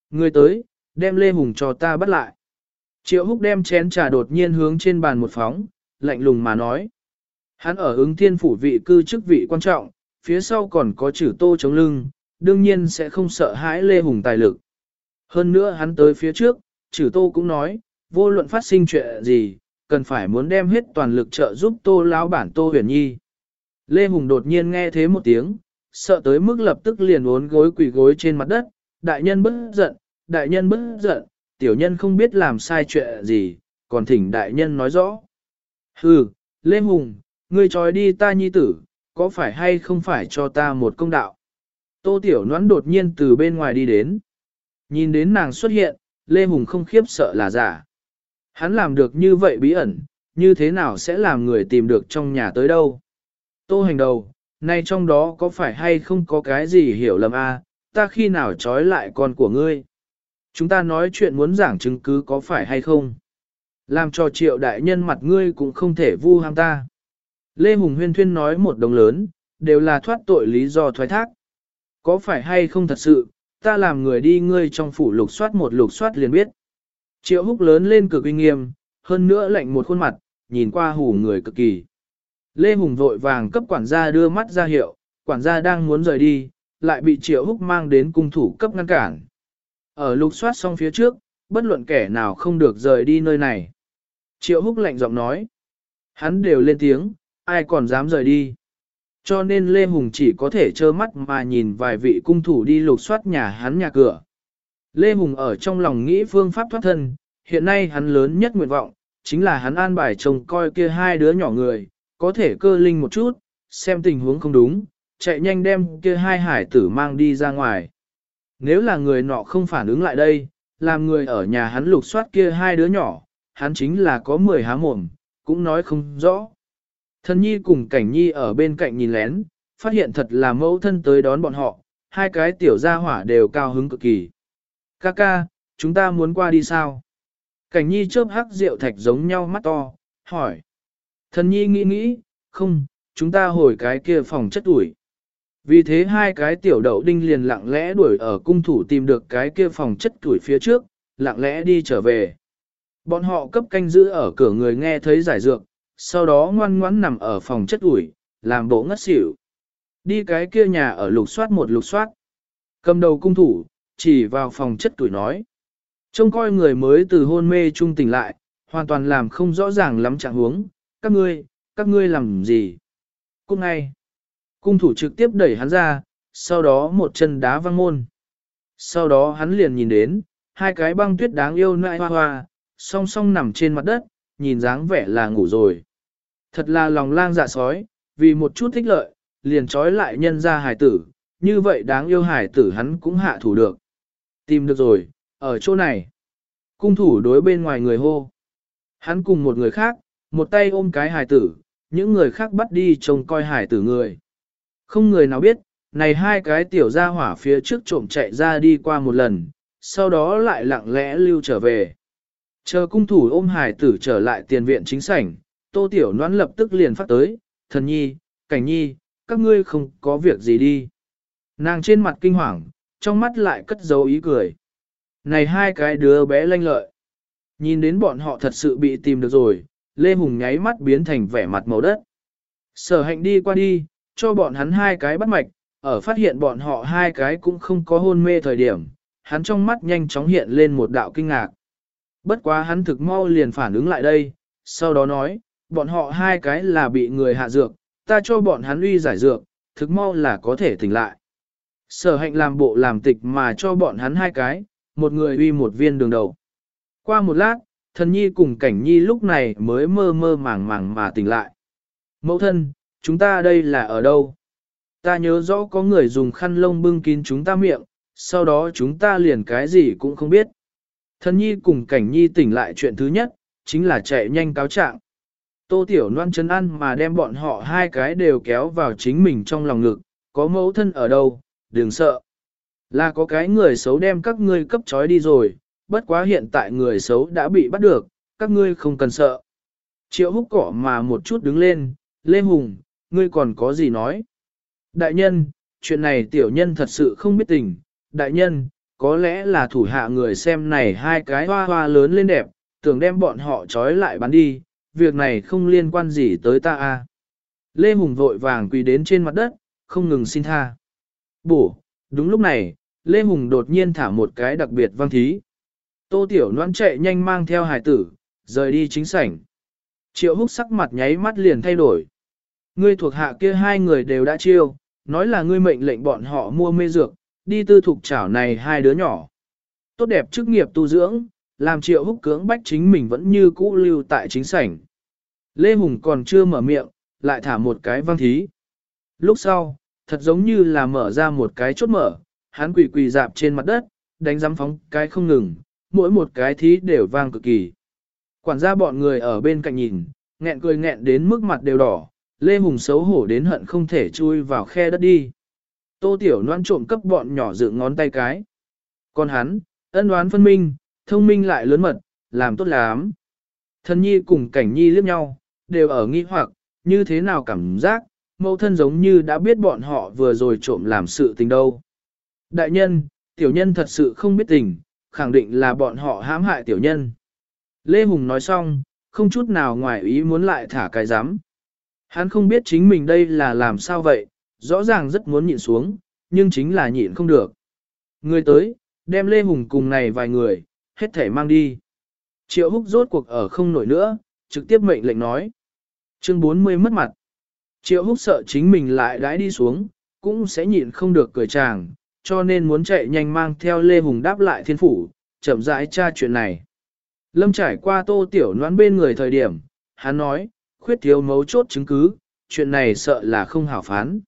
Người tới, đem Lê Hùng cho ta bắt lại. Triệu húc đem chén trà đột nhiên hướng trên bàn một phóng, lạnh lùng mà nói. Hắn ở ứng thiên phủ vị cư chức vị quan trọng, phía sau còn có chữ tô chống lưng, đương nhiên sẽ không sợ hãi Lê Hùng tài lực. Hơn nữa hắn tới phía trước, chữ tô cũng nói, vô luận phát sinh chuyện gì, cần phải muốn đem hết toàn lực trợ giúp tô lão bản tô huyền nhi. Lê Hùng đột nhiên nghe thế một tiếng, sợ tới mức lập tức liền uốn gối quỳ gối trên mặt đất, đại nhân bất giận, đại nhân bất giận, tiểu nhân không biết làm sai chuyện gì, còn thỉnh đại nhân nói rõ. Hừ, Lê Hùng, ngươi trói đi ta nhi tử, có phải hay không phải cho ta một công đạo? Tô Tiểu Noãn đột nhiên từ bên ngoài đi đến. Nhìn đến nàng xuất hiện, Lê Hùng không khiếp sợ là giả. Hắn làm được như vậy bí ẩn, như thế nào sẽ làm người tìm được trong nhà tới đâu? Tô hành đầu, nay trong đó có phải hay không có cái gì hiểu lầm a? ta khi nào trói lại con của ngươi? Chúng ta nói chuyện muốn giảng chứng cứ có phải hay không? Làm cho triệu đại nhân mặt ngươi cũng không thể vu ham ta. Lê Hùng Huyên Thuyên nói một đồng lớn, đều là thoát tội lý do thoái thác. Có phải hay không thật sự, ta làm người đi ngươi trong phủ lục soát một lục soát liền biết. Triệu húc lớn lên cực uy nghiêm, hơn nữa lạnh một khuôn mặt, nhìn qua hủ người cực kỳ. Lê Hùng vội vàng cấp quản gia đưa mắt ra hiệu, quản gia đang muốn rời đi, lại bị triệu húc mang đến cung thủ cấp ngăn cản. Ở lục soát xong phía trước, bất luận kẻ nào không được rời đi nơi này. Triệu húc lạnh giọng nói. Hắn đều lên tiếng, ai còn dám rời đi. Cho nên Lê Hùng chỉ có thể trơ mắt mà nhìn vài vị cung thủ đi lục soát nhà hắn nhà cửa. Lê Hùng ở trong lòng nghĩ phương pháp thoát thân, hiện nay hắn lớn nhất nguyện vọng, chính là hắn an bài chồng coi kia hai đứa nhỏ người, có thể cơ linh một chút, xem tình huống không đúng, chạy nhanh đem kia hai hải tử mang đi ra ngoài. nếu là người nọ không phản ứng lại đây, làm người ở nhà hắn lục soát kia hai đứa nhỏ, hắn chính là có mười há mồm, cũng nói không rõ. thân nhi cùng cảnh nhi ở bên cạnh nhìn lén, phát hiện thật là mẫu thân tới đón bọn họ, hai cái tiểu gia hỏa đều cao hứng cực kỳ. Ca ca, chúng ta muốn qua đi sao? Cảnh nhi chớp hắc rượu thạch giống nhau mắt to, hỏi. Thần nhi nghĩ nghĩ, không, chúng ta hồi cái kia phòng chất ủi. Vì thế hai cái tiểu đậu đinh liền lặng lẽ đuổi ở cung thủ tìm được cái kia phòng chất tuổi phía trước, lặng lẽ đi trở về. Bọn họ cấp canh giữ ở cửa người nghe thấy giải dược, sau đó ngoan ngoãn nằm ở phòng chất ủi, làm bộ ngất xỉu. Đi cái kia nhà ở lục soát một lục soát. Cầm đầu cung thủ, chỉ vào phòng chất tuổi nói. Trông coi người mới từ hôn mê trung tỉnh lại, hoàn toàn làm không rõ ràng lắm trạng huống. Các ngươi, các ngươi làm gì? Cung ngay. Cung thủ trực tiếp đẩy hắn ra, sau đó một chân đá văng môn. Sau đó hắn liền nhìn đến, hai cái băng tuyết đáng yêu nại hoa hoa, song song nằm trên mặt đất, nhìn dáng vẻ là ngủ rồi. Thật là lòng lang dạ sói, vì một chút thích lợi, liền trói lại nhân ra hải tử, như vậy đáng yêu hải tử hắn cũng hạ thủ được. Tìm được rồi, ở chỗ này. Cung thủ đối bên ngoài người hô. Hắn cùng một người khác, một tay ôm cái hải tử, những người khác bắt đi trông coi hải tử người. Không người nào biết, này hai cái tiểu gia hỏa phía trước trộm chạy ra đi qua một lần, sau đó lại lặng lẽ lưu trở về. Chờ cung thủ ôm hải tử trở lại tiền viện chính sảnh, tô tiểu noãn lập tức liền phát tới, thần nhi, cảnh nhi, các ngươi không có việc gì đi. Nàng trên mặt kinh hoàng, trong mắt lại cất dấu ý cười. Này hai cái đứa bé lanh lợi. Nhìn đến bọn họ thật sự bị tìm được rồi, Lê Hùng nháy mắt biến thành vẻ mặt màu đất. Sở hạnh đi qua đi, cho bọn hắn hai cái bắt mạch, ở phát hiện bọn họ hai cái cũng không có hôn mê thời điểm, hắn trong mắt nhanh chóng hiện lên một đạo kinh ngạc. Bất quá hắn thực mau liền phản ứng lại đây, sau đó nói, bọn họ hai cái là bị người hạ dược, ta cho bọn hắn uy giải dược, thực mau là có thể tỉnh lại. Sở hạnh làm bộ làm tịch mà cho bọn hắn hai cái, một người uy một viên đường đầu. Qua một lát, thần nhi cùng cảnh nhi lúc này mới mơ mơ màng màng mà tỉnh lại. Mẫu thân, chúng ta đây là ở đâu? Ta nhớ rõ có người dùng khăn lông bưng kín chúng ta miệng, sau đó chúng ta liền cái gì cũng không biết. Thần nhi cùng cảnh nhi tỉnh lại chuyện thứ nhất, chính là chạy nhanh cáo trạng. Tô Tiểu Loan chân ăn mà đem bọn họ hai cái đều kéo vào chính mình trong lòng ngực, có mẫu thân ở đâu, đừng sợ. Là có cái người xấu đem các ngươi cấp trói đi rồi, bất quá hiện tại người xấu đã bị bắt được, các ngươi không cần sợ. Triệu húc cỏ mà một chút đứng lên, Lê Hùng, ngươi còn có gì nói? Đại nhân, chuyện này tiểu nhân thật sự không biết tình, đại nhân, có lẽ là thủ hạ người xem này hai cái hoa hoa lớn lên đẹp, tưởng đem bọn họ trói lại bán đi, việc này không liên quan gì tới ta a. Lê Hùng vội vàng quỳ đến trên mặt đất, không ngừng xin tha. Bổ, đúng lúc này, Lê Hùng đột nhiên thả một cái đặc biệt văn thí. Tô Tiểu Loan chạy nhanh mang theo hải tử, rời đi chính sảnh. Triệu húc sắc mặt nháy mắt liền thay đổi. Ngươi thuộc hạ kia hai người đều đã chiêu, nói là ngươi mệnh lệnh bọn họ mua mê dược, đi tư thục chảo này hai đứa nhỏ. Tốt đẹp chức nghiệp tu dưỡng, làm triệu húc cưỡng bách chính mình vẫn như cũ lưu tại chính sảnh. Lê Hùng còn chưa mở miệng, lại thả một cái văng thí. Lúc sau, thật giống như là mở ra một cái chốt mở, hắn quỳ quỳ dạp trên mặt đất, đánh giám phóng cái không ngừng, mỗi một cái thí đều vang cực kỳ. Quản gia bọn người ở bên cạnh nhìn, nghẹn cười nghẹn đến mức mặt đều đỏ, Lê Hùng xấu hổ đến hận không thể chui vào khe đất đi. Tô Tiểu Loan trộm cấp bọn nhỏ dựng ngón tay cái. Còn hắn, ân đoán phân minh, thông minh lại lớn mật, làm tốt lắm. Thân nhi cùng cảnh nhi liếc nhau, đều ở nghi hoặc, như thế nào cảm giác, mẫu thân giống như đã biết bọn họ vừa rồi trộm làm sự tình đâu. Đại nhân, tiểu nhân thật sự không biết tình, khẳng định là bọn họ hãm hại tiểu nhân. Lê Hùng nói xong, không chút nào ngoài ý muốn lại thả cái giám. Hắn không biết chính mình đây là làm sao vậy, rõ ràng rất muốn nhịn xuống, nhưng chính là nhịn không được. Người tới, đem Lê Hùng cùng này vài người, hết thể mang đi. Triệu húc rốt cuộc ở không nổi nữa, trực tiếp mệnh lệnh nói. Chương 40 mất mặt. Triệu húc sợ chính mình lại đãi đi xuống, cũng sẽ nhịn không được cười chàng, cho nên muốn chạy nhanh mang theo Lê Hùng đáp lại thiên phủ, chậm rãi tra chuyện này. Lâm trải qua tô tiểu noán bên người thời điểm, hắn nói, khuyết thiếu mấu chốt chứng cứ, chuyện này sợ là không hảo phán.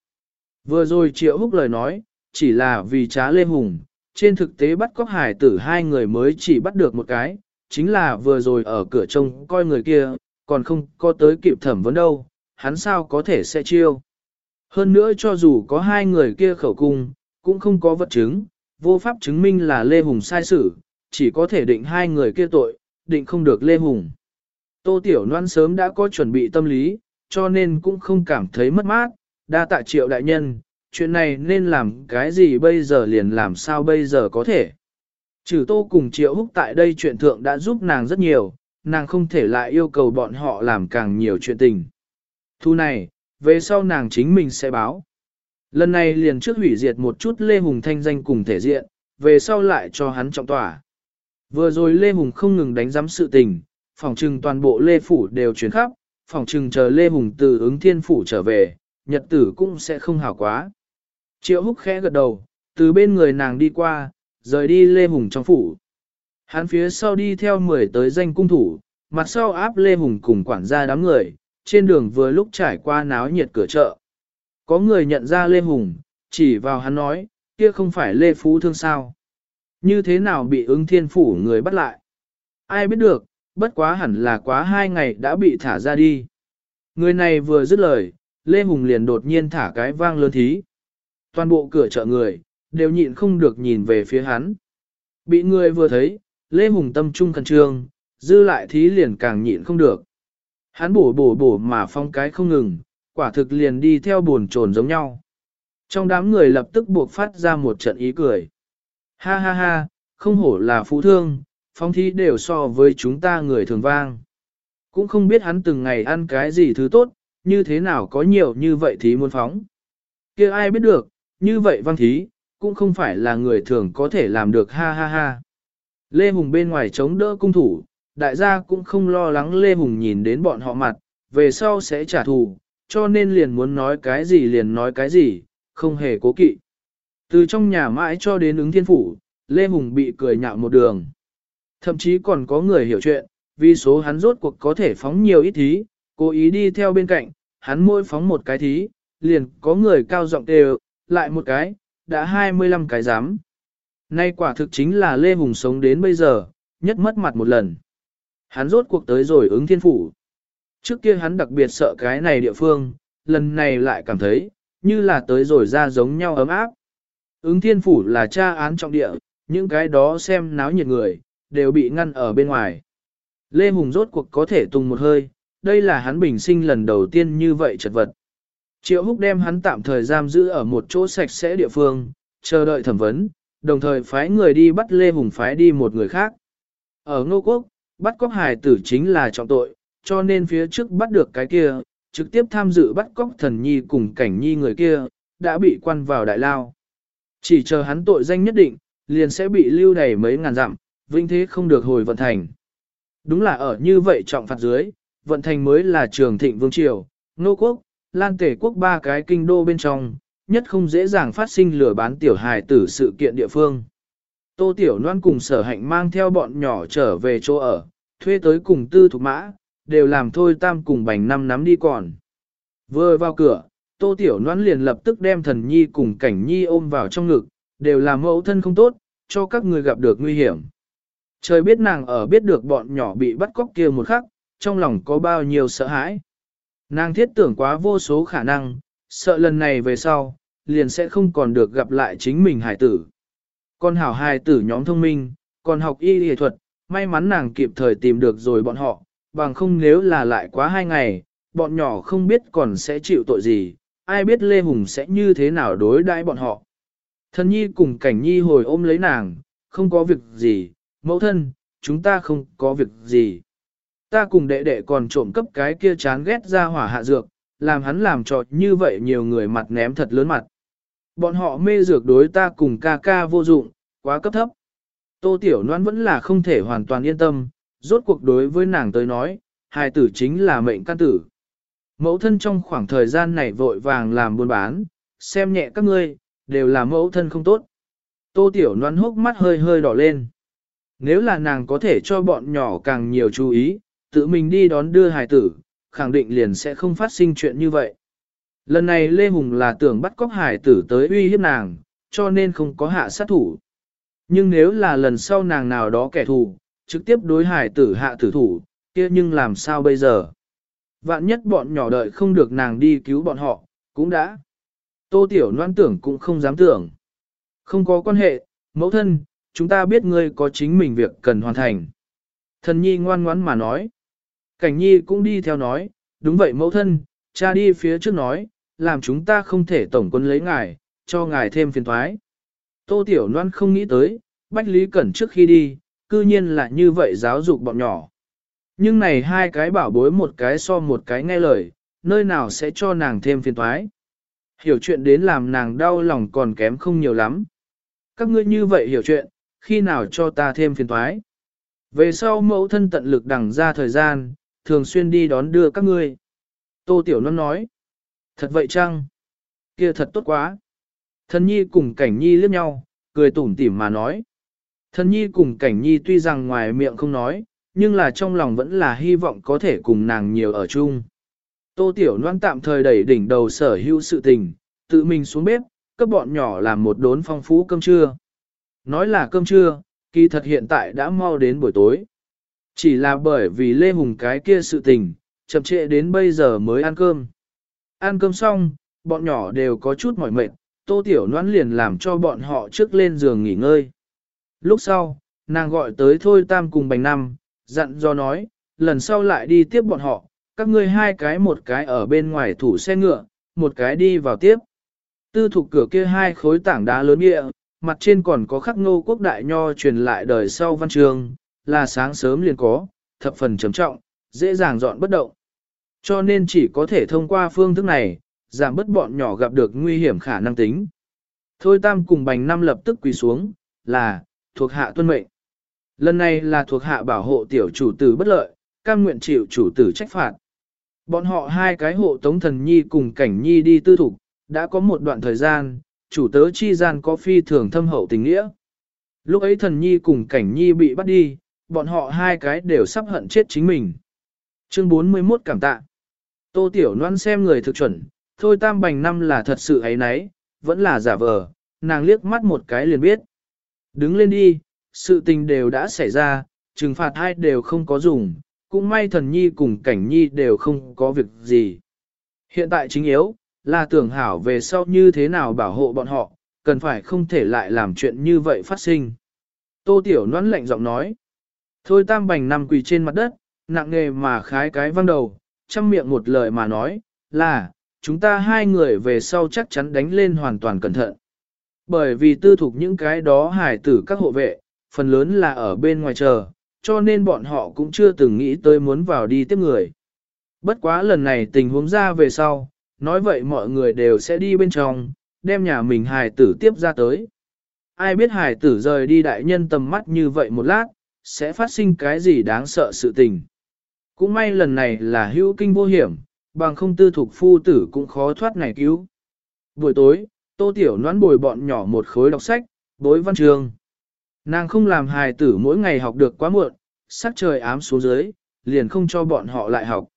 Vừa rồi Triệu Húc lời nói, chỉ là vì trá Lê Hùng, trên thực tế bắt cóc hải tử hai người mới chỉ bắt được một cái, chính là vừa rồi ở cửa trông coi người kia, còn không có tới kịp thẩm vấn đâu, hắn sao có thể sẽ chiêu. Hơn nữa cho dù có hai người kia khẩu cung, cũng không có vật chứng, vô pháp chứng minh là Lê Hùng sai xử, chỉ có thể định hai người kia tội, định không được Lê Hùng. Tô Tiểu Loan sớm đã có chuẩn bị tâm lý, cho nên cũng không cảm thấy mất mát, đa tạ triệu đại nhân, chuyện này nên làm cái gì bây giờ liền làm sao bây giờ có thể. Trừ tô cùng triệu húc tại đây chuyện thượng đã giúp nàng rất nhiều, nàng không thể lại yêu cầu bọn họ làm càng nhiều chuyện tình. Thu này, về sau nàng chính mình sẽ báo. Lần này liền trước hủy diệt một chút Lê Hùng thanh danh cùng thể diện, về sau lại cho hắn trọng tỏa. Vừa rồi Lê Hùng không ngừng đánh giám sự tình, phòng trừng toàn bộ Lê Phủ đều chuyển khắp, phòng trừng chờ Lê Hùng từ ứng thiên phủ trở về, nhật tử cũng sẽ không hảo quá. Triệu húc khẽ gật đầu, từ bên người nàng đi qua, rời đi Lê Hùng trong phủ. Hắn phía sau đi theo mười tới danh cung thủ, mặt sau áp Lê Hùng cùng quản gia đám người, trên đường vừa lúc trải qua náo nhiệt cửa chợ. Có người nhận ra Lê Hùng, chỉ vào hắn nói, kia không phải Lê Phú Thương sao. Như thế nào bị ứng thiên phủ người bắt lại? Ai biết được, bất quá hẳn là quá hai ngày đã bị thả ra đi. Người này vừa dứt lời, Lê Hùng liền đột nhiên thả cái vang lớn thí. Toàn bộ cửa chợ người, đều nhịn không được nhìn về phía hắn. Bị người vừa thấy, Lê Hùng tâm trung khẩn trương, dư lại thí liền càng nhịn không được. Hắn bổ bổ bổ mà phong cái không ngừng, quả thực liền đi theo buồn trồn giống nhau. Trong đám người lập tức buộc phát ra một trận ý cười. Ha ha ha, không hổ là phú thương, phong thí đều so với chúng ta người thường vang. Cũng không biết hắn từng ngày ăn cái gì thứ tốt, như thế nào có nhiều như vậy thì muốn phóng. kia ai biết được, như vậy văn thí, cũng không phải là người thường có thể làm được ha ha ha. Lê Hùng bên ngoài chống đỡ cung thủ, đại gia cũng không lo lắng Lê Hùng nhìn đến bọn họ mặt, về sau sẽ trả thù, cho nên liền muốn nói cái gì liền nói cái gì, không hề cố kỵ. Từ trong nhà mãi cho đến ứng thiên phủ, Lê Hùng bị cười nhạo một đường. Thậm chí còn có người hiểu chuyện, vì số hắn rốt cuộc có thể phóng nhiều ít thí, cố ý đi theo bên cạnh, hắn mỗi phóng một cái thí, liền có người cao giọng đều, lại một cái, đã 25 cái dám. Nay quả thực chính là Lê Hùng sống đến bây giờ, nhất mất mặt một lần. Hắn rốt cuộc tới rồi ứng thiên phủ. Trước kia hắn đặc biệt sợ cái này địa phương, lần này lại cảm thấy, như là tới rồi ra giống nhau ấm áp. Ứng thiên phủ là cha án trọng địa, những cái đó xem náo nhiệt người, đều bị ngăn ở bên ngoài. Lê Hùng rốt cuộc có thể tung một hơi, đây là hắn bình sinh lần đầu tiên như vậy chật vật. Triệu Húc đem hắn tạm thời giam giữ ở một chỗ sạch sẽ địa phương, chờ đợi thẩm vấn, đồng thời phái người đi bắt Lê Hùng phái đi một người khác. Ở Ngô Quốc, bắt cóc hài tử chính là trọng tội, cho nên phía trước bắt được cái kia, trực tiếp tham dự bắt cóc thần nhi cùng cảnh nhi người kia, đã bị quan vào đại lao. Chỉ chờ hắn tội danh nhất định, liền sẽ bị lưu đày mấy ngàn dặm, vinh thế không được hồi vận thành. Đúng là ở như vậy trọng phạt dưới, vận thành mới là trường thịnh vương triều, nô quốc, lan tể quốc ba cái kinh đô bên trong, nhất không dễ dàng phát sinh lừa bán tiểu hài tử sự kiện địa phương. Tô Tiểu Loan cùng sở hạnh mang theo bọn nhỏ trở về chỗ ở, thuê tới cùng tư thuộc mã, đều làm thôi tam cùng bành năm nắm đi còn. Vừa vào cửa, Tô Tiểu noãn liền lập tức đem thần nhi cùng cảnh nhi ôm vào trong ngực, đều làm mẫu thân không tốt, cho các người gặp được nguy hiểm. Trời biết nàng ở biết được bọn nhỏ bị bắt cóc kia một khắc, trong lòng có bao nhiêu sợ hãi. Nàng thiết tưởng quá vô số khả năng, sợ lần này về sau, liền sẽ không còn được gặp lại chính mình hải tử. Con hảo hài tử nhóm thông minh, còn học y y thuật, may mắn nàng kịp thời tìm được rồi bọn họ, bằng không nếu là lại quá hai ngày, bọn nhỏ không biết còn sẽ chịu tội gì, ai biết Lê Hùng sẽ như thế nào đối đãi bọn họ. Thân nhi cùng cảnh nhi hồi ôm lấy nàng, không có việc gì, mẫu thân, chúng ta không có việc gì. Ta cùng đệ đệ còn trộm cấp cái kia chán ghét ra hỏa hạ dược, làm hắn làm trò như vậy nhiều người mặt ném thật lớn mặt. Bọn họ mê dược đối ta cùng ca ca vô dụng, quá cấp thấp. Tô Tiểu Loan vẫn là không thể hoàn toàn yên tâm, rốt cuộc đối với nàng tới nói, hài tử chính là mệnh căn tử. Mẫu thân trong khoảng thời gian này vội vàng làm buôn bán, xem nhẹ các ngươi, đều là mẫu thân không tốt. Tô Tiểu Loan hốc mắt hơi hơi đỏ lên. Nếu là nàng có thể cho bọn nhỏ càng nhiều chú ý, tự mình đi đón đưa hài tử, khẳng định liền sẽ không phát sinh chuyện như vậy. Lần này Lê Hùng là tưởng bắt cóc hải tử tới uy hiếp nàng, cho nên không có hạ sát thủ. Nhưng nếu là lần sau nàng nào đó kẻ thù, trực tiếp đối hải tử hạ tử thủ, kia nhưng làm sao bây giờ? Vạn nhất bọn nhỏ đợi không được nàng đi cứu bọn họ, cũng đã. Tô Tiểu Loan tưởng cũng không dám tưởng. Không có quan hệ, mẫu thân, chúng ta biết ngươi có chính mình việc cần hoàn thành. Thần nhi ngoan ngoãn mà nói. Cảnh nhi cũng đi theo nói, đúng vậy mẫu thân, cha đi phía trước nói, làm chúng ta không thể tổng quân lấy ngài, cho ngài thêm phiền thoái. Tô Tiểu Loan không nghĩ tới, Bách Lý Cẩn trước khi đi, cư nhiên là như vậy giáo dục bọn nhỏ. Nhưng này hai cái bảo bối một cái so một cái nghe lời, nơi nào sẽ cho nàng thêm phiền thoái. Hiểu chuyện đến làm nàng đau lòng còn kém không nhiều lắm. Các ngươi như vậy hiểu chuyện, khi nào cho ta thêm phiền thoái. Về sau mẫu thân tận lực đẳng ra thời gian, thường xuyên đi đón đưa các ngươi. Tô Tiểu Loan nói. Thật vậy chăng? Kia thật tốt quá. Thần Nhi cùng Cảnh Nhi liếc nhau, cười tủm tỉm mà nói. Thần Nhi cùng Cảnh Nhi tuy rằng ngoài miệng không nói, nhưng là trong lòng vẫn là hy vọng có thể cùng nàng nhiều ở chung. Tô Tiểu Loan tạm thời đẩy đỉnh đầu sở hữu sự tình, tự mình xuống bếp, cấp bọn nhỏ làm một đốn phong phú cơm trưa. Nói là cơm trưa, kỳ thật hiện tại đã mau đến buổi tối. Chỉ là bởi vì Lê Hùng cái kia sự tình, chậm trễ đến bây giờ mới ăn cơm. Ăn cơm xong, bọn nhỏ đều có chút mỏi mệt, Tô Tiểu Loan liền làm cho bọn họ trước lên giường nghỉ ngơi. Lúc sau, nàng gọi tới Thôi Tam cùng Bành Năm, dặn do nói, lần sau lại đi tiếp bọn họ, các ngươi hai cái một cái ở bên ngoài thủ xe ngựa, một cái đi vào tiếp. Tư thuộc cửa kia hai khối tảng đá lớn địa, mặt trên còn có khắc ngô quốc đại nho truyền lại đời sau văn trường, là sáng sớm liền có, thập phần trầm trọng, dễ dàng dọn bất động. Cho nên chỉ có thể thông qua phương thức này, giảm bớt bọn nhỏ gặp được nguy hiểm khả năng tính. Thôi tam cùng bành năm lập tức quỳ xuống, là, thuộc hạ tuân mệnh. Lần này là thuộc hạ bảo hộ tiểu chủ tử bất lợi, cam nguyện chịu chủ tử trách phạt. Bọn họ hai cái hộ tống thần nhi cùng cảnh nhi đi tư thục, đã có một đoạn thời gian, chủ tớ chi gian có phi thường thâm hậu tình nghĩa. Lúc ấy thần nhi cùng cảnh nhi bị bắt đi, bọn họ hai cái đều sắp hận chết chính mình. Chương 41 cảm tạ. Tô Tiểu Loan xem người thực chuẩn, thôi tam bành năm là thật sự ấy nấy, vẫn là giả vờ, nàng liếc mắt một cái liền biết. Đứng lên đi, sự tình đều đã xảy ra, trừng phạt hai đều không có dùng, cũng may thần nhi cùng cảnh nhi đều không có việc gì. Hiện tại chính yếu, là tưởng hảo về sau như thế nào bảo hộ bọn họ, cần phải không thể lại làm chuyện như vậy phát sinh. Tô Tiểu nón lạnh giọng nói. Thôi tam bành nằm quỳ trên mặt đất, nặng nghề mà khái cái văng đầu, chăm miệng một lời mà nói, là, chúng ta hai người về sau chắc chắn đánh lên hoàn toàn cẩn thận. Bởi vì tư thục những cái đó hải tử các hộ vệ, phần lớn là ở bên ngoài chờ, cho nên bọn họ cũng chưa từng nghĩ tới muốn vào đi tiếp người. Bất quá lần này tình huống ra về sau, nói vậy mọi người đều sẽ đi bên trong, đem nhà mình hài tử tiếp ra tới. Ai biết hài tử rời đi đại nhân tầm mắt như vậy một lát, sẽ phát sinh cái gì đáng sợ sự tình. Cũng may lần này là hữu kinh vô hiểm, bằng không tư thuộc phu tử cũng khó thoát này cứu. Buổi tối, tô tiểu noán bồi bọn nhỏ một khối đọc sách, bối văn trường. Nàng không làm hài tử mỗi ngày học được quá muộn, sắc trời ám xuống dưới, liền không cho bọn họ lại học.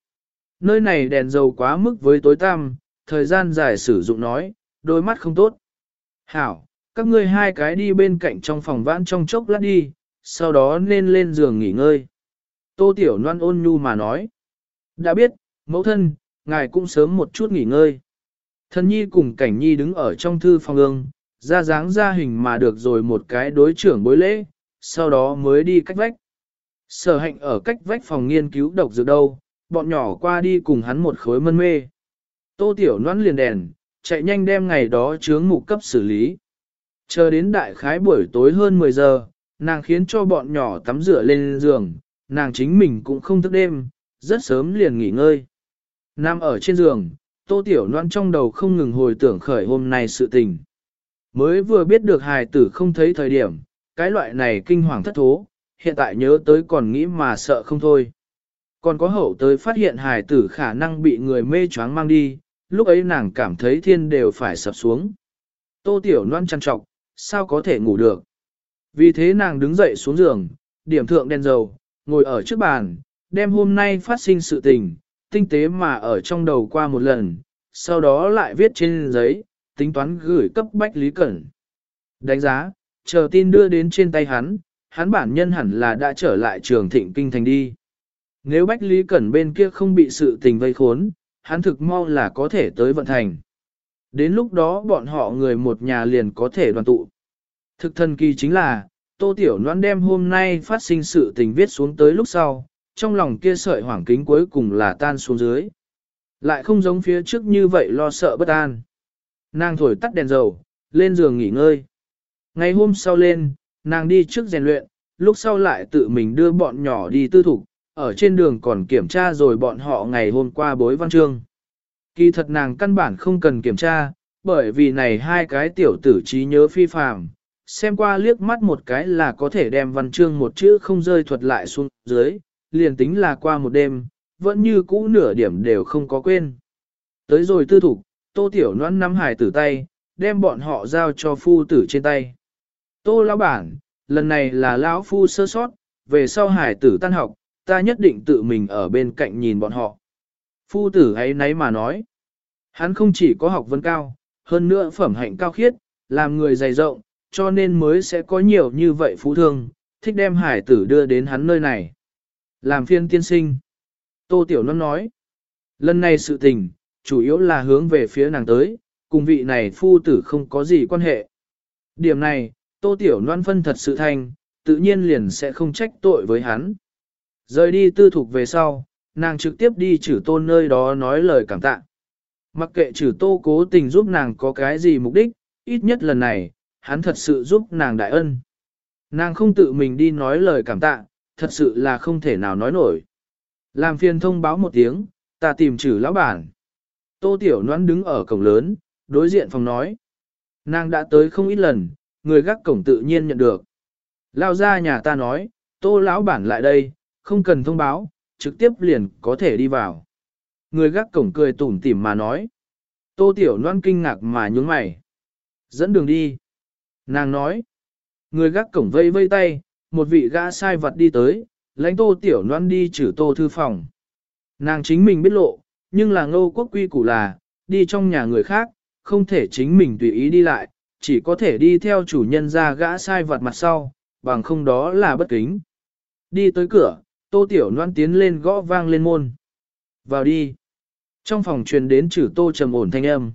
Nơi này đèn dầu quá mức với tối tăm, thời gian dài sử dụng nói, đôi mắt không tốt. Hảo, các ngươi hai cái đi bên cạnh trong phòng vãn trong chốc lát đi, sau đó nên lên giường nghỉ ngơi. Tô Tiểu Loan ôn nhu mà nói. Đã biết, mẫu thân, ngài cũng sớm một chút nghỉ ngơi. Thân nhi cùng cảnh nhi đứng ở trong thư phòng ương, ra dáng ra hình mà được rồi một cái đối trưởng bối lễ, sau đó mới đi cách vách. Sở hạnh ở cách vách phòng nghiên cứu độc dược đâu, bọn nhỏ qua đi cùng hắn một khối mân mê. Tô Tiểu noãn liền đèn, chạy nhanh đem ngày đó chướng mục cấp xử lý. Chờ đến đại khái buổi tối hơn 10 giờ, nàng khiến cho bọn nhỏ tắm rửa lên giường, nàng chính mình cũng không thức đêm, rất sớm liền nghỉ ngơi. Nam ở trên giường, Tô Tiểu Loan trong đầu không ngừng hồi tưởng khởi hôm nay sự tình. Mới vừa biết được hài tử không thấy thời điểm, cái loại này kinh hoàng thất thố, hiện tại nhớ tới còn nghĩ mà sợ không thôi. Còn có hậu tới phát hiện hài tử khả năng bị người mê choáng mang đi, lúc ấy nàng cảm thấy thiên đều phải sập xuống. Tô Tiểu Loan chăn trọc, sao có thể ngủ được. Vì thế nàng đứng dậy xuống giường, điểm thượng đèn dầu, ngồi ở trước bàn, đem hôm nay phát sinh sự tình, tinh tế mà ở trong đầu qua một lần, sau đó lại viết trên giấy, tính toán gửi cấp Bách Lý Cẩn. Đánh giá, chờ tin đưa đến trên tay hắn, hắn bản nhân hẳn là đã trở lại trường thịnh kinh thành đi. Nếu Bách Lý Cẩn bên kia không bị sự tình vây khốn, hắn thực mau là có thể tới vận thành. Đến lúc đó bọn họ người một nhà liền có thể đoàn tụ. Thực thần kỳ chính là, Tô Tiểu Loan đem hôm nay phát sinh sự tình viết xuống tới lúc sau, trong lòng kia sợi hoảng kính cuối cùng là tan xuống dưới. Lại không giống phía trước như vậy lo sợ bất an. Nàng thổi tắt đèn dầu, lên giường nghỉ ngơi. Ngày hôm sau lên, nàng đi trước rèn luyện, lúc sau lại tự mình đưa bọn nhỏ đi tư thục, ở trên đường còn kiểm tra rồi bọn họ ngày hôm qua bối văn chương. Kỳ thật nàng căn bản không cần kiểm tra, bởi vì này hai cái tiểu tử trí nhớ phi phàm, xem qua liếc mắt một cái là có thể đem văn chương một chữ không rơi thuật lại xuống dưới, liền tính là qua một đêm, vẫn như cũ nửa điểm đều không có quên. Tới rồi tư thục, tô tiểu noan nắm hải tử tay, đem bọn họ giao cho phu tử trên tay. Tô lão bản, lần này là lão phu sơ sót, về sau hải tử tan học, ta nhất định tự mình ở bên cạnh nhìn bọn họ. Phu tử ấy nấy mà nói, hắn không chỉ có học vấn cao, hơn nữa phẩm hạnh cao khiết, làm người dày rộng, cho nên mới sẽ có nhiều như vậy phú thương, thích đem hải tử đưa đến hắn nơi này. Làm phiên tiên sinh. Tô Tiểu Loan nói, lần này sự tình, chủ yếu là hướng về phía nàng tới, cùng vị này phu tử không có gì quan hệ. Điểm này, Tô Tiểu Loan phân thật sự thành, tự nhiên liền sẽ không trách tội với hắn. Rời đi tư thục về sau, nàng trực tiếp đi trừ tôn nơi đó nói lời cảm tạ. Mặc kệ trừ tô cố tình giúp nàng có cái gì mục đích, ít nhất lần này, hắn thật sự giúp nàng đại ân. Nàng không tự mình đi nói lời cảm tạ, thật sự là không thể nào nói nổi. Làm phiền thông báo một tiếng, ta tìm trừ lão bản. Tô Tiểu Noãn đứng ở cổng lớn, đối diện phòng nói. Nàng đã tới không ít lần, người gác cổng tự nhiên nhận được. Lao ra nhà ta nói, tô lão bản lại đây, không cần thông báo, trực tiếp liền có thể đi vào. Người gác cổng cười tủm tỉm mà nói. Tô Tiểu Loan kinh ngạc mà nhún mày. Dẫn đường đi. Nàng nói. Người gác cổng vây vây tay, một vị gã sai vật đi tới, lãnh Tô Tiểu Loan đi trừ Tô Thư Phòng. Nàng chính mình biết lộ, nhưng là ngô quốc quy củ là, đi trong nhà người khác, không thể chính mình tùy ý đi lại, chỉ có thể đi theo chủ nhân ra gã sai vật mặt sau, bằng không đó là bất kính. Đi tới cửa, tô tiểu noan tiến lên gõ vang lên môn. Vào đi. Trong phòng truyền đến chử tô trầm ổn thanh âm.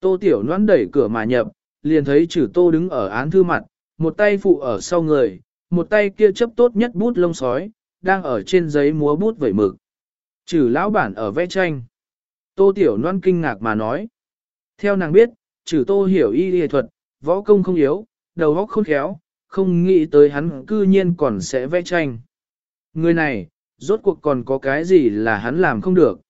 Tô tiểu noan đẩy cửa mà nhập, liền thấy chử tô đứng ở án thư mặt, một tay phụ ở sau người, một tay kia chấp tốt nhất bút lông sói, đang ở trên giấy múa bút vẩy mực. trừ lão bản ở vẽ tranh. Tô tiểu Loan kinh ngạc mà nói. Theo nàng biết, trừ tô hiểu y y thuật, võ công không yếu, đầu óc khôn khéo, không nghĩ tới hắn cư nhiên còn sẽ vẽ tranh. Người này, rốt cuộc còn có cái gì là hắn làm không được.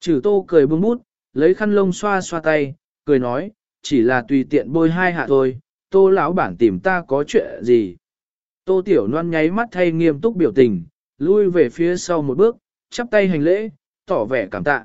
Trừ tô cười bưng bút, lấy khăn lông xoa xoa tay, cười nói, chỉ là tùy tiện bôi hai hạ thôi, tô lão bản tìm ta có chuyện gì. Tô tiểu loan nháy mắt thay nghiêm túc biểu tình, lui về phía sau một bước, chắp tay hành lễ, tỏ vẻ cảm tạ.